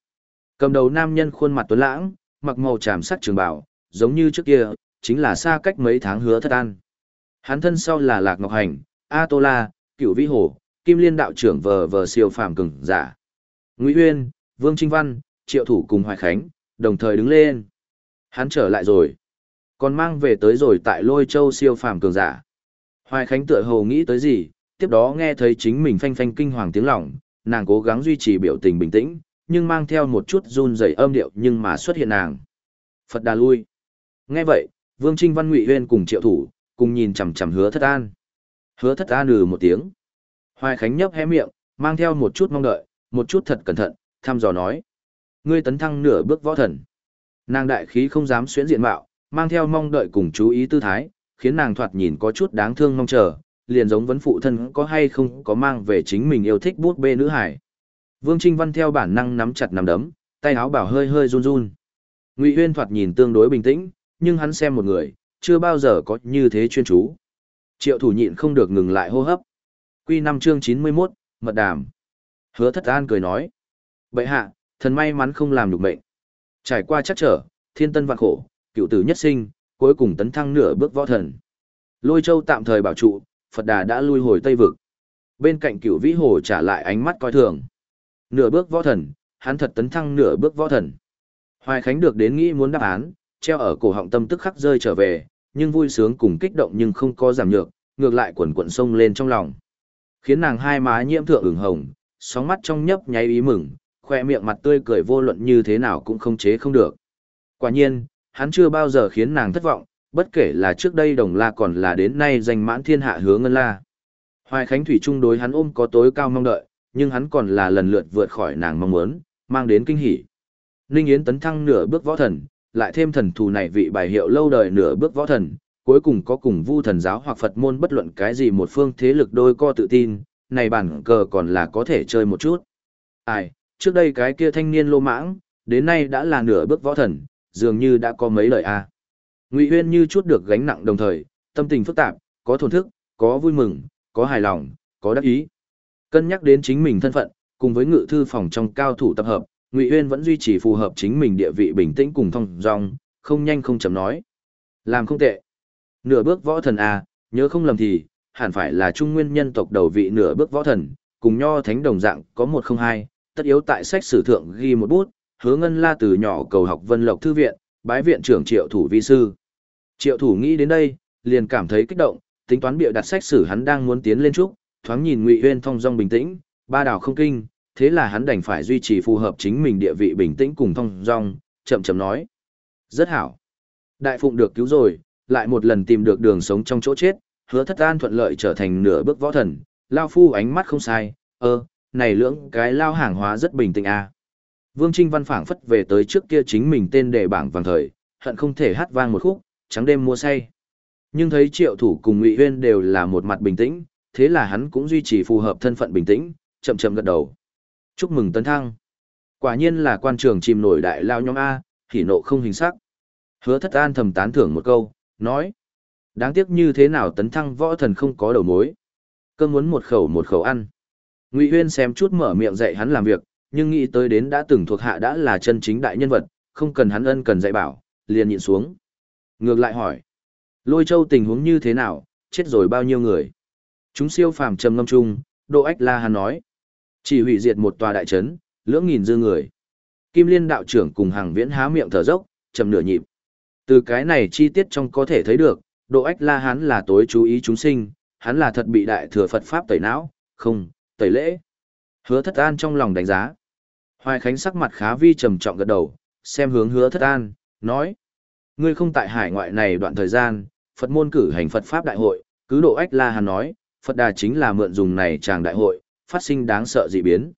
Cầm đầu nam nhân khuôn mặt tuấn lãng, mặc màu tràm sắc trường bảo, giống như trước kia, chính là xa cách mấy tháng hứa thất an. Hắn thân sau là Lạc Ngọc Hành, A Tô La, Cửu Vĩ Hồ, Kim Liên đạo trưởng vờ vờ siêu phàm cường giả. Ngụy Uyên, Vương Trinh Văn, Triệu Thủ cùng Hoài Khánh, đồng thời đứng lên. Hắn trở lại rồi. Còn mang về tới rồi tại Lôi Châu siêu phàm cường giả. Hoài Khánh tựa hồ nghĩ tới gì, tiếp đó nghe thấy chính mình phanh phanh kinh hoàng tiếng lòng, nàng cố gắng duy trì biểu tình bình tĩnh, nhưng mang theo một chút run rẩy âm điệu nhưng mà xuất hiện nàng. Phật đà lui. Nghe vậy, Vương Trinh Văn Ngụy Uyên cùng Triệu Thủ, cùng nhìn chằm chằm Hứa Thất An. Hứa Thất An lừ một tiếng. Hoài Khánh nhấp hé miệng, mang theo một chút mong đợi, một chút thật cẩn thận, thăm dò nói: "Ngươi tấn thăng nửa bước võ thần." Nàng đại khí không dám xuyễn diện mạo, mang theo mong đợi cùng chú ý tư thái, khiến nàng thoạt nhìn có chút đáng thương mong chờ, liền giống vấn phụ thân có hay không có mang về chính mình yêu thích bút bê nữ hải. Vương Trinh Văn theo bản năng nắm chặt nắm đấm, tay áo bảo hơi hơi run run. Ngụy Huyên thoạt nhìn tương đối bình tĩnh, nhưng hắn xem một người, chưa bao giờ có như thế chuyên chú. Triệu thủ nhịn không được ngừng lại hô hấp. Quy năm chương 91, mật đàm. Hứa thất an cười nói. Bệ hạ, thần may mắn không làm được mệnh. Trải qua chắc trở, thiên tân vạn khổ, cựu tử nhất sinh, cuối cùng tấn thăng nửa bước võ thần. Lôi châu tạm thời bảo trụ, Phật đà đã lui hồi Tây Vực. Bên cạnh cựu vĩ hồ trả lại ánh mắt coi thường. Nửa bước võ thần, hắn thật tấn thăng nửa bước võ thần. Hoài Khánh được đến nghĩ muốn đáp án, treo ở cổ họng tâm tức khắc rơi trở về, nhưng vui sướng cùng kích động nhưng không có giảm nhược, ngược lại quần quần sông lên trong lòng. Khiến nàng hai má nhiễm thượng ửng hồng, sóng mắt trong nhấp nháy ý mừng, khoe miệng mặt tươi cười vô luận như thế nào cũng không chế không được. Quả nhiên, hắn chưa bao giờ khiến nàng thất vọng, bất kể là trước đây đồng la còn là đến nay danh mãn thiên hạ hứa ngân la. Hoài Khánh Thủy Trung đối hắn ôm có tối cao mong đợi, nhưng hắn còn là lần lượt vượt khỏi nàng mong muốn, mang đến kinh hỉ. Ninh Yến tấn thăng nửa bước võ thần, lại thêm thần thù này vị bài hiệu lâu đời nửa bước võ thần, cuối cùng có cùng vu thần giáo hoặc Phật môn bất luận cái gì một phương thế lực đôi co tự tin, này bản cờ còn là có thể chơi một chút. Ai, trước đây cái kia thanh niên lô mãng, đến nay đã là nửa bước võ thần, dường như đã có mấy lời a. Ngụy Huyên như chút được gánh nặng đồng thời, tâm tình phức tạp, có thổn thức, có vui mừng, có hài lòng, có đắc ý. Cân nhắc đến chính mình thân phận, cùng với ngự thư phòng trong cao thủ tập hợp, Ngụy Huyên vẫn duy trì phù hợp chính mình địa vị bình tĩnh cùng thông dong, không nhanh không chậm nói. Làm không tệ. Nửa bước võ thần a, nhớ không lầm thì, hẳn phải là trung nguyên nhân tộc đầu vị nửa bước võ thần, cùng nho thánh đồng dạng có một không hai, tất yếu tại sách sử thượng ghi một bút, hứa ngân la từ nhỏ cầu học vân lộc thư viện, bái viện trưởng triệu thủ vi sư. Triệu thủ nghĩ đến đây, liền cảm thấy kích động, tính toán bịa đặt sách sử hắn đang muốn tiến lên trúc, thoáng nhìn Ngụy Uyên thong dong bình tĩnh, ba đảo không kinh, thế là hắn đành phải duy trì phù hợp chính mình địa vị bình tĩnh cùng thong dong, chậm chậm nói. Rất hảo. Đại phụng được cứu rồi, lại một lần tìm được đường sống trong chỗ chết, hứa thất an thuận lợi trở thành nửa bước võ thần, lao phu ánh mắt không sai, ơ, này lưỡng cái lao hàng hóa rất bình tĩnh à. Vương Trinh Văn phảng phất về tới trước kia chính mình tên đề bảng vàng thời, hận không thể hát vang một khúc, trắng đêm mua say. Nhưng thấy triệu thủ cùng Ngụy Huyên đều là một mặt bình tĩnh, thế là hắn cũng duy trì phù hợp thân phận bình tĩnh, chậm chậm gật đầu. Chúc mừng tấn thăng. Quả nhiên là quan trường chìm nổi đại lao nhóm A, hỉ nộ không hình sắc. Hứa thất an thầm tán thưởng một câu, nói. Đáng tiếc như thế nào tấn thăng võ thần không có đầu mối. Cơm muốn một khẩu một khẩu ăn. Ngụy Huyên xem chút mở miệng dạy hắn làm việc, nhưng nghĩ tới đến đã từng thuộc hạ đã là chân chính đại nhân vật, không cần hắn ân cần dạy bảo, liền nhịn xuống. Ngược lại hỏi, lôi châu tình huống như thế nào, chết rồi bao nhiêu người? Chúng siêu phàm trầm ngâm chung, Đỗ Ách La Hàn nói, chỉ hủy diệt một tòa đại trấn, lưỡng nghìn dư người. Kim Liên đạo trưởng cùng hàng viễn há miệng thở dốc, trầm nửa nhịp. Từ cái này chi tiết trong có thể thấy được, Độ Ách La Hán là tối chú ý chúng sinh, hắn là thật bị đại thừa Phật Pháp tẩy não, không, tẩy lễ. Hứa thất an trong lòng đánh giá. Hoài Khánh sắc mặt khá vi trầm trọng gật đầu, xem hướng hứa thất an, nói. Ngươi không tại hải ngoại này đoạn thời gian, Phật môn cử hành Phật Pháp đại hội, cứ độ ách la hán nói, Phật đà chính là mượn dùng này chàng đại hội, phát sinh đáng sợ dị biến.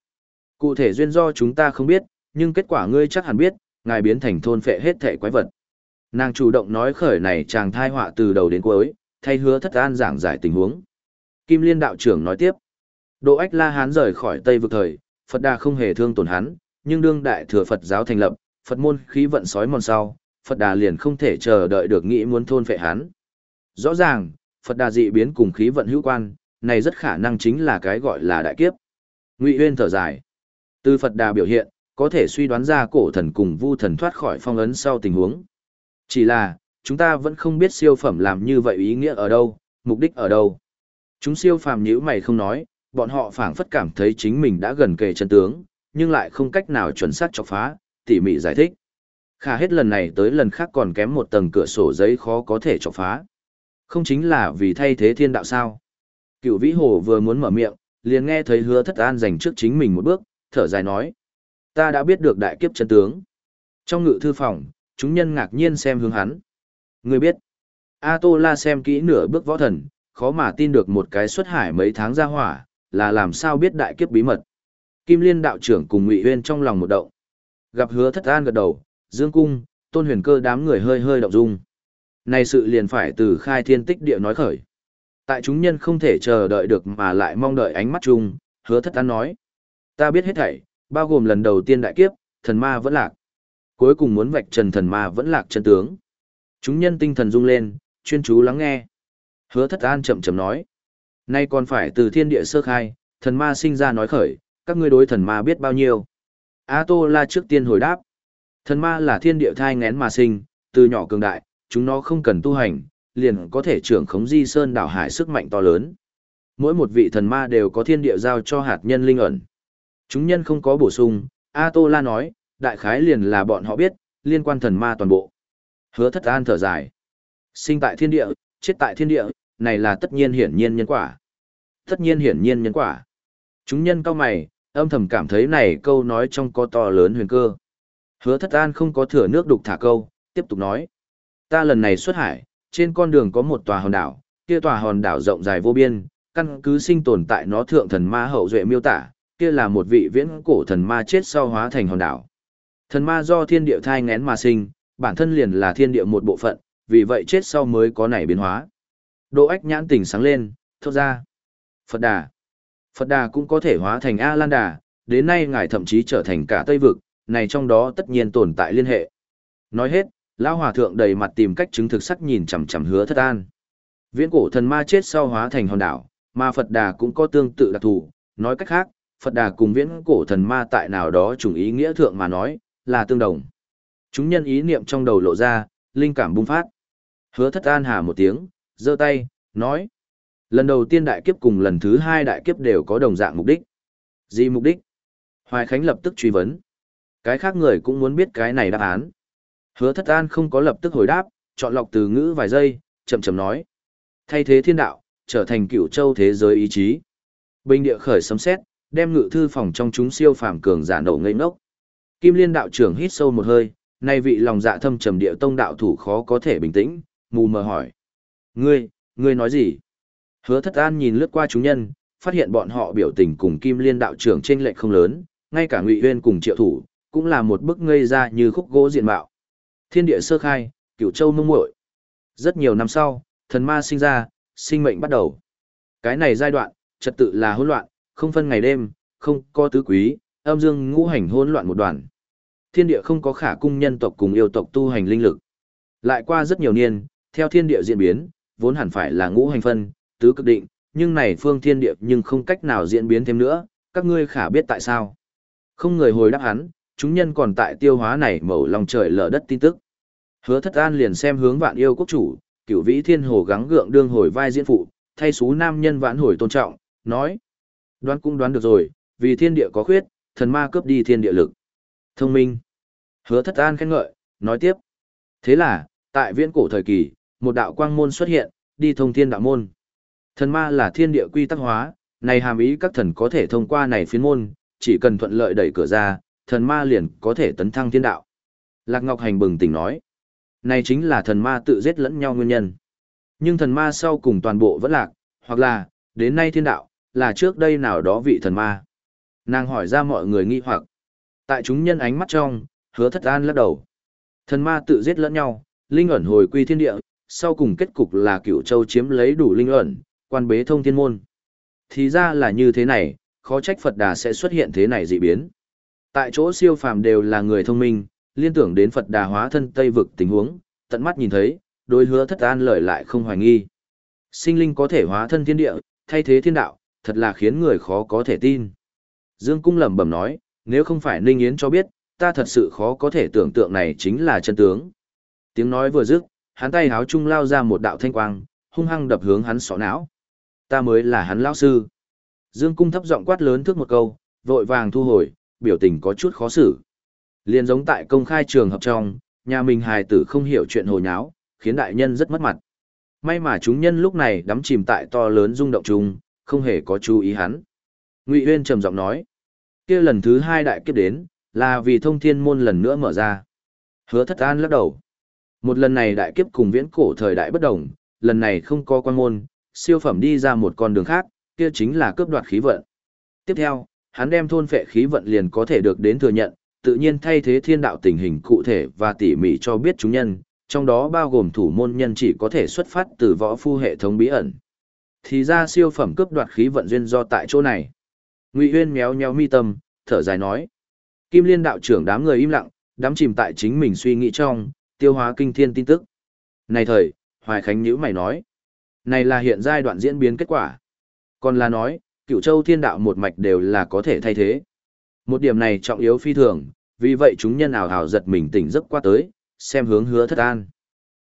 Cụ thể duyên do chúng ta không biết, nhưng kết quả ngươi chắc hẳn biết, ngài biến thành thôn phệ hết thể quái vật. Nàng chủ động nói khởi này chàng thai họa từ đầu đến cuối, thay hứa thất an giảng giải tình huống. Kim Liên đạo trưởng nói tiếp. Độ ách la hán rời khỏi Tây vực thời, Phật đà không hề thương tổn hắn, nhưng đương đại thừa Phật giáo thành lập, Phật môn khí vận sói mòn sau, Phật đà liền không thể chờ đợi được nghĩ muốn thôn phệ hắn. Rõ ràng, Phật đà dị biến cùng khí vận hữu quan, này rất khả năng chính là cái gọi là đại kiếp. Ngụy Uyên thở dài. Từ Phật đà biểu hiện, có thể suy đoán ra cổ thần cùng vu thần thoát khỏi phong ấn sau tình huống. Chỉ là, chúng ta vẫn không biết siêu phẩm làm như vậy ý nghĩa ở đâu, mục đích ở đâu. Chúng siêu phàm nhữ mày không nói, bọn họ phảng phất cảm thấy chính mình đã gần kề chân tướng, nhưng lại không cách nào chuẩn xác chọc phá, tỉ mỉ giải thích. Khả hết lần này tới lần khác còn kém một tầng cửa sổ giấy khó có thể chọc phá. Không chính là vì thay thế thiên đạo sao. Cựu vĩ hồ vừa muốn mở miệng, liền nghe thấy hứa thất an dành trước chính mình một bước, thở dài nói. Ta đã biết được đại kiếp chân tướng. Trong ngự thư phòng, chúng nhân ngạc nhiên xem hướng hắn. Người biết, A Tô La xem kỹ nửa bước võ thần, khó mà tin được một cái xuất hải mấy tháng ra hỏa, là làm sao biết đại kiếp bí mật. Kim Liên đạo trưởng cùng Ngụy Huyên trong lòng một động. Gặp Hứa Thất An gật đầu, Dương Cung, Tôn Huyền Cơ đám người hơi hơi động dung. Này sự liền phải từ khai thiên tích địa nói khởi. Tại chúng nhân không thể chờ đợi được mà lại mong đợi ánh mắt chung, Hứa Thất An nói: "Ta biết hết thảy, bao gồm lần đầu tiên đại kiếp, thần ma vẫn lạc. Cuối cùng muốn vạch trần thần ma vẫn lạc chân tướng." Chúng nhân tinh thần rung lên, chuyên chú lắng nghe. Hứa thất an chậm chậm nói. Nay còn phải từ thiên địa sơ khai, thần ma sinh ra nói khởi, các ngươi đối thần ma biết bao nhiêu. A Tô La trước tiên hồi đáp. Thần ma là thiên địa thai ngén mà sinh, từ nhỏ cường đại, chúng nó không cần tu hành, liền có thể trưởng khống di sơn đảo hải sức mạnh to lớn. Mỗi một vị thần ma đều có thiên địa giao cho hạt nhân linh ẩn. Chúng nhân không có bổ sung, A Tô La nói, đại khái liền là bọn họ biết, liên quan thần ma toàn bộ. Hứa thất an thở dài. Sinh tại thiên địa, chết tại thiên địa, này là tất nhiên hiển nhiên nhân quả. Tất nhiên hiển nhiên nhân quả. Chúng nhân cao mày, âm thầm cảm thấy này câu nói trong có to lớn huyền cơ. Hứa thất an không có thừa nước đục thả câu, tiếp tục nói. Ta lần này xuất hải, trên con đường có một tòa hòn đảo, kia tòa hòn đảo rộng dài vô biên, căn cứ sinh tồn tại nó thượng thần ma hậu duệ miêu tả, kia là một vị viễn cổ thần ma chết sau hóa thành hòn đảo. Thần ma do thiên địa thai ngén mà sinh, bản thân liền là thiên địa một bộ phận, vì vậy chết sau mới có nảy biến hóa. Đỗ ách nhãn tỉnh sáng lên, thốt ra. Phật Đà. Phật Đà cũng có thể hóa thành A-Lan Đà, đến nay ngài thậm chí trở thành cả Tây Vực, này trong đó tất nhiên tồn tại liên hệ. Nói hết, Lão Hòa Thượng đầy mặt tìm cách chứng thực sắc nhìn chằm chằm hứa thất an. Viễn cổ thần ma chết sau hóa thành hòn đảo, mà Phật Đà cũng có tương tự đặc thù, nói cách khác, Phật Đà cùng viễn cổ thần ma tại nào đó chủng ý nghĩa thượng mà nói, là tương đồng. Chúng nhân ý niệm trong đầu lộ ra, linh cảm bùng phát. Hứa thất an hà một tiếng, giơ tay, nói. Lần đầu tiên đại kiếp cùng lần thứ hai đại kiếp đều có đồng dạng mục đích. Gì mục đích? Hoài Khánh lập tức truy vấn. Cái khác người cũng muốn biết cái này đáp án. Hứa thất an không có lập tức hồi đáp, chọn lọc từ ngữ vài giây, chậm chậm nói. Thay thế thiên đạo, trở thành cựu châu thế giới ý chí. Bình địa khởi sấm xét, đem ngự thư phòng trong chúng siêu phàm cường giả nổ ngây ngốc. Kim Liên đạo trưởng hít sâu một hơi, nay vị lòng dạ thâm trầm địa tông đạo thủ khó có thể bình tĩnh, mù mờ hỏi. Ngươi, ngươi nói gì? Hứa thất an nhìn lướt qua chúng nhân, phát hiện bọn họ biểu tình cùng kim liên đạo trưởng trên lệnh không lớn, ngay cả ngụy huyên cùng triệu thủ, cũng là một bức ngây ra như khúc gỗ diện mạo. Thiên địa sơ khai, cửu châu mông muội. Rất nhiều năm sau, thần ma sinh ra, sinh mệnh bắt đầu. Cái này giai đoạn, trật tự là hỗn loạn, không phân ngày đêm, không có tứ quý, âm dương ngũ hành hỗn loạn một đoàn. Thiên địa không có khả cung nhân tộc cùng yêu tộc tu hành linh lực. Lại qua rất nhiều niên, theo thiên địa diễn biến, vốn hẳn phải là ngũ hành phân, tứ cực định, nhưng này phương thiên địa nhưng không cách nào diễn biến thêm nữa, các ngươi khả biết tại sao. Không người hồi đáp hắn, chúng nhân còn tại tiêu hóa này mẩu lòng trời lở đất tin tức. Hứa thất an liền xem hướng vạn yêu quốc chủ, cửu vĩ thiên hồ gắng gượng đương hồi vai diễn phụ, thay xú nam nhân vãn hồi tôn trọng, nói. Đoán cũng đoán được rồi, vì thiên địa có khuyết, thần ma cướp đi thiên địa lực. Thông minh. Hứa thất an khen ngợi, nói tiếp. Thế là, tại viễn cổ thời kỳ, một đạo quang môn xuất hiện, đi thông thiên đạo môn. Thần ma là thiên địa quy tắc hóa, này hàm ý các thần có thể thông qua này phiến môn, chỉ cần thuận lợi đẩy cửa ra, thần ma liền có thể tấn thăng thiên đạo. Lạc Ngọc Hành bừng tỉnh nói, này chính là thần ma tự giết lẫn nhau nguyên nhân. Nhưng thần ma sau cùng toàn bộ vẫn lạc, hoặc là, đến nay thiên đạo, là trước đây nào đó vị thần ma. Nàng hỏi ra mọi người nghi hoặc. Tại chúng nhân ánh mắt trong, hứa thất an lắc đầu. Thần ma tự giết lẫn nhau, linh ẩn hồi quy thiên địa, sau cùng kết cục là cửu châu chiếm lấy đủ linh ẩn, quan bế thông thiên môn. Thì ra là như thế này, khó trách Phật Đà sẽ xuất hiện thế này dị biến. Tại chỗ siêu phàm đều là người thông minh, liên tưởng đến Phật Đà hóa thân Tây vực tình huống, tận mắt nhìn thấy, đối hứa thất an lời lại không hoài nghi. Sinh linh có thể hóa thân thiên địa, thay thế thiên đạo, thật là khiến người khó có thể tin. Dương Cung lẩm bẩm nói, nếu không phải Ninh Yến cho biết, ta thật sự khó có thể tưởng tượng này chính là chân tướng. Tiếng nói vừa dứt, hắn tay háo trung lao ra một đạo thanh quang, hung hăng đập hướng hắn sọ não. Ta mới là hắn lão sư. Dương Cung thấp giọng quát lớn thước một câu, vội vàng thu hồi, biểu tình có chút khó xử. Liên giống tại công khai trường hợp trong, nhà mình hài tử không hiểu chuyện hồ nháo, khiến đại nhân rất mất mặt. May mà chúng nhân lúc này đắm chìm tại to lớn rung động chung, không hề có chú ý hắn. Ngụy Uyên trầm giọng nói, kia lần thứ hai đại kiếp đến, là vì thông thiên môn lần nữa mở ra. Hứa thất an lắc đầu. Một lần này đại kiếp cùng viễn cổ thời đại bất đồng, lần này không có quan môn, siêu phẩm đi ra một con đường khác, kia chính là cướp đoạt khí vận. Tiếp theo, hắn đem thôn phệ khí vận liền có thể được đến thừa nhận, tự nhiên thay thế thiên đạo tình hình cụ thể và tỉ mỉ cho biết chúng nhân, trong đó bao gồm thủ môn nhân chỉ có thể xuất phát từ võ phu hệ thống bí ẩn. Thì ra siêu phẩm cướp đoạt khí vận duyên do tại chỗ này. Ngụy uyên méo méo mi tâm, thở dài nói. Kim Liên đạo trưởng đám người im lặng, đắm chìm tại chính mình suy nghĩ trong, tiêu hóa kinh thiên tin tức. Này thời, Hoài Khánh nhíu mày nói. Này là hiện giai đoạn diễn biến kết quả. Còn là nói, cựu châu thiên đạo một mạch đều là có thể thay thế. Một điểm này trọng yếu phi thường, vì vậy chúng nhân ảo hào giật mình tỉnh giấc qua tới, xem hướng hứa thất an.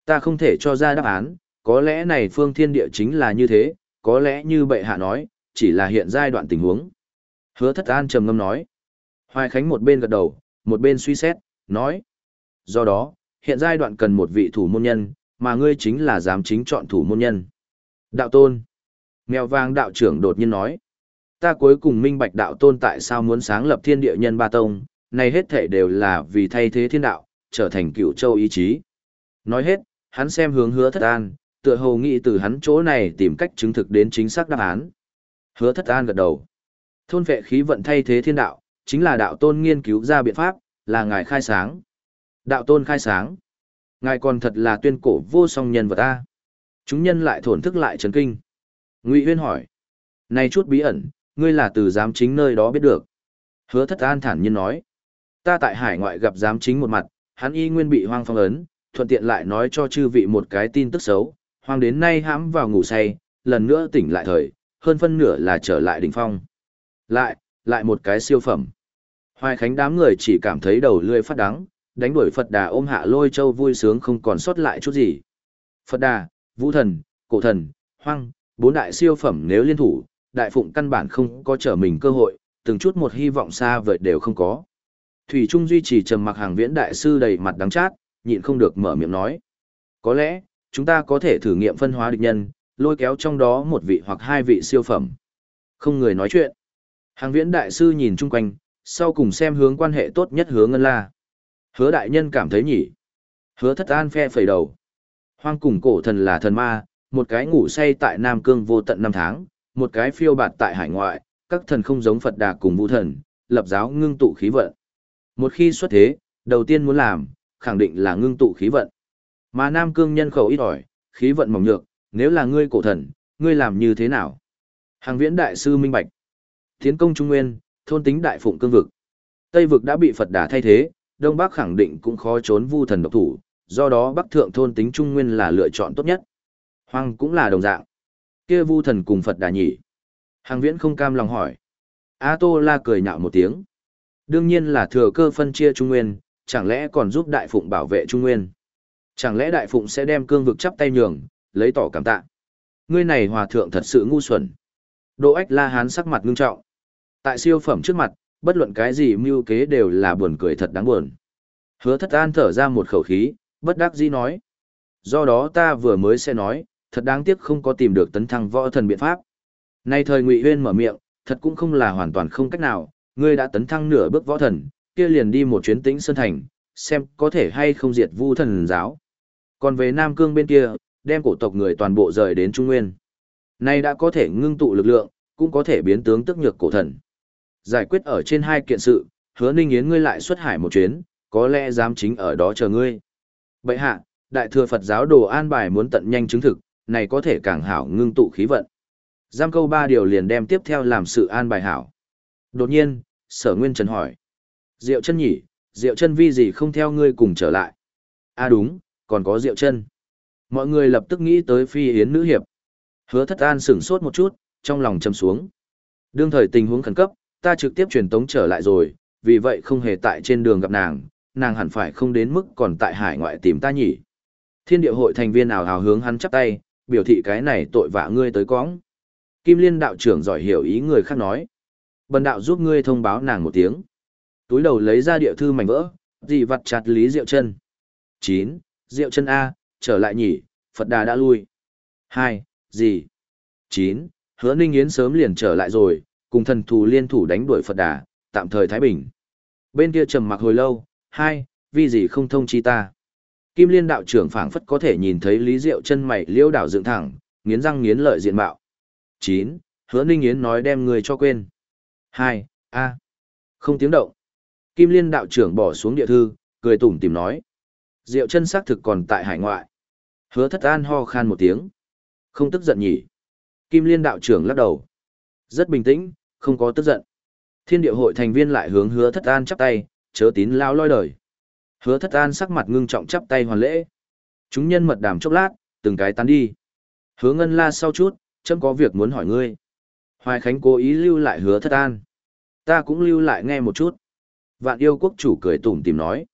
Ta không thể cho ra đáp án, có lẽ này phương thiên địa chính là như thế, có lẽ như bệ hạ nói, chỉ là hiện giai đoạn tình huống. Hứa thất an trầm ngâm nói. Hoài Khánh một bên gật đầu, một bên suy xét, nói. Do đó, hiện giai đoạn cần một vị thủ môn nhân, mà ngươi chính là giám chính chọn thủ môn nhân. Đạo tôn. Mèo vàng đạo trưởng đột nhiên nói. Ta cuối cùng minh bạch đạo tôn tại sao muốn sáng lập thiên địa nhân ba tông, này hết thể đều là vì thay thế thiên đạo, trở thành cựu châu ý chí. Nói hết, hắn xem hướng hứa thất an, tựa hồ nghĩ từ hắn chỗ này tìm cách chứng thực đến chính xác đáp án. Hứa thất an gật đầu. Thôn vệ khí vận thay thế thiên đạo, chính là đạo tôn nghiên cứu ra biện pháp, là ngài khai sáng. Đạo tôn khai sáng. Ngài còn thật là tuyên cổ vô song nhân vật ta. Chúng nhân lại thổn thức lại chấn kinh. Ngụy Huyên hỏi. Này chút bí ẩn, ngươi là từ giám chính nơi đó biết được. Hứa thất an thản nhiên nói. Ta tại hải ngoại gặp giám chính một mặt, hắn y nguyên bị hoang phong ấn, thuận tiện lại nói cho chư vị một cái tin tức xấu. Hoang đến nay hãm vào ngủ say, lần nữa tỉnh lại thời, hơn phân nửa là trở lại đỉnh phong. Lại, lại một cái siêu phẩm. Hoài Khánh đám người chỉ cảm thấy đầu lươi phát đắng, đánh đuổi Phật Đà ôm hạ lôi châu vui sướng không còn sót lại chút gì. Phật Đà, Vũ Thần, Cổ Thần, Hoang, bốn đại siêu phẩm nếu liên thủ, đại phụng căn bản không có trở mình cơ hội, từng chút một hy vọng xa vời đều không có. Thủy Trung duy trì trầm mặc hàng viễn đại sư đầy mặt đắng chát, nhịn không được mở miệng nói. Có lẽ, chúng ta có thể thử nghiệm phân hóa địch nhân, lôi kéo trong đó một vị hoặc hai vị siêu phẩm. Không người nói chuyện. Hàng viễn đại sư nhìn chung quanh, sau cùng xem hướng quan hệ tốt nhất hứa ngân la. Hứa đại nhân cảm thấy nhỉ. Hứa thất an phe phẩy đầu. Hoang cùng cổ thần là thần ma, một cái ngủ say tại Nam Cương vô tận năm tháng, một cái phiêu bạt tại hải ngoại, các thần không giống Phật Đà cùng Vũ thần, lập giáo ngưng tụ khí vận. Một khi xuất thế, đầu tiên muốn làm, khẳng định là ngưng tụ khí vận. Mà Nam Cương nhân khẩu ít ỏi, khí vận mỏng nhược, nếu là ngươi cổ thần, ngươi làm như thế nào? Hàng viễn đại sư minh bạch. Tiến công Trung Nguyên, thôn tính đại phụng cương vực. Tây vực đã bị Phật Đà thay thế, Đông Bắc khẳng định cũng khó trốn vu thần độc thủ, do đó Bắc thượng thôn tính Trung Nguyên là lựa chọn tốt nhất. Hoàng cũng là đồng dạng. Kia vu thần cùng Phật Đà nhỉ. Hàng viễn không cam lòng hỏi. A Tô La cười nhạo một tiếng. Đương nhiên là thừa cơ phân chia Trung Nguyên, chẳng lẽ còn giúp Đại Phụng bảo vệ Trung Nguyên. Chẳng lẽ Đại Phụng sẽ đem cương vực chắp tay nhường, lấy tỏ cảm tạ. Ngươi này hòa thượng thật sự ngu xuẩn. Đỗ Ách La Hán sắc mặt ngưng trọng. Tại siêu phẩm trước mặt, bất luận cái gì mưu kế đều là buồn cười thật đáng buồn. Hứa thất an thở ra một khẩu khí, bất đắc dĩ nói. Do đó ta vừa mới sẽ nói, thật đáng tiếc không có tìm được tấn thăng võ thần biện pháp. Nay thời Ngụy Huyên mở miệng, thật cũng không là hoàn toàn không cách nào, ngươi đã tấn thăng nửa bước võ thần, kia liền đi một chuyến tĩnh sơn thành, xem có thể hay không diệt vu thần giáo. Còn về Nam Cương bên kia, đem cổ tộc người toàn bộ rời đến Trung Nguyên. Nay đã có thể ngưng tụ lực lượng, cũng có thể biến tướng tức nhược cổ thần. Giải quyết ở trên hai kiện sự, hứa ninh yến ngươi lại xuất hải một chuyến, có lẽ dám chính ở đó chờ ngươi. Bậy hạ, đại thừa Phật giáo đồ an bài muốn tận nhanh chứng thực, này có thể càng hảo ngưng tụ khí vận. Giam câu ba điều liền đem tiếp theo làm sự an bài hảo. Đột nhiên, sở nguyên trần hỏi. Diệu chân nhỉ, diệu chân vi gì không theo ngươi cùng trở lại. À đúng, còn có diệu chân. Mọi người lập tức nghĩ tới phi yến nữ hiệp. Hứa thất an sửng sốt một chút, trong lòng châm xuống. Đương thời tình huống khẩn cấp, ta trực tiếp truyền tống trở lại rồi, vì vậy không hề tại trên đường gặp nàng, nàng hẳn phải không đến mức còn tại hải ngoại tìm ta nhỉ. Thiên địa hội thành viên nào hào hướng hắn chắp tay, biểu thị cái này tội vạ ngươi tới cóng. Kim Liên đạo trưởng giỏi hiểu ý người khác nói. Bần đạo giúp ngươi thông báo nàng một tiếng. Túi đầu lấy ra địa thư mảnh vỡ, gì vặt chặt Lý Diệu chân. 9. Diệu chân A, trở lại nhỉ, Phật Đà đã lui. 2. Gì? 9. Hứa Ninh Yến sớm liền trở lại rồi, cùng thần thù liên thủ đánh đuổi Phật Đà, tạm thời Thái Bình. Bên kia trầm mặc hồi lâu, hai, vì gì không thông chi ta. Kim Liên đạo trưởng phảng phất có thể nhìn thấy Lý Diệu chân mày liêu đảo dựng thẳng, nghiến răng nghiến lợi diện mạo. 9. Hứa Ninh Yến nói đem người cho quên. 2. A. Không tiếng động. Kim Liên đạo trưởng bỏ xuống địa thư, cười tủm tìm nói. Diệu chân xác thực còn tại hải ngoại. Hứa thất an ho khan một tiếng. Không tức giận nhỉ. Kim Liên đạo trưởng lắc đầu. Rất bình tĩnh, không có tức giận. Thiên địa hội thành viên lại hướng hứa thất an chắp tay, chớ tín lao loi đời. Hứa thất an sắc mặt ngưng trọng chắp tay hoàn lễ. Chúng nhân mật đàm chốc lát, từng cái tán đi. Hứa ngân la sau chút, chấm có việc muốn hỏi ngươi. Hoài Khánh cố ý lưu lại hứa thất an. Ta cũng lưu lại nghe một chút. Vạn yêu quốc chủ cười tủm tìm nói.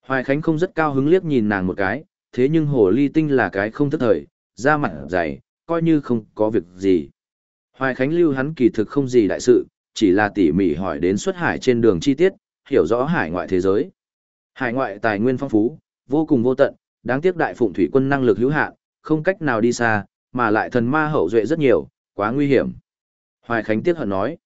Hoài Khánh không rất cao hứng liếc nhìn nàng một cái, thế nhưng hồ ly tinh là cái không thất thời, da mặt dày, coi như không có việc gì. Hoài Khánh lưu hắn kỳ thực không gì đại sự, chỉ là tỉ mỉ hỏi đến xuất hải trên đường chi tiết, hiểu rõ hải ngoại thế giới. Hải ngoại tài nguyên phong phú, vô cùng vô tận, đáng tiếc đại phụng thủy quân năng lực hữu hạn, không cách nào đi xa, mà lại thần ma hậu duệ rất nhiều, quá nguy hiểm. Hoài Khánh tiếc hận nói.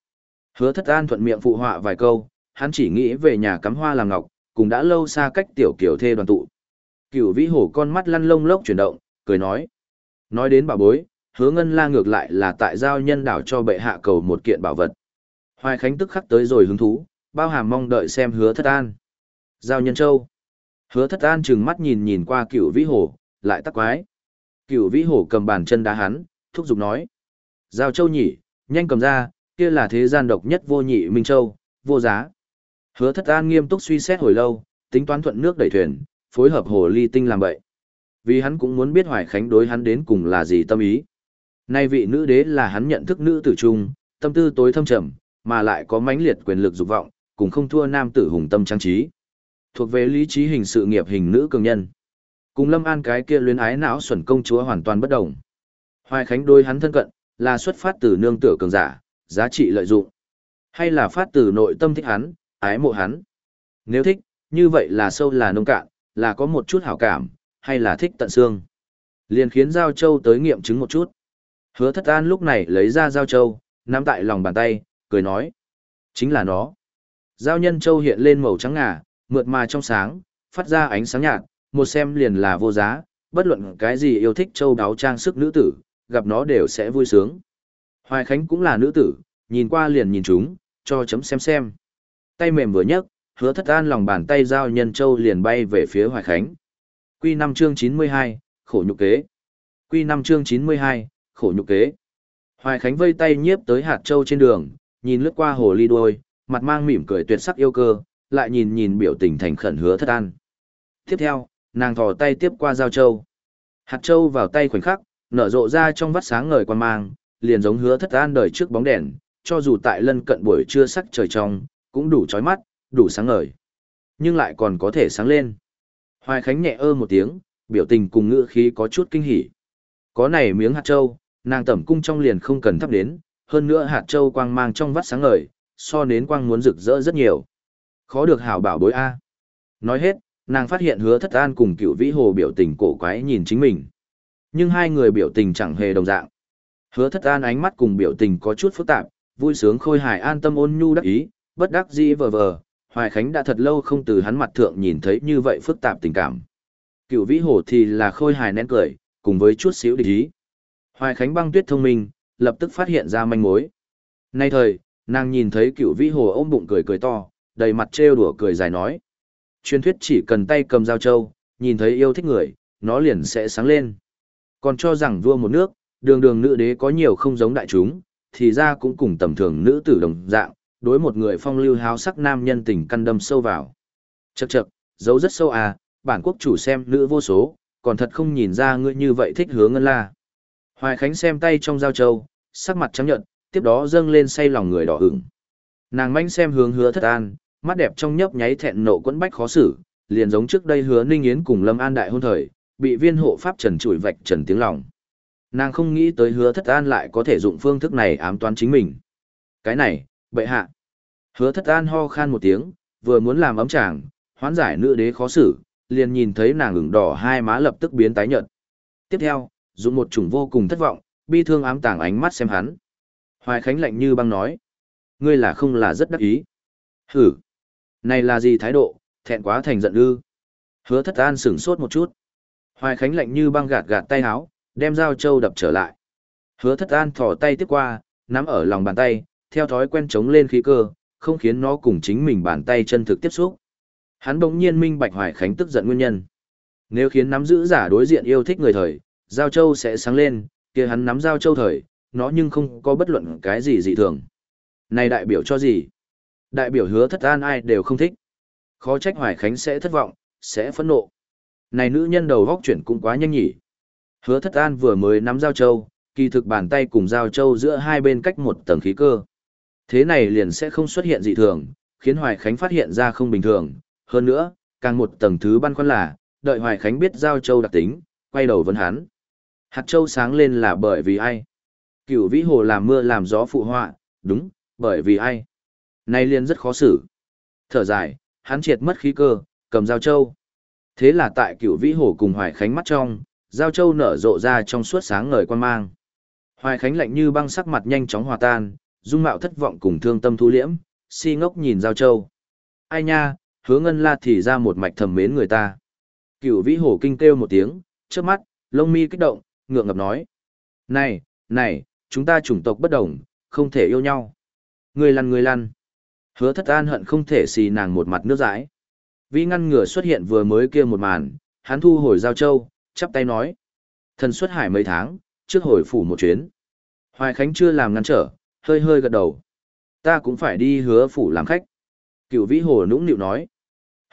Hứa thất an thuận miệng phụ họa vài câu, hắn chỉ nghĩ về nhà cắm hoa làm ngọc, cùng đã lâu xa cách tiểu kiểu thê đoàn tụ. Cửu vĩ hổ con mắt lăn lông lốc chuyển động, cười nói. Nói đến bà bối, hứa ngân la ngược lại là tại giao nhân đảo cho bệ hạ cầu một kiện bảo vật. Hoài Khánh tức khắc tới rồi hứng thú, bao hàm mong đợi xem hứa thất an. Giao nhân châu. Hứa thất an trừng mắt nhìn nhìn qua cửu vĩ hổ, lại tắc quái. Cửu vĩ hổ cầm bàn chân đá hắn, thúc giục nói. Giao châu nhỉ, nhanh cầm ra, kia là thế gian độc nhất vô nhị Minh Châu, vô giá. Hứa thất an nghiêm túc suy xét hồi lâu, tính toán thuận nước đẩy thuyền, phối hợp hồ ly tinh làm vậy. Vì hắn cũng muốn biết Hoài Khánh đối hắn đến cùng là gì tâm ý. Nay vị nữ đế là hắn nhận thức nữ tử trung, tâm tư tối thâm trầm, mà lại có mãnh liệt quyền lực dục vọng, cùng không thua nam tử hùng tâm trang trí. Thuộc về lý trí hình sự nghiệp hình nữ cường nhân. Cùng Lâm An cái kia luyến ái não xuẩn công chúa hoàn toàn bất đồng. Hoài Khánh đối hắn thân cận, là xuất phát từ nương tựa cường giả, giá trị lợi dụng. Hay là phát từ nội tâm thích hắn, ái mộ hắn. Nếu thích, như vậy là sâu là nông cạn, là có một chút hảo cảm, hay là thích tận xương. Liền khiến Giao Châu tới nghiệm chứng một chút. Hứa thất an lúc này lấy ra Giao Châu, nắm tại lòng bàn tay, cười nói. Chính là nó. Giao nhân Châu hiện lên màu trắng ngà, mượt mà trong sáng, phát ra ánh sáng nhạt, một xem liền là vô giá, bất luận cái gì yêu thích châu đáo trang sức nữ tử, gặp nó đều sẽ vui sướng. Hoài Khánh cũng là nữ tử, nhìn qua liền nhìn chúng, cho chấm xem xem. Tay mềm vừa nhấc, hứa thất an lòng bàn tay giao nhân châu liền bay về phía Hoài Khánh. Quy 5 chương 92, khổ nhục kế. Quy 5 chương 92, khổ nhục kế. Hoài Khánh vây tay nhiếp tới hạt châu trên đường, nhìn lướt qua hồ ly đuôi, mặt mang mỉm cười tuyệt sắc yêu cơ, lại nhìn nhìn biểu tình thành khẩn hứa thất an. Tiếp theo, nàng thò tay tiếp qua giao châu. Hạt châu vào tay khoảnh khắc, nở rộ ra trong vắt sáng ngời quan mang, liền giống hứa thất an đời trước bóng đèn, cho dù tại lân cận buổi trưa sắc trời trong, cũng đủ chói mắt, đủ sáng ngời. Nhưng lại còn có thể sáng lên. Hoài Khánh nhẹ ơ một tiếng, biểu tình cùng ngữ khí có chút kinh hỉ. Có này miếng hạt châu, nàng tẩm cung trong liền không cần thắp đến, hơn nữa hạt châu quang mang trong vắt sáng ngời, so nến quang muốn rực rỡ rất nhiều. Khó được hảo bảo bối A. Nói hết, nàng phát hiện hứa thất an cùng cựu vĩ hồ biểu tình cổ quái nhìn chính mình. Nhưng hai người biểu tình chẳng hề đồng dạng. Hứa thất an ánh mắt cùng biểu tình có chút phức tạp, vui sướng khôi hài an tâm ôn nhu đắc ý, bất đắc dĩ vờ vờ, Hoài Khánh đã thật lâu không từ hắn mặt thượng nhìn thấy như vậy phức tạp tình cảm. Cựu vĩ hồ thì là khôi hài nén cười, cùng với chút xíu địch ý. Hoài Khánh băng tuyết thông minh, lập tức phát hiện ra manh mối. Nay thời, nàng nhìn thấy cựu vĩ hồ ôm bụng cười cười to, đầy mặt trêu đùa cười dài nói. Truyền thuyết chỉ cần tay cầm dao châu, nhìn thấy yêu thích người, nó liền sẽ sáng lên. Còn cho rằng vua một nước, đường đường nữ đế có nhiều không giống đại chúng, thì ra cũng cùng tầm thường nữ tử đồng dạng, đối một người phong lưu háo sắc nam nhân tình căn đâm sâu vào. Chậc chậc, dấu rất sâu à, bản quốc chủ xem nữ vô số, còn thật không nhìn ra ngươi như vậy thích hướng ngân la. Hoài Khánh xem tay trong dao châu, sắc mặt trắng nhợt, tiếp đó dâng lên say lòng người đỏ ửng. Nàng manh xem hướng hứa thất an, mắt đẹp trong nhấp nháy thẹn nộ quẫn bách khó xử, liền giống trước đây hứa Ninh Yến cùng Lâm An đại hôn thời, bị viên hộ pháp trần chủi vạch trần tiếng lòng. Nàng không nghĩ tới hứa thất an lại có thể dụng phương thức này ám toán chính mình. Cái này, bệ hạ. Hứa thất an ho khan một tiếng, vừa muốn làm ấm chàng, hoán giải nữ đế khó xử, liền nhìn thấy nàng ửng đỏ hai má lập tức biến tái nhợt. Tiếp theo, dùng một chủng vô cùng thất vọng, bi thương ám tàng ánh mắt xem hắn. Hoài Khánh lạnh như băng nói. Ngươi là không là rất đắc ý. Hử. Này là gì thái độ, thẹn quá thành giận ư. Hứa thất an sửng sốt một chút. Hoài Khánh lạnh như băng gạt gạt tay háo, đem dao châu đập trở lại. Hứa thất an thỏ tay tiếp qua, nắm ở lòng bàn tay, theo thói quen chống lên khí cơ, không khiến nó cùng chính mình bàn tay chân thực tiếp xúc. Hắn bỗng nhiên minh bạch Hoài Khánh tức giận nguyên nhân. Nếu khiến nắm giữ giả đối diện yêu thích người thời, giao châu sẽ sáng lên, kia hắn nắm giao châu thời, nó nhưng không có bất luận cái gì dị thường. Này đại biểu cho gì? Đại biểu hứa thất an ai đều không thích. Khó trách Hoài Khánh sẽ thất vọng, sẽ phẫn nộ. Này nữ nhân đầu góc chuyển cũng quá nhanh nhỉ. Hứa thất an vừa mới nắm giao châu, kỳ thực bàn tay cùng giao châu giữa hai bên cách một tầng khí cơ. Thế này liền sẽ không xuất hiện dị thường, khiến Hoài Khánh phát hiện ra không bình thường. Hơn nữa, càng một tầng thứ băn khoăn là, đợi Hoài Khánh biết giao châu đặc tính, quay đầu vấn hắn. Hạt châu sáng lên là bởi vì ai? Cửu vĩ hồ làm mưa làm gió phụ họa, đúng, bởi vì ai? Nay liền rất khó xử. Thở dài, hắn triệt mất khí cơ, cầm giao châu. Thế là tại cửu vĩ hồ cùng Hoài Khánh mắt trong, giao châu nở rộ ra trong suốt sáng ngời quan mang. Hoài Khánh lạnh như băng sắc mặt nhanh chóng hòa tan, dung mạo thất vọng cùng thương tâm thu liễm, si ngốc nhìn giao châu. Ai nha, hứa ngân la thì ra một mạch thầm mến người ta. Cửu vĩ hồ kinh kêu một tiếng, trước mắt, lông mi kích động, ngượng ngập nói. Này, này, chúng ta chủng tộc bất đồng, không thể yêu nhau. Người lăn người lăn. Hứa thất an hận không thể xì nàng một mặt nước dãi. Vì ngăn ngừa xuất hiện vừa mới kia một màn, hắn thu hồi giao châu, chắp tay nói. Thần xuất hải mấy tháng, trước hồi phủ một chuyến. Hoài Khánh chưa làm ngăn trở, hơi hơi gật đầu. Ta cũng phải đi hứa phủ làm khách. Cựu vĩ hồ nũng nịu nói.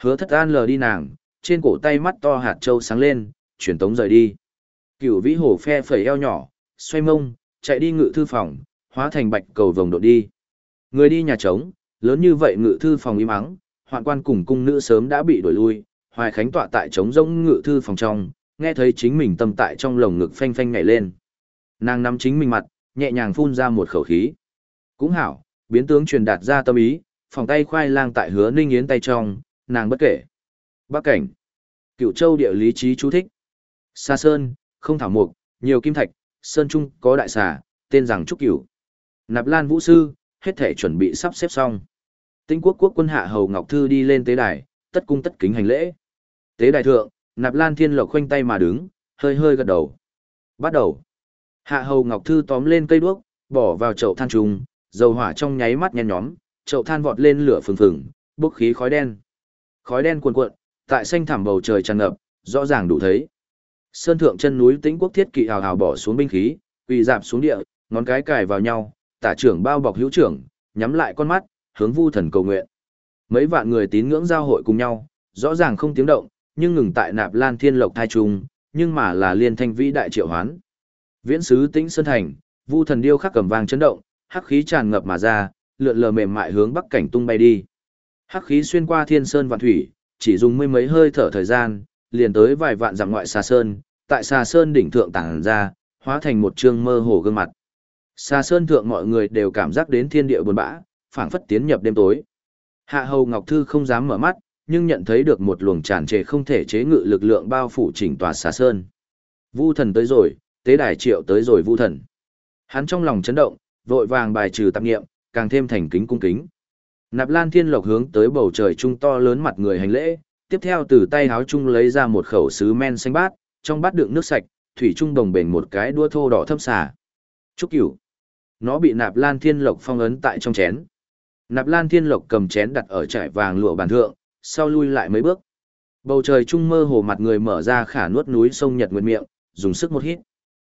Hứa thất an lờ đi nàng, trên cổ tay mắt to hạt châu sáng lên, chuyển tống rời đi. Cựu vĩ hồ phe phẩy eo nhỏ, xoay mông, chạy đi ngự thư phòng, hóa thành bạch cầu vồng đột đi. Người đi nhà trống, lớn như vậy ngự thư phòng im ắng, hoạn quan cùng cung nữ sớm đã bị đuổi lui, hoài khánh tọa tại trống rỗng ngự thư phòng trong, nghe thấy chính mình tâm tại trong lồng ngực phanh phanh nhảy lên. Nàng nắm chính mình mặt, nhẹ nhàng phun ra một khẩu khí. Cũng hảo, biến tướng truyền đạt ra tâm ý, phòng tay khoai lang tại hứa ninh yến tay trong, nàng bất kể. Bắc cảnh. Cựu châu địa lý trí chú thích. Sa sơn, không thảo mục, nhiều kim thạch, sơn trung có đại xà, tên rằng Trúc Cửu. Nạp Lan Vũ Sư, hết thể chuẩn bị sắp xếp xong. Tinh quốc quốc quân hạ hầu Ngọc Thư đi lên tế đài, tất cung tất kính hành lễ. Tế đài thượng, Nạp Lan Thiên Lộc khoanh tay mà đứng, hơi hơi gật đầu. Bắt đầu. Hạ hầu Ngọc Thư tóm lên cây đuốc, bỏ vào chậu than trùng, dầu hỏa trong nháy mắt nhen nhóm, chậu than vọt lên lửa phừng phừng, bốc khí khói đen. Khói đen cuồn cuộn, tại xanh thảm bầu trời tràn ngập, rõ ràng đủ thấy. Sơn thượng chân núi Tĩnh Quốc thiết kỵ hào hào bỏ xuống binh khí, quỳ dạp xuống địa, ngón cái cài vào nhau, tả trưởng bao bọc hữu trưởng, nhắm lại con mắt, hướng Vu thần cầu nguyện. Mấy vạn người tín ngưỡng giao hội cùng nhau, rõ ràng không tiếng động, nhưng ngừng tại Nạp Lan Thiên Lộc thai trung, nhưng mà là liên thanh vĩ đại triệu hoán. Viễn sứ Tĩnh Sơn thành, Vu thần điêu khắc cầm vang chấn động, hắc khí tràn ngập mà ra, lượn lờ mềm mại hướng bắc cảnh tung bay đi. Hắc khí xuyên qua thiên sơn vạn thủy, chỉ dùng mươi mấy hơi thở thời gian, liền tới vài vạn dặm ngoại xa sơn, tại xa sơn đỉnh thượng tàng ra, hóa thành một trương mơ hồ gương mặt. Xa sơn thượng mọi người đều cảm giác đến thiên địa buồn bã, phảng phất tiến nhập đêm tối. Hạ Hầu Ngọc Thư không dám mở mắt, nhưng nhận thấy được một luồng tràn trề không thể chế ngự lực lượng bao phủ chỉnh tòa xa sơn. Vu thần tới rồi, tế đài triệu tới rồi vu thần. Hắn trong lòng chấn động, vội vàng bài trừ tạp nghiệm, càng thêm thành kính cung kính. Nạp Lan Thiên Lộc hướng tới bầu trời trung to lớn mặt người hành lễ, tiếp theo từ tay háo trung lấy ra một khẩu sứ men xanh bát, trong bát đựng nước sạch, thủy trung đồng bền một cái đua thô đỏ thâm xà. Trúc Cửu. Nó bị Nạp Lan Thiên Lộc phong ấn tại trong chén. Nạp Lan Thiên Lộc cầm chén đặt ở trải vàng lụa bàn thượng, sau lui lại mấy bước. Bầu trời trung mơ hồ mặt người mở ra khả nuốt núi sông Nhật Nguyệt miệng, dùng sức một hít.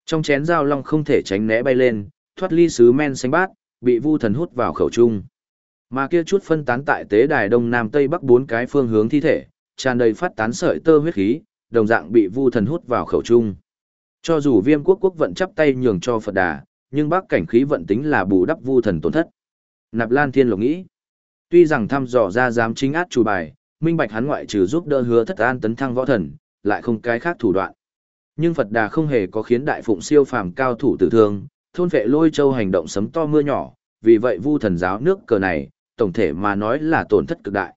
Trong chén dao long không thể tránh né bay lên, thoát ly sứ men xanh bát, bị Vu Thần hút vào khẩu trung. Mà kia chút phân tán tại tế đài đông nam tây bắc bốn cái phương hướng thi thể, tràn đầy phát tán sợi tơ huyết khí, đồng dạng bị Vu Thần hút vào khẩu trung. Cho dù Viêm Quốc quốc vận chắp tay nhường cho Phật Đà, nhưng bắc cảnh khí vận tính là bù đắp Vu Thần tổn thất. Nạp Lan Thiên Lộc nghĩ, tuy rằng thăm dò ra dám chính át chủ bài, minh bạch hắn ngoại trừ giúp đỡ hứa thất an tấn thăng võ thần, lại không cái khác thủ đoạn. Nhưng Phật Đà không hề có khiến đại phụng siêu phàm cao thủ tử thương, thôn vệ lôi châu hành động sấm to mưa nhỏ, vì vậy vu thần giáo nước cờ này, tổng thể mà nói là tổn thất cực đại.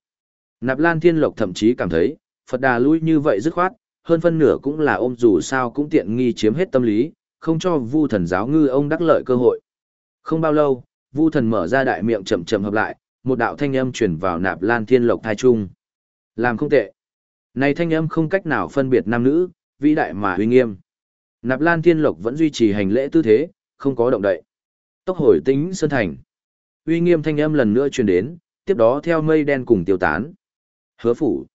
Nạp Lan Thiên Lộc thậm chí cảm thấy, Phật Đà lui như vậy dứt khoát, hơn phân nửa cũng là ôm dù sao cũng tiện nghi chiếm hết tâm lý, không cho vu thần giáo ngư ông đắc lợi cơ hội. Không bao lâu, vu thần mở ra đại miệng chậm chậm hợp lại, một đạo thanh âm truyền vào Nạp Lan Thiên Lộc thai trung. Làm không tệ. Này thanh âm không cách nào phân biệt nam nữ, vĩ đại mà uy nghiêm. Nạp Lan Thiên Lộc vẫn duy trì hành lễ tư thế, không có động đậy. Tốc hồi tính sơn thành. Uy nghiêm thanh âm lần nữa truyền đến, tiếp đó theo mây đen cùng tiêu tán. Hứa phủ.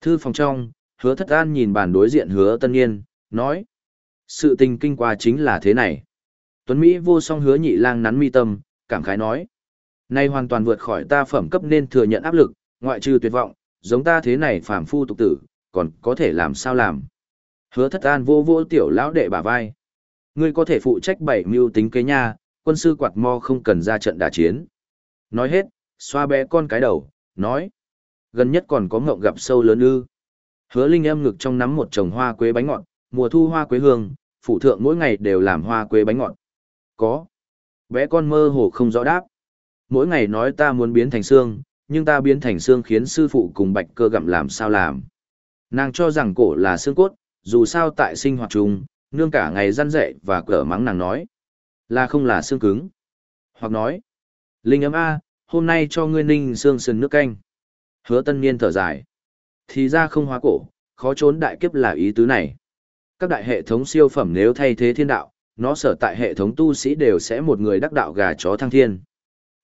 Thư phòng trong, hứa thất an nhìn bàn đối diện hứa tân niên, nói. Sự tình kinh qua chính là thế này. Tuấn Mỹ vô song hứa nhị lang nắn mi tâm, cảm khái nói. Nay hoàn toàn vượt khỏi ta phẩm cấp nên thừa nhận áp lực, ngoại trừ tuyệt vọng, giống ta thế này phàm phu tục tử, còn có thể làm sao làm. Hứa thất an vô vô tiểu lão đệ bả vai. Ngươi có thể phụ trách bảy mưu tính kế nha, quân sư quạt mo không cần ra trận đả chiến. Nói hết, xoa bé con cái đầu, nói. Gần nhất còn có ngộng gặp sâu lớn ư. Hứa Linh em ngực trong nắm một chồng hoa quế bánh ngọt, mùa thu hoa quế hương, phủ thượng mỗi ngày đều làm hoa quế bánh ngọt. Có. Bé con mơ hồ không rõ đáp. Mỗi ngày nói ta muốn biến thành xương, nhưng ta biến thành xương khiến sư phụ cùng bạch cơ gặm làm sao làm. Nàng cho rằng cổ là xương cốt, dù sao tại sinh hoạt chung, nương cả ngày răn dậy và cỡ mắng nàng nói. Là không là xương cứng. Hoặc nói, Linh ấm A, hôm nay cho ngươi ninh xương sườn nước canh. Hứa tân niên thở dài. Thì ra không hóa cổ, khó trốn đại kiếp là ý tứ này. Các đại hệ thống siêu phẩm nếu thay thế thiên đạo, nó sở tại hệ thống tu sĩ đều sẽ một người đắc đạo gà chó thăng thiên.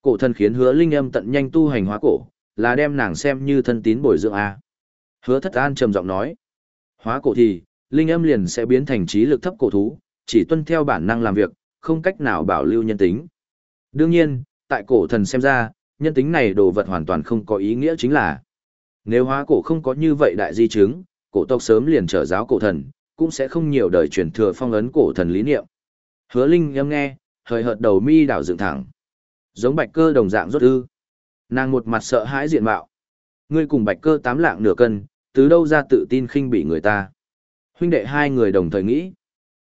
Cổ thần khiến hứa linh âm tận nhanh tu hành hóa cổ, là đem nàng xem như thân tín bồi dưỡng A. Hứa thất an trầm giọng nói. Hóa cổ thì, linh âm liền sẽ biến thành trí lực thấp cổ thú, chỉ tuân theo bản năng làm việc, không cách nào bảo lưu nhân tính. Đương nhiên, tại cổ thần xem ra, nhân tính này đồ vật hoàn toàn không có ý nghĩa chính là nếu hóa cổ không có như vậy đại di chứng, cổ tộc sớm liền trở giáo cổ thần, cũng sẽ không nhiều đời truyền thừa phong ấn cổ thần lý niệm. Hứa Linh ngâm nghe, hơi hợt đầu mi đảo dựng thẳng. Giống bạch cơ đồng dạng rốt ư. Nàng một mặt sợ hãi diện mạo. Ngươi cùng bạch cơ tám lạng nửa cân, từ đâu ra tự tin khinh bị người ta. Huynh đệ hai người đồng thời nghĩ.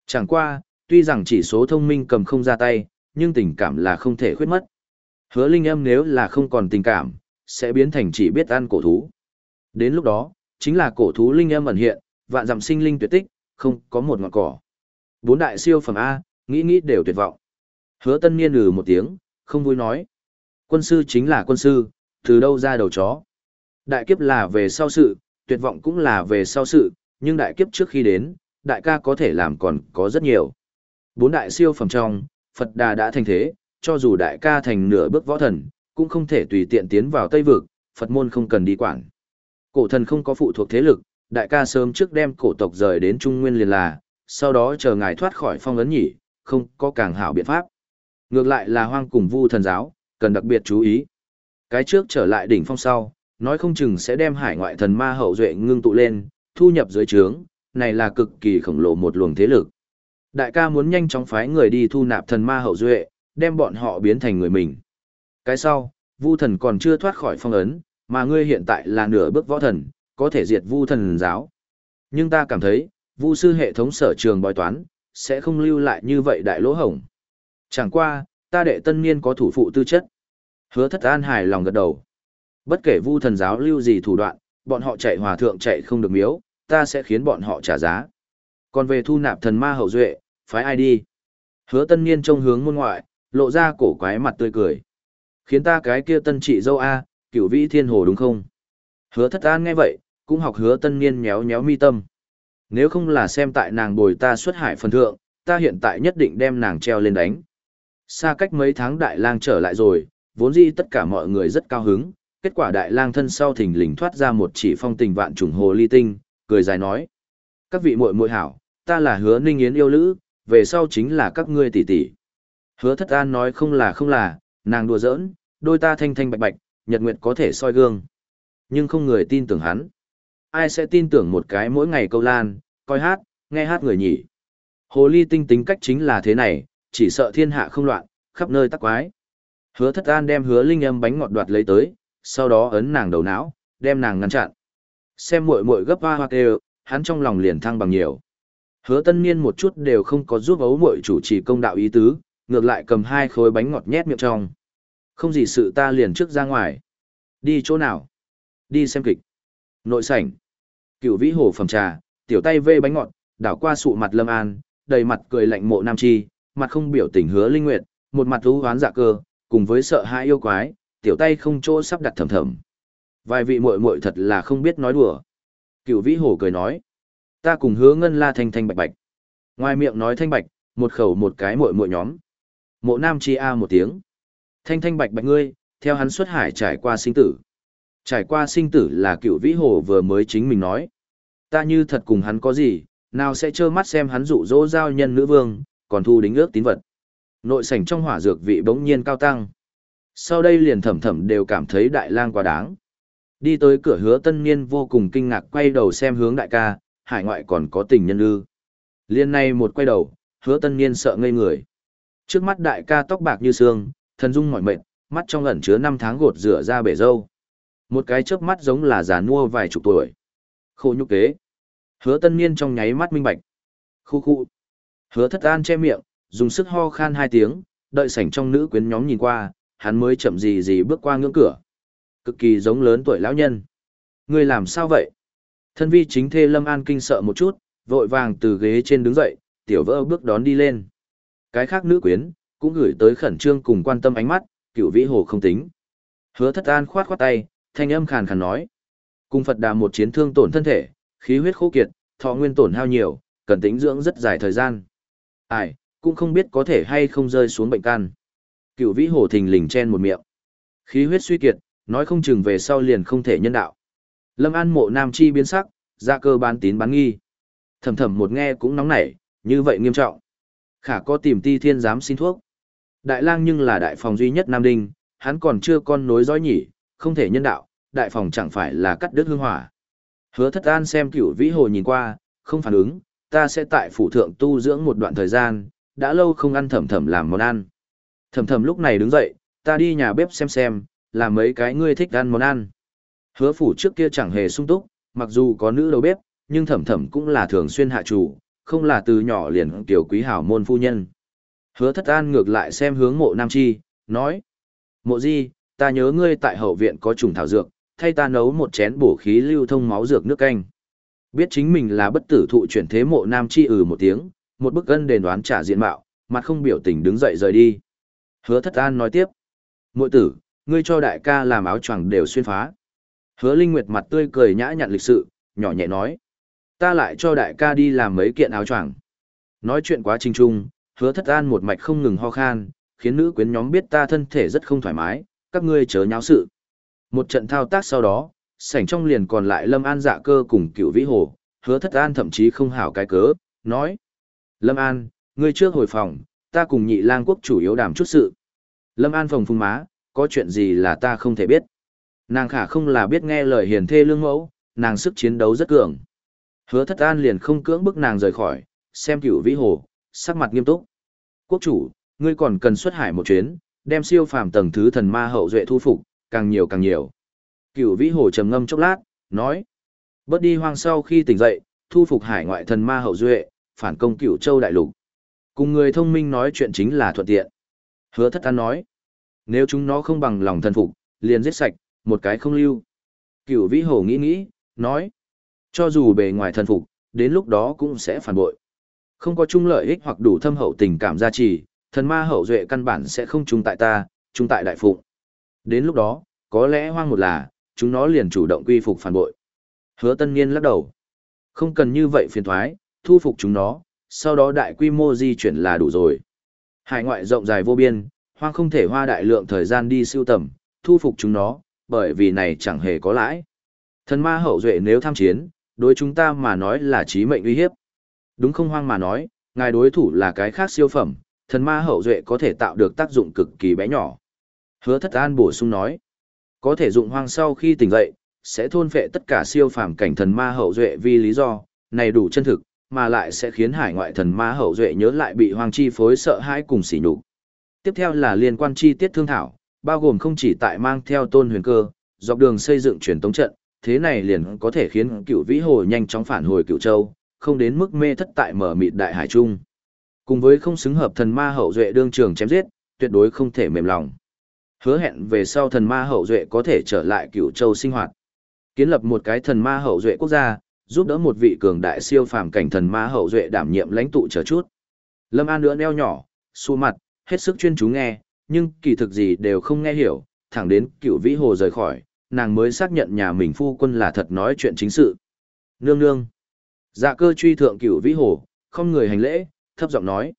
Chẳng qua, tuy rằng chỉ số thông minh cầm không ra tay, nhưng tình cảm là không thể khuyết mất. Hứa Linh âm nếu là không còn tình cảm, sẽ biến thành chỉ biết ăn cổ thú. Đến lúc đó, chính là cổ thú linh âm ẩn hiện, vạn dặm sinh linh tuyệt tích, không có một ngọn cỏ. Bốn đại siêu phẩm A, nghĩ nghĩ đều tuyệt vọng. Hứa tân niên lừ một tiếng, không vui nói. Quân sư chính là quân sư, từ đâu ra đầu chó. Đại kiếp là về sau sự, tuyệt vọng cũng là về sau sự, nhưng đại kiếp trước khi đến, đại ca có thể làm còn có rất nhiều. Bốn đại siêu phẩm trong, Phật Đà đã thành thế, cho dù đại ca thành nửa bước võ thần, cũng không thể tùy tiện tiến vào Tây Vực, Phật môn không cần đi quản. Cổ thần không có phụ thuộc thế lực, đại ca sớm trước đem cổ tộc rời đến Trung Nguyên liền là, sau đó chờ ngài thoát khỏi phong ấn nhỉ, không có càng hảo biện pháp. Ngược lại là hoang cùng vu thần giáo, cần đặc biệt chú ý. Cái trước trở lại đỉnh phong sau, nói không chừng sẽ đem hải ngoại thần ma hậu duệ ngưng tụ lên, thu nhập dưới trướng, này là cực kỳ khổng lồ một luồng thế lực. Đại ca muốn nhanh chóng phái người đi thu nạp thần ma hậu duệ, đem bọn họ biến thành người mình. Cái sau, vu thần còn chưa thoát khỏi phong ấn, mà ngươi hiện tại là nửa bước võ thần, có thể diệt vu thần giáo. Nhưng ta cảm thấy, vu sư hệ thống sở trường bói toán, sẽ không lưu lại như vậy đại lỗ hổng. Chẳng qua, ta đệ tân niên có thủ phụ tư chất. Hứa thất an hài lòng gật đầu. Bất kể vu thần giáo lưu gì thủ đoạn, bọn họ chạy hòa thượng chạy không được miếu, ta sẽ khiến bọn họ trả giá. Còn về thu nạp thần ma hậu duệ, phái ai đi? Hứa tân niên trông hướng môn ngoại, lộ ra cổ quái mặt tươi cười. Khiến ta cái kia tân trị dâu A, cửu vĩ thiên hồ đúng không? Hứa thất an nghe vậy, cũng học hứa tân niên nhéo nhéo mi tâm. Nếu không là xem tại nàng bồi ta xuất hải phần thượng, ta hiện tại nhất định đem nàng treo lên đánh. Xa cách mấy tháng đại lang trở lại rồi, vốn dĩ tất cả mọi người rất cao hứng, kết quả đại lang thân sau thình lình thoát ra một chỉ phong tình vạn trùng hồ ly tinh, cười dài nói. Các vị muội muội hảo, ta là hứa ninh yến yêu lữ, về sau chính là các ngươi tỷ tỷ. Hứa thất an nói không là không là, nàng đùa giỡn, đôi ta thanh thanh bạch bạch, nhật nguyệt có thể soi gương. Nhưng không người tin tưởng hắn. Ai sẽ tin tưởng một cái mỗi ngày câu lan, coi hát, nghe hát người nhỉ. Hồ ly tinh tính cách chính là thế này, chỉ sợ thiên hạ không loạn, khắp nơi tắc quái. Hứa thất an đem hứa linh âm bánh ngọt đoạt lấy tới, sau đó ấn nàng đầu não, đem nàng ngăn chặn. Xem muội muội gấp hoa hoa kêu, hắn trong lòng liền thăng bằng nhiều. Hứa tân niên một chút đều không có giúp ấu muội chủ trì công đạo ý tứ, ngược lại cầm hai khối bánh ngọt nhét miệng trong. Không gì sự ta liền trước ra ngoài. Đi chỗ nào? Đi xem kịch. Nội sảnh. Cựu vĩ hồ phẩm trà, tiểu tay vê bánh ngọt, đảo qua sụ mặt lâm an, đầy mặt cười lạnh mộ nam chi, mặt không biểu tình hứa linh nguyệt, một mặt thú hoán dạ cơ, cùng với sợ hãi yêu quái, tiểu tay không chỗ sắp đặt thầm thầm. Vài vị muội muội thật là không biết nói đùa. Cựu vĩ hồ cười nói. Ta cùng hứa ngân la thanh thanh bạch bạch. Ngoài miệng nói thanh bạch, một khẩu một cái muội muội nhóm. Mộ nam chi a một tiếng. Thanh thanh bạch bạch ngươi, theo hắn xuất hải trải qua sinh tử. Trải qua sinh tử là cựu vĩ hồ vừa mới chính mình nói. Ta như thật cùng hắn có gì, nào sẽ trơ mắt xem hắn dụ dỗ giao nhân nữ vương, còn thu đính ước tín vật. Nội sảnh trong hỏa dược vị bỗng nhiên cao tăng. Sau đây liền thẩm thẩm đều cảm thấy đại lang quá đáng. Đi tới cửa hứa tân niên vô cùng kinh ngạc quay đầu xem hướng đại ca, hải ngoại còn có tình nhân ư. Liên này một quay đầu, hứa tân niên sợ ngây người. Trước mắt đại ca tóc bạc như xương, thân dung mỏi mệt, mắt trong ẩn chứa năm tháng gột rửa ra bể dâu. Một cái chớp mắt giống là già nua vài chục tuổi. Khổ nhục kế. Hứa tân niên trong nháy mắt minh bạch. Khu khu. Hứa thất an che miệng, dùng sức ho khan hai tiếng, đợi sảnh trong nữ quyến nhóm nhìn qua, hắn mới chậm gì gì bước qua ngưỡng cửa. Cực kỳ giống lớn tuổi lão nhân. Người làm sao vậy? Thân vi chính thê Lâm An kinh sợ một chút, vội vàng từ ghế trên đứng dậy, tiểu vỡ bước đón đi lên. Cái khác nữ quyến, cũng gửi tới khẩn trương cùng quan tâm ánh mắt, cựu vĩ hồ không tính. Hứa thất an khoát khoát tay, thanh âm khàn khàn nói. Cung Phật đà một chiến thương tổn thân thể, khí huyết khô kiệt, thọ nguyên tổn hao nhiều, cần tĩnh dưỡng rất dài thời gian. Ai, cũng không biết có thể hay không rơi xuống bệnh can. Cựu vĩ hồ thình lình chen một miệng. Khí huyết suy kiệt, nói không chừng về sau liền không thể nhân đạo. Lâm An mộ nam chi biến sắc, ra cơ bán tín bán nghi. Thầm thầm một nghe cũng nóng nảy, như vậy nghiêm trọng. Khả có tìm ti thiên giám xin thuốc. Đại lang nhưng là đại phòng duy nhất Nam Đinh, hắn còn chưa con nối dõi nhỉ, không thể nhân đạo, đại phòng chẳng phải là cắt đứt hương hỏa. Hứa thất an xem cửu vĩ hồ nhìn qua, không phản ứng, ta sẽ tại phủ thượng tu dưỡng một đoạn thời gian, đã lâu không ăn thầm thầm làm món ăn. Thầm thầm lúc này đứng dậy, ta đi nhà bếp xem xem, làm mấy cái ngươi thích ăn món ăn. Hứa phủ trước kia chẳng hề sung túc, mặc dù có nữ đầu bếp, nhưng thầm thầm cũng là thường xuyên hạ chủ, không là từ nhỏ liền tiểu quý hảo môn phu nhân. Hứa thất an ngược lại xem hướng mộ nam chi, nói. Mộ di, ta nhớ ngươi tại hậu viện có trùng thảo dược, thay ta nấu một chén bổ khí lưu thông máu dược nước canh. Biết chính mình là bất tử thụ chuyển thế mộ nam chi ừ một tiếng, một bức gân đền đoán trả diện mạo, mặt không biểu tình đứng dậy rời đi. Hứa thất an nói tiếp. Mội tử, ngươi cho đại ca làm áo choàng đều xuyên phá. Hứa Linh Nguyệt mặt tươi cười nhã nhặn lịch sự, nhỏ nhẹ nói. Ta lại cho đại ca đi làm mấy kiện áo choàng. Nói chuyện quá trình trung, hứa thất an một mạch không ngừng ho khan, khiến nữ quyến nhóm biết ta thân thể rất không thoải mái, các ngươi chớ nháo sự. Một trận thao tác sau đó, sảnh trong liền còn lại Lâm An dạ cơ cùng cựu vĩ hồ, hứa thất an thậm chí không hảo cái cớ, nói. Lâm An, ngươi trước hồi phòng, ta cùng nhị lang quốc chủ yếu đàm chút sự. Lâm An phòng phung má, có chuyện gì là ta không thể biết. Nàng khả không là biết nghe lời hiền thê lương mẫu, nàng sức chiến đấu rất cường. Hứa thất an liền không cưỡng bức nàng rời khỏi, xem cửu vĩ hồ, sắc mặt nghiêm túc. Quốc chủ, ngươi còn cần xuất hải một chuyến, đem siêu phàm tầng thứ thần ma hậu duệ thu phục, càng nhiều càng nhiều. Cửu vĩ hồ trầm ngâm chốc lát, nói. Bớt đi hoang sau khi tỉnh dậy, thu phục hải ngoại thần ma hậu duệ, phản công cửu châu đại lục. Cùng người thông minh nói chuyện chính là thuận tiện. Hứa thất an nói. Nếu chúng nó không bằng lòng thần phục, liền giết sạch, một cái không lưu. Cửu vĩ hồ nghĩ nghĩ, nói. Cho dù bề ngoài thần phục, đến lúc đó cũng sẽ phản bội. Không có chung lợi ích hoặc đủ thâm hậu tình cảm gia trì, thần ma hậu duệ căn bản sẽ không chung tại ta, chung tại đại phụng. Đến lúc đó, có lẽ hoang một là, chúng nó liền chủ động quy phục phản bội. Hứa tân niên lắc đầu. Không cần như vậy phiền thoái, thu phục chúng nó, sau đó đại quy mô di chuyển là đủ rồi. Hải ngoại rộng dài vô biên, hoang không thể hoa đại lượng thời gian đi siêu tầm, thu phục chúng nó, bởi vì này chẳng hề có lãi. Thần ma hậu duệ nếu tham chiến, đối chúng ta mà nói là chí mệnh uy hiếp. Đúng không hoang mà nói, ngài đối thủ là cái khác siêu phẩm, thần ma hậu duệ có thể tạo được tác dụng cực kỳ bé nhỏ. Hứa thất an bổ sung nói, có thể dụng hoang sau khi tỉnh dậy, sẽ thôn phệ tất cả siêu phàm cảnh thần ma hậu duệ vì lý do, này đủ chân thực, mà lại sẽ khiến hải ngoại thần ma hậu duệ nhớ lại bị hoang chi phối sợ hãi cùng sỉ nhục. Tiếp theo là liên quan chi tiết thương thảo, bao gồm không chỉ tại mang theo tôn huyền cơ, dọc đường xây dựng truyền tống trận, thế này liền có thể khiến cựu vĩ hồ nhanh chóng phản hồi cựu châu, không đến mức mê thất tại mở mịt đại hải trung. Cùng với không xứng hợp thần ma hậu duệ đương trường chém giết, tuyệt đối không thể mềm lòng. Hứa hẹn về sau thần ma hậu duệ có thể trở lại cửu châu sinh hoạt. Kiến lập một cái thần ma hậu duệ quốc gia, giúp đỡ một vị cường đại siêu phàm cảnh thần ma hậu duệ đảm nhiệm lãnh tụ chờ chút. Lâm An nữa neo nhỏ, xu mặt, hết sức chuyên chú nghe, nhưng kỳ thực gì đều không nghe hiểu, thẳng đến cựu vĩ hồ rời khỏi, nàng mới xác nhận nhà mình phu quân là thật nói chuyện chính sự. Nương nương. Dạ cơ truy thượng cựu vĩ hồ, không người hành lễ, thấp giọng nói.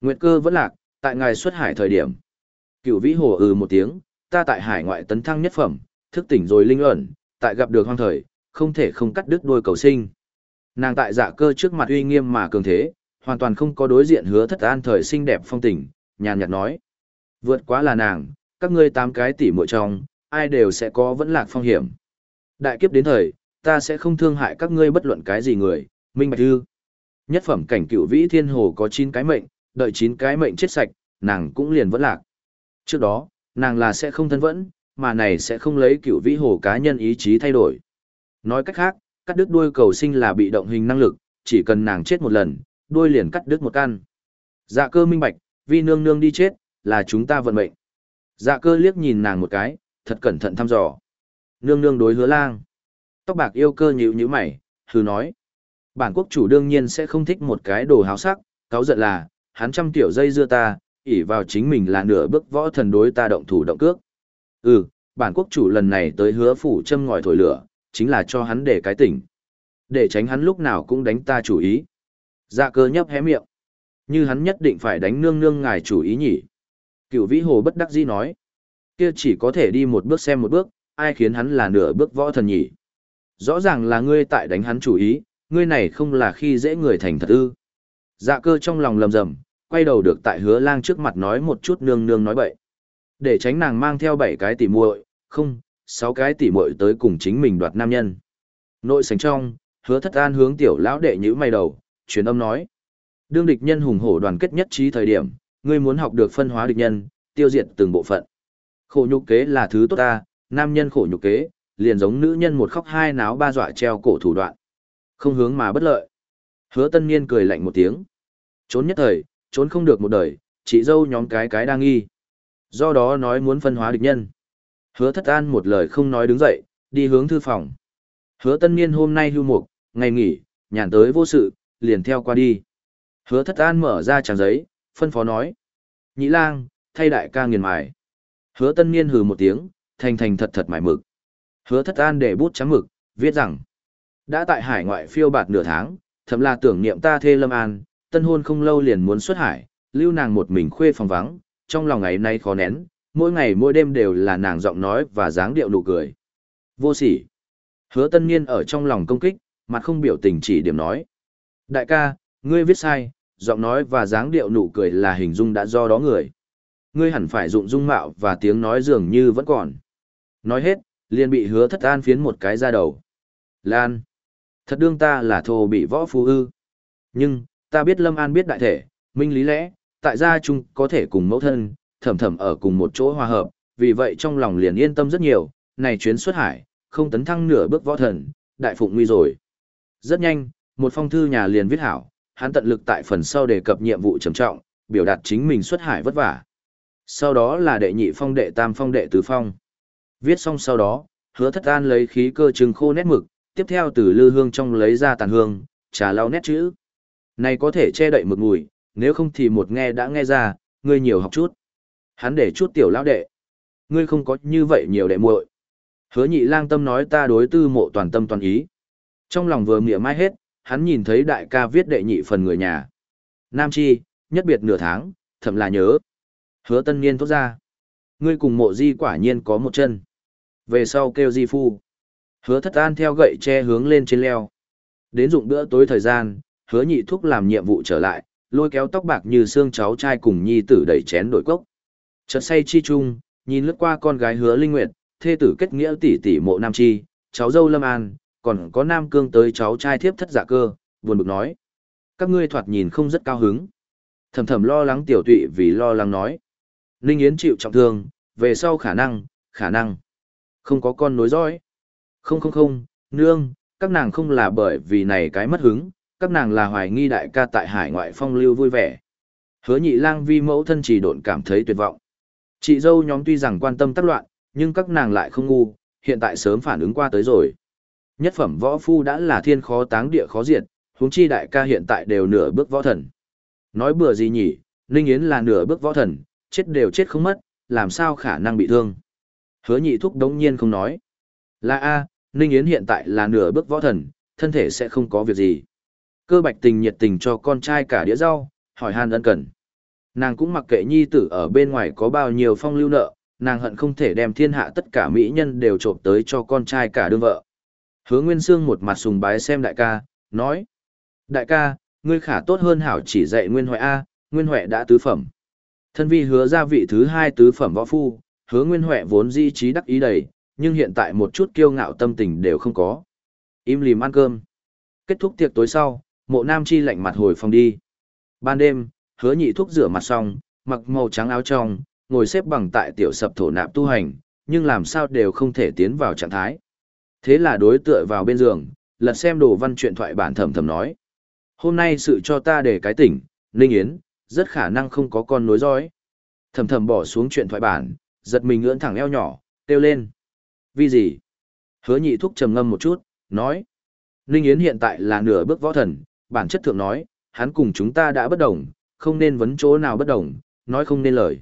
Nguyệt cơ vẫn lạc, tại ngài xuất hải thời điểm. Cửu vĩ hồ ừ một tiếng, ta tại hải ngoại tấn thăng nhất phẩm, thức tỉnh rồi linh ẩn, tại gặp được hoang thời, không thể không cắt đứt đuôi cầu sinh. Nàng tại dạ cơ trước mặt uy nghiêm mà cường thế, hoàn toàn không có đối diện hứa thất an thời xinh đẹp phong tình, nhàn nhạt nói. Vượt quá là nàng, các ngươi tám cái tỷ muội trong, ai đều sẽ có vẫn lạc phong hiểm. Đại kiếp đến thời, ta sẽ không thương hại các ngươi bất luận cái gì người, minh bạch ư. Nhất phẩm cảnh cựu vĩ thiên hồ có 9 cái mệnh, đợi 9 cái mệnh chết sạch, nàng cũng liền vẫn lạc. Trước đó, nàng là sẽ không thân vẫn, mà này sẽ không lấy cựu vĩ hồ cá nhân ý chí thay đổi. Nói cách khác, cắt đứt đuôi cầu sinh là bị động hình năng lực, chỉ cần nàng chết một lần, đuôi liền cắt đứt một căn. Dạ cơ minh bạch, vi nương nương đi chết, là chúng ta vận mệnh. Dạ cơ liếc nhìn nàng một cái, thật cẩn thận thăm dò. Nương nương đối hứa lang. Tóc bạc yêu cơ nhíu nhíu mày, hừ nói. Bản quốc chủ đương nhiên sẽ không thích một cái đồ háo sắc, cáo giận là, hắn trăm tiểu dây dưa ta, ỉ vào chính mình là nửa bước võ thần đối ta động thủ động cước. Ừ, bản quốc chủ lần này tới hứa phủ châm ngòi thổi lửa, chính là cho hắn để cái tỉnh. Để tránh hắn lúc nào cũng đánh ta chủ ý. Dạ cơ nhấp hé miệng. Như hắn nhất định phải đánh nương nương ngài chủ ý nhỉ. Cựu vĩ hồ bất đắc dĩ nói. Kia chỉ có thể đi một bước xem một bước, ai khiến hắn là nửa bước võ thần nhỉ. Rõ ràng là ngươi tại đánh hắn chủ ý, ngươi này không là khi dễ người thành thật ư. Dạ cơ trong lòng lầm rầm, quay đầu được tại hứa lang trước mặt nói một chút nương nương nói bậy. Để tránh nàng mang theo bảy cái tỉ muội, không, sáu cái tỉ muội tới cùng chính mình đoạt nam nhân. Nội sánh trong, hứa thất an hướng tiểu lão đệ nhữ mày đầu, truyền âm nói. Đương địch nhân hùng hổ đoàn kết nhất trí thời điểm, ngươi muốn học được phân hóa địch nhân, tiêu diệt từng bộ phận. Khổ nhục kế là thứ tốt ta, nam nhân khổ nhục kế, liền giống nữ nhân một khóc hai náo ba dọa treo cổ thủ đoạn. Không hướng mà bất lợi. Hứa tân niên cười lạnh một tiếng. Trốn nhất thời, trốn không được một đời, chị dâu nhóm cái cái đang nghi. Do đó nói muốn phân hóa địch nhân. Hứa thất an một lời không nói đứng dậy, đi hướng thư phòng. Hứa tân niên hôm nay hưu mục, ngày nghỉ, nhàn tới vô sự, liền theo qua đi. Hứa thất an mở ra trang giấy, phân phó nói. Nhĩ lang, thay đại ca nghiền mài. Hứa tân niên hừ một tiếng, thành thành thật thật mải mực. Hứa thất an để bút chấm mực, viết rằng. Đã tại hải ngoại phiêu bạt nửa tháng, thậm là tưởng niệm ta thê lâm an, tân hôn không lâu liền muốn xuất hải, lưu nàng một mình khuê phòng vắng, trong lòng ngày nay khó nén, mỗi ngày mỗi đêm đều là nàng giọng nói và dáng điệu nụ cười. Vô sỉ. Hứa tân niên ở trong lòng công kích, mặt không biểu tình chỉ điểm nói. Đại ca, ngươi viết sai, giọng nói và dáng điệu nụ cười là hình dung đã do đó người. Ngươi hẳn phải dụng dung mạo và tiếng nói dường như vẫn còn. Nói hết, liền bị hứa thất an phiến một cái ra đầu. Lan. Thật đương ta là thô bị võ phú ư. Nhưng, ta biết Lâm An biết đại thể, minh lý lẽ, tại gia chung có thể cùng mẫu thân, thầm thầm ở cùng một chỗ hòa hợp, vì vậy trong lòng liền yên tâm rất nhiều, này chuyến xuất hải, không tấn thăng nửa bước võ thần, đại phụng nguy rồi. Rất nhanh, một phong thư nhà liền viết hảo, hắn tận lực tại phần sau đề cập nhiệm vụ trầm trọng, biểu đạt chính mình xuất hải vất vả. Sau đó là đệ nhị phong đệ tam phong đệ tứ phong. Viết xong sau đó, hứa thất an lấy khí cơ trừng khô nét mực, tiếp theo từ lư hương trong lấy ra tàn hương, trà lau nét chữ. Này có thể che đậy mực mùi, nếu không thì một nghe đã nghe ra, ngươi nhiều học chút. Hắn để chút tiểu lão đệ. Ngươi không có như vậy nhiều đệ muội. Hứa nhị lang tâm nói ta đối tư mộ toàn tâm toàn ý. Trong lòng vừa mỉa mai hết, hắn nhìn thấy đại ca viết đệ nhị phần người nhà. Nam Chi, nhất biệt nửa tháng, thậm là nhớ. Hứa tân niên thốt ra. Ngươi cùng mộ di quả nhiên có một chân. Về sau kêu di phu. Hứa thất an theo gậy che hướng lên trên leo. Đến dụng bữa tối thời gian, hứa nhị thúc làm nhiệm vụ trở lại, lôi kéo tóc bạc như xương cháu trai cùng nhi tử đẩy chén đổi cốc. Chợt say chi chung, nhìn lướt qua con gái hứa linh nguyệt, thê tử kết nghĩa tỷ tỷ mộ nam chi, cháu dâu lâm an, còn có nam cương tới cháu trai thiếp thất giả dạ cơ, buồn bực nói. Các ngươi thoạt nhìn không rất cao hứng. Thầm thầm lo lắng tiểu tụy vì lo lắng nói. Ninh Yến chịu trọng thương, về sau khả năng, khả năng. Không có con nối dõi. Không không không, nương, các nàng không là bởi vì này cái mất hứng, các nàng là hoài nghi đại ca tại hải ngoại phong lưu vui vẻ. Hứa nhị lang vi mẫu thân chỉ độn cảm thấy tuyệt vọng. Chị dâu nhóm tuy rằng quan tâm tác loạn, nhưng các nàng lại không ngu, hiện tại sớm phản ứng qua tới rồi. Nhất phẩm võ phu đã là thiên khó táng địa khó diệt, huống chi đại ca hiện tại đều nửa bước võ thần. Nói bừa gì nhỉ, Ninh Yến là nửa bước võ thần, chết đều chết không mất, làm sao khả năng bị thương. Hứa nhị thúc đống nhiên không nói. Là A, Ninh Yến hiện tại là nửa bước võ thần, thân thể sẽ không có việc gì. Cơ bạch tình nhiệt tình cho con trai cả đĩa rau, hỏi han ân cần. Nàng cũng mặc kệ nhi tử ở bên ngoài có bao nhiêu phong lưu nợ, nàng hận không thể đem thiên hạ tất cả mỹ nhân đều trộm tới cho con trai cả đương vợ. Hứa Nguyên Sương một mặt sùng bái xem đại ca, nói. Đại ca, ngươi khả tốt hơn hảo chỉ dạy Nguyên Huệ A, Nguyên Huệ đã tứ phẩm. Thân vi hứa ra vị thứ hai tứ phẩm võ phu, hứa Nguyên Huệ vốn di trí đắc ý đầy, nhưng hiện tại một chút kiêu ngạo tâm tình đều không có. Im lìm ăn cơm. Kết thúc tiệc tối sau, mộ nam chi lạnh mặt hồi phòng đi. Ban đêm, hứa nhị thuốc rửa mặt xong, mặc màu trắng áo trong, ngồi xếp bằng tại tiểu sập thổ nạp tu hành, nhưng làm sao đều không thể tiến vào trạng thái. Thế là đối tựa vào bên giường, lật xem đồ văn chuyện thoại bản thầm thầm nói. Hôm nay sự cho ta để cái tỉnh, Ninh Yến, rất khả năng không có con nối dõi. Thầm thầm bỏ xuống chuyện thoại bản, giật mình ngưỡng thẳng eo nhỏ, kêu lên. Vì gì? Hứa nhị thúc trầm ngâm một chút, nói. Ninh Yến hiện tại là nửa bước võ thần, bản chất thượng nói, hắn cùng chúng ta đã bất đồng, không nên vấn chỗ nào bất đồng, nói không nên lời.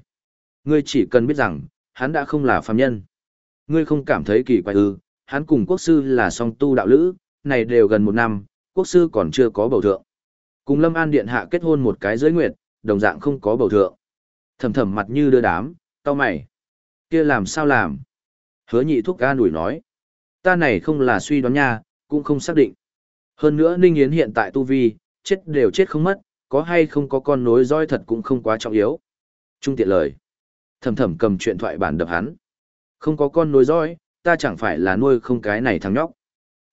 Ngươi chỉ cần biết rằng, hắn đã không là phàm nhân. Ngươi không cảm thấy kỳ quái ư, hắn cùng quốc sư là song tu đạo lữ, này đều gần một năm, quốc sư còn chưa có bầu thượng. Cùng Lâm An Điện Hạ kết hôn một cái giới nguyệt, đồng dạng không có bầu thượng. Thầm thầm mặt như đưa đám, tao mày. kia làm sao làm? Hứa nhị thuốc ca nủi nói. Ta này không là suy đoán nha, cũng không xác định. Hơn nữa Ninh Yến hiện tại tu vi, chết đều chết không mất, có hay không có con nối roi thật cũng không quá trọng yếu. Trung tiện lời. Thầm thầm cầm chuyện thoại bản đập hắn. Không có con nối roi, ta chẳng phải là nuôi không cái này thằng nhóc.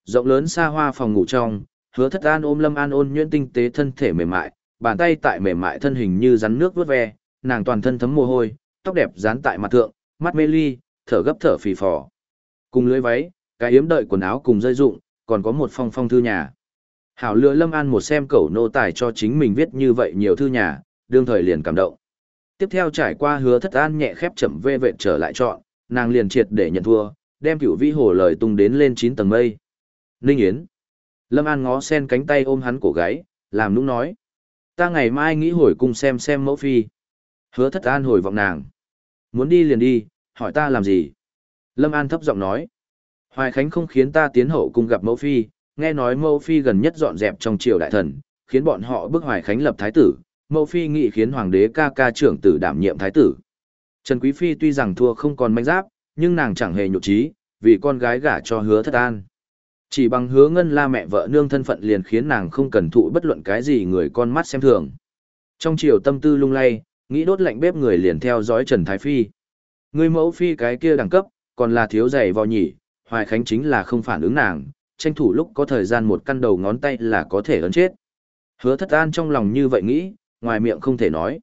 Rộng lớn xa hoa phòng ngủ trong, hứa thất an ôm lâm an ôn nhuyễn tinh tế thân thể mềm mại, bàn tay tại mềm mại thân hình như rắn nước vớt ve, nàng toàn thân thấm mồ hôi, tóc đẹp dán tại mặt thượng, mắt mê ly, thở gấp thở phì phò. Cùng lưới váy, cái yếm đợi quần áo cùng rơi dụng, còn có một phong phong thư nhà. Hảo lừa lâm an một xem cẩu nô tài cho chính mình viết như vậy nhiều thư nhà, đương thời liền cảm động. Tiếp theo trải qua hứa thất an nhẹ khép chậm vê vệt trở lại chọn, nàng liền triệt để nhận thua, đem cửu vĩ hồ lời tung đến lên 9 tầng mây. Ninh Yến. Lâm An ngó sen cánh tay ôm hắn cổ gáy, làm nũng nói. Ta ngày mai nghĩ hồi cung xem xem mẫu phi. Hứa thất an hồi vọng nàng. Muốn đi liền đi, hỏi ta làm gì? Lâm An thấp giọng nói. Hoài Khánh không khiến ta tiến hậu cung gặp mẫu phi, nghe nói mẫu phi gần nhất dọn dẹp trong triều đại thần, khiến bọn họ bức Hoài Khánh lập thái tử, mẫu phi nghị khiến hoàng đế ca ca trưởng tử đảm nhiệm thái tử. Trần Quý Phi tuy rằng thua không còn manh giáp, nhưng nàng chẳng hề nhục trí, vì con gái gả cho hứa thất an. Chỉ bằng hứa ngân la mẹ vợ nương thân phận liền khiến nàng không cần thụ bất luận cái gì người con mắt xem thường. Trong chiều tâm tư lung lay, nghĩ đốt lạnh bếp người liền theo dõi Trần Thái Phi. Người mẫu phi cái kia đẳng cấp, còn là thiếu giày vào nhỉ, Hoài Khánh chính là không phản ứng nàng, tranh thủ lúc có thời gian một căn đầu ngón tay là có thể ấn chết. Hứa thất an trong lòng như vậy nghĩ, ngoài miệng không thể nói.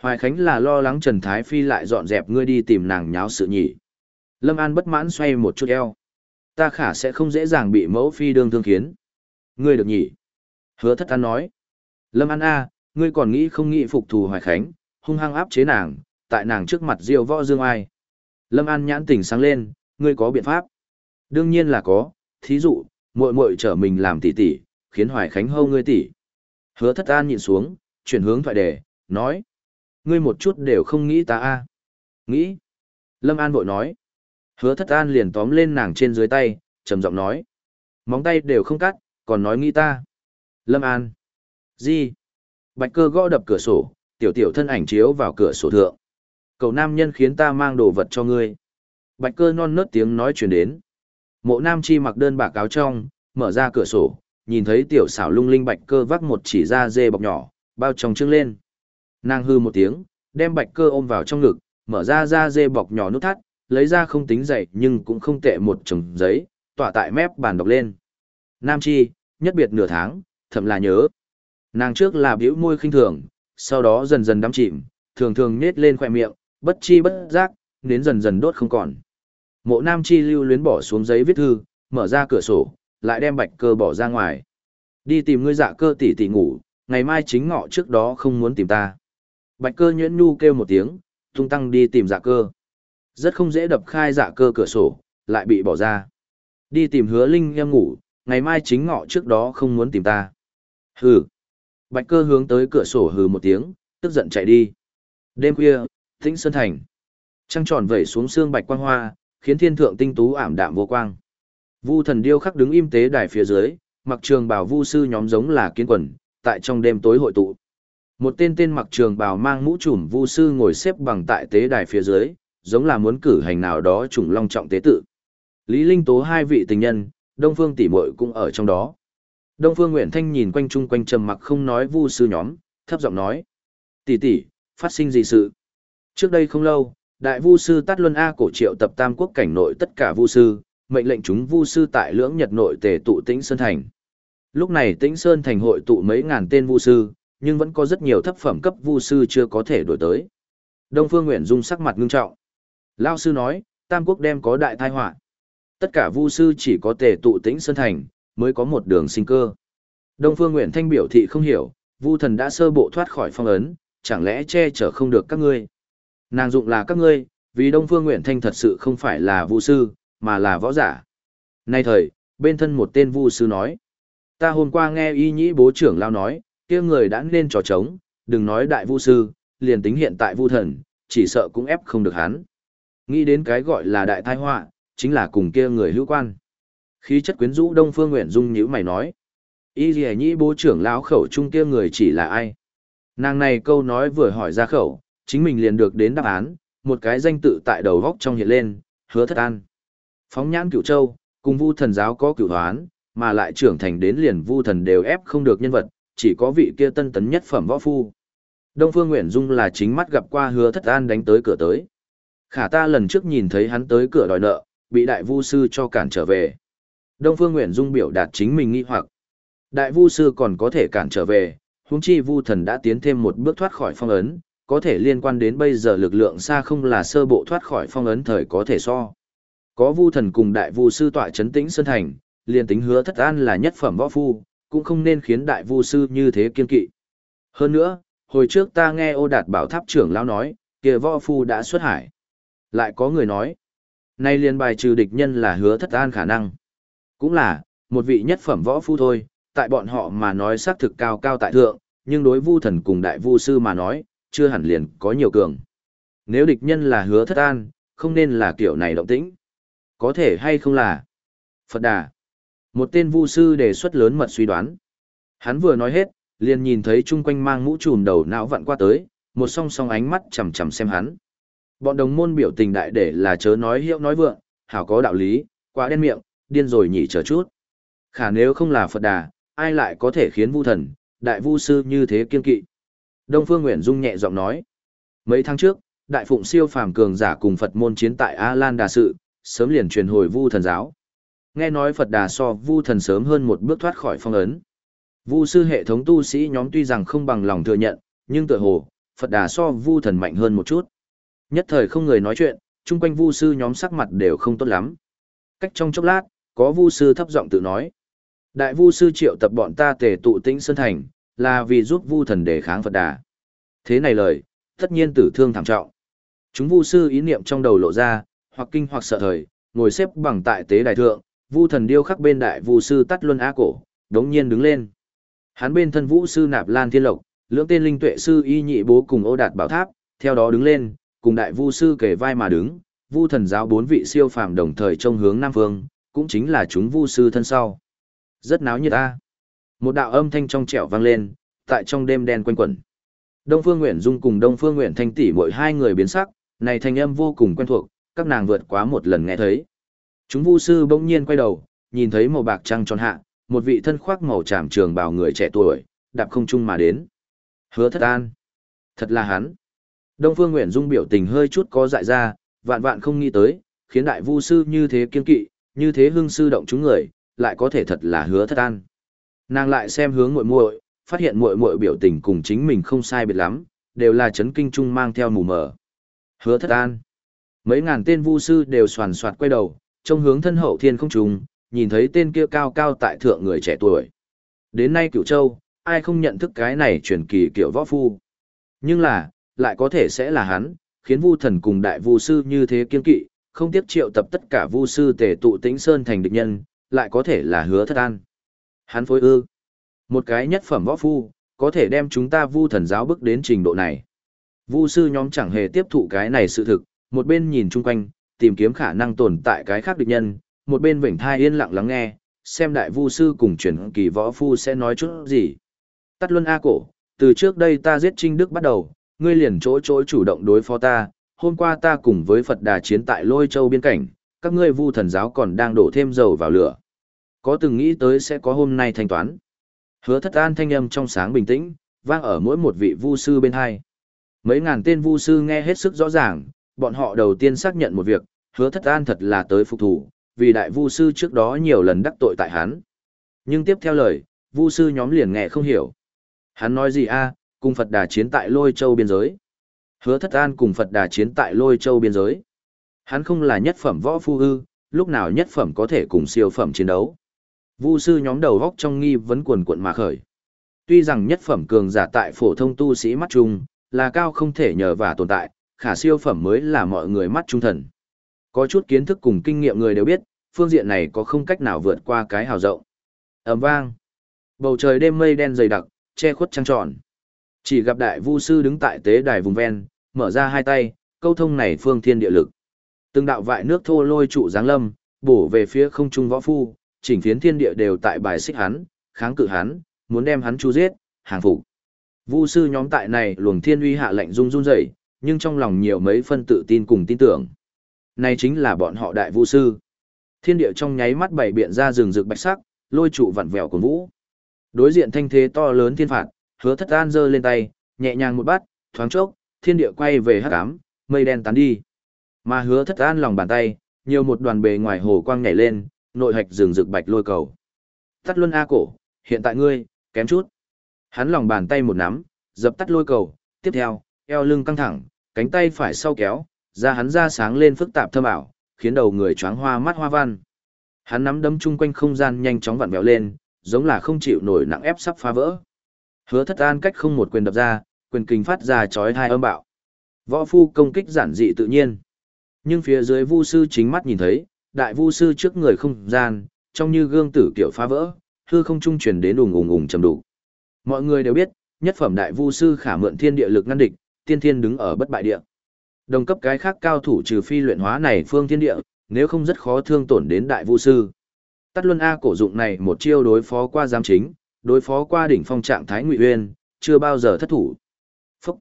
Hoài Khánh là lo lắng Trần Thái Phi lại dọn dẹp ngươi đi tìm nàng nháo sự nhỉ. Lâm An bất mãn xoay một chút eo. Ta khả sẽ không dễ dàng bị mẫu phi đương thương khiến. Ngươi được nhỉ? Hứa thất an nói. Lâm An A, ngươi còn nghĩ không nghĩ phục thù Hoài Khánh, hung hăng áp chế nàng, tại nàng trước mặt diêu võ dương ai. Lâm An nhãn tỉnh sáng lên, ngươi có biện pháp? Đương nhiên là có, thí dụ, muội muội trở mình làm tỷ tỷ, khiến Hoài Khánh hâu ngươi tỷ. Hứa thất an nhìn xuống, chuyển hướng thoại đề, nói. Ngươi một chút đều không nghĩ ta a Nghĩ. Lâm An vội nói. Hứa thất an liền tóm lên nàng trên dưới tay, trầm giọng nói. Móng tay đều không cắt, còn nói nghĩ ta. Lâm An. Gì? Bạch cơ gõ đập cửa sổ, tiểu tiểu thân ảnh chiếu vào cửa sổ thượng. Cậu nam nhân khiến ta mang đồ vật cho ngươi. Bạch cơ non nớt tiếng nói chuyển đến. Mộ nam chi mặc đơn bạc áo trong, mở ra cửa sổ, nhìn thấy tiểu xảo lung linh bạch cơ vác một chỉ da dê bọc nhỏ, bao tròng trưng lên. Nàng hư một tiếng, đem bạch cơ ôm vào trong ngực, mở ra da dê bọc nhỏ nút thắt, lấy ra không tính dậy nhưng cũng không tệ một chồng giấy, tỏa tại mép bàn đọc lên. Nam chi, nhất biệt nửa tháng, thậm là nhớ. Nàng trước là biểu môi khinh thường, sau đó dần dần đắm chìm, thường thường nết lên khỏe miệng, bất chi bất giác, đến dần dần đốt không còn. Mộ Nam Chi lưu luyến bỏ xuống giấy viết thư, mở ra cửa sổ, lại đem bạch cơ bỏ ra ngoài. Đi tìm ngươi dạ cơ tỷ tỷ ngủ, ngày mai chính ngọ trước đó không muốn tìm ta. Bạch cơ nhuyễn nhu kêu một tiếng, tung tăng đi tìm dạ cơ. Rất không dễ đập khai dạ cơ cửa sổ, lại bị bỏ ra. Đi tìm hứa linh em ngủ, ngày mai chính ngọ trước đó không muốn tìm ta. Hừ. Bạch cơ hướng tới cửa sổ hừ một tiếng, tức giận chạy đi. Đêm khuya, tĩnh sơn thành. Trăng tròn vẩy xuống xương bạch quang hoa, khiến thiên thượng tinh tú ảm đạm vô quang. Vu thần điêu khắc đứng im tế đài phía dưới, mặc trường bảo vu sư nhóm giống là kiến quần, tại trong đêm tối hội tụ. Một tên tên mặc trường bào mang mũ trùm vu sư ngồi xếp bằng tại tế đài phía dưới, giống là muốn cử hành nào đó trùng long trọng tế tự. Lý Linh tố hai vị tình nhân, Đông Phương tỷ muội cũng ở trong đó. Đông Phương Nguyễn Thanh nhìn quanh chung quanh trầm mặc không nói vu sư nhóm, thấp giọng nói: "Tỷ tỷ, phát sinh gì sự?" Trước đây không lâu, đại vu sư Tát Luân A cổ triệu tập Tam Quốc cảnh nội tất cả vu sư, mệnh lệnh chúng vu sư tại lưỡng Nhật nội tề tụ Tĩnh Sơn thành. Lúc này Tĩnh Sơn thành hội tụ mấy ngàn tên vu sư, nhưng vẫn có rất nhiều thấp phẩm cấp vu sư chưa có thể đổi tới. Đông Phương Nguyện Dung sắc mặt ngưng trọng. Lao sư nói, Tam Quốc đem có đại tai họa. Tất cả vu sư chỉ có tề tụ Tĩnh Sơn thành, mới có một đường sinh cơ. Đông Phương Nguyện Thanh biểu thị không hiểu, vu thần đã sơ bộ thoát khỏi phong ấn, chẳng lẽ che chở không được các ngươi. Nàng dụng là các ngươi, vì Đông Phương Nguyễn Thanh thật sự không phải là vu sư, mà là võ giả. Nay thời, bên thân một tên vu sư nói. Ta hôm qua nghe y nhĩ bố trưởng lao nói, kia người đã nên trò trống, đừng nói đại vu sư, liền tính hiện tại vu thần, chỉ sợ cũng ép không được hắn. Nghĩ đến cái gọi là đại tai họa, chính là cùng kia người hữu quan. Khí chất quyến rũ Đông Phương Nguyện Dung nhíu mày nói. Y gì nhĩ bố trưởng lão khẩu trung kia người chỉ là ai? Nàng này câu nói vừa hỏi ra khẩu, chính mình liền được đến đáp án, một cái danh tự tại đầu góc trong hiện lên, hứa thất an. Phóng nhãn cửu châu, cùng vu thần giáo có cửu hoán, mà lại trưởng thành đến liền vu thần đều ép không được nhân vật, chỉ có vị kia tân tấn nhất phẩm võ phu. Đông Phương Nguyễn Dung là chính mắt gặp qua hứa thất an đánh tới cửa tới. Khả ta lần trước nhìn thấy hắn tới cửa đòi nợ, bị đại vu sư cho cản trở về. Đông Phương Nguyễn Dung biểu đạt chính mình nghi hoặc. Đại vu sư còn có thể cản trở về, huống chi vu thần đã tiến thêm một bước thoát khỏi phong ấn, có thể liên quan đến bây giờ lực lượng xa không là sơ bộ thoát khỏi phong ấn thời có thể so. Có vu thần cùng đại vu sư tọa chấn tĩnh sơn thành, liền tính hứa thất an là nhất phẩm võ phu, cũng không nên khiến đại vu sư như thế kiên kỵ. Hơn nữa, hồi trước ta nghe ô đạt bảo tháp trưởng lão nói, kia võ phu đã xuất hải. Lại có người nói, nay liền bài trừ địch nhân là hứa thất an khả năng. Cũng là, một vị nhất phẩm võ phu thôi, tại bọn họ mà nói xác thực cao cao tại thượng, nhưng đối vu thần cùng đại vu sư mà nói, chưa hẳn liền có nhiều cường. Nếu địch nhân là hứa thất an, không nên là kiểu này động tĩnh. Có thể hay không là Phật Đà. Một tên vu sư đề xuất lớn mật suy đoán. Hắn vừa nói hết, liền nhìn thấy chung quanh mang mũ trùm đầu não vặn qua tới, một song song ánh mắt chằm chằm xem hắn. Bọn đồng môn biểu tình đại để là chớ nói hiệu nói vượng, hảo có đạo lý, quá đen miệng, điên rồi nhỉ chờ chút. Khả nếu không là Phật Đà, ai lại có thể khiến vu thần, đại vu sư như thế kiên kỵ. Đông Phương Nguyễn Dung nhẹ giọng nói. Mấy tháng trước, đại phụng siêu phàm cường giả cùng Phật môn chiến tại A Lan Đà Sự, sớm liền truyền hồi vu thần giáo. Nghe nói Phật Đà so vu thần sớm hơn một bước thoát khỏi phong ấn. Vu sư hệ thống tu sĩ nhóm tuy rằng không bằng lòng thừa nhận, nhưng tựa hồ, Phật Đà so vu thần mạnh hơn một chút. Nhất thời không người nói chuyện, chung quanh vu sư nhóm sắc mặt đều không tốt lắm. Cách trong chốc lát, có vu sư thấp giọng tự nói. Đại vu sư triệu tập bọn ta tề tụ tĩnh sơn thành, là vì giúp vu thần đề kháng Phật Đà. Thế này lời, tất nhiên tử thương thảm trọng. Chúng vu sư ý niệm trong đầu lộ ra, hoặc kinh hoặc sợ thời, ngồi xếp bằng tại tế đài thượng, vu thần điêu khắc bên đại vu sư tắt luân á cổ, đống nhiên đứng lên. Hắn bên thân vũ sư nạp lan thiên lộc, lưỡng tên linh tuệ sư y nhị bố cùng ô đạt bảo tháp, theo đó đứng lên, cùng đại vu sư kể vai mà đứng, vu thần giáo bốn vị siêu phàm đồng thời trông hướng nam phương, cũng chính là chúng vu sư thân sau. Rất náo nhiệt ta. Một đạo âm thanh trong trẻo vang lên, tại trong đêm đen quanh quẩn. Đông Phương Nguyễn Dung cùng Đông Phương Nguyễn Thanh tỷ mỗi hai người biến sắc, này thanh âm vô cùng quen thuộc, các nàng vượt quá một lần nghe thấy. Chúng vu sư bỗng nhiên quay đầu, nhìn thấy màu bạc trăng tròn hạ, một vị thân khoác màu tràm trường bào người trẻ tuổi, đạp không trung mà đến. Hứa thất an. Thật là hắn. Đông Phương Nguyễn Dung biểu tình hơi chút có dại ra, vạn vạn không nghĩ tới, khiến đại vu sư như thế kiên kỵ, như thế hưng sư động chúng người, lại có thể thật là hứa thất an. Nàng lại xem hướng muội muội, phát hiện muội muội biểu tình cùng chính mình không sai biệt lắm, đều là chấn kinh trung mang theo mù mờ. Hứa thất an. Mấy ngàn tên vu sư đều soàn soạt quay đầu, trông hướng thân hậu thiên không trùng, nhìn thấy tên kia cao cao tại thượng người trẻ tuổi. Đến nay cửu châu, ai không nhận thức cái này truyền kỳ kiểu võ phu. Nhưng là, lại có thể sẽ là hắn, khiến vu thần cùng đại vu sư như thế kiên kỵ, không tiếp triệu tập tất cả vu sư tề tụ tĩnh sơn thành địch nhân, lại có thể là hứa thất an. Hắn phối ư. Một cái nhất phẩm võ phu, có thể đem chúng ta vu thần giáo bước đến trình độ này. Vu sư nhóm chẳng hề tiếp thụ cái này sự thực, một bên nhìn chung quanh, tìm kiếm khả năng tồn tại cái khác địch nhân, một bên vểnh thai yên lặng lắng nghe, xem đại vu sư cùng chuyển kỳ võ phu sẽ nói chút gì. Tắt luân A cổ, từ trước đây ta giết Trinh Đức bắt đầu, ngươi liền chỗ chỗ chủ động đối phó ta, hôm qua ta cùng với Phật đà chiến tại lôi châu biên cảnh, các ngươi vu thần giáo còn đang đổ thêm dầu vào lửa. Có từng nghĩ tới sẽ có hôm nay thanh toán. Hứa thất an thanh âm trong sáng bình tĩnh, vang ở mỗi một vị vu sư bên hai. Mấy ngàn tên vu sư nghe hết sức rõ ràng, bọn họ đầu tiên xác nhận một việc, hứa thất an thật là tới phục thủ, vì đại vu sư trước đó nhiều lần đắc tội tại hắn. Nhưng tiếp theo lời, vu sư nhóm liền nghe không hiểu. Hắn nói gì a? cùng Phật đà chiến tại lôi châu biên giới. Hứa thất an cùng Phật đà chiến tại lôi châu biên giới. Hắn không là nhất phẩm võ phu ư, lúc nào nhất phẩm có thể cùng siêu phẩm chiến đấu. Vu sư nhóm đầu góc trong nghi vấn quần cuộn mà khởi. Tuy rằng nhất phẩm cường giả tại phổ thông tu sĩ mắt trung là cao không thể nhờ và tồn tại, khả siêu phẩm mới là mọi người mắt trung thần. Có chút kiến thức cùng kinh nghiệm người đều biết, phương diện này có không cách nào vượt qua cái hào rộng. ầm vang. Bầu trời đêm mây đen dày đặc, che khuất trăng tròn. Chỉ gặp đại vu sư đứng tại tế đài vùng ven, mở ra hai tay, câu thông này phương thiên địa lực. Từng đạo vại nước thô lôi trụ giáng lâm, bổ về phía không trung võ phu, chỉnh phiến thiên địa đều tại bài xích hắn, kháng cự hắn, muốn đem hắn chu giết, hàng phục. Vu sư nhóm tại này luồng thiên uy hạ lệnh run run rẩy, nhưng trong lòng nhiều mấy phân tự tin cùng tin tưởng. Này chính là bọn họ đại vu sư. Thiên địa trong nháy mắt bảy biện ra rừng rực bạch sắc, lôi trụ vặn vẹo của vũ. Đối diện thanh thế to lớn thiên phạt, hứa thất an giơ lên tay, nhẹ nhàng một bát, thoáng chốc, thiên địa quay về hắc ám, mây đen tán đi. Mà hứa thất an lòng bàn tay, nhiều một đoàn bề ngoài hồ quang nhảy lên, nội hạch rừng rực bạch lôi cầu. Tắt luân A cổ, hiện tại ngươi, kém chút. Hắn lòng bàn tay một nắm, dập tắt lôi cầu, tiếp theo, eo lưng căng thẳng, cánh tay phải sau kéo, ra hắn ra sáng lên phức tạp thâm ảo, khiến đầu người choáng hoa mắt hoa văn. Hắn nắm đấm chung quanh không gian nhanh chóng vặn vẹo lên, giống là không chịu nổi nặng ép sắp phá vỡ. Hứa thất an cách không một quyền đập ra, quyền kinh phát ra chói hai âm bạo. Võ phu công kích giản dị tự nhiên. Nhưng phía dưới vu sư chính mắt nhìn thấy, đại vu sư trước người không gian, trong như gương tử kiểu phá vỡ, hư không trung truyền đến ùng ùng ùng trầm đủ. Mọi người đều biết, nhất phẩm đại vu sư khả mượn thiên địa lực ngăn địch, tiên thiên đứng ở bất bại địa. Đồng cấp cái khác cao thủ trừ phi luyện hóa này phương thiên địa, nếu không rất khó thương tổn đến đại vu sư. Tắt luân A cổ dụng này một chiêu đối phó qua giám chính, đối phó qua đỉnh phong trạng thái ngụy uyên, chưa bao giờ thất thủ. Phúc.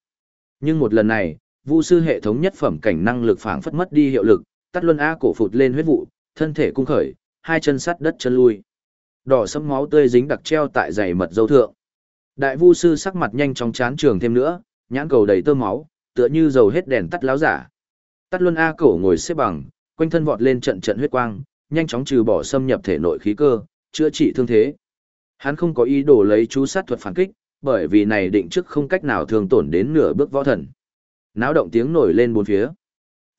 Nhưng một lần này, vu sư hệ thống nhất phẩm cảnh năng lực phảng phất mất đi hiệu lực, tắt luân A cổ phụt lên huyết vụ, thân thể cung khởi, hai chân sắt đất chân lui. Đỏ sẫm máu tươi dính đặc treo tại giày mật dâu thượng. Đại vu sư sắc mặt nhanh chóng chán trường thêm nữa, nhãn cầu đầy tơ máu, tựa như dầu hết đèn tắt láo giả. Tắt luân A cổ ngồi xếp bằng, quanh thân vọt lên trận trận huyết quang, nhanh chóng trừ bỏ xâm nhập thể nội khí cơ, chữa trị thương thế. Hắn không có ý đồ lấy chú sát thuật phản kích, bởi vì này định trước không cách nào thường tổn đến nửa bước võ thần. Náo động tiếng nổi lên bốn phía.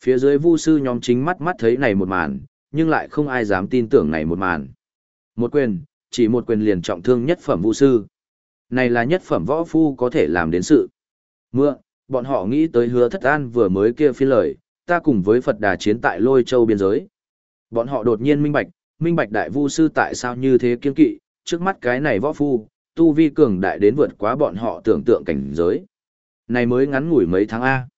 Phía dưới vu sư nhóm chính mắt mắt thấy này một màn, nhưng lại không ai dám tin tưởng này một màn. Một quyền, chỉ một quyền liền trọng thương nhất phẩm vu sư. Này là nhất phẩm võ phu có thể làm đến sự. Mưa, bọn họ nghĩ tới hứa thất an vừa mới kia phi lời, ta cùng với Phật đà chiến tại lôi châu biên giới. Bọn họ đột nhiên minh bạch, minh bạch đại vu sư tại sao như thế kiên kỵ, trước mắt cái này võ phu, tu vi cường đại đến vượt quá bọn họ tưởng tượng cảnh giới. Này mới ngắn ngủi mấy tháng A.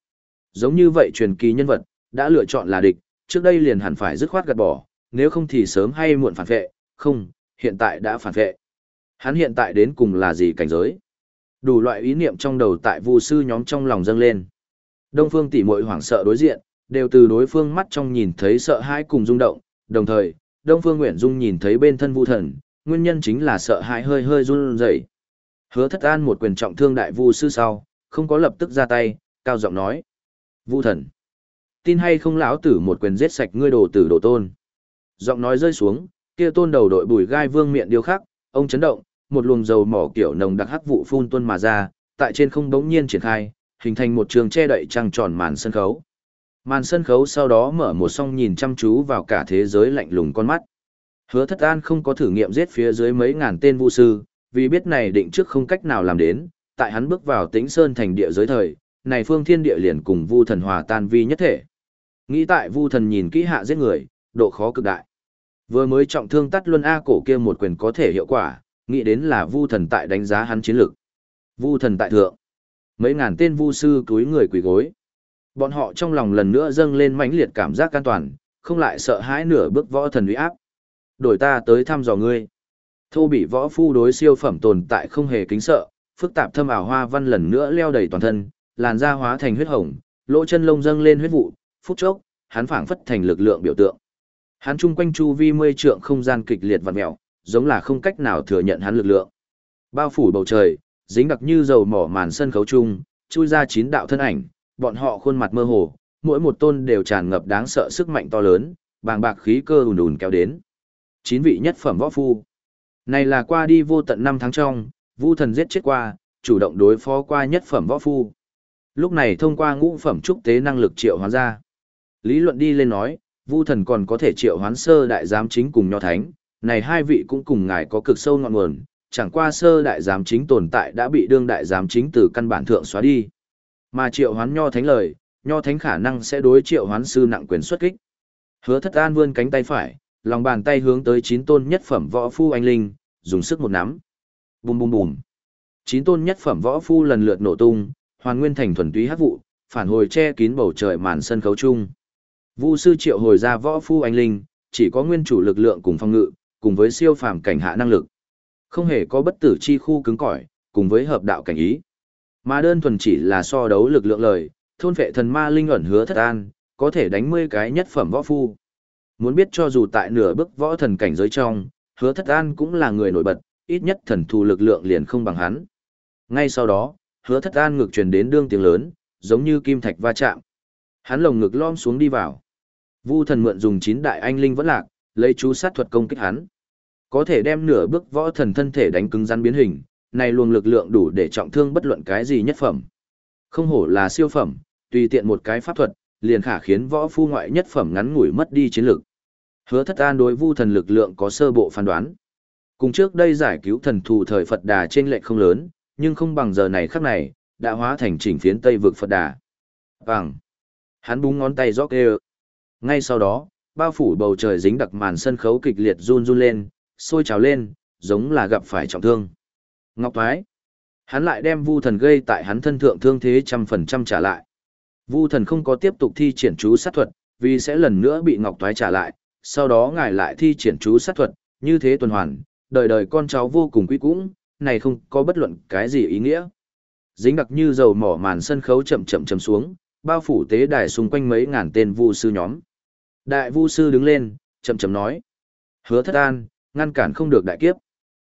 Giống như vậy truyền kỳ nhân vật, đã lựa chọn là địch, trước đây liền hẳn phải dứt khoát gạt bỏ, nếu không thì sớm hay muộn phản vệ, không, hiện tại đã phản vệ. Hắn hiện tại đến cùng là gì cảnh giới? Đủ loại ý niệm trong đầu tại vu sư nhóm trong lòng dâng lên. Đông phương tỷ muội hoảng sợ đối diện, đều từ đối phương mắt trong nhìn thấy sợ hãi cùng rung động, đồng thời, Đông Phương Nguyễn Dung nhìn thấy bên thân Vu Thần, nguyên nhân chính là sợ hãi hơi hơi run rẩy. Hứa Thất An một quyền trọng thương đại vu sư sau, không có lập tức ra tay, cao giọng nói: "Vu Thần, tin hay không lão tử một quyền giết sạch ngươi đồ tử đồ tôn." Giọng nói rơi xuống, kia tôn đầu đội bùi gai vương miệng điêu khắc, ông chấn động, một luồng dầu mỏ kiểu nồng đặc hắc vụ phun tuôn mà ra, tại trên không đống nhiên triển khai, hình thành một trường che đậy trăng tròn màn sân khấu. Màn sân khấu sau đó mở một song nhìn chăm chú vào cả thế giới lạnh lùng con mắt. Hứa thất an không có thử nghiệm giết phía dưới mấy ngàn tên vũ sư, vì biết này định trước không cách nào làm đến, tại hắn bước vào tĩnh sơn thành địa giới thời, này phương thiên địa liền cùng vu thần hòa tan vi nhất thể. Nghĩ tại vu thần nhìn kỹ hạ giết người, độ khó cực đại. Vừa mới trọng thương tắt luân A cổ kia một quyền có thể hiệu quả, nghĩ đến là vu thần tại đánh giá hắn chiến lược. Vu thần tại thượng. Mấy ngàn tên vu sư túi người quỳ gối. Bọn họ trong lòng lần nữa dâng lên mãnh liệt cảm giác an toàn, không lại sợ hãi nửa bước võ thần uy áp. Đổi ta tới thăm dò ngươi. Thô bị võ phu đối siêu phẩm tồn tại không hề kính sợ, phức tạp thâm ảo hoa văn lần nữa leo đầy toàn thân, làn da hóa thành huyết hồng, lỗ chân lông dâng lên huyết vụ, phút chốc, hắn phảng phất thành lực lượng biểu tượng. Hắn chung quanh chu vi mươi trượng không gian kịch liệt vặn mèo, giống là không cách nào thừa nhận hắn lực lượng. Bao phủ bầu trời, dính đặc như dầu mỏ màn sân khấu chung, chui ra chín đạo thân ảnh, bọn họ khuôn mặt mơ hồ, mỗi một tôn đều tràn ngập đáng sợ sức mạnh to lớn, bàng bạc khí cơ ùn ùn kéo đến. Chín vị nhất phẩm võ phu. Này là qua đi vô tận năm tháng trong, Vu thần giết chết qua, chủ động đối phó qua nhất phẩm võ phu. Lúc này thông qua ngũ phẩm trúc tế năng lực triệu hoán ra. Lý luận đi lên nói, Vu thần còn có thể triệu hoán sơ đại giám chính cùng nho thánh, này hai vị cũng cùng ngài có cực sâu ngọn nguồn, chẳng qua sơ đại giám chính tồn tại đã bị đương đại giám chính từ căn bản thượng xóa đi. Mà triệu hoán nho thánh lời, nho thánh khả năng sẽ đối triệu hoán sư nặng quyền xuất kích. Hứa thất an vươn cánh tay phải, lòng bàn tay hướng tới chín tôn nhất phẩm võ phu anh linh, dùng sức một nắm. Bùm bùm bùm. Chín tôn nhất phẩm võ phu lần lượt nổ tung, hoàn nguyên thành thuần túy hát vụ, phản hồi che kín bầu trời màn sân khấu chung. Vu sư triệu hồi ra võ phu anh linh, chỉ có nguyên chủ lực lượng cùng phong ngự, cùng với siêu phàm cảnh hạ năng lực. Không hề có bất tử chi khu cứng cỏi, cùng với hợp đạo cảnh ý. Mà đơn thuần chỉ là so đấu lực lượng lời, thôn vệ thần ma linh ẩn hứa thất an, có thể đánh 10 cái nhất phẩm võ phu. Muốn biết cho dù tại nửa bước võ thần cảnh giới trong, hứa thất an cũng là người nổi bật, ít nhất thần thù lực lượng liền không bằng hắn. Ngay sau đó, hứa thất an ngực truyền đến đương tiếng lớn, giống như kim thạch va chạm. Hắn lồng ngực lom xuống đi vào. Vu thần mượn dùng chín đại anh linh vẫn lạc, lấy chú sát thuật công kích hắn. Có thể đem nửa bước võ thần thân thể đánh cứng rắn biến hình, này luồng lực lượng đủ để trọng thương bất luận cái gì nhất phẩm. Không hổ là siêu phẩm, tùy tiện một cái pháp thuật, liền khả khiến võ phu ngoại nhất phẩm ngắn ngủi mất đi chiến lực. Hứa Thất An đối Vu thần lực lượng có sơ bộ phán đoán. Cùng trước đây giải cứu thần thù thời Phật Đà trên lệch không lớn, nhưng không bằng giờ này khắc này, đã hóa thành chỉnh phiến Tây vực Phật Đà. Bằng. Hắn búng ngón tay gióc kêu. Ngay sau đó, bao phủ bầu trời dính đặc màn sân khấu kịch liệt run run lên, sôi trào lên, giống là gặp phải trọng thương. Ngọc Thoái. Hắn lại đem Vu thần gây tại hắn thân thượng thương thế trăm phần trăm trả lại. Vu thần không có tiếp tục thi triển chú sát thuật, vì sẽ lần nữa bị Ngọc Thoái trả lại, sau đó ngài lại thi triển chú sát thuật, như thế tuần hoàn, đời đời con cháu vô cùng quý cũng, này không có bất luận cái gì ý nghĩa. Dính đặc như dầu mỏ màn sân khấu chậm chậm chậm xuống, bao phủ tế đài xung quanh mấy ngàn tên vu sư nhóm. Đại vu sư đứng lên, chậm chậm nói: "Hứa Thất An, ngăn cản không được đại kiếp."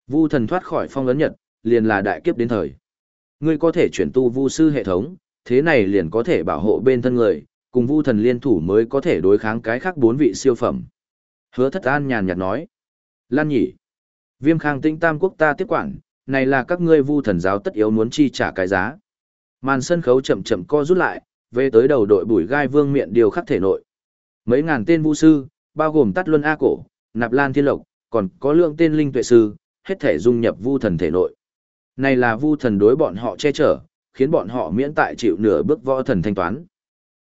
Vu thần thoát khỏi phong ấn nhật, liền là đại kiếp đến thời. Ngươi có thể chuyển tu vu sư hệ thống, thế này liền có thể bảo hộ bên thân người, cùng vu thần liên thủ mới có thể đối kháng cái khác bốn vị siêu phẩm. Hứa thất an nhàn nhạt nói. Lan nhỉ. Viêm khang tinh tam quốc ta tiếp quản, này là các ngươi vu thần giáo tất yếu muốn chi trả cái giá. Màn sân khấu chậm chậm co rút lại, về tới đầu đội bùi gai vương miệng điều khắc thể nội. Mấy ngàn tên vu sư, bao gồm Tát luân A cổ, nạp lan thiên lộc, còn có lượng tên linh tuệ sư, hết thể dung nhập vu thần thể nội. Này là vu thần đối bọn họ che chở, khiến bọn họ miễn tại chịu nửa bước võ thần thanh toán.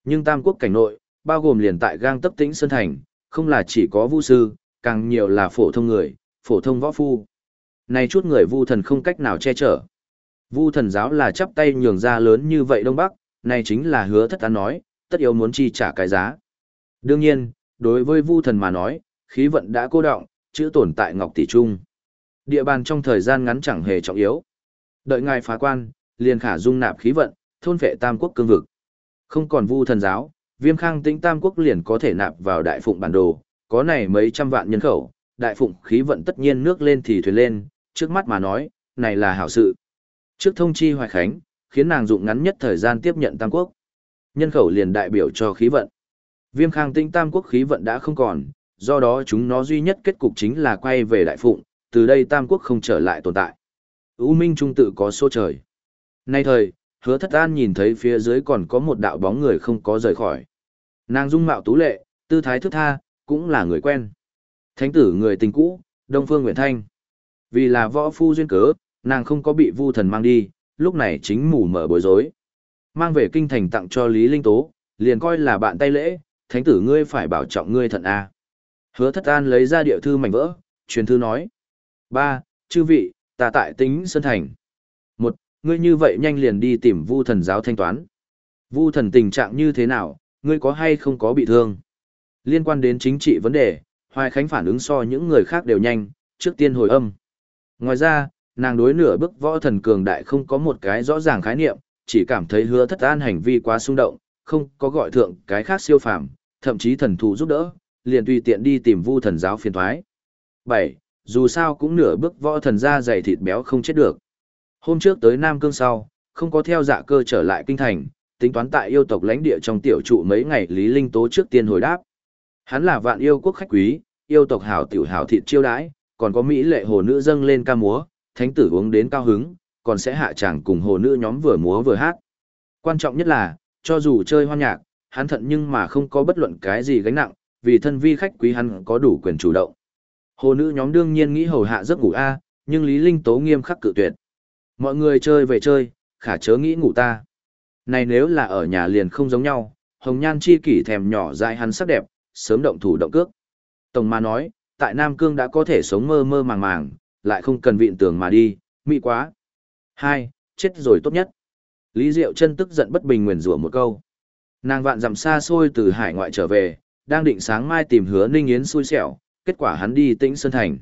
Nhưng tam quốc cảnh nội, bao gồm liền tại gang tấp tĩnh sơn thành, không là chỉ có vu sư, càng nhiều là phổ thông người, phổ thông võ phu. Này chút người vu thần không cách nào che chở. Vu thần giáo là chắp tay nhường ra lớn như vậy Đông Bắc, này chính là hứa thất an nói, tất yếu muốn chi trả cái giá. Đương nhiên, đối với vu thần mà nói, khí vận đã cô động, chữ tồn tại ngọc tỷ trung. Địa bàn trong thời gian ngắn chẳng hề trọng yếu. Đợi ngài phá quan, liền khả dung nạp khí vận, thôn vệ tam quốc cương vực. Không còn vu thần giáo, viêm khang tĩnh tam quốc liền có thể nạp vào đại phụng bản đồ, có này mấy trăm vạn nhân khẩu, đại phụng khí vận tất nhiên nước lên thì thuyền lên, trước mắt mà nói, này là hảo sự. Trước thông chi hoài khánh, khiến nàng dụng ngắn nhất thời gian tiếp nhận tam quốc. Nhân khẩu liền đại biểu cho khí vận. Viêm khang tinh tam quốc khí vận đã không còn, do đó chúng nó duy nhất kết cục chính là quay về đại phụng, từ đây tam quốc không trở lại tồn tại. U minh trung tự có số trời. Nay thời, hứa thất an nhìn thấy phía dưới còn có một đạo bóng người không có rời khỏi. Nàng dung mạo tú lệ, tư thái thức tha, cũng là người quen. Thánh tử người tình cũ, Đông Phương Nguyễn Thanh. Vì là võ phu duyên cớ, nàng không có bị vu thần mang đi, lúc này chính mù mở bối rối. Mang về kinh thành tặng cho Lý Linh Tố, liền coi là bạn tay lễ, thánh tử ngươi phải bảo trọng ngươi thận A. Hứa thất an lấy ra địa thư mảnh vỡ, truyền thư nói. ba Chư vị, ta tại tính Sơn Thành. một Ngươi như vậy nhanh liền đi tìm vu thần giáo thanh toán. Vu thần tình trạng như thế nào, ngươi có hay không có bị thương? Liên quan đến chính trị vấn đề, Hoài Khánh phản ứng so những người khác đều nhanh, trước tiên hồi âm. Ngoài ra, nàng đối nửa bức võ thần cường đại không có một cái rõ ràng khái niệm, chỉ cảm thấy hứa thất an hành vi quá xung động, không có gọi thượng cái khác siêu phàm, thậm chí thần thù giúp đỡ, liền tùy tiện đi tìm vu thần giáo phiền thoái. 7. Dù sao cũng nửa bước võ thần ra dày thịt béo không chết được. Hôm trước tới Nam Cương sau, không có theo dạ cơ trở lại kinh thành, tính toán tại yêu tộc lãnh địa trong tiểu trụ mấy ngày Lý Linh Tố trước tiên hồi đáp. Hắn là vạn yêu quốc khách quý, yêu tộc hảo tiểu hảo thịt chiêu đãi, còn có mỹ lệ hồ nữ dâng lên ca múa, thánh tử uống đến cao hứng, còn sẽ hạ chàng cùng hồ nữ nhóm vừa múa vừa hát. Quan trọng nhất là, cho dù chơi hoan nhạc, hắn thận nhưng mà không có bất luận cái gì gánh nặng, vì thân vi khách quý hắn có đủ quyền chủ động. Hồ nữ nhóm đương nhiên nghĩ hầu hạ giấc ngủ a, nhưng Lý Linh Tố nghiêm khắc cự tuyệt. Mọi người chơi về chơi, khả chớ nghĩ ngủ ta. Này nếu là ở nhà liền không giống nhau, hồng nhan chi kỷ thèm nhỏ dại hắn sắc đẹp, sớm động thủ động cước. Tổng mà nói, tại Nam Cương đã có thể sống mơ mơ màng màng, lại không cần vịn tường mà đi, mỹ quá. Hai, chết rồi tốt nhất. Lý Diệu chân tức giận bất bình nguyền rủa một câu. Nàng vạn dặm xa xôi từ hải ngoại trở về, đang định sáng mai tìm hứa Ninh Yến xui xẻo, kết quả hắn đi tĩnh Sơn Thành.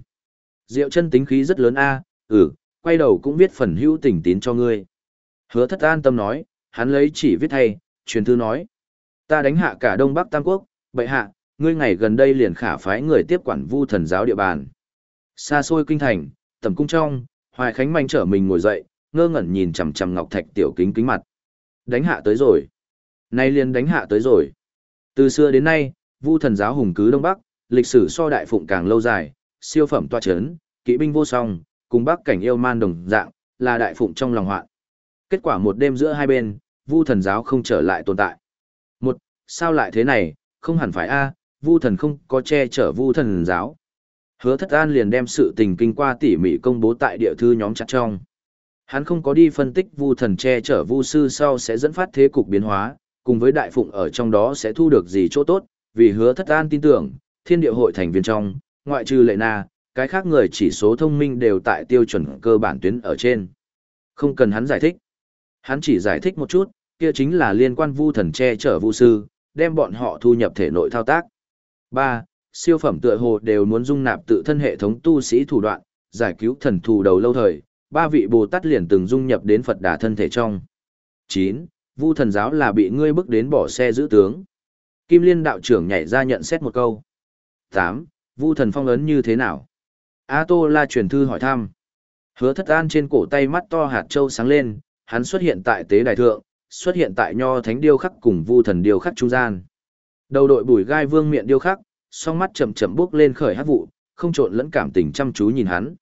Diệu chân tính khí rất lớn a, ừ, quay đầu cũng viết phần hữu tình tín cho ngươi. Hứa thất an tâm nói, hắn lấy chỉ viết thay, truyền thư nói. Ta đánh hạ cả Đông Bắc Tam Quốc, bệ hạ, ngươi ngày gần đây liền khả phái người tiếp quản vu thần giáo địa bàn. Xa xôi kinh thành, tầm cung trong, Hoài Khánh manh trở mình ngồi dậy, ngơ ngẩn nhìn chằm chằm ngọc thạch tiểu kính kính mặt. Đánh hạ tới rồi. Nay liền đánh hạ tới rồi. Từ xưa đến nay, vu thần giáo hùng cứ Đông Bắc, lịch sử so đại phụng càng lâu dài, siêu phẩm toa chấn, kỵ binh vô song, cùng Bắc cảnh yêu man đồng dạng, là đại phụng trong lòng hoạn. Kết quả một đêm giữa hai bên, vu thần giáo không trở lại tồn tại. Một, sao lại thế này, không hẳn phải a, vu thần không có che chở vu thần giáo. Hứa thất an liền đem sự tình kinh qua tỉ mỉ công bố tại địa thư nhóm chặt trong. Hắn không có đi phân tích vu thần che chở vu sư sau sẽ dẫn phát thế cục biến hóa, cùng với đại phụng ở trong đó sẽ thu được gì chỗ tốt, vì hứa thất an tin tưởng, thiên địa hội thành viên trong, ngoại trừ lệ na, cái khác người chỉ số thông minh đều tại tiêu chuẩn cơ bản tuyến ở trên. Không cần hắn giải thích. Hắn chỉ giải thích một chút, kia chính là liên quan vu thần che chở vu sư, đem bọn họ thu nhập thể nội thao tác. 3. Siêu phẩm tựa hồ đều muốn dung nạp tự thân hệ thống tu sĩ thủ đoạn, giải cứu thần thù đầu lâu thời, ba vị Bồ Tát liền từng dung nhập đến Phật Đà thân thể trong. 9. Vu thần giáo là bị ngươi bức đến bỏ xe giữ tướng. Kim Liên đạo trưởng nhảy ra nhận xét một câu. 8. Vu thần phong ấn như thế nào? A Tô La truyền thư hỏi thăm. Hứa thất an trên cổ tay mắt to hạt châu sáng lên, hắn xuất hiện tại tế đài thượng, xuất hiện tại nho thánh điêu khắc cùng vu thần điêu khắc trung gian. Đầu đội bùi gai vương miệng điêu khắc, song mắt chậm chậm bước lên khởi hát vụ, không trộn lẫn cảm tình chăm chú nhìn hắn.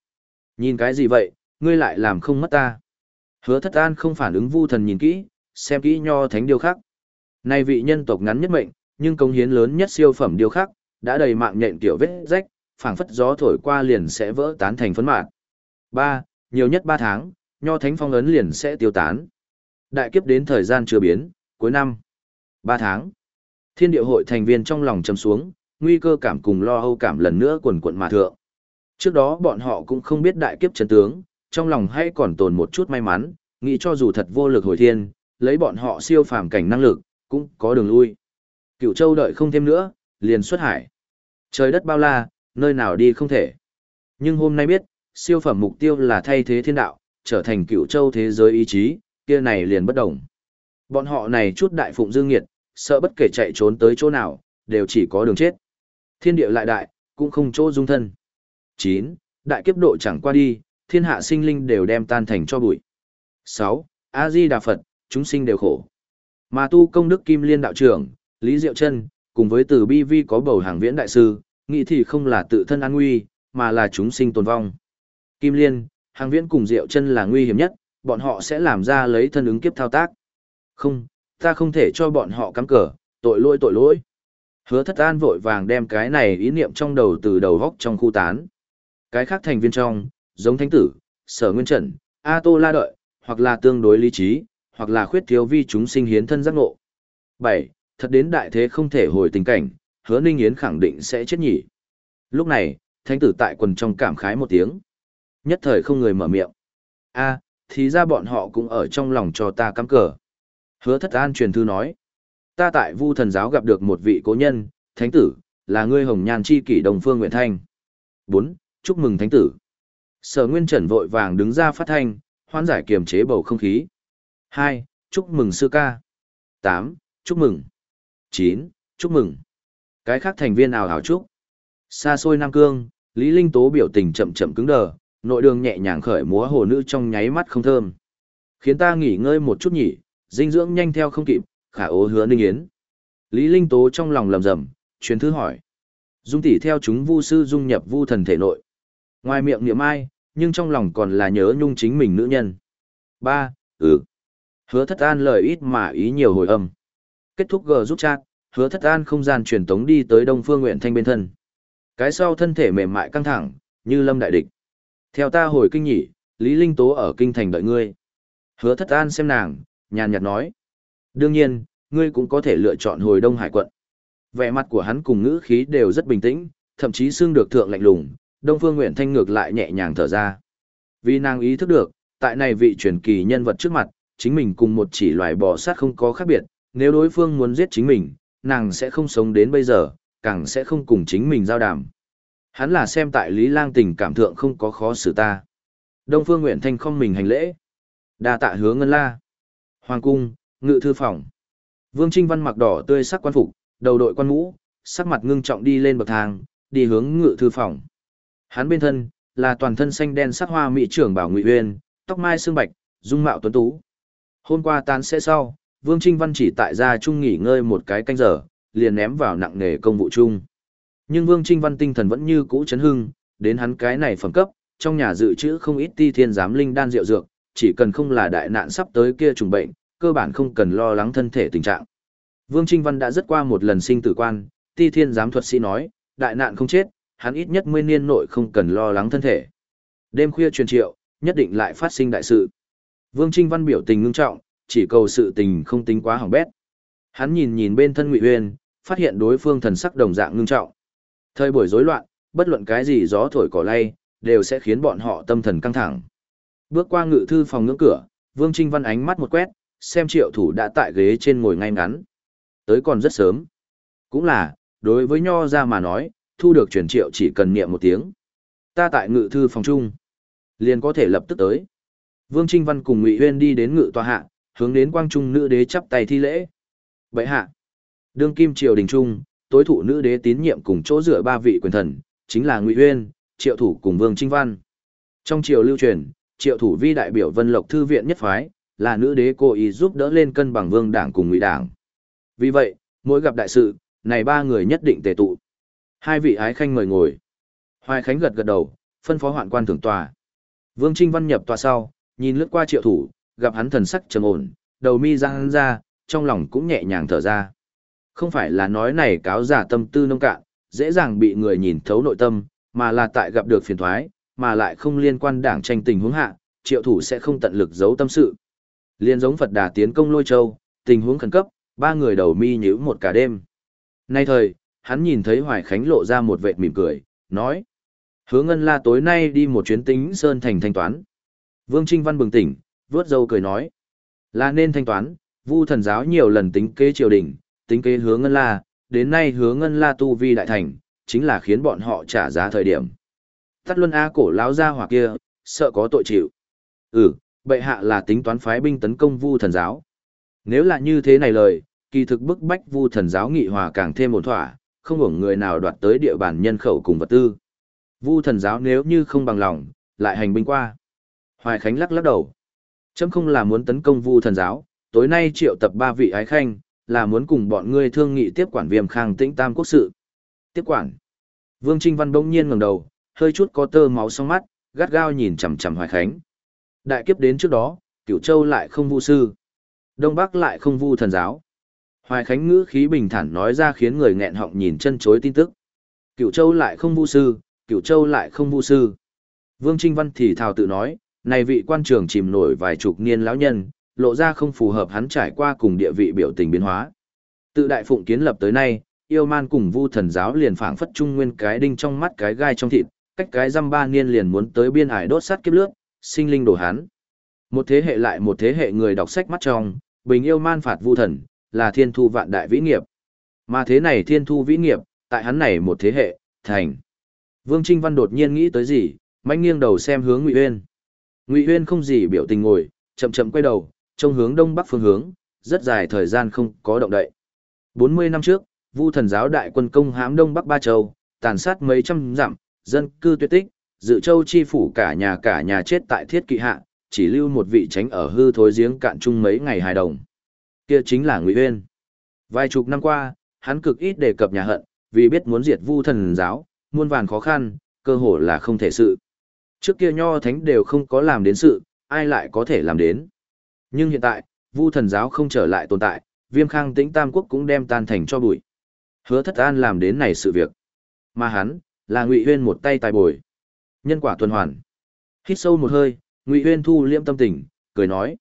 Nhìn cái gì vậy, ngươi lại làm không mất ta. Hứa thất an không phản ứng vu thần nhìn kỹ, xem kỹ nho thánh điêu khắc. nay vị nhân tộc ngắn nhất mệnh, nhưng công hiến lớn nhất siêu phẩm điêu khắc, đã đầy mạng nhện tiểu vết rách, phảng phất gió thổi qua liền sẽ vỡ tán thành phấn mạt. Ba, Nhiều nhất ba tháng, nho thánh phong ấn liền sẽ tiêu tán. Đại kiếp đến thời gian chưa biến, cuối năm. ba tháng. Thiên địa hội thành viên trong lòng chầm xuống, nguy cơ cảm cùng lo âu cảm lần nữa quần quận mà thượng. Trước đó bọn họ cũng không biết đại kiếp chấn tướng, trong lòng hay còn tồn một chút may mắn, nghĩ cho dù thật vô lực hồi thiên, lấy bọn họ siêu phàm cảnh năng lực, cũng có đường lui. Cựu châu đợi không thêm nữa, liền xuất hải. Trời đất bao la, nơi nào đi không thể. Nhưng hôm nay biết, siêu phẩm mục tiêu là thay thế thiên đạo, trở thành cựu châu thế giới ý chí, kia này liền bất đồng. Bọn họ này chút đại phụng dương nghiệt, sợ bất kể chạy trốn tới chỗ nào, đều chỉ có đường chết. Thiên địa lại đại, cũng không chỗ dung thân. 9. Đại kiếp độ chẳng qua đi, thiên hạ sinh linh đều đem tan thành cho bụi. 6. A-di Đà Phật, chúng sinh đều khổ. Mà tu công đức Kim Liên đạo trưởng, Lý Diệu Trân, cùng với từ bi vi có bầu hàng viễn đại sư, nghĩ thì không là tự thân an nguy, mà là chúng sinh tồn vong. Kim Liên, hàng viễn cùng Diệu Trân là nguy hiểm nhất, bọn họ sẽ làm ra lấy thân ứng kiếp thao tác. Không, ta không thể cho bọn họ cắm cờ, tội lỗi tội lỗi. Hứa thất an vội vàng đem cái này ý niệm trong đầu từ đầu góc trong khu tán. Cái khác thành viên trong, giống thánh tử, sở nguyên trần, A Tô La Đợi, hoặc là tương đối lý trí, hoặc là khuyết thiếu vi chúng sinh hiến thân giác ngộ. 7. Thật đến đại thế không thể hồi tình cảnh, hứa Ninh Yến khẳng định sẽ chết nhỉ. Lúc này, thánh tử tại quần trong cảm khái một tiếng. Nhất thời không người mở miệng. a thì ra bọn họ cũng ở trong lòng cho ta cắm cờ. Hứa thất an truyền thư nói. Ta tại vu thần giáo gặp được một vị cố nhân, thánh tử, là ngươi hồng nhàn chi kỷ đồng phương Nguyễn Thanh. 4. Chúc mừng thánh tử. Sở Nguyên Trần vội vàng đứng ra phát thanh, hoan giải kiềm chế bầu không khí. 2. Chúc mừng sư ca. 8. Chúc mừng. 9. Chúc mừng. Cái khác thành viên nào hào chúc. Xa xôi Nam Cương, Lý Linh Tố biểu tình chậm chậm cứng đờ, nội đường nhẹ nhàng khởi múa hồ nữ trong nháy mắt không thơm. Khiến ta nghỉ ngơi một chút nhỉ, dinh dưỡng nhanh theo không kịp, khả ố hứa ninh yến. Lý Linh Tố trong lòng lầm rầm, truyền thư hỏi. Dung tỷ theo chúng vu sư dung nhập vu thần thể nội. Ngoài miệng niệm ai, nhưng trong lòng còn là nhớ nhung chính mình nữ nhân. Ba, Ừ. Hứa thất an lời ít mà ý nhiều hồi âm. Kết thúc gờ giúp chat, hứa thất an không gian truyền tống đi tới Đông Phương Nguyện Thanh bên thân. Cái sau thân thể mềm mại căng thẳng, như lâm đại địch. Theo ta hồi kinh nhỉ, Lý Linh Tố ở kinh thành đợi ngươi. Hứa thất an xem nàng, nhàn nhạt nói. Đương nhiên, ngươi cũng có thể lựa chọn hồi Đông Hải quận. Vẻ mặt của hắn cùng ngữ khí đều rất bình tĩnh, thậm chí xương được thượng lạnh lùng, Đông Phương Nguyện Thanh ngược lại nhẹ nhàng thở ra. Vì nàng ý thức được, tại này vị truyền kỳ nhân vật trước mặt, chính mình cùng một chỉ loài bò sát không có khác biệt, nếu đối phương muốn giết chính mình, nàng sẽ không sống đến bây giờ, càng sẽ không cùng chính mình giao đàm. Hắn là xem tại Lý Lang tình cảm thượng không có khó xử ta. Đông Phương Nguyện Thanh không mình hành lễ. đa tạ hứa ngân la. Hoàng cung, ngự thư phòng. Vương Trinh Văn mặc đỏ tươi sắc quan phục, đầu đội quan mũ, sắc mặt ngưng trọng đi lên bậc thang, đi hướng ngự thư phòng. Hắn bên thân là toàn thân xanh đen sắc hoa mỹ trưởng bảo Ngụy Uyên, tóc mai xương bạch, dung mạo tuấn tú. Hôm qua tan sẽ sau, Vương Trinh Văn chỉ tại gia trung nghỉ ngơi một cái canh giờ, liền ném vào nặng nghề công vụ chung. Nhưng Vương Trinh Văn tinh thần vẫn như cũ chấn hưng, đến hắn cái này phẩm cấp, trong nhà dự trữ không ít ti thiên giám linh đan rượu dược, chỉ cần không là đại nạn sắp tới kia trùng bệnh, cơ bản không cần lo lắng thân thể tình trạng. Vương Trinh Văn đã rất qua một lần sinh tử quan, ti thiên giám thuật sĩ nói, đại nạn không chết, hắn ít nhất mươi niên nội không cần lo lắng thân thể. Đêm khuya truyền triệu, nhất định lại phát sinh đại sự. Vương Trinh Văn biểu tình ngưng trọng, chỉ cầu sự tình không tính quá hỏng bét. Hắn nhìn nhìn bên thân Ngụy Uyên, phát hiện đối phương thần sắc đồng dạng ngưng trọng. Thời buổi rối loạn, bất luận cái gì gió thổi cỏ lay, đều sẽ khiến bọn họ tâm thần căng thẳng. Bước qua ngự thư phòng ngưỡng cửa, Vương Trinh Văn ánh mắt một quét, xem triệu thủ đã tại ghế trên ngồi ngay ngắn. Tới còn rất sớm. Cũng là, đối với Nho ra mà nói, thu được truyền triệu chỉ cần niệm một tiếng. Ta tại ngự thư phòng chung, liền có thể lập tức tới. Vương Trinh Văn cùng Ngụy Huyên đi đến ngự tòa hạ, hướng đến quang trung nữ đế chắp tay thi lễ. Bệ hạ, đương kim triều đình trung, tối thủ nữ đế tín nhiệm cùng chỗ dựa ba vị quyền thần, chính là Ngụy Huyên, triệu thủ cùng Vương Trinh Văn. Trong triều lưu truyền, triệu thủ vi đại biểu Vân Lộc Thư viện nhất phái, là nữ đế cố ý giúp đỡ lên cân bằng Vương đảng cùng Ngụy đảng. Vì vậy, mỗi gặp đại sự, này ba người nhất định tề tụ. Hai vị ái khanh mời ngồi. Hoài Khánh gật gật đầu, phân phó hoạn quan thưởng tòa. Vương Trinh Văn nhập tòa sau, nhìn lướt qua triệu thủ, gặp hắn thần sắc trầm ổn, đầu mi răng ra, trong lòng cũng nhẹ nhàng thở ra. Không phải là nói này cáo giả tâm tư nông cạn, dễ dàng bị người nhìn thấu nội tâm, mà là tại gặp được phiền thoái, mà lại không liên quan đảng tranh tình huống hạ, triệu thủ sẽ không tận lực giấu tâm sự. Liên giống Phật đà tiến công lôi châu, tình huống khẩn cấp, ba người đầu mi nhíu một cả đêm. Nay thời, hắn nhìn thấy Hoài Khánh lộ ra một vệt mỉm cười, nói. Hứa Ngân La tối nay đi một chuyến tính Sơn Thành thanh toán. Vương Trinh Văn bừng tỉnh, vớt dâu cười nói. Là nên thanh toán, vu thần giáo nhiều lần tính kế triều đình, tính kế hứa Ngân La, đến nay hứa Ngân La tu vi đại thành, chính là khiến bọn họ trả giá thời điểm. Tắt luân A cổ lão ra hỏa kia, sợ có tội chịu. Ừ, bệ hạ là tính toán phái binh tấn công vu thần giáo. Nếu là như thế này lời, kỳ thực bức bách vu thần giáo nghị hòa càng thêm một thỏa, không hưởng người nào đoạt tới địa bàn nhân khẩu cùng vật tư. Vu thần giáo nếu như không bằng lòng, lại hành binh qua. Hoài Khánh lắc lắc đầu. Chấm không là muốn tấn công vu thần giáo, tối nay triệu tập ba vị ái khanh, là muốn cùng bọn ngươi thương nghị tiếp quản viêm khang tĩnh tam quốc sự. Tiếp quản. Vương Trinh Văn bỗng nhiên ngẩng đầu, hơi chút có tơ máu trong mắt, gắt gao nhìn chằm chằm Hoài Khánh. Đại kiếp đến trước đó, Cửu Châu lại không vu sư, Đông Bắc lại không vu thần giáo. Hoài Khánh ngữ khí bình thản nói ra khiến người nghẹn họng nhìn chân chối tin tức. Cửu Châu lại không vu sư, Cửu Châu lại không vu sư. Vương Trinh Văn thì thào tự nói, này vị quan trường chìm nổi vài chục niên lão nhân, lộ ra không phù hợp hắn trải qua cùng địa vị biểu tình biến hóa. Tự đại phụng kiến lập tới nay, yêu man cùng vu thần giáo liền phảng phất trung nguyên cái đinh trong mắt cái gai trong thịt, cách cái dăm ba niên liền muốn tới biên ải đốt sát kiếp lướt, sinh linh đổ hán Một thế hệ lại một thế hệ người đọc sách mắt trong, bình yêu man phạt vu thần, là thiên thu vạn đại vĩ nghiệp. Mà thế này thiên thu vĩ nghiệp, tại hắn này một thế hệ, thành. Vương Trinh Văn đột nhiên nghĩ tới gì, mạnh nghiêng đầu xem hướng Ngụy Uyên. Ngụy Uyên không gì biểu tình ngồi, chậm chậm quay đầu, trông hướng đông bắc phương hướng, rất dài thời gian không có động đậy. 40 năm trước, Vu thần giáo đại quân công hãm đông bắc ba châu, tàn sát mấy trăm dặm, dân cư tuyệt tích, dự châu chi phủ cả nhà cả nhà chết tại thiết kỵ hạ, chỉ lưu một vị tránh ở hư thối giếng cạn chung mấy ngày hài đồng. Kia chính là Ngụy Uyên. Vài chục năm qua, hắn cực ít đề cập nhà hận, vì biết muốn diệt Vu thần giáo, muôn vàn khó khăn, cơ hồ là không thể sự. Trước kia nho thánh đều không có làm đến sự, ai lại có thể làm đến. Nhưng hiện tại, Vu thần giáo không trở lại tồn tại, Viêm Khang Tĩnh Tam quốc cũng đem tan thành cho bụi. Hứa Thất An làm đến này sự việc. Mà hắn, là Ngụy Huyên một tay tài bồi. Nhân quả tuần hoàn. Hít sâu một hơi, Ngụy Huyên thu liễm tâm tình, cười nói: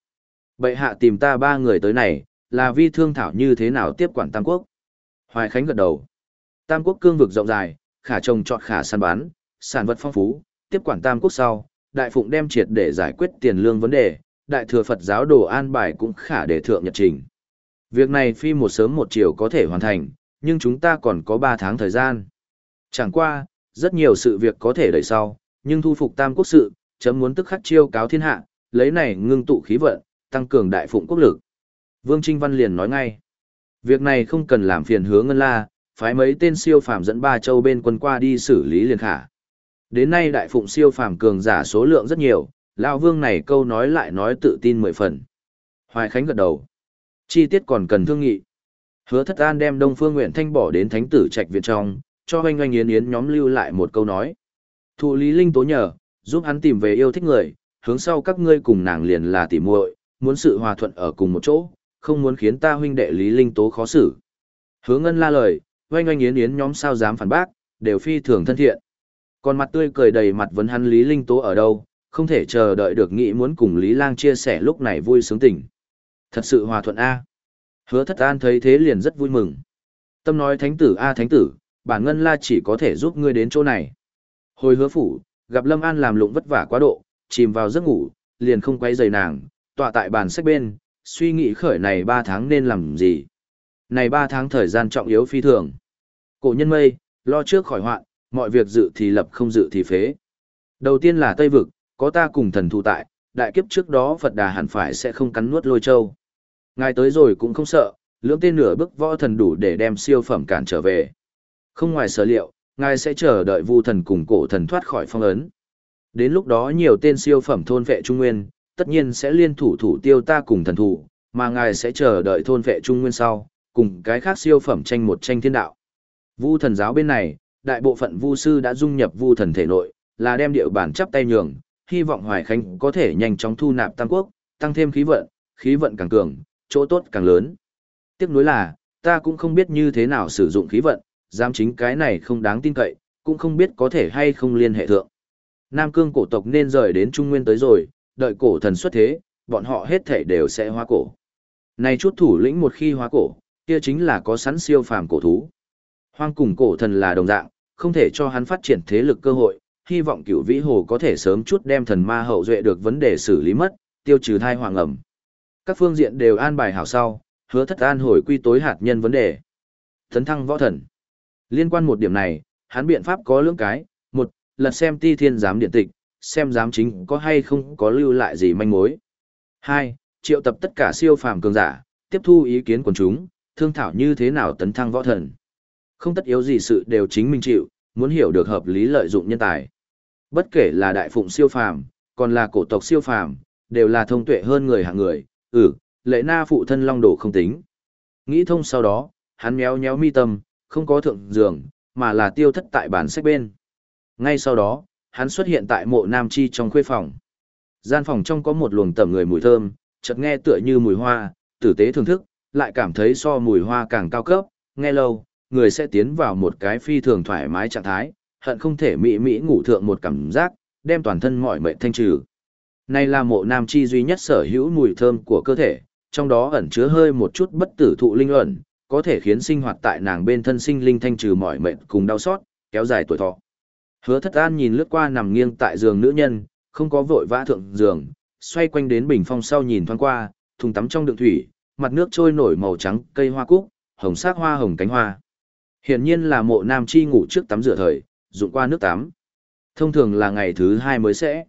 "Bệ hạ tìm ta ba người tới này, là vi thương thảo như thế nào tiếp quản Tam quốc?" Hoài Khánh gật đầu. Tam quốc cương vực rộng dài, khả trồng trọt khả săn bán, sản vật phong phú, tiếp quản Tam quốc sau, đại phụng đem triệt để giải quyết tiền lương vấn đề, đại thừa Phật giáo đồ an bài cũng khả để thượng nhật trình. Việc này phi một sớm một chiều có thể hoàn thành, nhưng chúng ta còn có ba tháng thời gian. Chẳng qua, rất nhiều sự việc có thể đẩy sau, nhưng thu phục tam quốc sự, chấm muốn tức khắc chiêu cáo thiên hạ, lấy này ngưng tụ khí vận, tăng cường đại phụng quốc lực. Vương Trinh Văn liền nói ngay. Việc này không cần làm phiền hứa ngân la, phái mấy tên siêu phàm dẫn ba châu bên quân qua đi xử lý liền khả. Đến nay đại phụng siêu phàm cường giả số lượng rất nhiều, lão vương này câu nói lại nói tự tin mười phần. Hoài Khánh gật đầu. Chi tiết còn cần thương nghị. Hứa thất an đem Đông Phương Nguyện Thanh bỏ đến thánh tử trạch viện trong, cho oanh oanh yến yến nhóm lưu lại một câu nói. Thụ lý linh tố nhờ, giúp hắn tìm về yêu thích người, hướng sau các ngươi cùng nàng liền là tỉ muội, muốn sự hòa thuận ở cùng một chỗ, không muốn khiến ta huynh đệ lý linh tố khó xử. Hứa ngân la lời, oanh oanh yến yến nhóm sao dám phản bác, đều phi thường thân thiện. Còn mặt tươi cười đầy mặt vấn hắn lý linh tố ở đâu, không thể chờ đợi được nghĩ muốn cùng Lý Lang chia sẻ lúc này vui sướng tình. Thật sự hòa thuận A. Hứa thất an thấy thế liền rất vui mừng. Tâm nói thánh tử A thánh tử, bản ngân la chỉ có thể giúp ngươi đến chỗ này. Hồi hứa phủ, gặp Lâm An làm lụng vất vả quá độ, chìm vào giấc ngủ, liền không quay giày nàng, tọa tại bàn sách bên, suy nghĩ khởi này ba tháng nên làm gì. Này ba tháng thời gian trọng yếu phi thường. Cổ nhân mây, lo trước khỏi hoạn, mọi việc dự thì lập không dự thì phế. Đầu tiên là Tây Vực, có ta cùng thần thù tại, đại kiếp trước đó Phật Đà hẳn phải sẽ không cắn nuốt lôi châu. Ngài tới rồi cũng không sợ, lưỡng tên nửa bước võ thần đủ để đem siêu phẩm cản trở về. Không ngoài sở liệu, ngài sẽ chờ đợi vu thần cùng cổ thần thoát khỏi phong ấn. Đến lúc đó nhiều tên siêu phẩm thôn vệ trung nguyên, tất nhiên sẽ liên thủ thủ tiêu ta cùng thần thủ, mà ngài sẽ chờ đợi thôn vệ trung nguyên sau, cùng cái khác siêu phẩm tranh một tranh thiên đạo. Vu thần giáo bên này, đại bộ phận vu sư đã dung nhập vu thần thể nội, là đem địa bản chắp tay nhường, hy vọng Hoài Khánh có thể nhanh chóng thu nạp tam quốc, tăng thêm khí vận, khí vận càng cường, chỗ tốt càng lớn. Tiếc nuối là, ta cũng không biết như thế nào sử dụng khí vận, dám chính cái này không đáng tin cậy, cũng không biết có thể hay không liên hệ thượng. Nam cương cổ tộc nên rời đến Trung Nguyên tới rồi, đợi cổ thần xuất thế, bọn họ hết thể đều sẽ hóa cổ. Này chút thủ lĩnh một khi hóa cổ, kia chính là có sẵn siêu phàm cổ thú. Hoang cùng cổ thần là đồng dạng, không thể cho hắn phát triển thế lực cơ hội, hy vọng cửu vĩ hồ có thể sớm chút đem thần ma hậu duệ được vấn đề xử lý mất, tiêu trừ thai hoàng ẩm. Các phương diện đều an bài hảo sau, hứa thất an hồi quy tối hạt nhân vấn đề. Thấn thăng võ thần. Liên quan một điểm này, hắn biện pháp có lưỡng cái, một, lật xem ti thiên giám điện tịch, xem giám chính có hay không có lưu lại gì manh mối. Hai, triệu tập tất cả siêu phàm cường giả, tiếp thu ý kiến của chúng, thương thảo như thế nào tấn thăng võ thần. Không tất yếu gì sự đều chính mình chịu, muốn hiểu được hợp lý lợi dụng nhân tài. Bất kể là đại phụng siêu phàm, còn là cổ tộc siêu phàm, đều là thông tuệ hơn người hạng người, ừ, lệ na phụ thân long đồ không tính. Nghĩ thông sau đó, hắn méo méo mi tâm, không có thượng giường, mà là tiêu thất tại bàn sách bên. Ngay sau đó, hắn xuất hiện tại mộ nam chi trong khuê phòng. Gian phòng trong có một luồng tẩm người mùi thơm, chợt nghe tựa như mùi hoa, tử tế thưởng thức, lại cảm thấy so mùi hoa càng cao cấp, nghe lâu, người sẽ tiến vào một cái phi thường thoải mái trạng thái, hận không thể mỹ mỹ ngủ thượng một cảm giác, đem toàn thân mọi mệnh thanh trừ. Này là mộ nam chi duy nhất sở hữu mùi thơm của cơ thể, trong đó ẩn chứa hơi một chút bất tử thụ linh ẩn, có thể khiến sinh hoạt tại nàng bên thân sinh linh thanh trừ mọi mệnh cùng đau xót, kéo dài tuổi thọ. Hứa thất an nhìn lướt qua nằm nghiêng tại giường nữ nhân, không có vội vã thượng giường, xoay quanh đến bình phong sau nhìn thoáng qua, thùng tắm trong đựng thủy, mặt nước trôi nổi màu trắng, cây hoa cúc, hồng sắc hoa hồng cánh hoa. Hiển nhiên là mộ nam chi ngủ trước tắm rửa thời, dụng qua nước tắm. Thông thường là ngày thứ hai mới sẽ.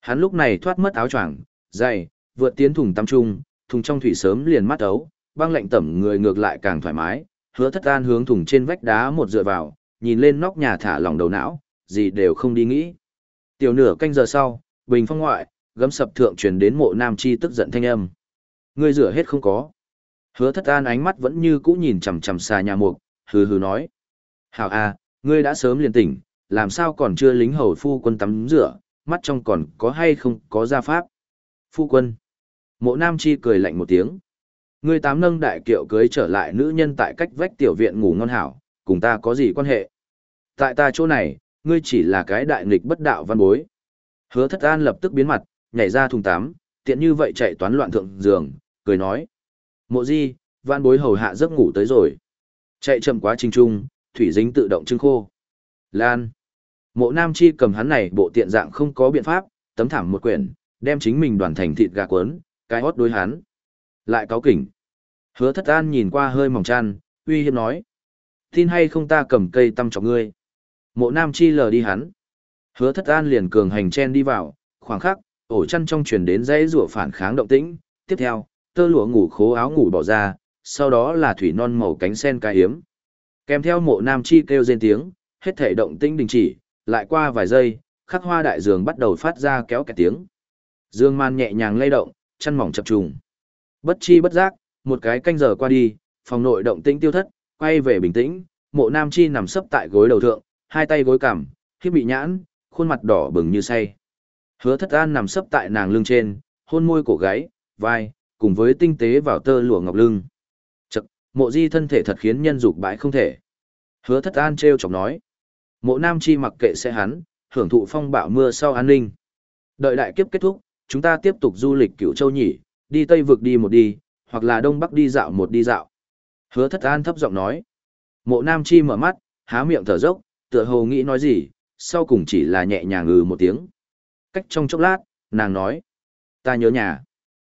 Hắn lúc này thoát mất áo choàng, dày, vượt tiến thùng tắm chung, thùng trong thủy sớm liền mắt ấu, băng lạnh tẩm người ngược lại càng thoải mái, hứa thất an hướng thùng trên vách đá một dựa vào, nhìn lên nóc nhà thả lỏng đầu não, gì đều không đi nghĩ. Tiểu nửa canh giờ sau, bình phong ngoại, gấm sập thượng truyền đến mộ nam chi tức giận thanh âm. Ngươi rửa hết không có. Hứa thất an ánh mắt vẫn như cũ nhìn chằm chằm xa nhà mục, hừ hừ nói. Hảo à, ngươi đã sớm liền tỉnh, làm sao còn chưa lính hầu phu quân tắm rửa, mắt trong còn có hay không có gia pháp. Phu quân. Mộ nam chi cười lạnh một tiếng. Ngươi tám nâng đại kiệu cưới trở lại nữ nhân tại cách vách tiểu viện ngủ ngon hảo, cùng ta có gì quan hệ. Tại ta chỗ này, ngươi chỉ là cái đại nghịch bất đạo văn bối. Hứa thất an lập tức biến mặt, nhảy ra thùng tắm, tiện như vậy chạy toán loạn thượng giường, cười nói. Mộ di, văn bối hầu hạ giấc ngủ tới rồi. Chạy chậm quá trình trung, thủy dính tự động trưng khô. Lan. Mộ nam chi cầm hắn này bộ tiện dạng không có biện pháp, tấm thảm một quyển, đem chính mình đoàn thành thịt gà cuốn, cái hót đối hắn. Lại cáo kỉnh. Hứa thất an nhìn qua hơi mỏng chăn, uy hiếp nói. Tin hay không ta cầm cây tăm cho ngươi. Mộ nam chi lờ đi hắn. Hứa thất an liền cường hành chen đi vào, khoảng khắc, ổ chăn trong truyền đến dãy rủa phản kháng động tĩnh. Tiếp theo, tơ lụa ngủ khố áo ngủ bỏ ra, sau đó là thủy non màu cánh sen cai hiếm. Kèm theo mộ nam chi kêu rên tiếng, hết thể động tĩnh đình chỉ, lại qua vài giây, khắc hoa đại giường bắt đầu phát ra kéo kẹt tiếng. Dương man nhẹ nhàng lay động, chăn mỏng chập trùng. Bất chi bất giác, một cái canh giờ qua đi, phòng nội động tĩnh tiêu thất, quay về bình tĩnh, mộ nam chi nằm sấp tại gối đầu thượng, hai tay gối cằm, khiếp bị nhãn, khuôn mặt đỏ bừng như say. Hứa thất an nằm sấp tại nàng lưng trên, hôn môi cổ gáy, vai, cùng với tinh tế vào tơ lụa ngọc lưng. Chật, mộ di thân thể thật khiến nhân dục bãi không thể. Hứa thất an treo chọc nói. Mộ nam chi mặc kệ sẽ hắn, hưởng thụ phong bạo mưa sau an ninh. Đợi đại kiếp kết thúc, chúng ta tiếp tục du lịch cửu châu nhỉ, đi Tây vực đi một đi, hoặc là Đông Bắc đi dạo một đi dạo. Hứa thất an thấp giọng nói. Mộ nam chi mở mắt, há miệng thở dốc, tựa hồ nghĩ nói gì, sau cùng chỉ là nhẹ nhàng ngừ một tiếng. Cách trong chốc lát, nàng nói. Ta nhớ nhà.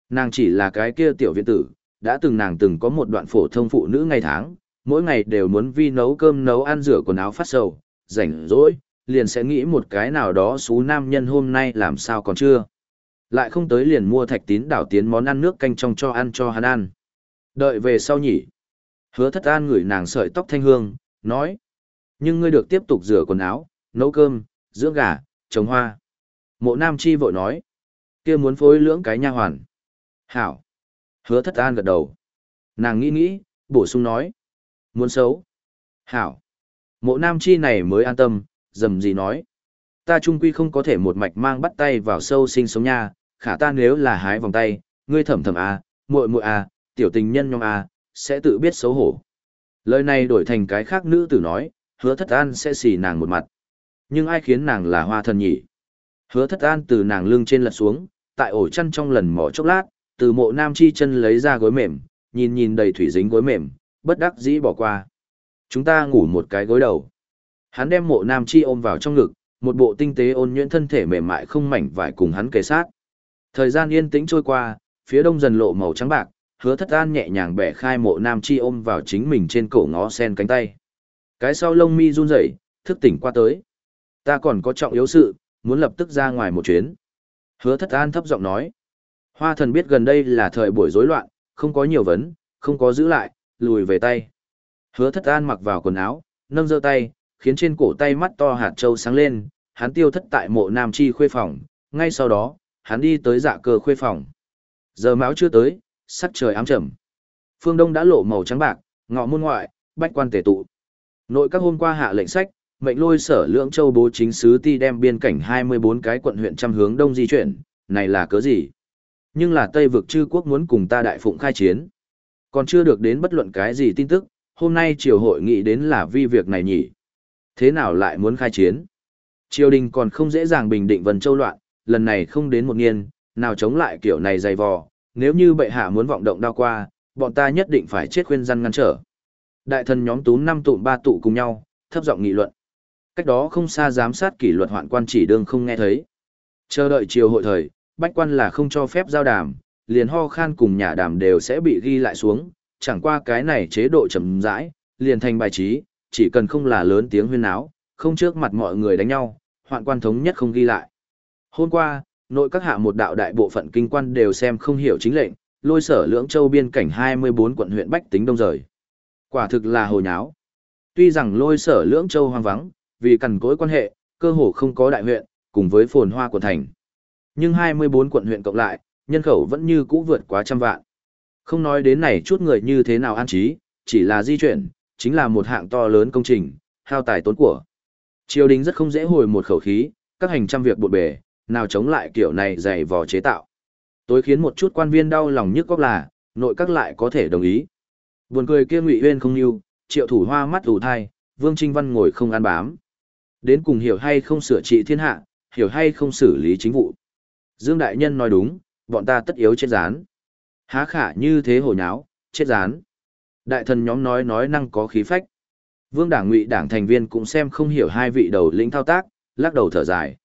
Nàng chỉ là cái kia tiểu viện tử, đã từng nàng từng có một đoạn phổ thông phụ nữ ngày tháng, mỗi ngày đều muốn vi nấu cơm nấu ăn rửa quần áo phát sầu, rảnh rỗi, liền sẽ nghĩ một cái nào đó xú nam nhân hôm nay làm sao còn chưa. Lại không tới liền mua thạch tín đảo tiến món ăn nước canh trong cho ăn cho hắn ăn. Đợi về sau nhỉ. Hứa thất an ngửi nàng sợi tóc thanh hương, nói. Nhưng ngươi được tiếp tục rửa quần áo, nấu cơm, dưỡng gà, trồng hoa. Mộ nam chi vội nói. kia muốn phối lưỡng cái nha hoàn. Hảo. Hứa thất an gật đầu. Nàng nghĩ nghĩ, bổ sung nói. Muốn xấu. Hảo. Mộ nam chi này mới an tâm, dầm gì nói. Ta trung quy không có thể một mạch mang bắt tay vào sâu sinh sống nha, khả ta nếu là hái vòng tay, ngươi thầm thầm à, muội muội à, tiểu tình nhân nhóm à, sẽ tự biết xấu hổ. Lời này đổi thành cái khác nữ tử nói, hứa thất an sẽ xỉ nàng một mặt. Nhưng ai khiến nàng là hoa thần nhỉ? Hứa thất an từ nàng lưng trên lật xuống, tại ổ chăn trong lần mỏ chốc lát, từ mộ nam chi chân lấy ra gối mềm, nhìn nhìn đầy thủy dính gối mềm, bất đắc dĩ bỏ qua. Chúng ta ngủ một cái gối đầu. Hắn đem mộ nam chi ôm vào trong ngực, một bộ tinh tế ôn nhuyễn thân thể mềm mại không mảnh vải cùng hắn kề sát. Thời gian yên tĩnh trôi qua, phía đông dần lộ màu trắng bạc, hứa thất an nhẹ nhàng bẻ khai mộ nam chi ôm vào chính mình trên cổ ngó sen cánh tay. Cái sau lông mi run rẩy, thức tỉnh qua tới. Ta còn có trọng yếu sự, muốn lập tức ra ngoài một chuyến. Hứa thất an thấp giọng nói. Hoa thần biết gần đây là thời buổi rối loạn, không có nhiều vấn, không có giữ lại, lùi về tay. Hứa thất an mặc vào quần áo, nâng giơ tay, khiến trên cổ tay mắt to hạt châu sáng lên, hắn tiêu thất tại mộ nam chi khuê phòng, ngay sau đó, hắn đi tới dạ cơ khuê phòng. Giờ máu chưa tới, sắc trời ám trầm. Phương Đông đã lộ màu trắng bạc, ngọ môn ngoại, bách quan tề tụ. Nội các hôm qua hạ lệnh sách, mệnh lôi sở lưỡng châu bố chính sứ ti đem biên cảnh 24 cái quận huyện trăm hướng đông di chuyển, này là cớ gì? Nhưng là Tây vực chư quốc muốn cùng ta đại phụng khai chiến. Còn chưa được đến bất luận cái gì tin tức, hôm nay triều hội nghị đến là vi việc này nhỉ? Thế nào lại muốn khai chiến? Triều đình còn không dễ dàng bình định Vân Châu loạn, lần này không đến một nghiên, nào chống lại kiểu này dày vò, nếu như bệ hạ muốn vọng động đao qua, bọn ta nhất định phải chết khuyên răn ngăn trở. Đại thần nhóm túm năm tụm ba tụ cùng nhau, thấp giọng nghị luận. Cách đó không xa giám sát kỷ luật hoạn quan chỉ đương không nghe thấy. Chờ đợi chiều hội thời, bách quan là không cho phép giao đàm, liền ho khan cùng nhà đàm đều sẽ bị ghi lại xuống, chẳng qua cái này chế độ chậm rãi, liền thành bài trí, chỉ cần không là lớn tiếng huyên náo, không trước mặt mọi người đánh nhau, hoạn quan thống nhất không ghi lại. Hôm qua, nội các hạ một đạo đại bộ phận kinh quan đều xem không hiểu chính lệnh, lôi sở lưỡng châu biên cảnh 24 quận huyện Bách tính đông rời. Quả thực là hồ nháo. Tuy rằng lôi sở lưỡng châu hoang vắng, vì cằn cối quan hệ, cơ hồ không có đại huyện, cùng với phồn hoa của thành. Nhưng 24 quận huyện cộng lại, nhân khẩu vẫn như cũ vượt quá trăm vạn. Không nói đến này chút người như thế nào an trí, chỉ là di chuyển, chính là một hạng to lớn công trình, hao tài tốn của. Triều đình rất không dễ hồi một khẩu khí, các hành trăm việc bộn bề, nào chống lại kiểu này dày vò chế tạo. Tối khiến một chút quan viên đau lòng nhức góc là, nội các lại có thể đồng ý. Buồn cười kia Ngụy Uyên không yêu, Triệu Thủ Hoa mắt ù thai, Vương Trinh Văn ngồi không ăn bám. Đến cùng hiểu hay không sửa trị thiên hạ, hiểu hay không xử lý chính vụ. Dương Đại Nhân nói đúng, bọn ta tất yếu chết rán. Há khả như thế hồ nháo, chết rán. Đại thần nhóm nói nói năng có khí phách. Vương đảng ngụy đảng thành viên cũng xem không hiểu hai vị đầu lĩnh thao tác, lắc đầu thở dài.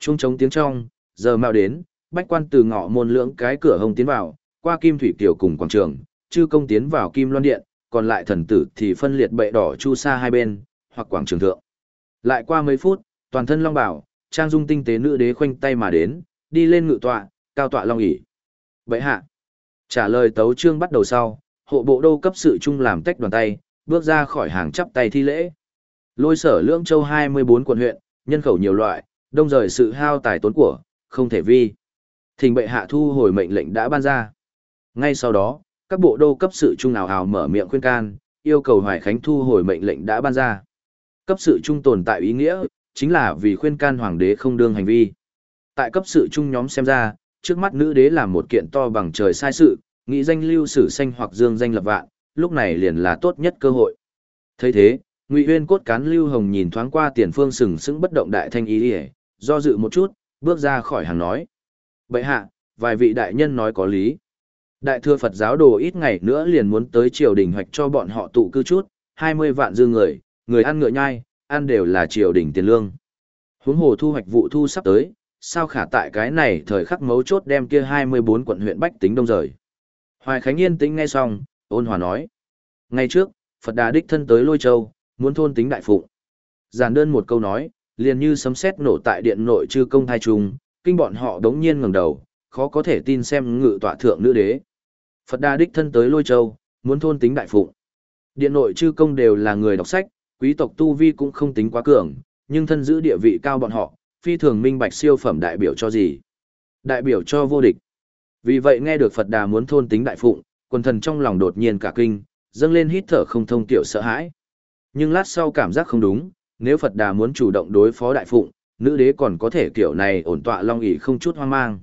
Trung trống tiếng trong, giờ mạo đến, bách quan từ ngõ môn lưỡng cái cửa hồng tiến vào, qua kim thủy tiểu cùng quảng trường, chư công tiến vào kim loan điện, còn lại thần tử thì phân liệt bệ đỏ chu sa hai bên, hoặc quảng trường thượng. Lại qua mấy phút, toàn thân long bảo, trang dung tinh tế nữ đế khoanh tay mà đến, đi lên ngự tọa, cao tọa long ỷ. Bệ hạ. Trả lời tấu chương bắt đầu sau, hộ bộ đô cấp sự trung làm tách đoàn tay, bước ra khỏi hàng chắp tay thi lễ. Lôi sở lưỡng châu 24 quận huyện, nhân khẩu nhiều loại, đông rời sự hao tài tốn của, không thể vi. Thình bệ hạ thu hồi mệnh lệnh đã ban ra. Ngay sau đó, các bộ đô cấp sự trung nào hào mở miệng khuyên can, yêu cầu Hoài Khánh thu hồi mệnh lệnh đã ban ra. Cấp sự trung tồn tại ý nghĩa, chính là vì khuyên can hoàng đế không đương hành vi. Tại cấp sự trung nhóm xem ra, trước mắt nữ đế làm một kiện to bằng trời sai sự, nghĩ danh lưu sử xanh hoặc dương danh lập vạn, lúc này liền là tốt nhất cơ hội. thấy thế, Ngụy Huyên cốt cán Lưu Hồng nhìn thoáng qua tiền phương sừng sững bất động đại thanh ý ý do dự một chút, bước ra khỏi hàng nói. Bậy hạ, vài vị đại nhân nói có lý. Đại thừa phật giáo đồ ít ngày nữa liền muốn tới triều đình hoạch cho bọn họ tụ cư chút, hai mươi vạn dư người người ăn ngựa nhai, ăn đều là triều đình tiền lương. Huống hồ thu hoạch vụ thu sắp tới, sao khả tại cái này thời khắc mấu chốt đem kia hai mươi bốn quận huyện bách tính đông rời? Hoài khánh yên tĩnh nghe xong, ôn hòa nói. Ngay trước, phật đà đích thân tới lôi châu, muốn thôn tính đại phụ. giản đơn một câu nói liền như sấm sét nổ tại điện nội chư công thai trung, kinh bọn họ đống nhiên ngẩng đầu, khó có thể tin xem ngự tọa thượng nữ đế. Phật đa đích thân tới lôi châu, muốn thôn tính đại phụng. Điện nội chư công đều là người đọc sách, quý tộc tu vi cũng không tính quá cường, nhưng thân giữ địa vị cao bọn họ, phi thường minh bạch siêu phẩm đại biểu cho gì? Đại biểu cho vô địch. Vì vậy nghe được Phật đà muốn thôn tính đại phụng, quần thần trong lòng đột nhiên cả kinh, dâng lên hít thở không thông tiểu sợ hãi. Nhưng lát sau cảm giác không đúng, nếu Phật Đà muốn chủ động đối phó đại phụng, nữ đế còn có thể kiểu này ổn tọa long ỷ không chút hoang mang.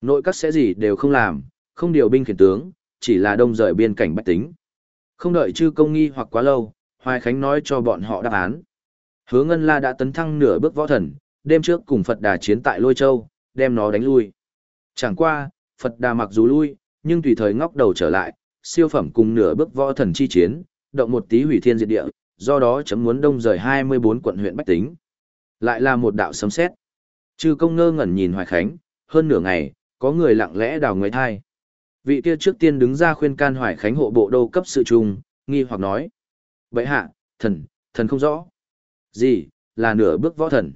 Nội các sẽ gì đều không làm, không điều binh khiển tướng, chỉ là đông rời biên cảnh bách tính. Không đợi chư công nghi hoặc quá lâu, Hoài Khánh nói cho bọn họ đáp án. Hứa Ngân La đã tấn thăng nửa bước võ thần, đêm trước cùng Phật Đà chiến tại Lôi Châu, đem nó đánh lui. Chẳng qua, Phật Đà mặc dù lui, nhưng tùy thời ngóc đầu trở lại, siêu phẩm cùng nửa bước võ thần chi chiến, động một tí hủy thiên diệt địa, do đó chấm muốn đông rời 24 quận huyện Bách Tính. Lại là một đạo sấm xét. Chư công ngơ ngẩn nhìn Hoài Khánh, hơn nửa ngày, có người lặng lẽ đào người thai. Vị kia trước tiên đứng ra khuyên can Hoài Khánh hộ bộ đô cấp sự trùng, nghi hoặc nói. Vậy hạ, thần, thần không rõ. Gì, là nửa bước võ thần.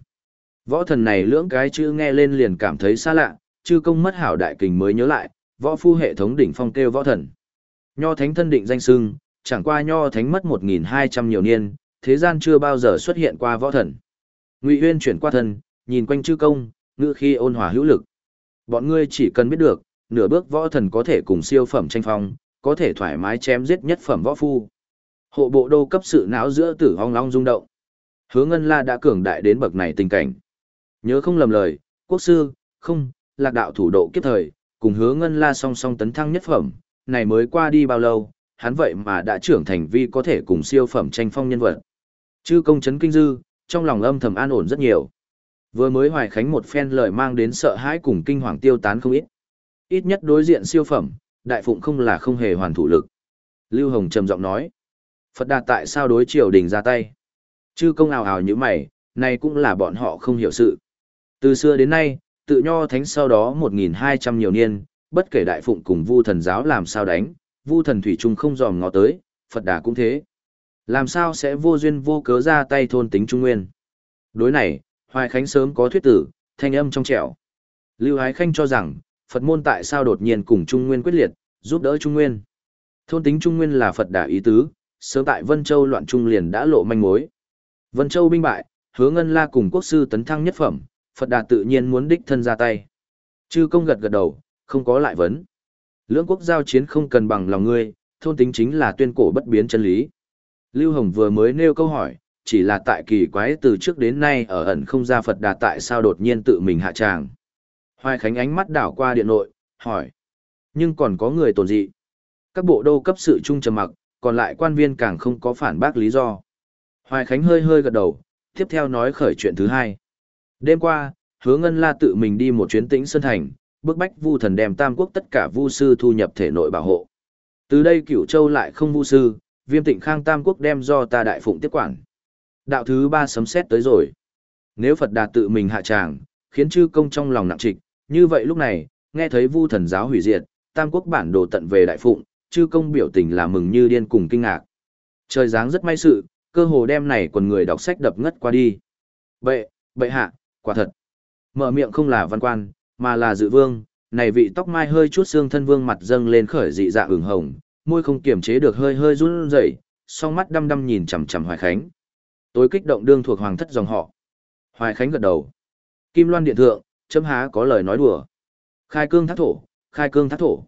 Võ thần này lưỡng cái chữ nghe lên liền cảm thấy xa lạ, chư công mất hảo đại kình mới nhớ lại, võ phu hệ thống đỉnh phong kêu võ thần. Nho thánh thân định danh sưng, chẳng qua nho thánh mất 1.200 nhiều niên, thế gian chưa bao giờ xuất hiện qua võ thần. Ngụy Huyên chuyển qua thần, nhìn quanh chư công, ngữ khi ôn hòa hữu lực. Bọn ngươi chỉ cần biết được, nửa bước võ thần có thể cùng siêu phẩm tranh phong, có thể thoải mái chém giết nhất phẩm võ phu. Hộ bộ đô cấp sự não giữa tử hong long rung động. Hứa Ngân La đã cường đại đến bậc này tình cảnh. Nhớ không lầm lời, quốc sư, không, lạc đạo thủ độ kiếp thời, cùng hứa Ngân La song song tấn thăng nhất phẩm, này mới qua đi bao lâu, hắn vậy mà đã trưởng thành vi có thể cùng siêu phẩm tranh phong nhân vật. Chư công chấn kinh dư, trong lòng âm thầm an ổn rất nhiều. Vừa mới hoài khánh một phen lời mang đến sợ hãi cùng kinh hoàng tiêu tán không ít. Ít nhất đối diện siêu phẩm, đại phụng không là không hề hoàn thủ lực. Lưu Hồng trầm giọng nói. Phật Đạt tại sao đối triều đình ra tay? Chư công ào ào như mày, này cũng là bọn họ không hiểu sự. Từ xưa đến nay, tự nho thánh sau đó 1.200 nhiều niên, bất kể đại phụng cùng vu thần giáo làm sao đánh, vu thần thủy trung không dòm ngó tới, Phật Đà cũng thế. Làm sao sẽ vô duyên vô cớ ra tay thôn tính trung nguyên? Đối này, Hoài Khánh sớm có thuyết tử, thanh âm trong trẻo. Lưu Ái Khanh cho rằng, Phật môn tại sao đột nhiên cùng Trung Nguyên quyết liệt, giúp đỡ Trung Nguyên. Thôn tính Trung Nguyên là Phật Đà ý tứ, sớm tại Vân Châu loạn trung liền đã lộ manh mối. Vân Châu binh bại, hứa ngân la cùng quốc sư tấn thăng nhất phẩm, Phật đà tự nhiên muốn đích thân ra tay. Chư công gật gật đầu, không có lại vấn. Lưỡng quốc giao chiến không cần bằng lòng ngươi, thôn tính chính là tuyên cổ bất biến chân lý. Lưu Hồng vừa mới nêu câu hỏi, chỉ là tại kỳ quái từ trước đến nay ở ẩn không ra Phật đà tại sao đột nhiên tự mình hạ tràng. Hoài Khánh ánh mắt đảo qua điện nội, hỏi. Nhưng còn có người tồn dị. Các bộ đô cấp sự trung trầm mặc, còn lại quan viên càng không có phản bác lý do. Hoài Khánh hơi hơi gật đầu, tiếp theo nói khởi chuyện thứ hai. Đêm qua, hứa ngân la tự mình đi một chuyến tĩnh Sơn Thành, bức bách vu thần đem tam quốc tất cả vu sư thu nhập thể nội bảo hộ. Từ đây cửu châu lại không vu sư, viêm tịnh khang tam quốc đem do ta đại phụng tiếp quản. Đạo thứ ba sấm xét tới rồi. Nếu Phật đạt tự mình hạ tràng, khiến chư công trong lòng nặng trịch, như vậy lúc này, nghe thấy vu thần giáo hủy diệt, tam quốc bản đồ tận về đại phụng, chư công biểu tình là mừng như điên cùng kinh ngạc. Trời dáng rất may sự, cơ hồ đem này quần người đọc sách đập ngất qua đi. Bệ, bệ hạ, quả thật. Mở miệng không là văn quan, mà là dự vương, này vị tóc mai hơi chút xương thân vương mặt dâng lên khởi dị dạ ửng hồng, môi không kiềm chế được hơi hơi run rẩy, song mắt đăm đăm nhìn chằm chằm Hoài Khánh. Tối kích động đương thuộc hoàng thất dòng họ. Hoài Khánh gật đầu. Kim Loan điện thượng, chấm há có lời nói đùa. Khai cương thác thổ, khai cương thác thổ.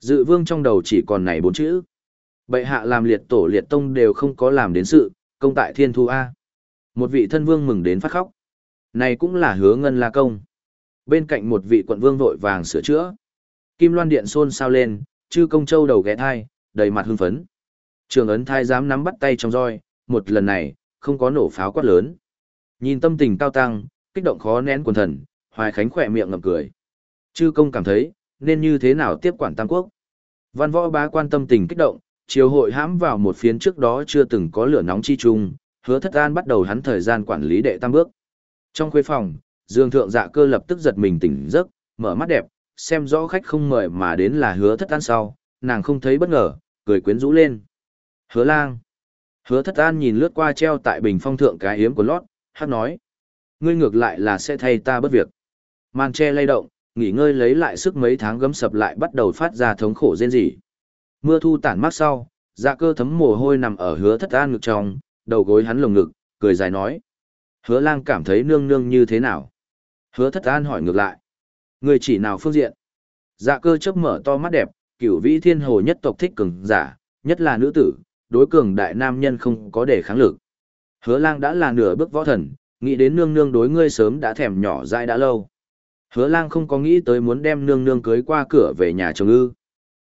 Dự vương trong đầu chỉ còn này bốn chữ. Bệ hạ làm liệt tổ liệt tông đều không có làm đến sự, công tại thiên thu A. Một vị thân vương mừng đến phát khóc. Này cũng là hứa ngân la công. Bên cạnh một vị quận vương vội vàng sửa chữa. Kim loan điện xôn sao lên, chư công châu đầu ghé thai, đầy mặt hưng phấn. Trường ấn thai dám nắm bắt tay trong roi, một lần này, không có nổ pháo quát lớn. Nhìn tâm tình cao tăng, kích động khó nén quần thần, Hoài Khánh khỏe miệng ngậm cười. Chư công cảm thấy, nên như thế nào tiếp quản Tam Quốc. Văn võ bá quan tâm tình kích động, triều hội hãm vào một phiến trước đó chưa từng có lửa nóng chi chung, hứa thất an bắt đầu hắn thời gian quản lý đệ tam bước. Trong khuê phòng, Dương Thượng Dạ cơ lập tức giật mình tỉnh giấc, mở mắt đẹp, xem rõ khách không mời mà đến là hứa thất an sau, nàng không thấy bất ngờ, cười quyến rũ lên. Hứa lang. Hứa thất an nhìn lướt qua treo tại bình phong thượng cái hiếm của lót, hát nói. Ngươi ngược lại là sẽ thay ta bất việc. Màn tre lay động, nghỉ ngơi lấy lại sức mấy tháng gấm sập lại bắt đầu phát ra thống khổ rên rỉ. Mưa thu tản mát sau, dạ cơ thấm mồ hôi nằm ở hứa thất an ngực trong, đầu gối hắn lồng ngực, cười dài nói. Hứa lang cảm thấy nương nương như thế nào? Hứa thất an hỏi ngược lại. Người chỉ nào phương diện? Dạ cơ chớp mở to mắt đẹp, cửu vĩ thiên hồ nhất tộc thích cường giả, nhất là nữ tử, đối cường đại nam nhân không có để kháng lực. Hứa lang đã là nửa bước võ thần, nghĩ đến nương nương đối ngươi sớm đã thèm nhỏ dại đã lâu. Hứa lang không có nghĩ tới muốn đem nương nương cưới qua cửa về nhà chồng ư.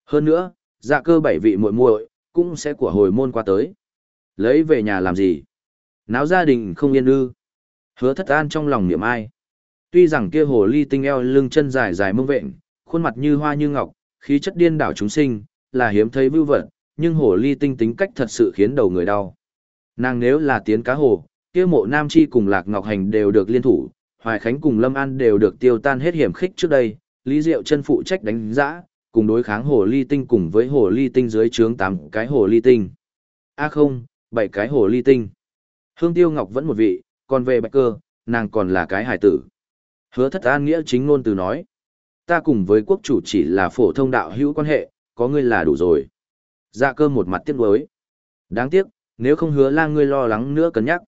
Hơn nữa, dạ cơ bảy vị muội muội cũng sẽ của hồi môn qua tới. Lấy về nhà làm gì? Náo gia đình không yên ư. Hứa thất an trong lòng niệm ai. Tuy rằng kia hồ ly tinh eo lưng chân dài dài mông vện, khuôn mặt như hoa như ngọc, khí chất điên đảo chúng sinh, là hiếm thấy vưu vật, nhưng hồ ly tinh tính cách thật sự khiến đầu người đau. Nàng nếu là tiến cá hồ, kia mộ nam chi cùng lạc ngọc hành đều được liên thủ, hoài khánh cùng lâm an đều được tiêu tan hết hiểm khích trước đây, lý diệu chân phụ trách đánh giã, cùng đối kháng hồ ly tinh cùng với hồ ly tinh dưới trướng tám cái hồ ly tinh. A à không, bảy cái hồ ly tinh. Hương tiêu ngọc vẫn một vị, còn về bạch cơ, nàng còn là cái hải tử. Hứa thất an nghĩa chính ngôn từ nói. Ta cùng với quốc chủ chỉ là phổ thông đạo hữu quan hệ, có ngươi là đủ rồi. Dạ cơ một mặt tiếc đối. Đáng tiếc, nếu không hứa lang ngươi lo lắng nữa cân nhắc.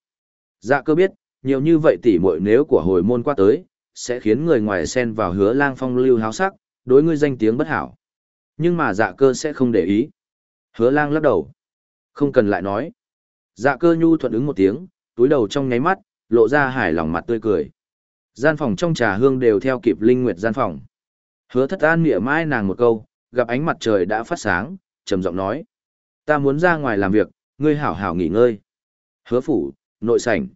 Dạ cơ biết, nhiều như vậy tỉ muội nếu của hồi môn qua tới, sẽ khiến người ngoài xen vào hứa lang phong lưu háo sắc, đối ngươi danh tiếng bất hảo. Nhưng mà dạ cơ sẽ không để ý. Hứa lang lắc đầu. Không cần lại nói. Dạ cơ nhu thuận ứng một tiếng, túi đầu trong nháy mắt, lộ ra hài lòng mặt tươi cười. Gian phòng trong trà hương đều theo kịp linh nguyệt gian phòng. Hứa thất an mỉa mai nàng một câu, gặp ánh mặt trời đã phát sáng, trầm giọng nói. Ta muốn ra ngoài làm việc, ngươi hảo hảo nghỉ ngơi. Hứa phủ, nội sảnh.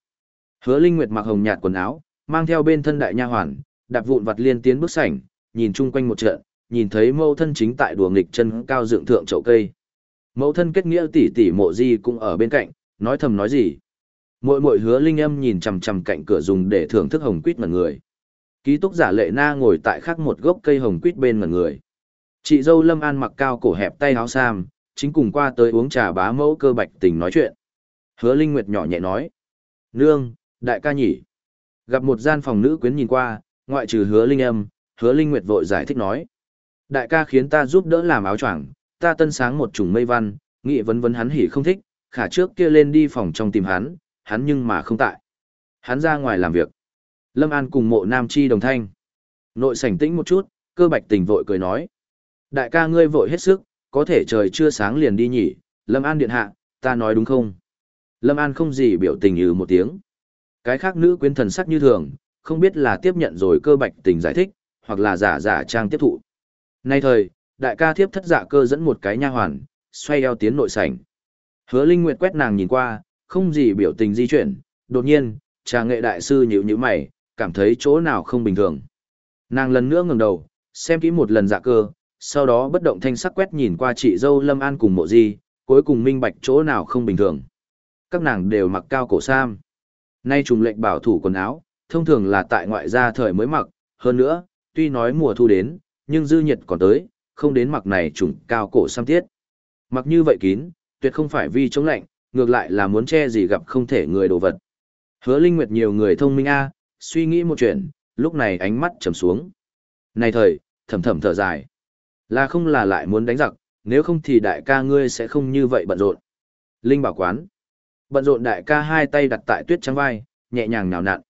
Hứa linh nguyệt mặc hồng nhạt quần áo, Mang theo bên thân đại nha hoàn, đạp vụn vặt liên tiến bước sảnh, nhìn chung quanh một trận, nhìn thấy mẫu thân chính tại đùa nghịch chân cao dựng thượng chậu cây. Mẫu thân kết nghĩa tỷ tỷ mộ di cũng ở bên cạnh, nói thầm nói gì. Mội mội hứa linh âm nhìn chằm chằm cạnh cửa dùng để thưởng thức hồng quýt ngẩn người. Ký túc giả lệ na ngồi tại khắc một gốc cây hồng quýt bên ngẩn người. Chị dâu lâm an mặc cao cổ hẹp tay áo sam, chính cùng qua tới uống trà bá mẫu cơ bạch tình nói chuyện. Hứa linh nguyệt nhỏ nhẹ nói. Nương, đại ca nhỉ. Gặp một gian phòng nữ quyến nhìn qua, ngoại trừ hứa linh âm, hứa linh nguyệt vội giải thích nói. Đại ca khiến ta giúp đỡ làm áo choàng, ta tân sáng một chủng mây văn, nghị vấn vấn hắn hỉ không thích, khả trước kia lên đi phòng trong tìm hắn, hắn nhưng mà không tại. Hắn ra ngoài làm việc. Lâm An cùng mộ nam chi đồng thanh. Nội sảnh tĩnh một chút, cơ bạch tình vội cười nói. Đại ca ngươi vội hết sức, có thể trời chưa sáng liền đi nhỉ, Lâm An điện hạ, ta nói đúng không? Lâm An không gì biểu tình như một tiếng. Cái khác nữ quyến thần sắc như thường, không biết là tiếp nhận rồi cơ bạch tình giải thích, hoặc là giả giả trang tiếp thụ. Nay thời, đại ca thiếp thất dạ cơ dẫn một cái nha hoàn, xoay eo tiến nội sảnh. Hứa Linh Nguyệt quét nàng nhìn qua, không gì biểu tình di chuyển, đột nhiên, trà nghệ đại sư nhíu nhíu mày, cảm thấy chỗ nào không bình thường. Nàng lần nữa ngẩng đầu, xem kỹ một lần dạ cơ, sau đó bất động thanh sắc quét nhìn qua chị dâu Lâm An cùng mộ di, cuối cùng minh bạch chỗ nào không bình thường. Các nàng đều mặc cao cổ sam. Nay trùng lệnh bảo thủ quần áo, thông thường là tại ngoại gia thời mới mặc, hơn nữa, tuy nói mùa thu đến, nhưng dư nhiệt còn tới, không đến mặc này trùng cao cổ sam tiết. Mặc như vậy kín, tuyệt không phải vì chống lạnh, ngược lại là muốn che gì gặp không thể người đồ vật. Hứa Linh Nguyệt nhiều người thông minh a, suy nghĩ một chuyện, lúc này ánh mắt trầm xuống. Này thời, thầm thầm thở dài. Là không là lại muốn đánh giặc, nếu không thì đại ca ngươi sẽ không như vậy bận rộn. Linh bảo quán. Bận rộn đại ca hai tay đặt tại tuyết trắng vai, nhẹ nhàng nào nặn.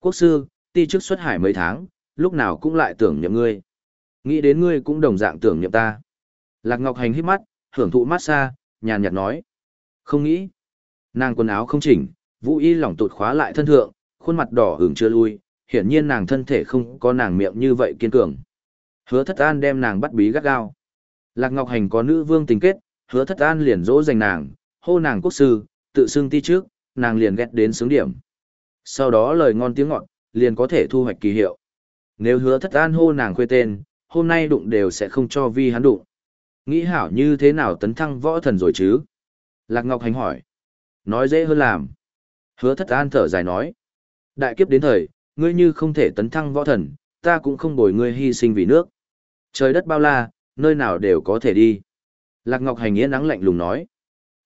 Quốc sư, ti trước xuất hải mấy tháng, lúc nào cũng lại tưởng nhậm ngươi. Nghĩ đến ngươi cũng đồng dạng tưởng nhậm ta. Lạc Ngọc Hành hít mắt, hưởng thụ massage, nhàn nhạt nói. Không nghĩ. Nàng quần áo không chỉnh, vũ y lỏng tụt khóa lại thân thượng, khuôn mặt đỏ hưởng chưa lui, hiển nhiên nàng thân thể không có nàng miệng như vậy kiên cường. Hứa thất an đem nàng bắt bí gắt gao. Lạc Ngọc Hành có nữ vương tình kết, hứa thất an liền dỗ dành nàng, hô nàng quốc sư, tự xưng ti trước, nàng liền ghét đến sướng điểm. Sau đó lời ngon tiếng ngọt, liền có thể thu hoạch kỳ hiệu. Nếu hứa thất an hô nàng khuê tên, hôm nay đụng đều sẽ không cho vi hắn đụng. Nghĩ hảo như thế nào tấn thăng võ thần rồi chứ? Lạc Ngọc Hành hỏi. Nói dễ hơn làm. Hứa thất an thở dài nói. Đại kiếp đến thời, ngươi như không thể tấn thăng võ thần, ta cũng không bồi ngươi hy sinh vì nước. Trời đất bao la, nơi nào đều có thể đi. Lạc Ngọc Hành yên nắng lạnh lùng nói.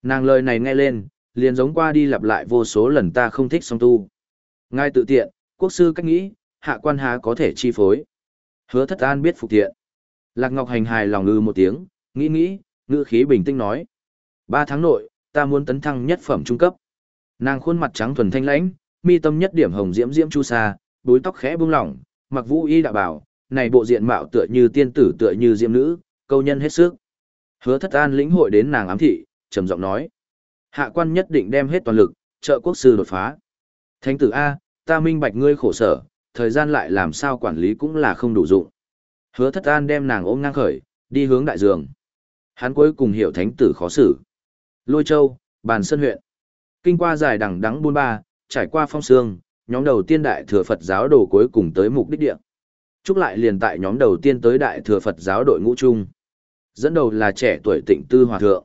Nàng lời này nghe lên, liền giống qua đi lặp lại vô số lần ta không thích song tu. Ngay tự tiện, quốc sư cách nghĩ, hạ quan há có thể chi phối. Hứa thất an biết phục tiện. Lạc Ngọc Hành hài lòng ngư một tiếng, nghĩ nghĩ, ngữ khí bình tĩnh nói. Ba tháng nội, ta muốn tấn thăng nhất phẩm trung cấp. Nàng khuôn mặt trắng thuần thanh lãnh, mi tâm nhất điểm hồng diễm diễm chu sa, búi tóc khẽ buông lỏng, mặc vũ y đạo bảo, này bộ diện mạo tựa như tiên tử tựa như diễm nữ, câu nhân hết sức. Hứa thất an lĩnh hội đến nàng ám thị, trầm giọng nói. Hạ quan nhất định đem hết toàn lực, trợ quốc sư đột phá. Thánh tử A, ta minh bạch ngươi khổ sở, thời gian lại làm sao quản lý cũng là không đủ dụng. Hứa thất an đem nàng ôm ngang khởi, đi hướng đại dường. Hắn cuối cùng hiểu thánh tử khó xử. Lôi châu, bàn sơn huyện. Kinh qua dài đằng đắng buôn ba, trải qua phong sương, nhóm đầu tiên đại thừa Phật giáo đồ cuối cùng tới mục đích địa. Trúc lại liền tại nhóm đầu tiên tới đại thừa Phật giáo đội ngũ chung. Dẫn đầu là trẻ tuổi tịnh tư hòa thượng.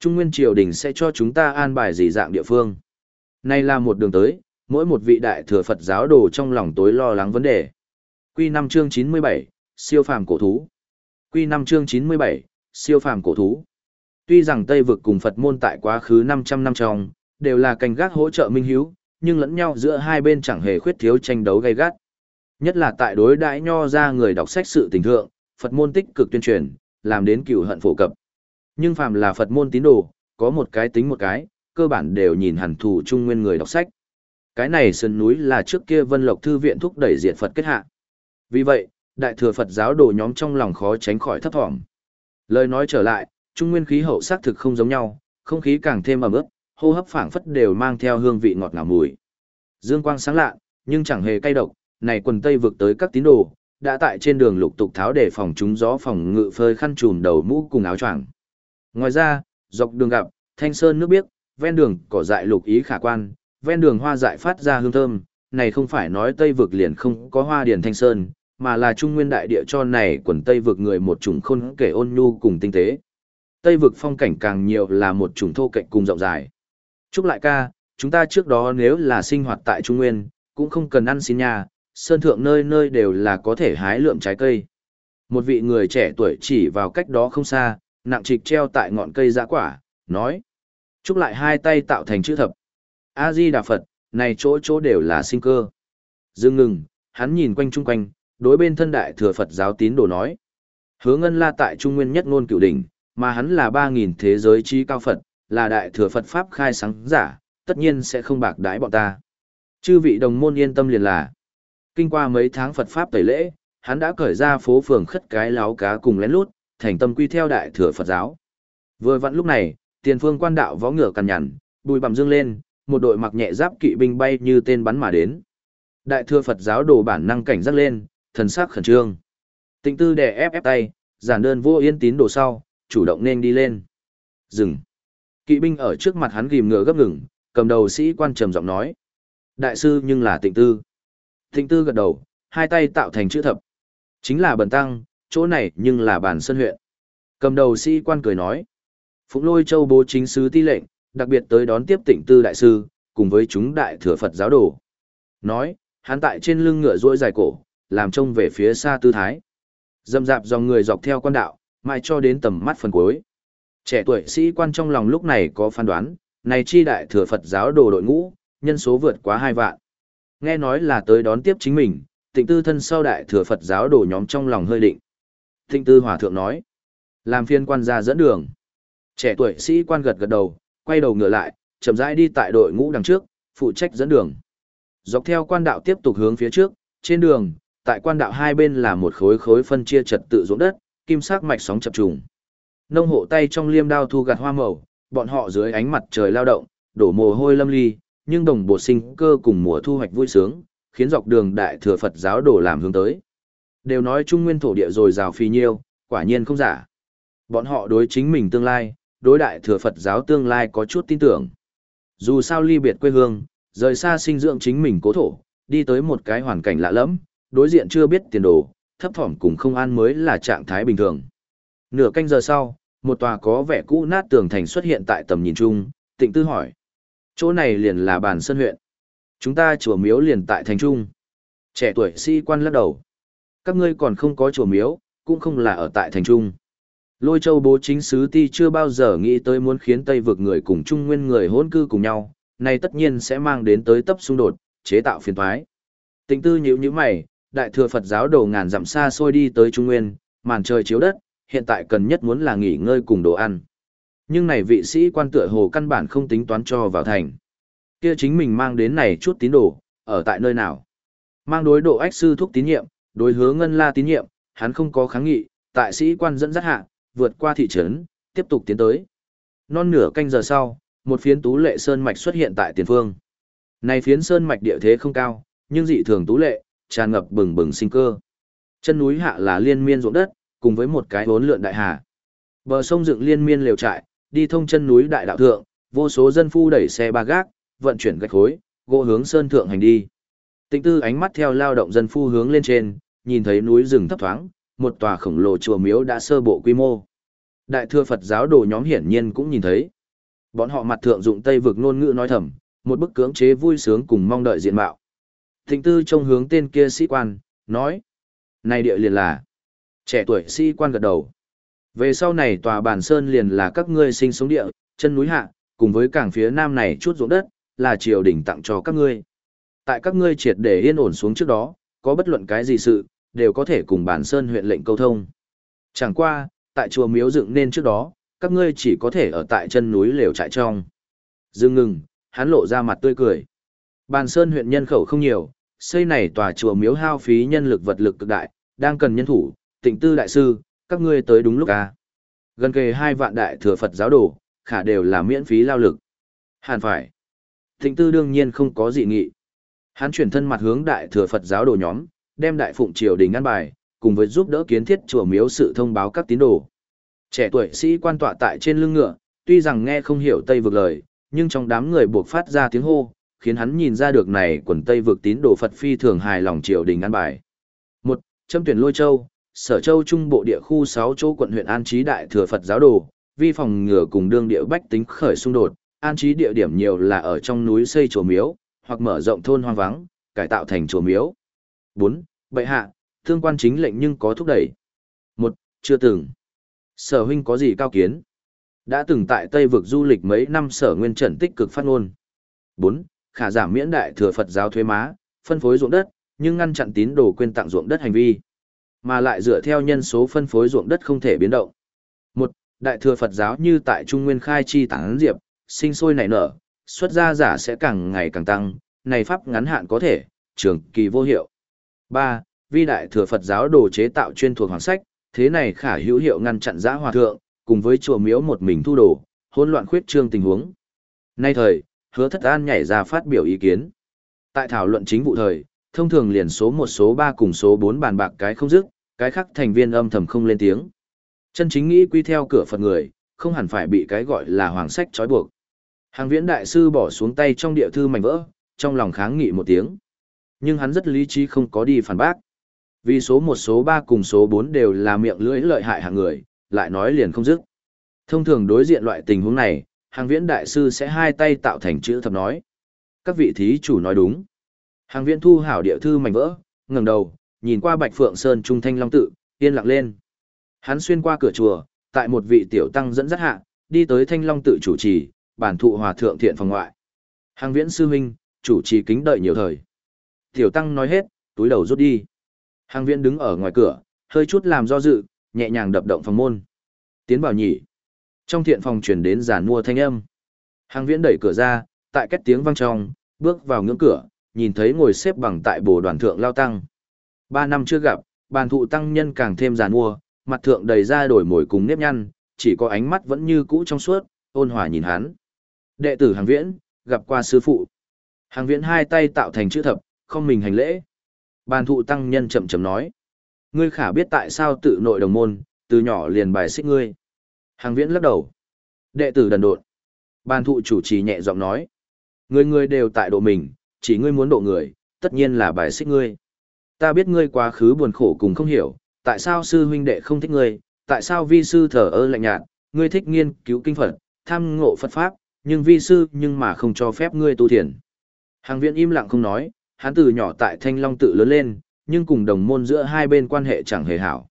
Trung Nguyên Triều Đình sẽ cho chúng ta an bài gì dạng địa phương. Nay là một đường tới, mỗi một vị đại thừa Phật giáo đồ trong lòng tối lo lắng vấn đề. Quy 5 chương 97, siêu phàm cổ thú. Quy 5 chương 97, siêu phàm cổ thú. Tuy rằng Tây vực cùng Phật môn tại quá khứ 500 năm trong, đều là canh gác hỗ trợ minh hiếu, nhưng lẫn nhau giữa hai bên chẳng hề khuyết thiếu tranh đấu gay gắt. Nhất là tại đối đãi nho ra người đọc sách sự tình thượng, Phật môn tích cực tuyên truyền, làm đến cửu hận phổ cập. Nhưng phàm là Phật môn tín đồ, có một cái tính một cái, cơ bản đều nhìn hẳn thù trung nguyên người đọc sách. Cái này sơn núi là trước kia Vân Lộc Thư viện thúc đẩy diện Phật kết hạ. Vì vậy, đại thừa Phật giáo đồ nhóm trong lòng khó tránh khỏi thấp thỏm. Lời nói trở lại, trung nguyên khí hậu xác thực không giống nhau, không khí càng thêm ẩm ướt, hô hấp phảng phất đều mang theo hương vị ngọt ngào mùi. Dương quang sáng lạ, nhưng chẳng hề cay độc, này quần tây vượt tới các tín đồ, đã tại trên đường lục tục tháo để phòng chúng gió phòng ngự phơi khăn trùm đầu mũ cùng áo choàng. Ngoài ra, dọc đường gặp, thanh sơn nước biếc, ven đường cỏ dại lục ý khả quan, ven đường hoa dại phát ra hương thơm, này không phải nói Tây vực liền không có hoa điển thanh sơn, mà là trung nguyên đại địa cho này quần Tây vực người một chủng khôn kể ôn nhu cùng tinh tế. Tây vực phong cảnh càng nhiều là một chủng thô cạnh cùng rộng dài. Chúc lại ca, chúng ta trước đó nếu là sinh hoạt tại Trung Nguyên, cũng không cần ăn xin nhà, sơn thượng nơi nơi đều là có thể hái lượm trái cây. Một vị người trẻ tuổi chỉ vào cách đó không xa, nặng trịch treo tại ngọn cây giã quả, nói. Chúc lại hai tay tạo thành chữ thập. A-di Đà Phật, này chỗ chỗ đều là sinh cơ. Dương ngừng, hắn nhìn quanh chung quanh, đối bên thân đại thừa Phật giáo tín đồ nói. Hứa ngân la tại Trung Nguyên nhất ngôn cửu đỉnh, mà hắn là 3.000 thế giới trí cao Phật, là đại thừa Phật Pháp khai sáng giả, tất nhiên sẽ không bạc đái bọn ta. Chư vị đồng môn yên tâm liền là. Kinh qua mấy tháng Phật Pháp tẩy lễ, hắn đã cởi ra phố phường khất cái láo cá cùng lén lút, thành tâm quy theo đại thừa Phật giáo. Vừa vặn lúc này, tiền phương quan đạo võ ngựa cằn nhằn, bùi bằm dương lên, một đội mặc nhẹ giáp kỵ binh bay như tên bắn mà đến. Đại thừa Phật giáo đồ bản năng cảnh giác lên, thần sắc khẩn trương. Tịnh tư đè ép ép tay, giản đơn vô yên tín đồ sau, chủ động nên đi lên. Dừng. Kỵ binh ở trước mặt hắn ghim ngựa gấp ngừng, cầm đầu sĩ quan trầm giọng nói. Đại sư nhưng là tịnh tư. Tịnh tư gật đầu, hai tay tạo thành chữ thập. Chính là bần tăng, chỗ này nhưng là bản sân huyện. Cầm đầu sĩ quan cười nói. Phụng lôi châu bố chính sứ ti lệnh, đặc biệt tới đón tiếp tịnh tư đại sư, cùng với chúng đại thừa Phật giáo đồ. Nói, hắn tại trên lưng ngựa duỗi dài cổ, làm trông về phía xa tư thái. Dâm dạp dòng người dọc theo quan đạo, mai cho đến tầm mắt phần cuối. Trẻ tuổi sĩ quan trong lòng lúc này có phán đoán, này chi đại thừa Phật giáo đồ đội ngũ, nhân số vượt quá hai vạn. Nghe nói là tới đón tiếp chính mình, tịnh tư thân sau đại thừa Phật giáo đồ nhóm trong lòng hơi định. Tịnh tư hòa thượng nói, làm phiên quan gia dẫn đường. Trẻ tuổi sĩ quan gật gật đầu, quay đầu ngựa lại, chậm rãi đi tại đội ngũ đằng trước, phụ trách dẫn đường. Dọc theo quan đạo tiếp tục hướng phía trước, trên đường, tại quan đạo hai bên là một khối khối phân chia trật tự ruộng đất, kim sắc mạch sóng chập trùng. Nông hộ tay trong liêm đao thu gặt hoa màu, bọn họ dưới ánh mặt trời lao động, đổ mồ hôi lâm ly, nhưng đồng bộ sinh cơ cùng mùa thu hoạch vui sướng, khiến dọc đường đại thừa Phật giáo đổ làm hướng tới. Đều nói trung nguyên thổ địa rồi rào phi nhiêu, quả nhiên không giả. Bọn họ đối chính mình tương lai, đối đại thừa Phật giáo tương lai có chút tin tưởng. Dù sao ly biệt quê hương, rời xa sinh dưỡng chính mình cố thổ, đi tới một cái hoàn cảnh lạ lẫm, đối diện chưa biết tiền đồ, thấp thỏm cùng không an mới là trạng thái bình thường. Nửa canh giờ sau, một tòa có vẻ cũ nát tường thành xuất hiện tại tầm nhìn chung, tịnh tư hỏi. Chỗ này liền là bàn sân huyện. Chúng ta chùa miếu liền tại thành trung. Trẻ tuổi sĩ quan lắc đầu. Các ngươi còn không có chùa miếu, cũng không là ở tại thành trung. Lôi châu bố chính sứ ti chưa bao giờ nghĩ tới muốn khiến Tây vực người cùng Trung Nguyên người hôn cư cùng nhau, này tất nhiên sẽ mang đến tới tấp xung đột, chế tạo phiền toái. Tịnh tư nhíu nhíu mày, đại thừa Phật giáo đầu ngàn dặm xa xôi đi tới Trung Nguyên, màn trời chiếu đất, hiện tại cần nhất muốn là nghỉ ngơi cùng đồ ăn. Nhưng này vị sĩ quan tựa hồ căn bản không tính toán cho vào thành. Kia chính mình mang đến này chút tín đồ, ở tại nơi nào? Mang đối độ ách sư thúc tín nhiệm, đối hứa ngân la tín nhiệm, hắn không có kháng nghị, tại sĩ quan dẫn dắt hạ, vượt qua thị trấn, tiếp tục tiến tới. Non nửa canh giờ sau, một phiến tú lệ sơn mạch xuất hiện tại tiền phương. Này phiến sơn mạch địa thế không cao, nhưng dị thường tú lệ, tràn ngập bừng bừng sinh cơ. Chân núi hạ là liên miên ruộng đất, cùng với một cái vốn lượn đại hà. Bờ sông dựng liên miên lều trại, đi thông chân núi đại đạo thượng, vô số dân phu đẩy xe ba gác, vận chuyển gạch khối, gỗ hướng sơn thượng hành đi. Tịnh tư ánh mắt theo lao động dân phu hướng lên trên, nhìn thấy núi rừng thấp thoáng, một tòa khổng lồ chùa miếu đã sơ bộ quy mô. Đại thừa Phật giáo đồ nhóm hiển nhiên cũng nhìn thấy. Bọn họ mặt thượng dụng Tây vực ngôn ngữ nói thầm, một bức cưỡng chế vui sướng cùng mong đợi diện mạo. Thịnh tư trông hướng tên kia sĩ quan, nói. Này địa liền là. Trẻ tuổi sĩ quan gật đầu. Về sau này tòa bản sơn liền là các ngươi sinh sống địa, chân núi hạ, cùng với cảng phía nam này chút ruộng đất, là triều đình tặng cho các ngươi. Tại các ngươi triệt để yên ổn xuống trước đó, có bất luận cái gì sự, đều có thể cùng bản sơn huyện lệnh câu thông. Chẳng qua, tại chùa miếu dựng nên trước đó, các ngươi chỉ có thể ở tại chân núi lều trại trong. Dương ngừng, hắn lộ ra mặt tươi cười. Bàn Sơn huyện nhân khẩu không nhiều, xây này tòa chùa miếu hao phí nhân lực vật lực cực đại, đang cần nhân thủ, tịnh tư đại sư, các ngươi tới đúng lúc à. Gần kề hai vạn đại thừa Phật giáo đồ, khả đều là miễn phí lao lực. Hẳn phải. Tịnh tư đương nhiên không có dị nghị. Hắn chuyển thân mặt hướng đại thừa Phật giáo đồ nhóm, đem đại phụng triều đình ngăn bài, cùng với giúp đỡ kiến thiết chùa miếu sự thông báo các tín đồ. Trẻ tuổi sĩ quan tọa tại trên lưng ngựa, tuy rằng nghe không hiểu Tây vực lời, nhưng trong đám người buộc phát ra tiếng hô, khiến hắn nhìn ra được này quần Tây vực tín đồ Phật phi thường hài lòng triều đình an bài. Một, Châm tuyển Lôi Châu, Sở Châu Trung Bộ địa khu 6 chỗ quận huyện an trí đại thừa Phật giáo đồ, vi phòng ngừa cùng đương địa bách tính khởi xung đột, an trí địa điểm nhiều là ở trong núi xây chùa miếu, hoặc mở rộng thôn hoang vắng, cải tạo thành chùa miếu. 4. Bệ hạ, thương quan chính lệnh nhưng có thúc đẩy. 1. Chưa từng. Sở huynh có gì cao kiến? Đã từng tại Tây vực du lịch mấy năm sở nguyên trần tích cực phát ngôn. 4. Khả giảm miễn đại thừa Phật giáo thuế má, phân phối ruộng đất, nhưng ngăn chặn tín đồ quên tặng ruộng đất hành vi. Mà lại dựa theo nhân số phân phối ruộng đất không thể biến động. 1. Đại thừa Phật giáo như tại Trung Nguyên khai chi tán diệp, sinh sôi nảy nở, xuất gia giả sẽ càng ngày càng tăng, này pháp ngắn hạn có thể, trường kỳ vô hiệu. 3. Vi đại thừa Phật giáo đồ chế tạo chuyên thuộc hoàng sách, thế này khả hữu hiệu ngăn chặn giã hòa thượng, cùng với chùa miếu một mình thu đồ, hỗn loạn khuyết trương tình huống. Nay thời, hứa thất an nhảy ra phát biểu ý kiến. Tại thảo luận chính vụ thời, thông thường liền số một số ba cùng số bốn bàn bạc cái không dứt, cái khác thành viên âm thầm không lên tiếng. Chân chính nghĩ quy theo cửa Phật người, không hẳn phải bị cái gọi là hoàng sách trói buộc. Hàng viễn đại sư bỏ xuống tay trong địa thư mảnh vỡ, trong lòng kháng nghị một tiếng. Nhưng hắn rất lý trí không có đi phản bác. Vì số một số ba cùng số bốn đều là miệng lưỡi lợi hại hàng người, lại nói liền không dứt. Thông thường đối diện loại tình huống này, hàng viễn đại sư sẽ hai tay tạo thành chữ thập nói. Các vị thí chủ nói đúng. Hàng viễn thu hảo địa thư mảnh vỡ, ngẩng đầu, nhìn qua bạch phượng sơn trung thanh long tự, yên lặng lên. Hắn xuyên qua cửa chùa, tại một vị tiểu tăng dẫn dắt hạ, đi tới thanh long tự chủ trì, bản thụ hòa thượng thiện phòng ngoại. Hàng viễn sư huynh, chủ trì kính đợi nhiều thời. Tiểu tăng nói hết, túi đầu rút đi. Hàng viễn đứng ở ngoài cửa, hơi chút làm do dự, nhẹ nhàng đập động phòng môn. Tiến vào nhỉ. Trong thiện phòng truyền đến giàn mua thanh âm. Hàng viễn đẩy cửa ra, tại cách tiếng vang trong, bước vào ngưỡng cửa, nhìn thấy ngồi xếp bằng tại bồ đoàn thượng lao tăng. Ba năm chưa gặp, bàn thụ tăng nhân càng thêm giàn mua, mặt thượng đầy ra đổi mồi cùng nếp nhăn, chỉ có ánh mắt vẫn như cũ trong suốt, ôn hòa nhìn hắn. Đệ tử hàng viễn, gặp qua sư phụ. Hàng viễn hai tay tạo thành chữ thập, không mình hành lễ. Bàn thụ tăng nhân chậm chậm nói. Ngươi khả biết tại sao tự nội đồng môn, từ nhỏ liền bài xích ngươi. Hàng viễn lắc đầu. Đệ tử đần độn. Ban thụ chủ trì nhẹ giọng nói. Người người đều tại độ mình, chỉ ngươi muốn độ người, tất nhiên là bài xích ngươi. Ta biết ngươi quá khứ buồn khổ cùng không hiểu, tại sao sư huynh đệ không thích ngươi, tại sao vi sư thờ ơ lạnh nhạt, ngươi thích nghiên cứu kinh Phật, tham ngộ Phật Pháp, nhưng vi sư nhưng mà không cho phép ngươi tu thiền. Hàng viện im lặng không nói, hắn từ nhỏ tại Thanh Long tự lớn lên, nhưng cùng đồng môn giữa hai bên quan hệ chẳng hề hảo.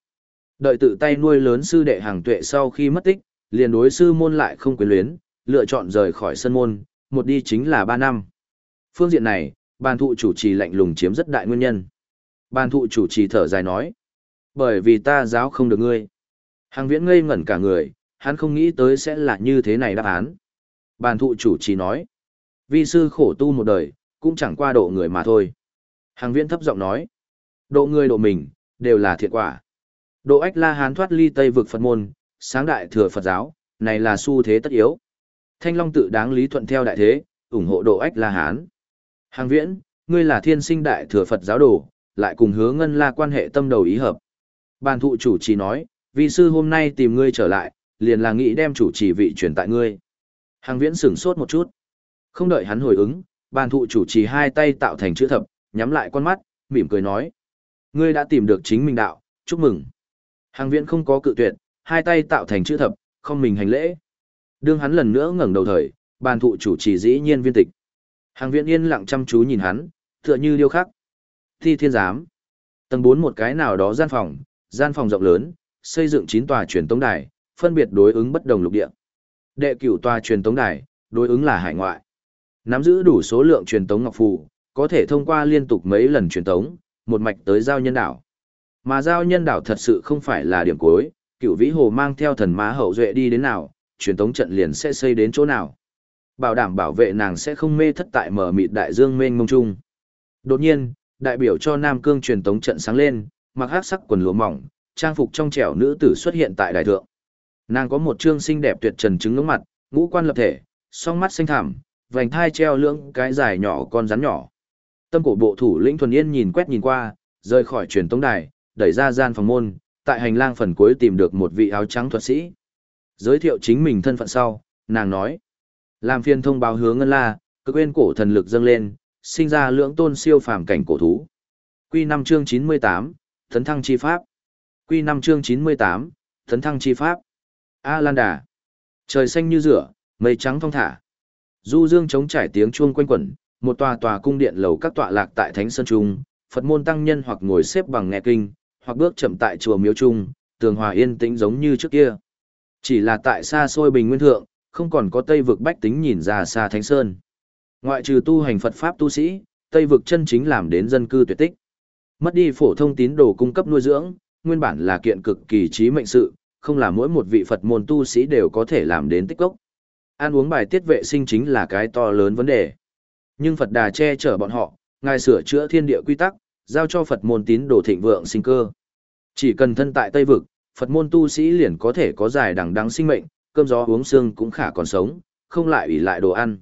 Đợi tự tay nuôi lớn sư đệ hàng tuệ sau khi mất tích, liền đối sư môn lại không quyến luyến, lựa chọn rời khỏi sân môn, một đi chính là ba năm. Phương diện này, bàn thụ chủ trì lạnh lùng chiếm rất đại nguyên nhân. Bàn thụ chủ trì thở dài nói, bởi vì ta giáo không được ngươi. Hàng viễn ngây ngẩn cả người, hắn không nghĩ tới sẽ là như thế này đáp án. Bàn thụ chủ trì nói, vi sư khổ tu một đời, cũng chẳng qua độ người mà thôi. Hàng viễn thấp giọng nói, độ người độ mình, đều là thiện quả. Độ ách la hán thoát ly Tây vực Phật môn, sáng đại thừa Phật giáo, này là xu thế tất yếu. Thanh Long tự đáng lý thuận theo đại thế, ủng hộ độ ách la hán. Hàng viễn, ngươi là thiên sinh đại thừa Phật giáo đồ, lại cùng hứa ngân la quan hệ tâm đầu ý hợp. Bàn thụ chủ trì nói, vì sư hôm nay tìm ngươi trở lại, liền là nghĩ đem chủ trì vị truyền tại ngươi. Hàng viễn sửng sốt một chút. Không đợi hắn hồi ứng, bàn thụ chủ trì hai tay tạo thành chữ thập, nhắm lại con mắt, mỉm cười nói. Ngươi đã tìm được chính mình đạo, chúc mừng. Hàng viễn không có cự tuyệt, hai tay tạo thành chữ thập, không mình hành lễ. Đương hắn lần nữa ngẩng đầu thời, bàn thụ chủ trì dĩ nhiên viên tịch. Hàng viễn yên lặng chăm chú nhìn hắn, tựa như điêu khắc. Thi thiên giám. Tầng 4 một cái nào đó gian phòng, gian phòng rộng lớn, xây dựng 9 tòa truyền tống đài, phân biệt đối ứng bất đồng lục địa. Đệ cửu tòa truyền tống đài, đối ứng là hải ngoại. Nắm giữ đủ số lượng truyền tống ngọc phù, có thể thông qua liên tục mấy lần truyền tống, một mạch tới giao nhân đảo. Mà giao nhân đảo thật sự không phải là điểm cuối, cựu vĩ hồ mang theo thần má hậu duệ đi đến nào, truyền tống trận liền sẽ xây đến chỗ nào. Bảo đảm bảo vệ nàng sẽ không mê thất tại mở mịt đại dương mênh mông trung. Đột nhiên, đại biểu cho Nam Cương truyền tống trận sáng lên, mặc hắc sắc quần lụa mỏng, trang phục trong trẻo nữ tử xuất hiện tại đại thượng. Nàng có một trương xinh đẹp tuyệt trần trứng ngưỡng mặt, ngũ quan lập thể, song mắt xanh thẳm, vành thai treo lưỡng cái dài nhỏ con rắn nhỏ. Tâm cổ bộ thủ lĩnh thuần yên nhìn quét nhìn qua, rời khỏi truyền tống đài, đẩy ra gian phòng môn, tại hành lang phần cuối tìm được một vị áo trắng thuật sĩ. Giới thiệu chính mình thân phận sau, nàng nói. Làm phiên thông báo hướng ngân la, cực quên cổ thần lực dâng lên, sinh ra lưỡng tôn siêu phàm cảnh cổ thú. Quy 5 chương 98, Thấn thăng chi pháp. Quy 5 chương 98, Thấn thăng chi pháp. A Lan Đà. Trời xanh như rửa, mây trắng thong thả. Du dương chống trải tiếng chuông quanh quẩn, một tòa tòa cung điện lầu các tọa lạc tại Thánh Sơn Trung, Phật môn tăng nhân hoặc ngồi xếp bằng nghe kinh, hoặc bước chậm tại chùa miếu trung, tường hòa yên tĩnh giống như trước kia. Chỉ là tại xa xôi bình nguyên thượng, không còn có Tây vực bách tính nhìn ra xa Thánh Sơn. Ngoại trừ tu hành Phật Pháp tu sĩ, Tây vực chân chính làm đến dân cư tuyệt tích. Mất đi phổ thông tín đồ cung cấp nuôi dưỡng, nguyên bản là kiện cực kỳ trí mệnh sự, không là mỗi một vị Phật môn tu sĩ đều có thể làm đến tích cốc. Ăn uống bài tiết vệ sinh chính là cái to lớn vấn đề. Nhưng Phật Đà che chở bọn họ, ngài sửa chữa thiên địa quy tắc, giao cho Phật môn tín đồ thịnh vượng sinh cơ. Chỉ cần thân tại Tây vực, Phật môn tu sĩ liền có thể có dài đẳng đắng sinh mệnh, cơm gió uống xương cũng khả còn sống, không lại ủy lại đồ ăn.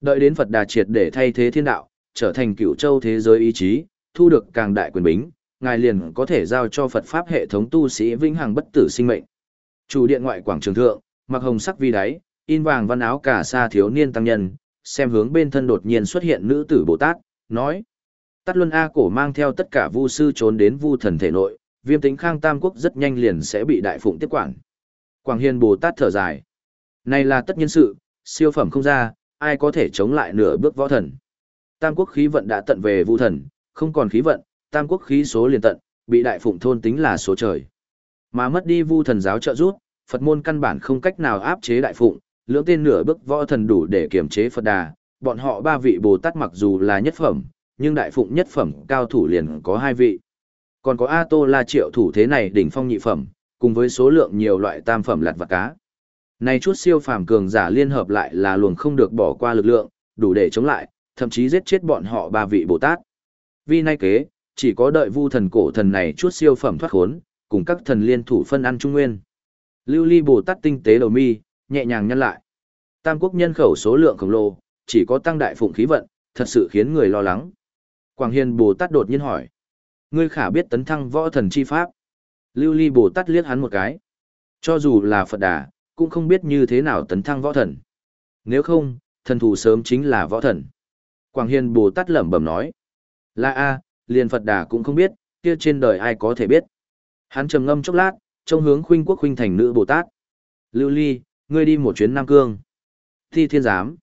Đợi đến Phật Đà triệt để thay thế thiên đạo, trở thành cựu châu thế giới ý chí, thu được càng đại quyền bính, ngài liền có thể giao cho Phật Pháp hệ thống tu sĩ vĩnh hằng bất tử sinh mệnh. Chủ điện ngoại quảng trường thượng, mặc hồng sắc vi đáy, in vàng văn áo cả sa thiếu niên tăng nhân, xem hướng bên thân đột nhiên xuất hiện nữ tử Bồ Tát, nói. Tát Luân A cổ mang theo tất cả vu sư trốn đến vu thần thể nội, viêm tính khang tam quốc rất nhanh liền sẽ bị đại phụng tiếp quản. Quảng Hiền Bồ Tát thở dài. Này là tất nhiên sự, siêu phẩm không ra, ai có thể chống lại nửa bước võ thần. Tam quốc khí vận đã tận về vu thần, không còn khí vận, tam quốc khí số liền tận, bị đại phụng thôn tính là số trời. Mà mất đi vu thần giáo trợ giúp, Phật môn căn bản không cách nào áp chế đại phụng, lưỡng tên nửa bước võ thần đủ để kiểm chế Phật đà, bọn họ ba vị Bồ Tát mặc dù là nhất phẩm, nhưng đại phụng nhất phẩm cao thủ liền có hai vị. Còn có A Tô La triệu thủ thế này đỉnh phong nhị phẩm, cùng với số lượng nhiều loại tam phẩm lạt vật cá. Này chút siêu phàm cường giả liên hợp lại là luồng không được bỏ qua lực lượng, đủ để chống lại, thậm chí giết chết bọn họ ba vị Bồ Tát. Vì nay kế, chỉ có đợi vu thần cổ thần này chút siêu phẩm thoát khốn, cùng các thần liên thủ phân ăn trung nguyên. Lưu ly Bồ Tát tinh tế đầu mi, nhẹ nhàng nhăn lại. Tam quốc nhân khẩu số lượng khổng lồ, chỉ có tăng đại phụng khí vận, thật sự khiến người lo lắng. Quảng Hiền Bồ Tát đột nhiên hỏi. Ngươi khả biết tấn thăng võ thần chi pháp. Lưu ly Bồ Tát liếc hắn một cái. Cho dù là Phật đà, cũng không biết như thế nào tấn thăng võ thần. Nếu không, thần thủ sớm chính là võ thần. Quảng Hiền Bồ Tát lẩm bẩm nói. Là A, liền Phật đà cũng không biết, kia trên đời ai có thể biết. Hắn trầm ngâm chốc lát, trông hướng khuynh quốc khuynh thành nữ Bồ Tát. Lưu ly, ngươi đi một chuyến Nam Cương. Thi thiên giám.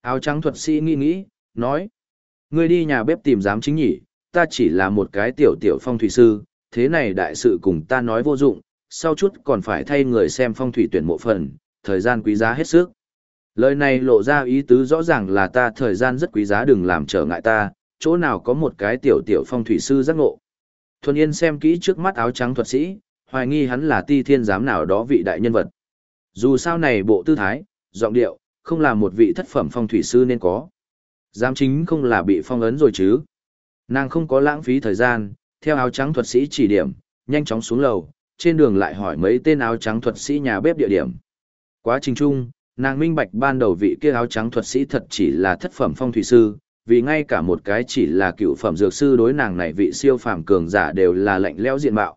Áo trắng thuật sĩ nghĩ nghĩ, nói. Ngươi đi nhà bếp tìm giám chính nhỉ, ta chỉ là một cái tiểu tiểu phong thủy sư, thế này đại sự cùng ta nói vô dụng, sau chút còn phải thay người xem phong thủy tuyển mộ phần, thời gian quý giá hết sức. Lời này lộ ra ý tứ rõ ràng là ta thời gian rất quý giá đừng làm trở ngại ta, chỗ nào có một cái tiểu tiểu phong thủy sư giác ngộ. Thuần Yên xem kỹ trước mắt áo trắng thuật sĩ, hoài nghi hắn là ti thiên giám nào đó vị đại nhân vật. Dù sao này bộ tư thái, giọng điệu, không là một vị thất phẩm phong thủy sư nên có. Giám chính không là bị phong ấn rồi chứ. Nàng không có lãng phí thời gian, theo áo trắng thuật sĩ chỉ điểm, nhanh chóng xuống lầu, trên đường lại hỏi mấy tên áo trắng thuật sĩ nhà bếp địa điểm. Quá trình chung, nàng minh bạch ban đầu vị kia áo trắng thuật sĩ thật chỉ là thất phẩm phong thủy sư, vì ngay cả một cái chỉ là cựu phẩm dược sư đối nàng này vị siêu phàm cường giả đều là lạnh lẽo diện mạo.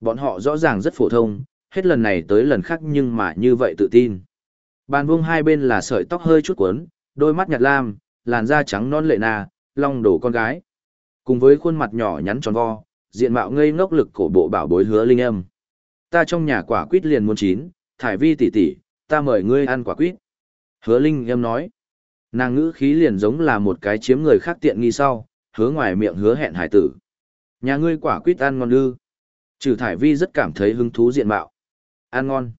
Bọn họ rõ ràng rất phổ thông, hết lần này tới lần khác nhưng mà như vậy tự tin. Bàn vuông hai bên là sợi tóc hơi chút cuốn, đôi mắt nhạt lam, làn da trắng non lệ na, long đổ con gái. Cùng với khuôn mặt nhỏ nhắn tròn vo, diện mạo ngây ngốc lực cổ bộ bảo bối hứa linh âm. Ta trong nhà quả quýt liền muốn chín, thải vi tỷ tỷ, ta mời ngươi ăn quả quýt. Hứa linh âm nói. Nàng ngữ khí liền giống là một cái chiếm người khác tiện nghi sau, hứa ngoài miệng hứa hẹn hải tử. Nhà ngươi quả quýt ăn ngon ư. Trừ thải vi rất cảm thấy hứng thú diện mạo. Ăn ngon.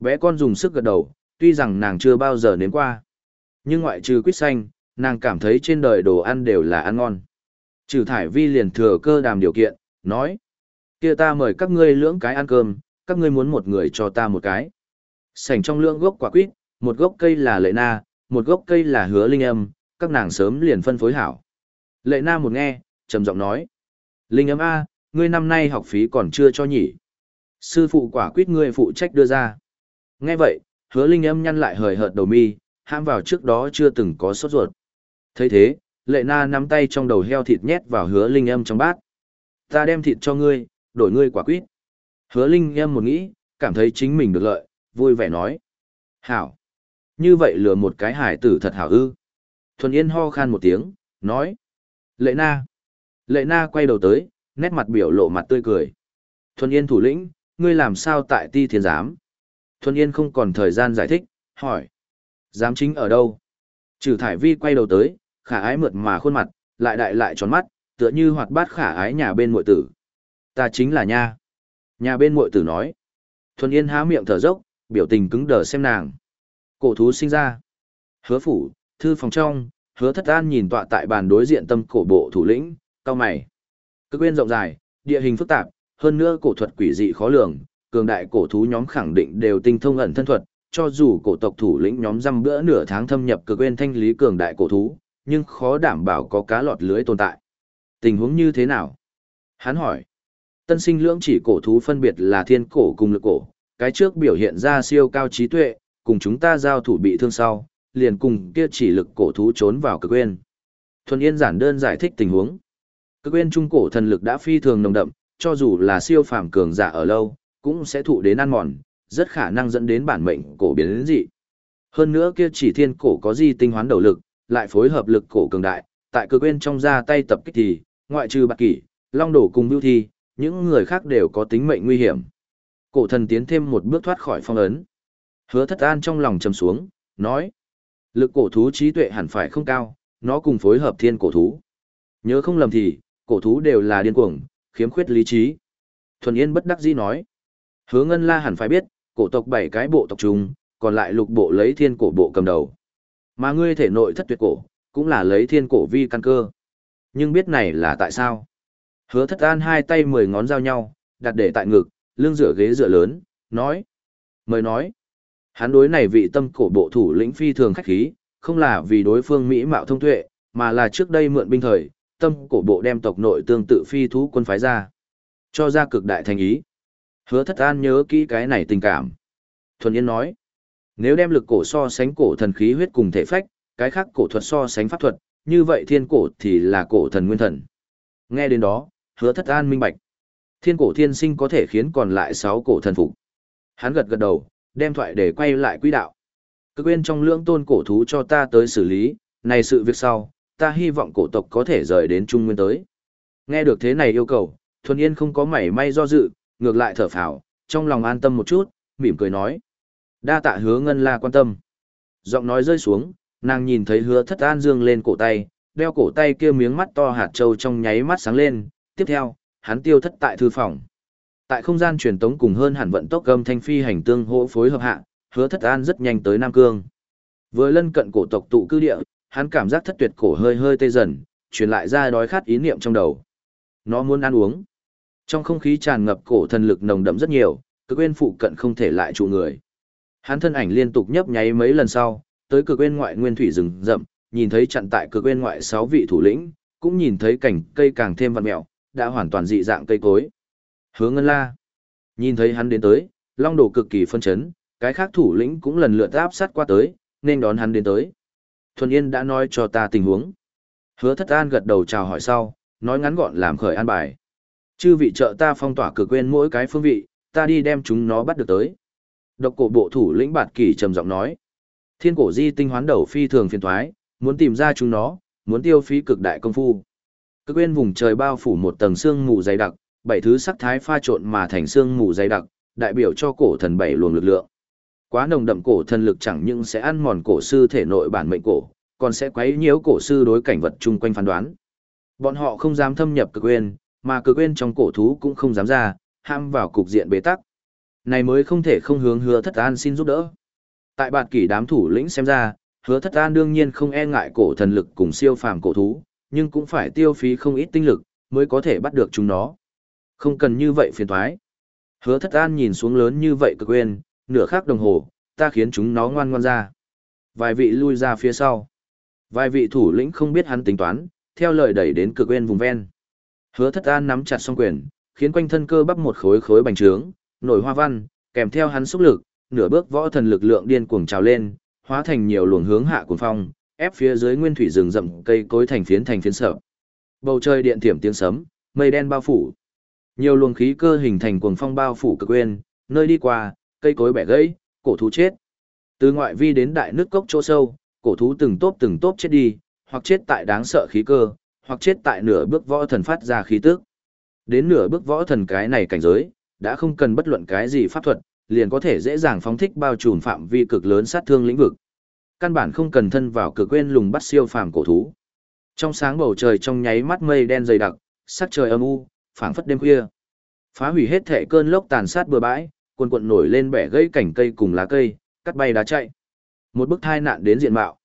Bé con dùng sức gật đầu, tuy rằng nàng chưa bao giờ nếm qua. Nhưng ngoại trừ quýt xanh, nàng cảm thấy trên đời đồ ăn đều là ăn ngon. Trừ thải vi liền thừa cơ đàm điều kiện, nói. kia ta mời các ngươi lưỡng cái ăn cơm, các ngươi muốn một người cho ta một cái. Sảnh trong lưỡng gốc quả quýt, một gốc cây là lệ na, một gốc cây là hứa linh âm, các nàng sớm liền phân phối hảo. Lệ na một nghe, trầm giọng nói. Linh âm A, ngươi năm nay học phí còn chưa cho nhỉ. Sư phụ quả quýt ngươi phụ trách đưa ra. Nghe vậy, hứa linh âm nhăn lại hời hợt đầu mi, ham vào trước đó chưa từng có sốt ruột thấy thế, lệ na nắm tay trong đầu heo thịt nhét vào hứa linh âm trong bát. Ta đem thịt cho ngươi, đổi ngươi quả quýt. Hứa linh âm một nghĩ, cảm thấy chính mình được lợi, vui vẻ nói. Hảo. Như vậy lừa một cái hải tử thật hảo ư. Thuần Yên ho khan một tiếng, nói. Lệ na. Lệ na quay đầu tới, nét mặt biểu lộ mặt tươi cười. Thuần Yên thủ lĩnh, ngươi làm sao tại ti thiên giám? Thuần Yên không còn thời gian giải thích, hỏi. Giám chính ở đâu? Trừ thải vi quay đầu tới, khả ái mượt mà khuôn mặt, lại đại lại tròn mắt, tựa như hoạt bát khả ái nhà bên muội tử. Ta chính là nha. Nhà bên muội tử nói. Thuần Yên há miệng thở dốc, biểu tình cứng đờ xem nàng. Cổ thú sinh ra. Hứa phủ, thư phòng trong, hứa thất an nhìn tọa tại bàn đối diện tâm cổ bộ thủ lĩnh, cao mày. Cực quyên rộng dài, địa hình phức tạp, hơn nữa cổ thuật quỷ dị khó lường, cường đại cổ thú nhóm khẳng định đều tinh thông ẩn thân thuật, cho dù cổ tộc thủ lĩnh nhóm răm bữa nửa tháng thâm nhập cực quên thanh lý cường đại cổ thú, nhưng khó đảm bảo có cá lọt lưới tồn tại. Tình huống như thế nào? Hắn hỏi. Tân sinh lưỡng chỉ cổ thú phân biệt là thiên cổ cùng lực cổ, cái trước biểu hiện ra siêu cao trí tuệ, cùng chúng ta giao thủ bị thương sau, liền cùng kia chỉ lực cổ thú trốn vào cực quên. Thuần Yên giản đơn giải thích tình huống. Cực quên trung cổ thần lực đã phi thường nồng đậm, cho dù là siêu phàm cường giả ở lâu, cũng sẽ thụ đến ăn mòn, rất khả năng dẫn đến bản mệnh cổ biến đến dị. Hơn nữa kia chỉ thiên cổ có di tinh hoán đầu lực, lại phối hợp lực cổ cường đại, tại cực quên trong ra tay tập kích thì, ngoại trừ bạc kỷ, long đổ cùng bưu thi, những người khác đều có tính mệnh nguy hiểm. Cổ thần tiến thêm một bước thoát khỏi phong ấn. Hứa thất an trong lòng trầm xuống, nói. Lực cổ thú trí tuệ hẳn phải không cao, nó cùng phối hợp thiên cổ thú. Nhớ không lầm thì, cổ thú đều là điên cuồng, khiếm khuyết lý trí. Thuần Yên bất đắc dĩ nói. Hứa Ngân La hẳn phải biết, cổ tộc bảy cái bộ tộc trùng, còn lại lục bộ lấy thiên cổ bộ cầm đầu. Mà ngươi thể nội thất tuyệt cổ, cũng là lấy thiên cổ vi căn cơ. Nhưng biết này là tại sao? Hứa thất an hai tay mười ngón giao nhau, đặt để tại ngực, lưng dựa ghế dựa lớn, nói. Mời nói. Hắn đối này vị tâm cổ bộ thủ lĩnh phi thường khách khí, không là vì đối phương Mỹ mạo thông tuệ, mà là trước đây mượn binh thời, tâm cổ bộ đem tộc nội tương tự phi thú quân phái ra. Cho ra cực đại thành ý. Hứa thất an nhớ kỹ cái này tình cảm. Thuần Yên nói, nếu đem lực cổ so sánh cổ thần khí huyết cùng thể phách, cái khác cổ thuật so sánh pháp thuật, như vậy thiên cổ thì là cổ thần nguyên thần. Nghe đến đó, hứa thất an minh bạch. Thiên cổ thiên sinh có thể khiến còn lại sáu cổ thần phục. Hắn gật gật đầu, đem thoại để quay lại quỹ đạo. cứ quên trong lưỡng tôn cổ thú cho ta tới xử lý, này sự việc sau, ta hy vọng cổ tộc có thể rời đến Trung Nguyên tới. Nghe được thế này yêu cầu, Thuần Yên không có mảy may do dự, ngược lại thở phào, trong lòng an tâm một chút, mỉm cười nói. Đa tạ hứa ngân la quan tâm. Giọng nói rơi xuống, nàng nhìn thấy hứa thất an dương lên cổ tay, đeo cổ tay kia miếng mắt to hạt trâu trong nháy mắt sáng lên, tiếp theo, hắn tiêu thất tại thư phòng. Tại không gian truyền tống cùng hơn hẳn vận tốc gầm thanh phi hành tương hỗ phối hợp hạ, hứa thất an rất nhanh tới Nam Cương. Vừa lân cận cổ tộc tụ cư địa, hắn cảm giác thất tuyệt cổ hơi hơi tê dần, truyền lại ra đói khát ý niệm trong đầu. Nó muốn ăn uống. Trong không khí tràn ngập cổ thần lực nồng đậm rất nhiều, cực quên phụ cận không thể lại trụ người. Hắn thân ảnh liên tục nhấp nháy mấy lần sau, tới cực bên ngoại nguyên thủy rừng rậm, nhìn thấy chặn tại cực bên ngoại sáu vị thủ lĩnh, cũng nhìn thấy cảnh cây càng thêm vằn mẹo, đã hoàn toàn dị dạng cây cối. Hứa Ngân La. Nhìn thấy hắn đến tới, Long Đồ cực kỳ phân chấn, cái khác thủ lĩnh cũng lần lượt áp sát qua tới, nên đón hắn đến tới. Thuần Yên đã nói cho ta tình huống. Hứa Thất An gật đầu chào hỏi sau, nói ngắn gọn làm khởi an bài. Chư vị trợ ta phong tỏa cực quên mỗi cái phương vị, ta đi đem chúng nó bắt được tới. Độc cổ bộ thủ lĩnh Bạt Kỳ trầm giọng nói. Thiên cổ di tinh hoán đầu phi thường phiền thoái, muốn tìm ra chúng nó, muốn tiêu phí cực đại công phu. Cực quên vùng trời bao phủ một tầng xương mù dày đặc, bảy thứ sắc thái pha trộn mà thành xương mù dày đặc, đại biểu cho cổ thần bảy luồng lực lượng. Quá nồng đậm cổ thần lực chẳng những sẽ ăn mòn cổ sư thể nội bản mệnh cổ, còn sẽ quấy nhiễu cổ sư đối cảnh vật chung quanh phán đoán. Bọn họ không dám thâm nhập cực quên, mà cực quên trong cổ thú cũng không dám ra, ham vào cục diện bế tắc. Này mới không thể không hướng hứa thất an xin giúp đỡ. Tại bạt kỷ đám thủ lĩnh xem ra, hứa thất an đương nhiên không e ngại cổ thần lực cùng siêu phàm cổ thú, nhưng cũng phải tiêu phí không ít tinh lực, mới có thể bắt được chúng nó. Không cần như vậy phiền thoái. Hứa thất an nhìn xuống lớn như vậy cực quên, nửa khắc đồng hồ, ta khiến chúng nó ngoan ngoan ra. Vài vị lui ra phía sau. Vài vị thủ lĩnh không biết hắn tính toán, theo lời đẩy đến cực quên vùng ven. Hứa thất an nắm chặt song quyền, khiến quanh thân cơ bắp một khối khối bành trướng, nổi hoa văn, kèm theo hắn xúc lực, nửa bước võ thần lực lượng điên cuồng trào lên, hóa thành nhiều luồng hướng hạ cuồng phong, ép phía dưới nguyên thủy rừng rậm cây cối thành phiến thành phiến sợ. Bầu trời điện thiểm tiếng sấm, mây đen bao phủ. Nhiều luồng khí cơ hình thành cuồng phong bao phủ cực quên, nơi đi qua, cây cối bẻ gãy, cổ thú chết. Từ ngoại vi đến đại nước cốc chỗ sâu, cổ thú từng tốp từng tốp chết đi, hoặc chết tại đáng sợ khí cơ, hoặc chết tại nửa bước võ thần phát ra khí tức. Đến nửa bước võ thần cái này cảnh giới, đã không cần bất luận cái gì pháp thuật, liền có thể dễ dàng phóng thích bao trùm phạm vi cực lớn sát thương lĩnh vực. Căn bản không cần thân vào cực quên lùng bắt siêu phàm cổ thú. Trong sáng bầu trời trong nháy mắt mây đen dày đặc, sắc trời âm u, phảng phất đêm khuya. Phá hủy hết thể cơn lốc tàn sát bừa bãi, cuồn cuộn nổi lên bẻ gãy cảnh cây cùng lá cây, cắt bay đá chạy. Một bức thai nạn đến diện mạo.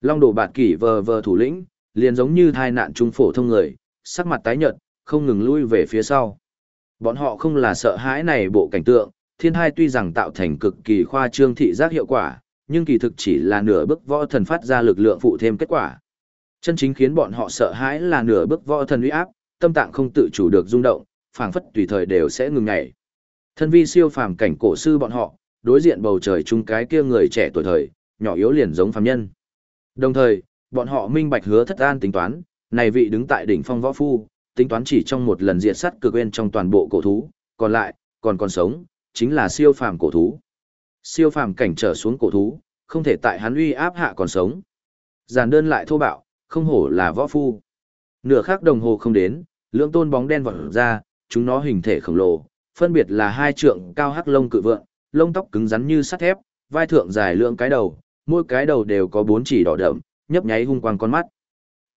Long đồ bạt kỷ vờ vờ thủ lĩnh, liền giống như thai nạn trung phổ thông người, sắc mặt tái nhợt, không ngừng lui về phía sau. Bọn họ không là sợ hãi này bộ cảnh tượng, thiên hai tuy rằng tạo thành cực kỳ khoa trương thị giác hiệu quả, nhưng kỳ thực chỉ là nửa bước võ thần phát ra lực lượng phụ thêm kết quả. Chân chính khiến bọn họ sợ hãi là nửa bước võ thần uy áp, tâm tạng không tự chủ được rung động, phảng phất tùy thời đều sẽ ngừng nhảy. Thân vi siêu phàm cảnh cổ sư bọn họ, đối diện bầu trời chung cái kia người trẻ tuổi thời, nhỏ yếu liền giống phàm nhân. Đồng thời, bọn họ minh bạch hứa thất an tính toán, này vị đứng tại đỉnh phong võ phu, tính toán chỉ trong một lần diệt sát cực bên trong toàn bộ cổ thú, còn lại, còn còn sống, chính là siêu phàm cổ thú. Siêu phàm cảnh trở xuống cổ thú, không thể tại hắn uy áp hạ còn sống. Giản đơn lại thô bạo, không hổ là võ phu. Nửa khắc đồng hồ không đến, lưỡng tôn bóng đen vọt ra, chúng nó hình thể khổng lồ, phân biệt là hai trượng cao hắc lông cự vượng, lông tóc cứng rắn như sắt thép, vai thượng dài lượng cái đầu, mỗi cái đầu đều có bốn chỉ đỏ đậm, nhấp nháy hung quang con mắt.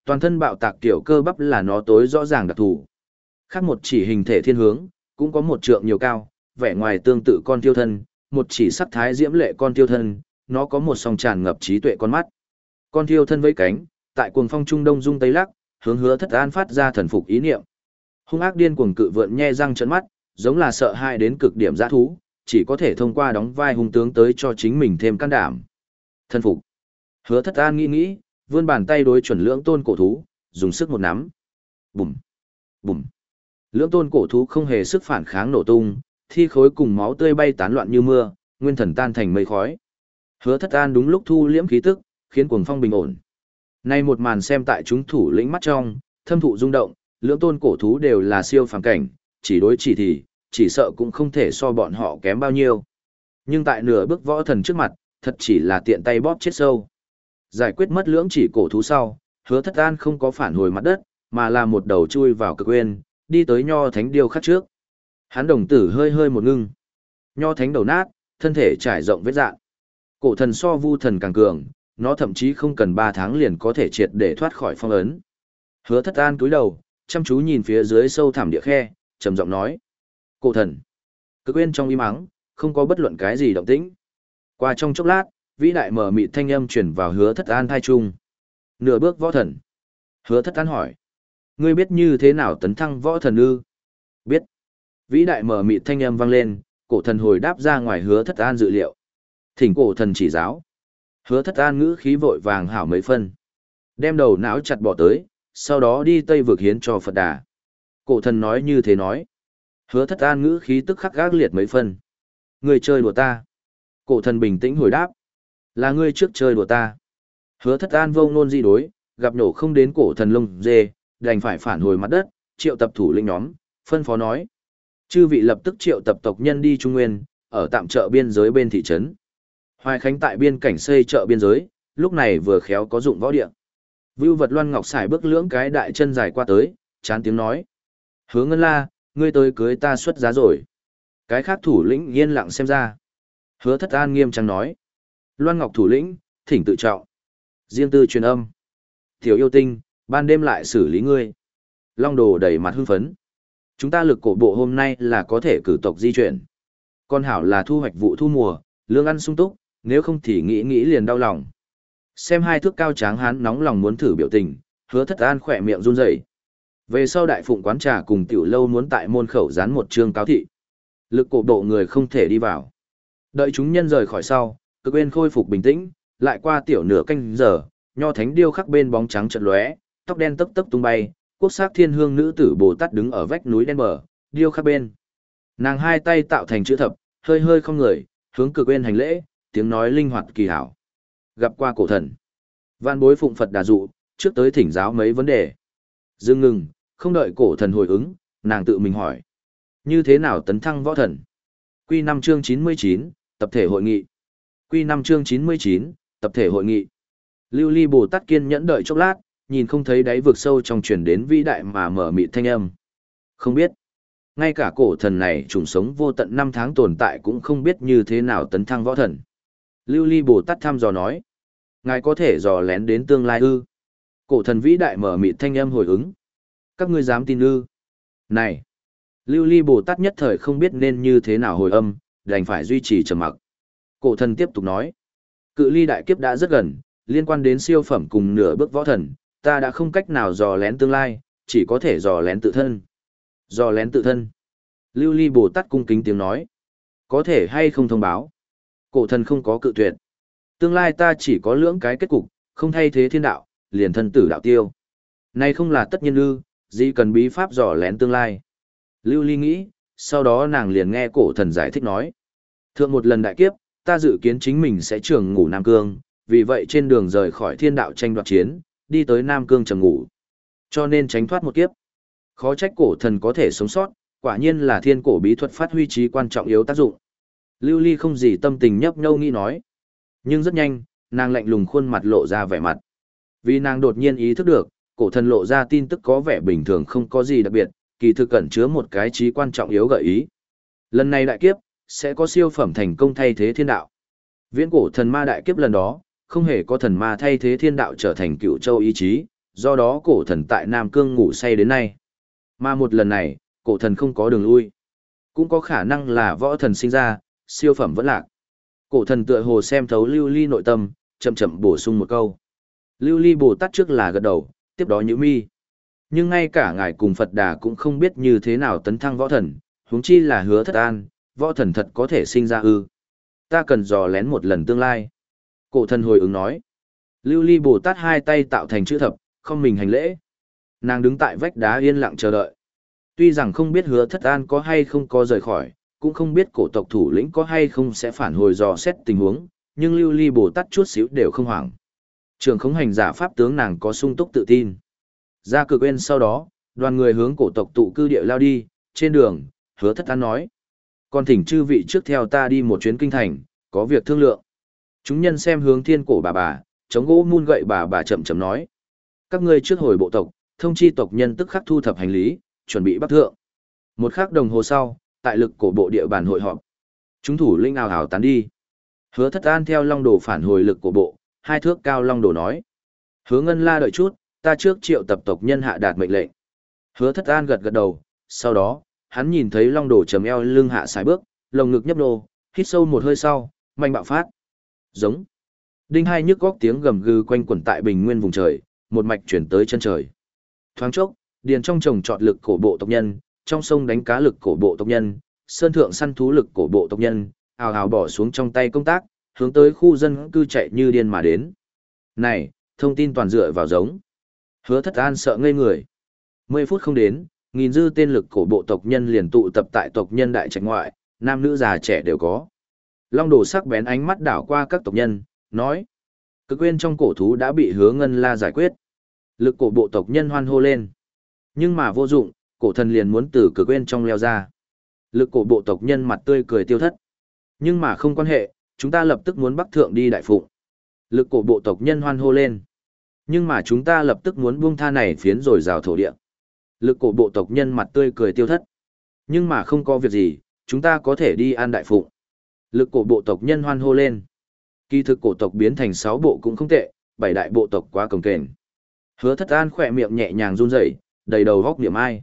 Toàn thân bạo tạc tiểu cơ bắp là nó tối rõ ràng đặc thù. Khác một chỉ hình thể thiên hướng, cũng có một trượng nhiều cao, vẻ ngoài tương tự con tiêu thân, một chỉ sắc thái diễm lệ con tiêu thân, nó có một song tràn ngập trí tuệ con mắt. Con tiêu thân với cánh, tại cuồng phong trung đông dung tây lắc, hướng hứa thất an phát ra thần phục ý niệm. Hung ác điên cuồng cự vượn nhe răng trợn mắt, giống là sợ hãi đến cực điểm dã thú, chỉ có thể thông qua đóng vai hung tướng tới cho chính mình thêm can đảm. Thần phục. Hứa thất an nghĩ nghĩ, vươn bàn tay đối chuẩn lưỡng tôn cổ thú, dùng sức một nắm. Bùm. Bùm. Lưỡng tôn cổ thú không hề sức phản kháng nổ tung, thi khối cùng máu tươi bay tán loạn như mưa, nguyên thần tan thành mây khói. Hứa thất an đúng lúc thu liễm khí tức, khiến cuồng phong bình ổn. Nay một màn xem tại chúng thủ lĩnh mắt trong, thâm thụ rung động, lưỡng tôn cổ thú đều là siêu phàm cảnh, chỉ đối chỉ thì, chỉ sợ cũng không thể so bọn họ kém bao nhiêu. Nhưng tại nửa bước võ thần trước mặt, thật chỉ là tiện tay bóp chết sâu. Giải quyết mất lưỡng chỉ cổ thú sau, hứa thất an không có phản hồi mặt đất, mà là một đầu chui vào cực quên, đi tới nho thánh điêu khắc trước. Hắn đồng tử hơi hơi một ngưng. Nho thánh đầu nát, thân thể trải rộng vết dạng. Cổ thần so vu thần càng cường, nó thậm chí không cần 3 tháng liền có thể triệt để thoát khỏi phong ấn. Hứa thất an cúi đầu, chăm chú nhìn phía dưới sâu thẳm địa khe, trầm giọng nói. Cổ thần. Cực quên trong im ắng, không có bất luận cái gì động tĩnh. Qua trong chốc lát, vĩ đại mở mị thanh âm chuyển vào hứa thất an thai trung. Nửa bước võ thần. Hứa thất an hỏi. Ngươi biết như thế nào tấn thăng võ thần ư? Biết. Vĩ đại mở mị thanh âm vang lên, cổ thần hồi đáp ra ngoài hứa thất an dự liệu. Thỉnh cổ thần chỉ giáo. Hứa thất an ngữ khí vội vàng hảo mấy phân. Đem đầu não chặt bỏ tới, sau đó đi Tây vực hiến cho Phật Đà. Cổ thần nói như thế nói. Hứa thất an ngữ khí tức khắc gác liệt mấy phân. Người chơi đùa ta. Cổ thần bình tĩnh hồi đáp. Là ngươi trước chơi đùa ta. Hứa thất an vông nôn di đối, gặp nổ không đến cổ thần lông dê, đành phải phản hồi mặt đất, triệu tập thủ lĩnh nhóm, phân phó nói. Chư vị lập tức triệu tập tộc nhân đi Trung Nguyên, ở tạm chợ biên giới bên thị trấn. Hoài Khánh tại biên cảnh xây chợ biên giới, lúc này vừa khéo có dụng võ địa. Vưu vật loan ngọc xài bước lưỡng cái đại chân dài qua tới, chán tiếng nói. Hứa ngân la, ngươi tới cưới ta xuất giá rồi. Cái khác thủ lĩnh yên lặng xem ra. Hứa thất an nghiêm trang nói. Loan ngọc thủ lĩnh, thỉnh tự trọng. Riêng tư truyền âm. Tiểu yêu tinh, ban đêm lại xử lý ngươi. Long đồ đầy mặt hưng phấn. Chúng ta lực cổ bộ hôm nay là có thể cử tộc di chuyển. Con hảo là thu hoạch vụ thu mùa, lương ăn sung túc, nếu không thì nghĩ nghĩ liền đau lòng. Xem hai thước cao tráng hán nóng lòng muốn thử biểu tình, hứa thất an khỏe miệng run rẩy. Về sau đại phụng quán trà cùng tiểu lâu muốn tại môn khẩu dán một chương cáo thị. Lực cổ độ người không thể đi vào. Đợi chúng nhân rời khỏi sau, cực bên khôi phục bình tĩnh, lại qua tiểu nửa canh giờ, nho thánh điêu khắc bên bóng trắng trận lóe, tóc đen tấp tấp tung bay, quốc sắc thiên hương nữ tử Bồ Tát đứng ở vách núi đen bờ, điêu khắc bên. Nàng hai tay tạo thành chữ thập, hơi hơi không người, hướng cực bên hành lễ, tiếng nói linh hoạt kỳ hảo. Gặp qua cổ thần. Văn bối phụng Phật đà dụ, trước tới thỉnh giáo mấy vấn đề. Dừng ngừng, không đợi cổ thần hồi ứng, nàng tự mình hỏi. Như thế nào tấn thăng võ thần? Quy năm chương 99, tập thể hội nghị. Quy 5 chương 99, tập thể hội nghị. Lưu Ly Bồ Tát kiên nhẫn đợi chốc lát, nhìn không thấy đáy vực sâu trong truyền đến vĩ đại mà mở mịt thanh âm. Không biết. Ngay cả cổ thần này trùng sống vô tận năm tháng tồn tại cũng không biết như thế nào tấn thăng võ thần. Lưu Ly Bồ Tát thăm dò nói. Ngài có thể dò lén đến tương lai ư. Cổ thần vĩ đại mở mịt thanh âm hồi ứng. Các ngươi dám tin ư. Này. Lưu Ly Bồ Tát nhất thời không biết nên như thế nào hồi âm, đành phải duy trì trầm mặc. Cổ thần tiếp tục nói. Cự ly đại kiếp đã rất gần, liên quan đến siêu phẩm cùng nửa bước võ thần, ta đã không cách nào dò lén tương lai, chỉ có thể dò lén tự thân. Dò lén tự thân. Lưu Ly Bồ Tát cung kính tiếng nói. Có thể hay không thông báo. Cổ thần không có cự tuyệt. Tương lai ta chỉ có lưỡng cái kết cục, không thay thế thiên đạo, liền thân tử đạo tiêu. Này không là tất nhiên ư, gì cần bí pháp dò lén tương lai. Lưu Ly nghĩ, sau đó nàng liền nghe cổ thần giải thích nói. Thượng một lần đại kiếp, ta dự kiến chính mình sẽ trường ngủ Nam Cương, vì vậy trên đường rời khỏi thiên đạo tranh đoạt chiến, đi tới Nam Cương trầm ngủ. Cho nên tránh thoát một kiếp. Khó trách cổ thần có thể sống sót, quả nhiên là thiên cổ bí thuật phát huy trí quan trọng yếu tác dụng. Lưu Ly không gì tâm tình nhấp nhâu nghĩ nói. Nhưng rất nhanh, nàng lạnh lùng khuôn mặt lộ ra vẻ mặt. Vì nàng đột nhiên ý thức được, cổ thần lộ ra tin tức có vẻ bình thường không có gì đặc biệt, kỳ thực cẩn chứa một cái trí quan trọng yếu gợi ý. Lần này đại kiếp, sẽ có siêu phẩm thành công thay thế thiên đạo. Viễn cổ thần ma đại kiếp lần đó, không hề có thần ma thay thế thiên đạo trở thành cựu châu ý chí, do đó cổ thần tại Nam Cương ngủ say đến nay. Mà một lần này, cổ thần không có đường lui. Cũng có khả năng là võ thần sinh ra, siêu phẩm vẫn lạc. Cổ thần tựa hồ xem thấu lưu ly nội tâm, chậm chậm bổ sung một câu. Lưu ly bồ tát trước là gật đầu, tiếp đó nhữ mi. Nhưng ngay cả ngài cùng Phật Đà cũng không biết như thế nào tấn thăng võ thần, huống chi là hứa thất an, võ thần thật có thể sinh ra ư. Ta cần dò lén một lần tương lai. Cổ thần hồi ứng nói. Lưu ly Bồ Tát hai tay tạo thành chữ thập, không mình hành lễ. Nàng đứng tại vách đá yên lặng chờ đợi. Tuy rằng không biết hứa thất an có hay không có rời khỏi, cũng không biết cổ tộc thủ lĩnh có hay không sẽ phản hồi dò xét tình huống, nhưng lưu ly Bồ Tát chút xíu đều không hoảng. Trường khống hành giả pháp tướng nàng có sung túc tự tin. Ra cực quên sau đó, đoàn người hướng cổ tộc tụ cư địa lao đi, trên đường, hứa thất an nói. Còn thỉnh chư vị trước theo ta đi một chuyến kinh thành, có việc thương lượng. Chúng nhân xem hướng thiên cổ bà bà, chống gỗ mun gậy bà bà chậm chậm nói. Các ngươi trước hồi bộ tộc, thông chi tộc nhân tức khắc thu thập hành lý, chuẩn bị bắt thượng. Một khắc đồng hồ sau, tại lực cổ bộ địa bàn hội họp. Chúng thủ linh ào ào tán đi. Hứa thất an theo long đồ phản hồi lực cổ bộ, hai thước cao long đồ nói. Hứa ngân la đợi chút, ta trước triệu tập tộc nhân hạ đạt mệnh lệnh. Hứa thất an gật gật đầu, sau đó, hắn nhìn thấy long đồ chầm eo lưng hạ sải bước, lồng ngực nhấp nô, hít sâu một hơi sau, mạnh bạo phát. Giống. Đinh hai nhức góc tiếng gầm gừ quanh quẩn tại bình nguyên vùng trời, một mạch chuyển tới chân trời. Thoáng chốc, điền trong trồng trọt lực cổ bộ tộc nhân, trong sông đánh cá lực cổ bộ tộc nhân, sơn thượng săn thú lực cổ bộ tộc nhân, ào ào bỏ xuống trong tay công tác, hướng tới khu dân cư chạy như điên mà đến. Này, thông tin toàn dựa vào giống. Hứa thất an sợ ngây người. Mười phút không đến, nghìn dư tên lực cổ bộ tộc nhân liền tụ tập tại tộc nhân đại trạch ngoại, nam nữ già trẻ đều có. Long đồ sắc bén ánh mắt đảo qua các tộc nhân, nói. Cực quên trong cổ thú đã bị hứa ngân la giải quyết. Lực cổ bộ tộc nhân hoan hô lên. Nhưng mà vô dụng, cổ thần liền muốn từ cực quên trong leo ra. Lực cổ bộ tộc nhân mặt tươi cười tiêu thất. Nhưng mà không quan hệ, chúng ta lập tức muốn bắc thượng đi đại phụng. Lực cổ bộ tộc nhân hoan hô lên. Nhưng mà chúng ta lập tức muốn buông tha này phiến rồi rào thổ địa. Lực cổ bộ tộc nhân mặt tươi cười tiêu thất. Nhưng mà không có việc gì, chúng ta có thể đi an đại phụng. Lực cổ bộ tộc nhân hoan hô lên. Kỳ thực cổ tộc biến thành 6 bộ cũng không tệ, bảy đại bộ tộc quá cồng kềnh. Hứa thất an khỏe miệng nhẹ nhàng run rẩy, đầy đầu góc niệm ai.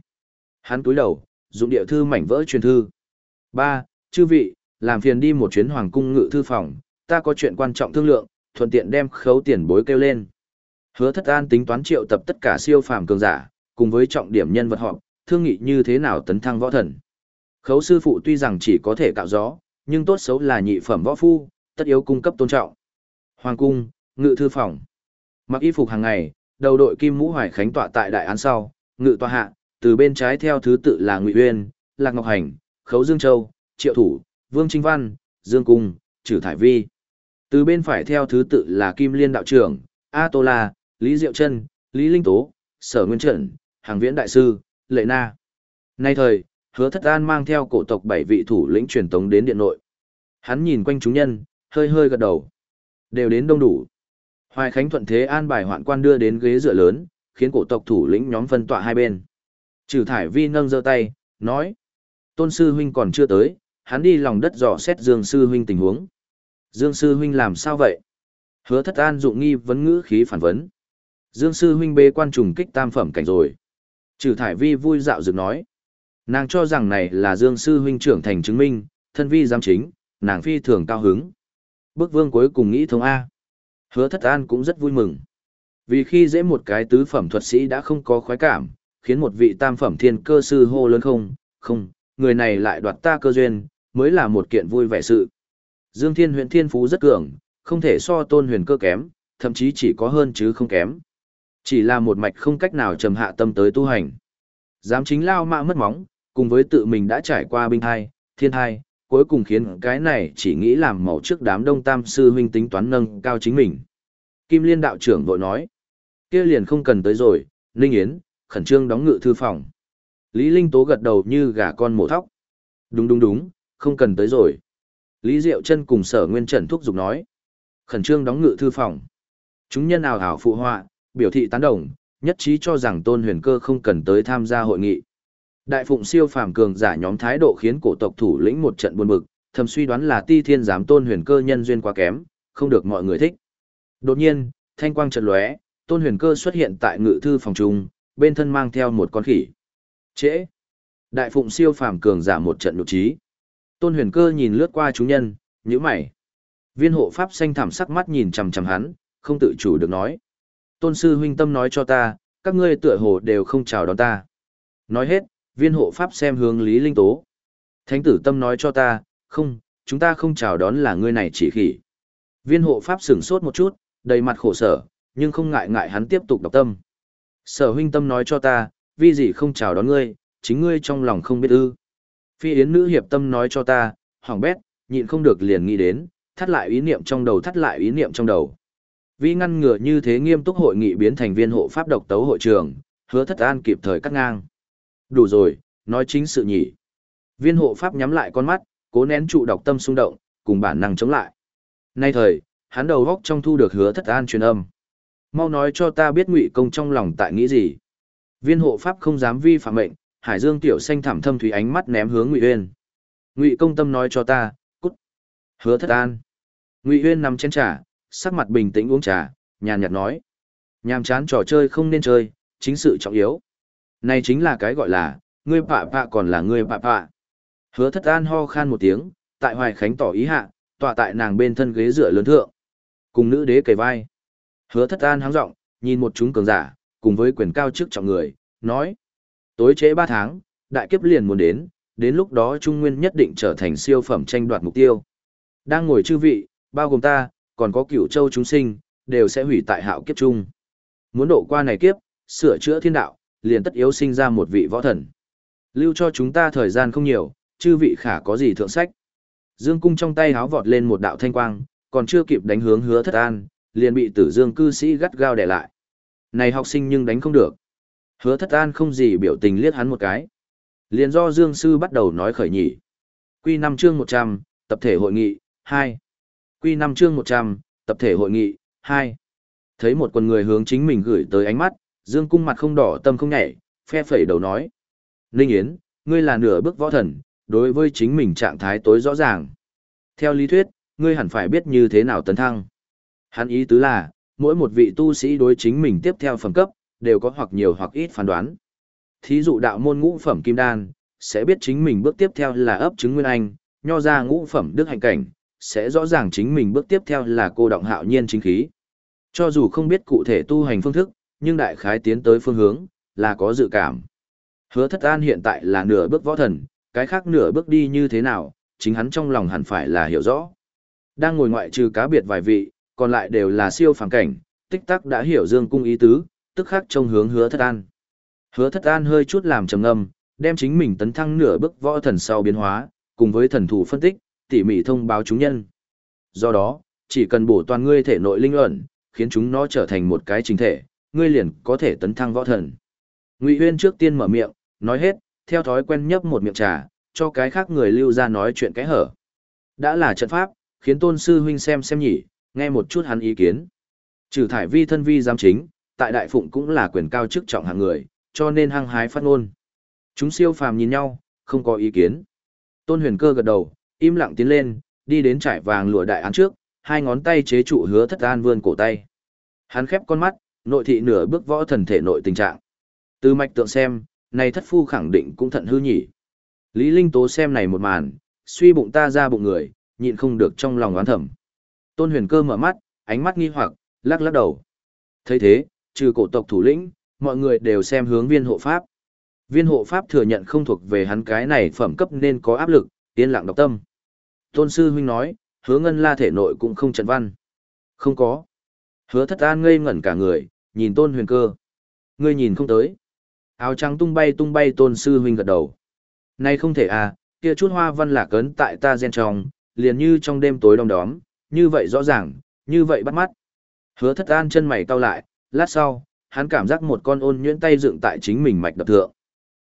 Hắn túi đầu, dụng địa thư mảnh vỡ truyền thư. Ba, Chư vị, làm phiền đi một chuyến hoàng cung ngự thư phòng, ta có chuyện quan trọng thương lượng, thuận tiện đem khấu tiền bối kêu lên. Hứa thất an tính toán triệu tập tất cả siêu phàm cường giả, cùng với trọng điểm nhân vật họ, thương nghị như thế nào tấn thăng võ thần. Khấu sư phụ tuy rằng chỉ có thể cạo gió, nhưng tốt xấu là nhị phẩm võ phu, tất yếu cung cấp tôn trọng. Hoàng cung, ngự thư phòng. Mặc y phục hàng ngày, đầu đội kim mũ hoài khánh tọa tại đại án sau, ngự tọa hạ, từ bên trái theo thứ tự là Ngụy Uyên, Lạc Ngọc Hành, Khấu Dương Châu, Triệu Thủ, Vương Trinh Văn, Dương Cung, Trử Thải Vi. Từ bên phải theo thứ tự là Kim Liên đạo trưởng, A Tô La, Lý Diệu Trân, Lý Linh Tố, Sở Nguyên Trần, Hàng Viễn Đại Sư, Lệ Na. Nay thời, hứa thất an mang theo cổ tộc bảy vị thủ lĩnh truyền tống đến điện nội. Hắn nhìn quanh chúng nhân, hơi hơi gật đầu. Đều đến đông đủ. Hoài Khánh thuận thế an bài hoạn quan đưa đến ghế dựa lớn, khiến cổ tộc thủ lĩnh nhóm phân tọa hai bên. Trừ thải vi nâng giơ tay, nói. Tôn sư huynh còn chưa tới, hắn đi lòng đất dò xét Dương sư huynh tình huống. Dương sư huynh làm sao vậy? Hứa thất an dụng nghi vấn ngữ khí phản vấn. Dương sư huynh bê quan trùng kích tam phẩm cảnh rồi. Trừ thải vi vui dạo dựng nói. Nàng cho rằng này là Dương sư huynh trưởng thành chứng minh, thân vi giám chính, nàng phi thường cao hứng. Bức vương cuối cùng nghĩ thông A. Hứa thất an cũng rất vui mừng. Vì khi dễ một cái tứ phẩm thuật sĩ đã không có khoái cảm, khiến một vị tam phẩm thiên cơ sư hô lớn không, không, người này lại đoạt ta cơ duyên, mới là một kiện vui vẻ sự. Dương Thiên huyện thiên phú rất cường, không thể so tôn huyền cơ kém, thậm chí chỉ có hơn chứ không kém. Chỉ là một mạch không cách nào trầm hạ tâm tới tu hành. Dám chính lao mạ mất móng, cùng với tự mình đã trải qua binh thai, thiên thai, cuối cùng khiến cái này chỉ nghĩ làm màu trước đám đông tam sư huynh tính toán nâng cao chính mình. Kim Liên đạo trưởng vội nói, kia liền không cần tới rồi, Linh Yến, khẩn trương đóng ngự thư phòng. Lý Linh Tố gật đầu như gà con mổ thóc. Đúng đúng đúng, không cần tới rồi. Lý Diệu chân cùng sở nguyên trần thúc giục nói. Khẩn trương đóng ngự thư phòng. Chúng nhân ảo ảo phụ họa, biểu thị tán đồng, nhất trí cho rằng tôn huyền cơ không cần tới tham gia hội nghị. Đại phụng siêu phàm cường giả nhóm thái độ khiến cổ tộc thủ lĩnh một trận buồn bực, thầm suy đoán là ti thiên giám tôn huyền cơ nhân duyên quá kém, không được mọi người thích. Đột nhiên, thanh quang chợt lóe, tôn huyền cơ xuất hiện tại ngự thư phòng trung, bên thân mang theo một con khỉ. Trễ. Đại phụng siêu phàm cường giả một trận nhục trí. Tôn huyền cơ nhìn lướt qua chúng nhân, nhíu mày. Viên hộ pháp xanh thảm sắc mắt nhìn chằm chằm hắn, không tự chủ được nói. Tôn sư huynh tâm nói cho ta, các ngươi tựa hồ đều không chào đón ta. Nói hết, viên hộ pháp xem hướng Lý Linh Tố. Thánh tử tâm nói cho ta, không, chúng ta không chào đón là ngươi này chỉ khỉ. Viên hộ pháp sửng sốt một chút, đầy mặt khổ sở, nhưng không ngại ngại hắn tiếp tục đọc tâm. Sở huynh tâm nói cho ta, vì gì không chào đón ngươi, chính ngươi trong lòng không biết ư. Phi yến nữ hiệp tâm nói cho ta, hoàng bét, nhịn không được liền nghĩ đến, thắt lại ý niệm trong đầu thắt lại ý niệm trong đầu. Vì ngăn ngừa như thế nghiêm túc hội nghị biến thành viên hộ pháp độc tấu hội trường, hứa thất an kịp thời cắt ngang. Đủ rồi, nói chính sự nhỉ. Viên hộ pháp nhắm lại con mắt, cố nén trụ độc tâm xung động, cùng bản năng chống lại. Nay thời, hắn đầu góc trong thu được hứa thất an truyền âm. Mau nói cho ta biết ngụy công trong lòng tại nghĩ gì. Viên hộ pháp không dám vi phạm mệnh, Hải Dương tiểu xanh thảm thâm thủy ánh mắt ném hướng Ngụy Uyên. Ngụy công tâm nói cho ta, cút. Hứa thất an. Ngụy Uyên nằm trên trà, sắc mặt bình tĩnh uống trà, nhàn nhạt nói. Nhàm chán trò chơi không nên chơi, chính sự trọng yếu. Này chính là cái gọi là, ngươi pạ pạ còn là ngươi pạ pạ. Hứa thất an ho khan một tiếng, tại hoài khánh tỏ ý hạ, tọa tại nàng bên thân ghế dựa lớn thượng. Cùng nữ đế kề vai. Hứa thất an háng rộng, nhìn một chúng cường giả, cùng với quyền cao chức trọng người, nói. Tối trễ ba tháng, đại kiếp liền muốn đến, đến lúc đó Trung Nguyên nhất định trở thành siêu phẩm tranh đoạt mục tiêu. Đang ngồi chư vị, bao gồm ta, còn có cửu châu chúng sinh, đều sẽ hủy tại hạo kiếp chung. Muốn độ qua này kiếp, sửa chữa thiên đạo, liền tất yếu sinh ra một vị võ thần. Lưu cho chúng ta thời gian không nhiều, chư vị khả có gì thượng sách. Dương cung trong tay háo vọt lên một đạo thanh quang, còn chưa kịp đánh hướng hứa thất an, liền bị tử dương cư sĩ gắt gao đè lại. Này học sinh nhưng đánh không được. Hứa thất an không gì biểu tình liếc hắn một cái. Liền do Dương Sư bắt đầu nói khởi nhỉ. Quy năm chương 100, tập thể hội nghị, 2. Quy 5 chương 100, tập thể hội nghị, 2. Thấy một quần người hướng chính mình gửi tới ánh mắt, Dương Cung mặt không đỏ tâm không nhảy, phe phẩy đầu nói. Ninh Yến, ngươi là nửa bước võ thần, đối với chính mình trạng thái tối rõ ràng. Theo lý thuyết, ngươi hẳn phải biết như thế nào tấn thăng. Hắn ý tứ là, mỗi một vị tu sĩ đối chính mình tiếp theo phẩm cấp, đều có hoặc nhiều hoặc ít phán đoán. Thí dụ đạo môn ngũ phẩm kim đan, sẽ biết chính mình bước tiếp theo là ấp trứng nguyên anh, nho ra ngũ phẩm đức hành cảnh, sẽ rõ ràng chính mình bước tiếp theo là cô động hạo nhiên chính khí. Cho dù không biết cụ thể tu hành phương thức, nhưng đại khái tiến tới phương hướng, là có dự cảm. Hứa thất an hiện tại là nửa bước võ thần, cái khác nửa bước đi như thế nào, chính hắn trong lòng hẳn phải là hiểu rõ. Đang ngồi ngoại trừ cá biệt vài vị, còn lại đều là siêu phàm cảnh, tích tắc đã hiểu dương cung ý tứ, tức khắc trông hướng hứa thất an. Hứa thất an hơi chút làm trầm ngâm, đem chính mình tấn thăng nửa bước võ thần sau biến hóa, cùng với thần thủ phân tích, tỉ mỉ thông báo chúng nhân. Do đó, chỉ cần bổ toàn ngươi thể nội linh ẩn, khiến chúng nó trở thành một cái chính thể, ngươi liền có thể tấn thăng võ thần. Ngụy Huyên trước tiên mở miệng, nói hết, theo thói quen nhấp một miệng trà, cho cái khác người lưu ra nói chuyện cái hở. Đã là trận pháp, khiến tôn sư huynh xem xem nhỉ, nghe một chút hắn ý kiến. Trừ thải vi thân vi giám chính, tại đại phụng cũng là quyền cao chức trọng hạng người, cho nên hăng hái phát ngôn. Chúng siêu phàm nhìn nhau, không có ý kiến. Tôn huyền cơ gật đầu, im lặng tiến lên, đi đến trải vàng lụa đại án trước, hai ngón tay chế trụ hứa thất an vươn cổ tay. Hắn khép con mắt, nội thị nửa bước võ thần thể nội tình trạng. Từ mạch tượng xem, này thất phu khẳng định cũng thận hư nhỉ. Lý Linh Tố xem này một màn, suy bụng ta ra bụng người, nhịn không được trong lòng oán thầm. Tôn huyền cơ mở mắt, ánh mắt nghi hoặc, lắc lắc đầu. thấy thế, trừ cổ tộc thủ lĩnh, mọi người đều xem hướng viên hộ pháp. Viên hộ pháp thừa nhận không thuộc về hắn cái này phẩm cấp nên có áp lực, yên lặng đọc tâm. Tôn sư huynh nói, hứa ngân la thể nội cũng không trận văn. Không có. Hứa thất an ngây ngẩn cả người, nhìn tôn huyền cơ. Ngươi nhìn không tới. Áo trắng tung bay tung bay tôn sư huynh gật đầu. Này không thể à, kia chút hoa văn lạc cấn tại ta gen trong, liền như trong đêm tối đông đóm, như vậy rõ ràng, như vậy bắt mắt. Hứa thất an chân mày cau lại, lát sau, hắn cảm giác một con ôn nhuyễn tay dựng tại chính mình mạch đập thượng.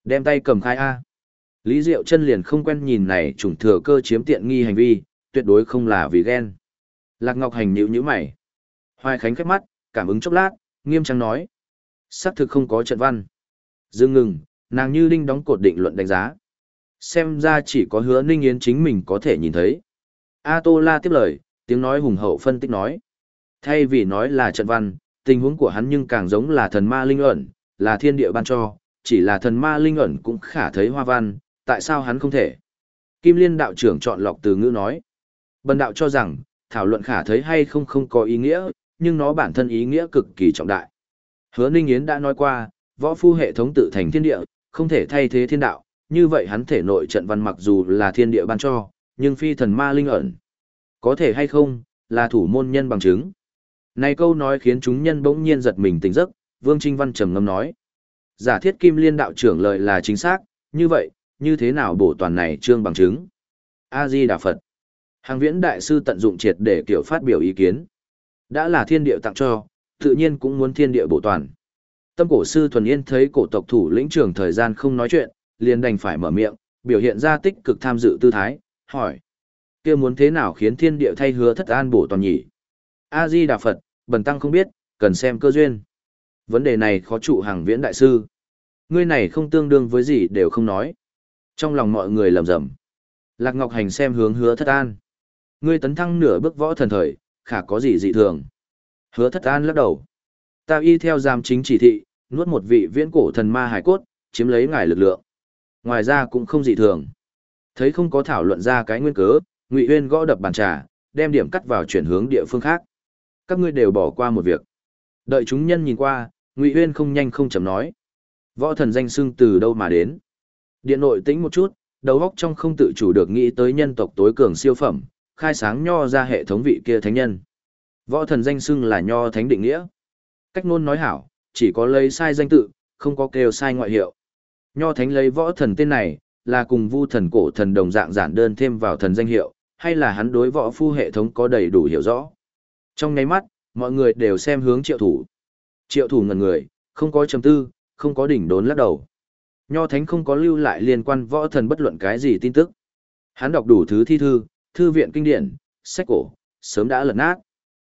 Đem tay cầm khai A. Lý Diệu chân liền không quen nhìn này trùng thừa cơ chiếm tiện nghi hành vi, tuyệt đối không là vì ghen. Lạc Ngọc Hành nhíu nhíu mày. Hoài Khánh khép mắt, cảm ứng chốc lát, nghiêm trang nói. Sắc thực không có trận văn. Dương ngừng, nàng như đinh đóng cột định luận đánh giá. Xem ra chỉ có hứa ninh yến chính mình có thể nhìn thấy. A Tô La tiếp lời, tiếng nói hùng hậu phân tích nói. Thay vì nói là trận văn, tình huống của hắn nhưng càng giống là thần ma linh ẩn, là thiên địa ban cho, chỉ là thần ma linh ẩn cũng khả thấy hoa văn, tại sao hắn không thể? Kim Liên đạo trưởng chọn lọc từ ngữ nói. Bần đạo cho rằng, thảo luận khả thấy hay không không có ý nghĩa, nhưng nó bản thân ý nghĩa cực kỳ trọng đại. Hứa Ninh Yến đã nói qua, võ phu hệ thống tự thành thiên địa, không thể thay thế thiên đạo, như vậy hắn thể nội trận văn mặc dù là thiên địa ban cho, nhưng phi thần ma linh ẩn. Có thể hay không, là thủ môn nhân bằng chứng. Này câu nói khiến chúng nhân bỗng nhiên giật mình tỉnh giấc, Vương Trinh Văn trầm ngâm nói. Giả thiết Kim Liên đạo trưởng lời là chính xác, như vậy, như thế nào bổ toàn này trương bằng chứng? A-di Đà Phật. Hàng viễn đại sư tận dụng triệt để kiểu phát biểu ý kiến. Đã là thiên địa tặng cho, tự nhiên cũng muốn thiên địa bổ toàn. Tâm cổ sư thuần yên thấy cổ tộc thủ lĩnh trưởng thời gian không nói chuyện, liền đành phải mở miệng, biểu hiện ra tích cực tham dự tư thái, hỏi. kia muốn thế nào khiến thiên địa thay hứa thất an bổ toàn nhỉ? A-di Đà Phật, bần tăng không biết, cần xem cơ duyên. Vấn đề này khó trụ hàng viễn đại sư. Ngươi này không tương đương với gì đều không nói. Trong lòng mọi người lầm rầm. Lạc Ngọc Hành xem hướng hứa thất an. Ngươi tấn thăng nửa bước võ thần thời, khả có gì dị thường. Hứa thất an lắc đầu. Ta y theo giam chính chỉ thị, nuốt một vị viễn cổ thần ma hải cốt, chiếm lấy ngài lực lượng. Ngoài ra cũng không dị thường. Thấy không có thảo luận ra cái nguyên cớ, Ngụy Uyên gõ đập bàn trà, đem điểm cắt vào chuyển hướng địa phương khác. Các ngươi đều bỏ qua một việc. Đợi chúng nhân nhìn qua, Ngụy Uyên không nhanh không chậm nói. Võ thần danh xưng từ đâu mà đến? Điện nội tĩnh một chút, đầu óc trong không tự chủ được nghĩ tới nhân tộc tối cường siêu phẩm, khai sáng nho ra hệ thống vị kia thánh nhân. Võ thần danh xưng là nho thánh định nghĩa. Cách ngôn nói hảo, chỉ có lấy sai danh tự, không có kêu sai ngoại hiệu. Nho thánh lấy võ thần tên này, là cùng vu thần cổ thần đồng dạng giản đơn thêm vào thần danh hiệu, hay là hắn đối võ phu hệ thống có đầy đủ hiểu rõ. Trong nháy mắt, mọi người đều xem hướng triệu thủ. Triệu thủ ngần người, không có trầm tư, không có đỉnh đốn lắc đầu. Nho thánh không có lưu lại liên quan võ thần bất luận cái gì tin tức. Hắn đọc đủ thứ thi thư, thư viện kinh điển, sách cổ, sớm đã lật nát.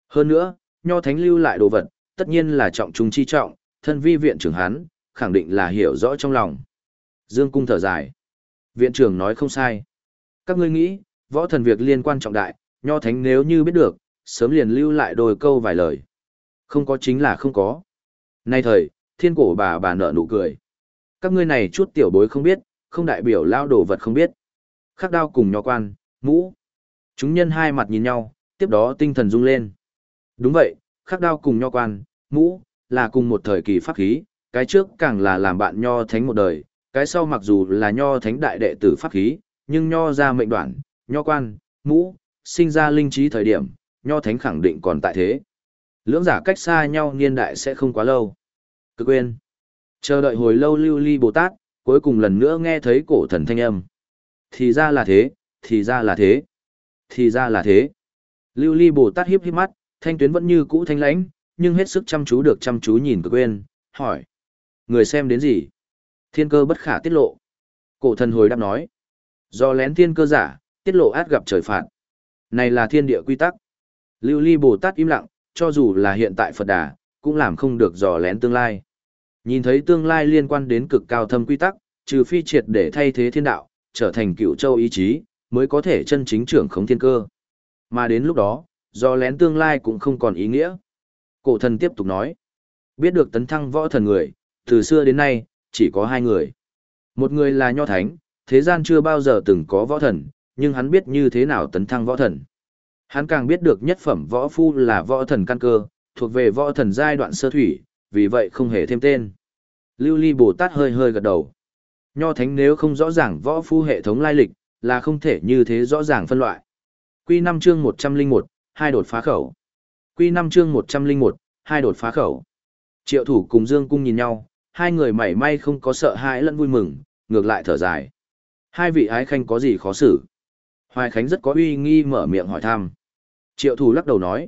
Hơn nữa, nho thánh lưu lại đồ vật, tất nhiên là trọng trung chi trọng, thân vi viện trưởng hắn, khẳng định là hiểu rõ trong lòng. Dương cung thở dài. Viện trưởng nói không sai. Các ngươi nghĩ, võ thần việc liên quan trọng đại, nho thánh nếu như biết được, sớm liền lưu lại đôi câu vài lời. Không có chính là không có. Nay thời, thiên cổ bà bà nợ nụ cười. Các ngươi này chút tiểu bối không biết, không đại biểu lao đồ vật không biết. Khắc đao cùng nho quan, mũ. Chúng nhân hai mặt nhìn nhau, tiếp đó tinh thần rung lên. Đúng vậy, khắc đao cùng nho quan, mũ, là cùng một thời kỳ pháp khí, cái trước càng là làm bạn nho thánh một đời, cái sau mặc dù là nho thánh đại đệ tử pháp khí, nhưng nho ra mệnh đoạn, nho quan, mũ, sinh ra linh trí thời điểm, nho thánh khẳng định còn tại thế. Lưỡng giả cách xa nhau niên đại sẽ không quá lâu. Cực quên. Chờ đợi hồi lâu lưu ly Bồ Tát, cuối cùng lần nữa nghe thấy cổ thần thanh âm. Thì ra là thế, thì ra là thế, thì ra là thế. Lưu ly Bồ Tát hiếp hiếp mắt, thanh tuyến vẫn như cũ thanh lãnh, nhưng hết sức chăm chú được chăm chú nhìn cực quên, hỏi. Người xem đến gì? Thiên cơ bất khả tiết lộ. Cổ thần hồi đáp nói. Do lén thiên cơ giả, tiết lộ át gặp trời phạt. Này là thiên địa quy tắc. Lưu ly Bồ Tát im lặng, cho dù là hiện tại Phật Đà, cũng làm không được dò lén tương lai. Nhìn thấy tương lai liên quan đến cực cao thâm quy tắc, trừ phi triệt để thay thế thiên đạo, trở thành cựu châu ý chí, mới có thể chân chính trưởng khống thiên cơ. Mà đến lúc đó, do lén tương lai cũng không còn ý nghĩa. Cổ thần tiếp tục nói, biết được tấn thăng võ thần người, từ xưa đến nay, chỉ có hai người. Một người là Nho Thánh, thế gian chưa bao giờ từng có võ thần, nhưng hắn biết như thế nào tấn thăng võ thần. Hắn càng biết được nhất phẩm võ phu là võ thần căn cơ, thuộc về võ thần giai đoạn sơ thủy, vì vậy không hề thêm tên. Lưu Ly Bồ Tát hơi hơi gật đầu. Nho Thánh nếu không rõ ràng võ phu hệ thống lai lịch, là không thể như thế rõ ràng phân loại. Quy 5 chương 101, hai đột phá khẩu. Quy 5 chương 101, hai đột phá khẩu. Triệu thủ cùng Dương Cung nhìn nhau, hai người mảy may không có sợ hãi lẫn vui mừng, ngược lại thở dài. Hai vị ái khanh có gì khó xử? Hoài Khánh rất có uy nghi mở miệng hỏi thăm. Triệu thủ lắc đầu nói.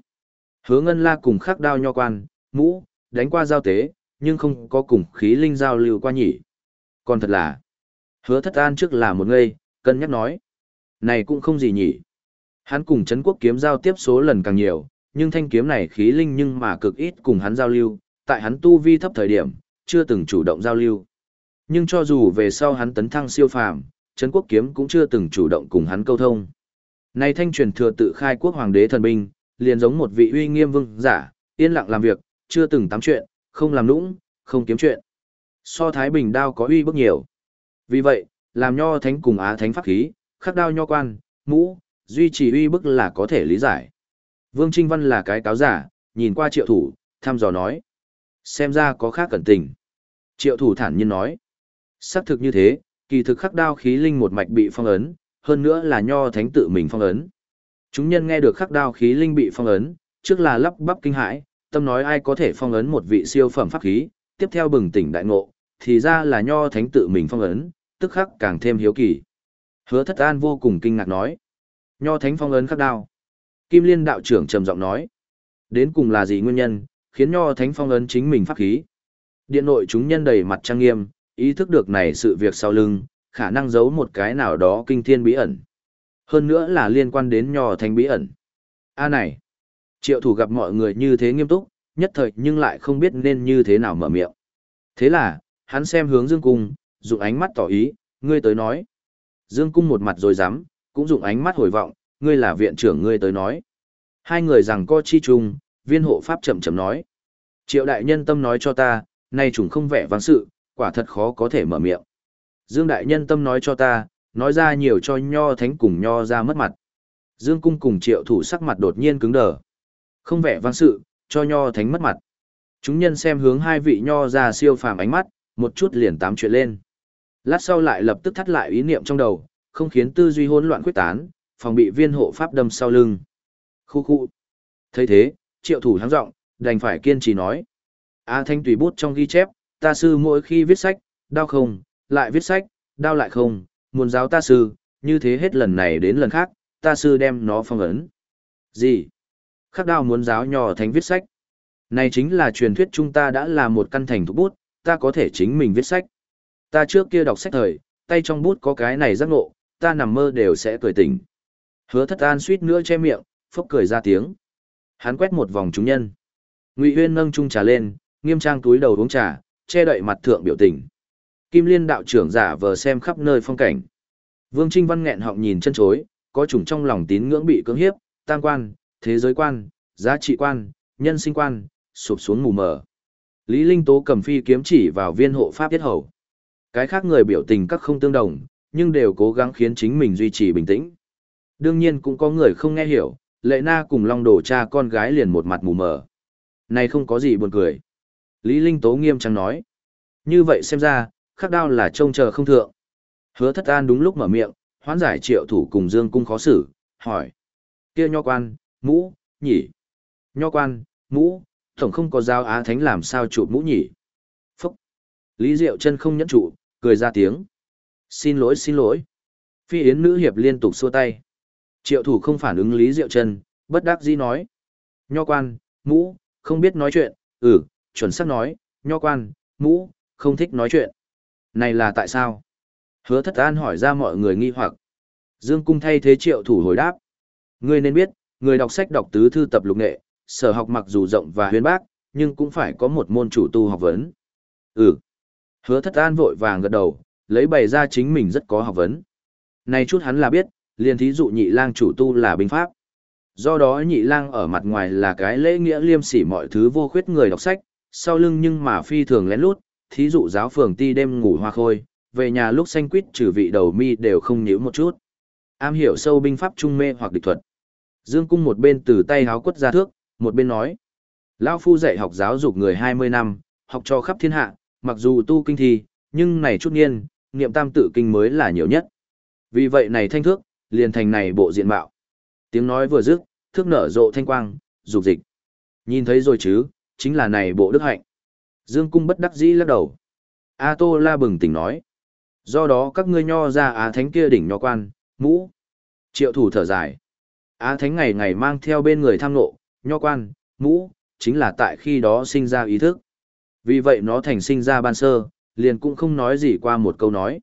Hứa ngân la cùng khắc đao nho quan, mũ, đánh qua giao tế, nhưng không có cùng khí linh giao lưu qua nhỉ. Còn thật là, hứa thất an trước là một ngây, cân nhắc nói. Này cũng không gì nhỉ. Hắn cùng Trấn Quốc kiếm giao tiếp số lần càng nhiều, nhưng thanh kiếm này khí linh nhưng mà cực ít cùng hắn giao lưu, tại hắn tu vi thấp thời điểm, chưa từng chủ động giao lưu. Nhưng cho dù về sau hắn tấn thăng siêu phàm, Trấn Quốc kiếm cũng chưa từng chủ động cùng hắn câu thông. Này thanh truyền thừa tự khai quốc hoàng đế thần binh, liền giống một vị uy nghiêm vương giả, yên lặng làm việc, chưa từng tắm chuyện, không làm nũng, không kiếm chuyện. So Thái Bình đao có uy bức nhiều. Vì vậy, làm nho thánh cùng á thánh pháp khí, khắc đao nho quan, mũ, duy trì uy bức là có thể lý giải. Vương Trinh Văn là cái cáo giả, nhìn qua triệu thủ, thăm dò nói. Xem ra có khác cẩn tình. Triệu thủ thản nhiên nói. Xác thực như thế, kỳ thực khắc đao khí linh một mạch bị phong ấn, hơn nữa là nho thánh tự mình phong ấn. Chúng nhân nghe được khắc đao khí linh bị phong ấn, trước là lắp bắp kinh hãi, tâm nói ai có thể phong ấn một vị siêu phẩm pháp khí, tiếp theo bừng tỉnh đại ngộ, thì ra là nho thánh tự mình phong ấn, tức khắc càng thêm hiếu kỳ. Hứa thất an vô cùng kinh ngạc nói. Nho thánh phong ấn khắc đao. Kim liên đạo trưởng trầm giọng nói. Đến cùng là gì nguyên nhân, khiến nho thánh phong ấn chính mình pháp khí. Điện nội chúng nhân đầy mặt trang nghiêm, ý thức được này sự việc sau lưng, khả năng giấu một cái nào đó kinh thiên bí ẩn. Hơn nữa là liên quan đến nho thánh bí ẩn. A này, triệu thủ gặp mọi người như thế nghiêm túc, nhất thời nhưng lại không biết nên như thế nào mở miệng. Thế là, hắn xem hướng Dương Cung, dùng ánh mắt tỏ ý, ngươi tới nói. Dương Cung một mặt rồi dám, cũng dùng ánh mắt hồi vọng, ngươi là viện trưởng ngươi tới nói. Hai người rằng co chi chung, viên hộ pháp chậm chậm nói. Triệu đại nhân tâm nói cho ta, nay chúng không vẻ vắng sự, quả thật khó có thể mở miệng. Dương đại nhân tâm nói cho ta, nói ra nhiều cho nho thánh cùng nho ra mất mặt. Dương cung cùng triệu thủ sắc mặt đột nhiên cứng đờ. Không vẻ vang sự, cho nho thánh mất mặt. Chúng nhân xem hướng hai vị nho ra siêu phàm ánh mắt, một chút liền tám chuyện lên. Lát sau lại lập tức thắt lại ý niệm trong đầu, không khiến tư duy hỗn loạn quyết tán, phòng bị viên hộ pháp đâm sau lưng. Khu khu. thấy thế, triệu thủ háng rộng, đành phải kiên trì nói. A thanh tùy bút trong ghi chép, ta sư mỗi khi viết sách, đau không, lại viết sách, đau lại không, muốn giáo ta sư, như thế hết lần này đến lần khác, ta sư đem nó phong ấn. Gì? Khắc đao muốn giáo nhỏ thánh viết sách. Này chính là truyền thuyết chúng ta đã là một căn thành thục bút, ta có thể chính mình viết sách. Ta trước kia đọc sách thời, tay trong bút có cái này giác ngộ, ta nằm mơ đều sẽ cười tỉnh. Hứa thất an suýt nữa che miệng, phốc cười ra tiếng. Hắn quét một vòng chúng nhân. Ngụy Huyên nâng chung trà lên, nghiêm trang túi đầu uống trà, che đậy mặt thượng biểu tình. Kim Liên đạo trưởng giả vờ xem khắp nơi phong cảnh. Vương Trinh Văn nghẹn họng nhìn chân chối, có chủng trong lòng tín ngưỡng bị cưỡng hiếp, tam quan, thế giới quan, giá trị quan, nhân sinh quan, sụp xuống mù mờ. Lý Linh Tố cầm phi kiếm chỉ vào viên hộ pháp tiết hầu. Cái khác người biểu tình các không tương đồng, nhưng đều cố gắng khiến chính mình duy trì bình tĩnh. Đương nhiên cũng có người không nghe hiểu, lệ na cùng long đồ cha con gái liền một mặt mù mờ. Này không có gì buồn cười. Lý Linh Tố nghiêm trang nói. Như vậy xem ra, khắc đao là trông chờ không thượng. Hứa thất an đúng lúc mở miệng, hoán giải triệu thủ cùng dương cung khó xử, hỏi. kia nho quan, mũ, nhỉ. Nho quan, mũ, tổng không có giao á thánh làm sao chụp mũ nhỉ. Phúc. Lý Diệu chân không nhẫn trụ, cười ra tiếng. Xin lỗi xin lỗi. Phi yến nữ hiệp liên tục xua tay. Triệu thủ không phản ứng Lý Diệu chân, bất đắc dĩ nói. Nho quan, mũ, không biết nói chuyện, ừ, chuẩn xác nói, nho quan, mũ, không thích nói chuyện. Này là tại sao? Hứa thất an hỏi ra mọi người nghi hoặc. Dương cung thay thế triệu thủ hồi đáp. Ngươi nên biết, người đọc sách đọc tứ thư tập lục nghệ, sở học mặc dù rộng và huyên bác, nhưng cũng phải có một môn chủ tu học vấn. Ừ. Hứa thất an vội vàng gật đầu, lấy bày ra chính mình rất có học vấn. Này chút hắn là biết, liền thí dụ nhị lang chủ tu là binh pháp. Do đó nhị lang ở mặt ngoài là cái lễ nghĩa liêm sỉ mọi thứ vô khuyết người đọc sách, sau lưng nhưng mà phi thường lén lút, thí dụ giáo phường ti đêm ngủ hoa khôi, về nhà lúc xanh quýt trừ vị đầu mi đều không nhíu một chút. Am hiểu sâu binh pháp trung mê hoặc địch thuật. Dương Cung một bên từ tay háo quất ra thước, một bên nói. Lão Phu dạy học giáo dục người 20 năm, học cho khắp thiên hạ, mặc dù tu kinh thi, nhưng này chút niên, niệm tam tự kinh mới là nhiều nhất. Vì vậy này thanh thước, liền thành này bộ diện mạo. Tiếng nói vừa dứt, thước nở rộ thanh quang, dục dịch. Nhìn thấy rồi chứ, chính là này bộ đức hạnh. Dương Cung bất đắc dĩ lắc đầu. A Tô La bừng tỉnh nói. Do đó các ngươi nho ra Á Thánh kia đỉnh nho quan, mũ. Triệu thủ thở dài. Á Thánh ngày ngày mang theo bên người tham nộ, nho quan, mũ, chính là tại khi đó sinh ra ý thức. Vì vậy nó thành sinh ra ban sơ, liền cũng không nói gì qua một câu nói.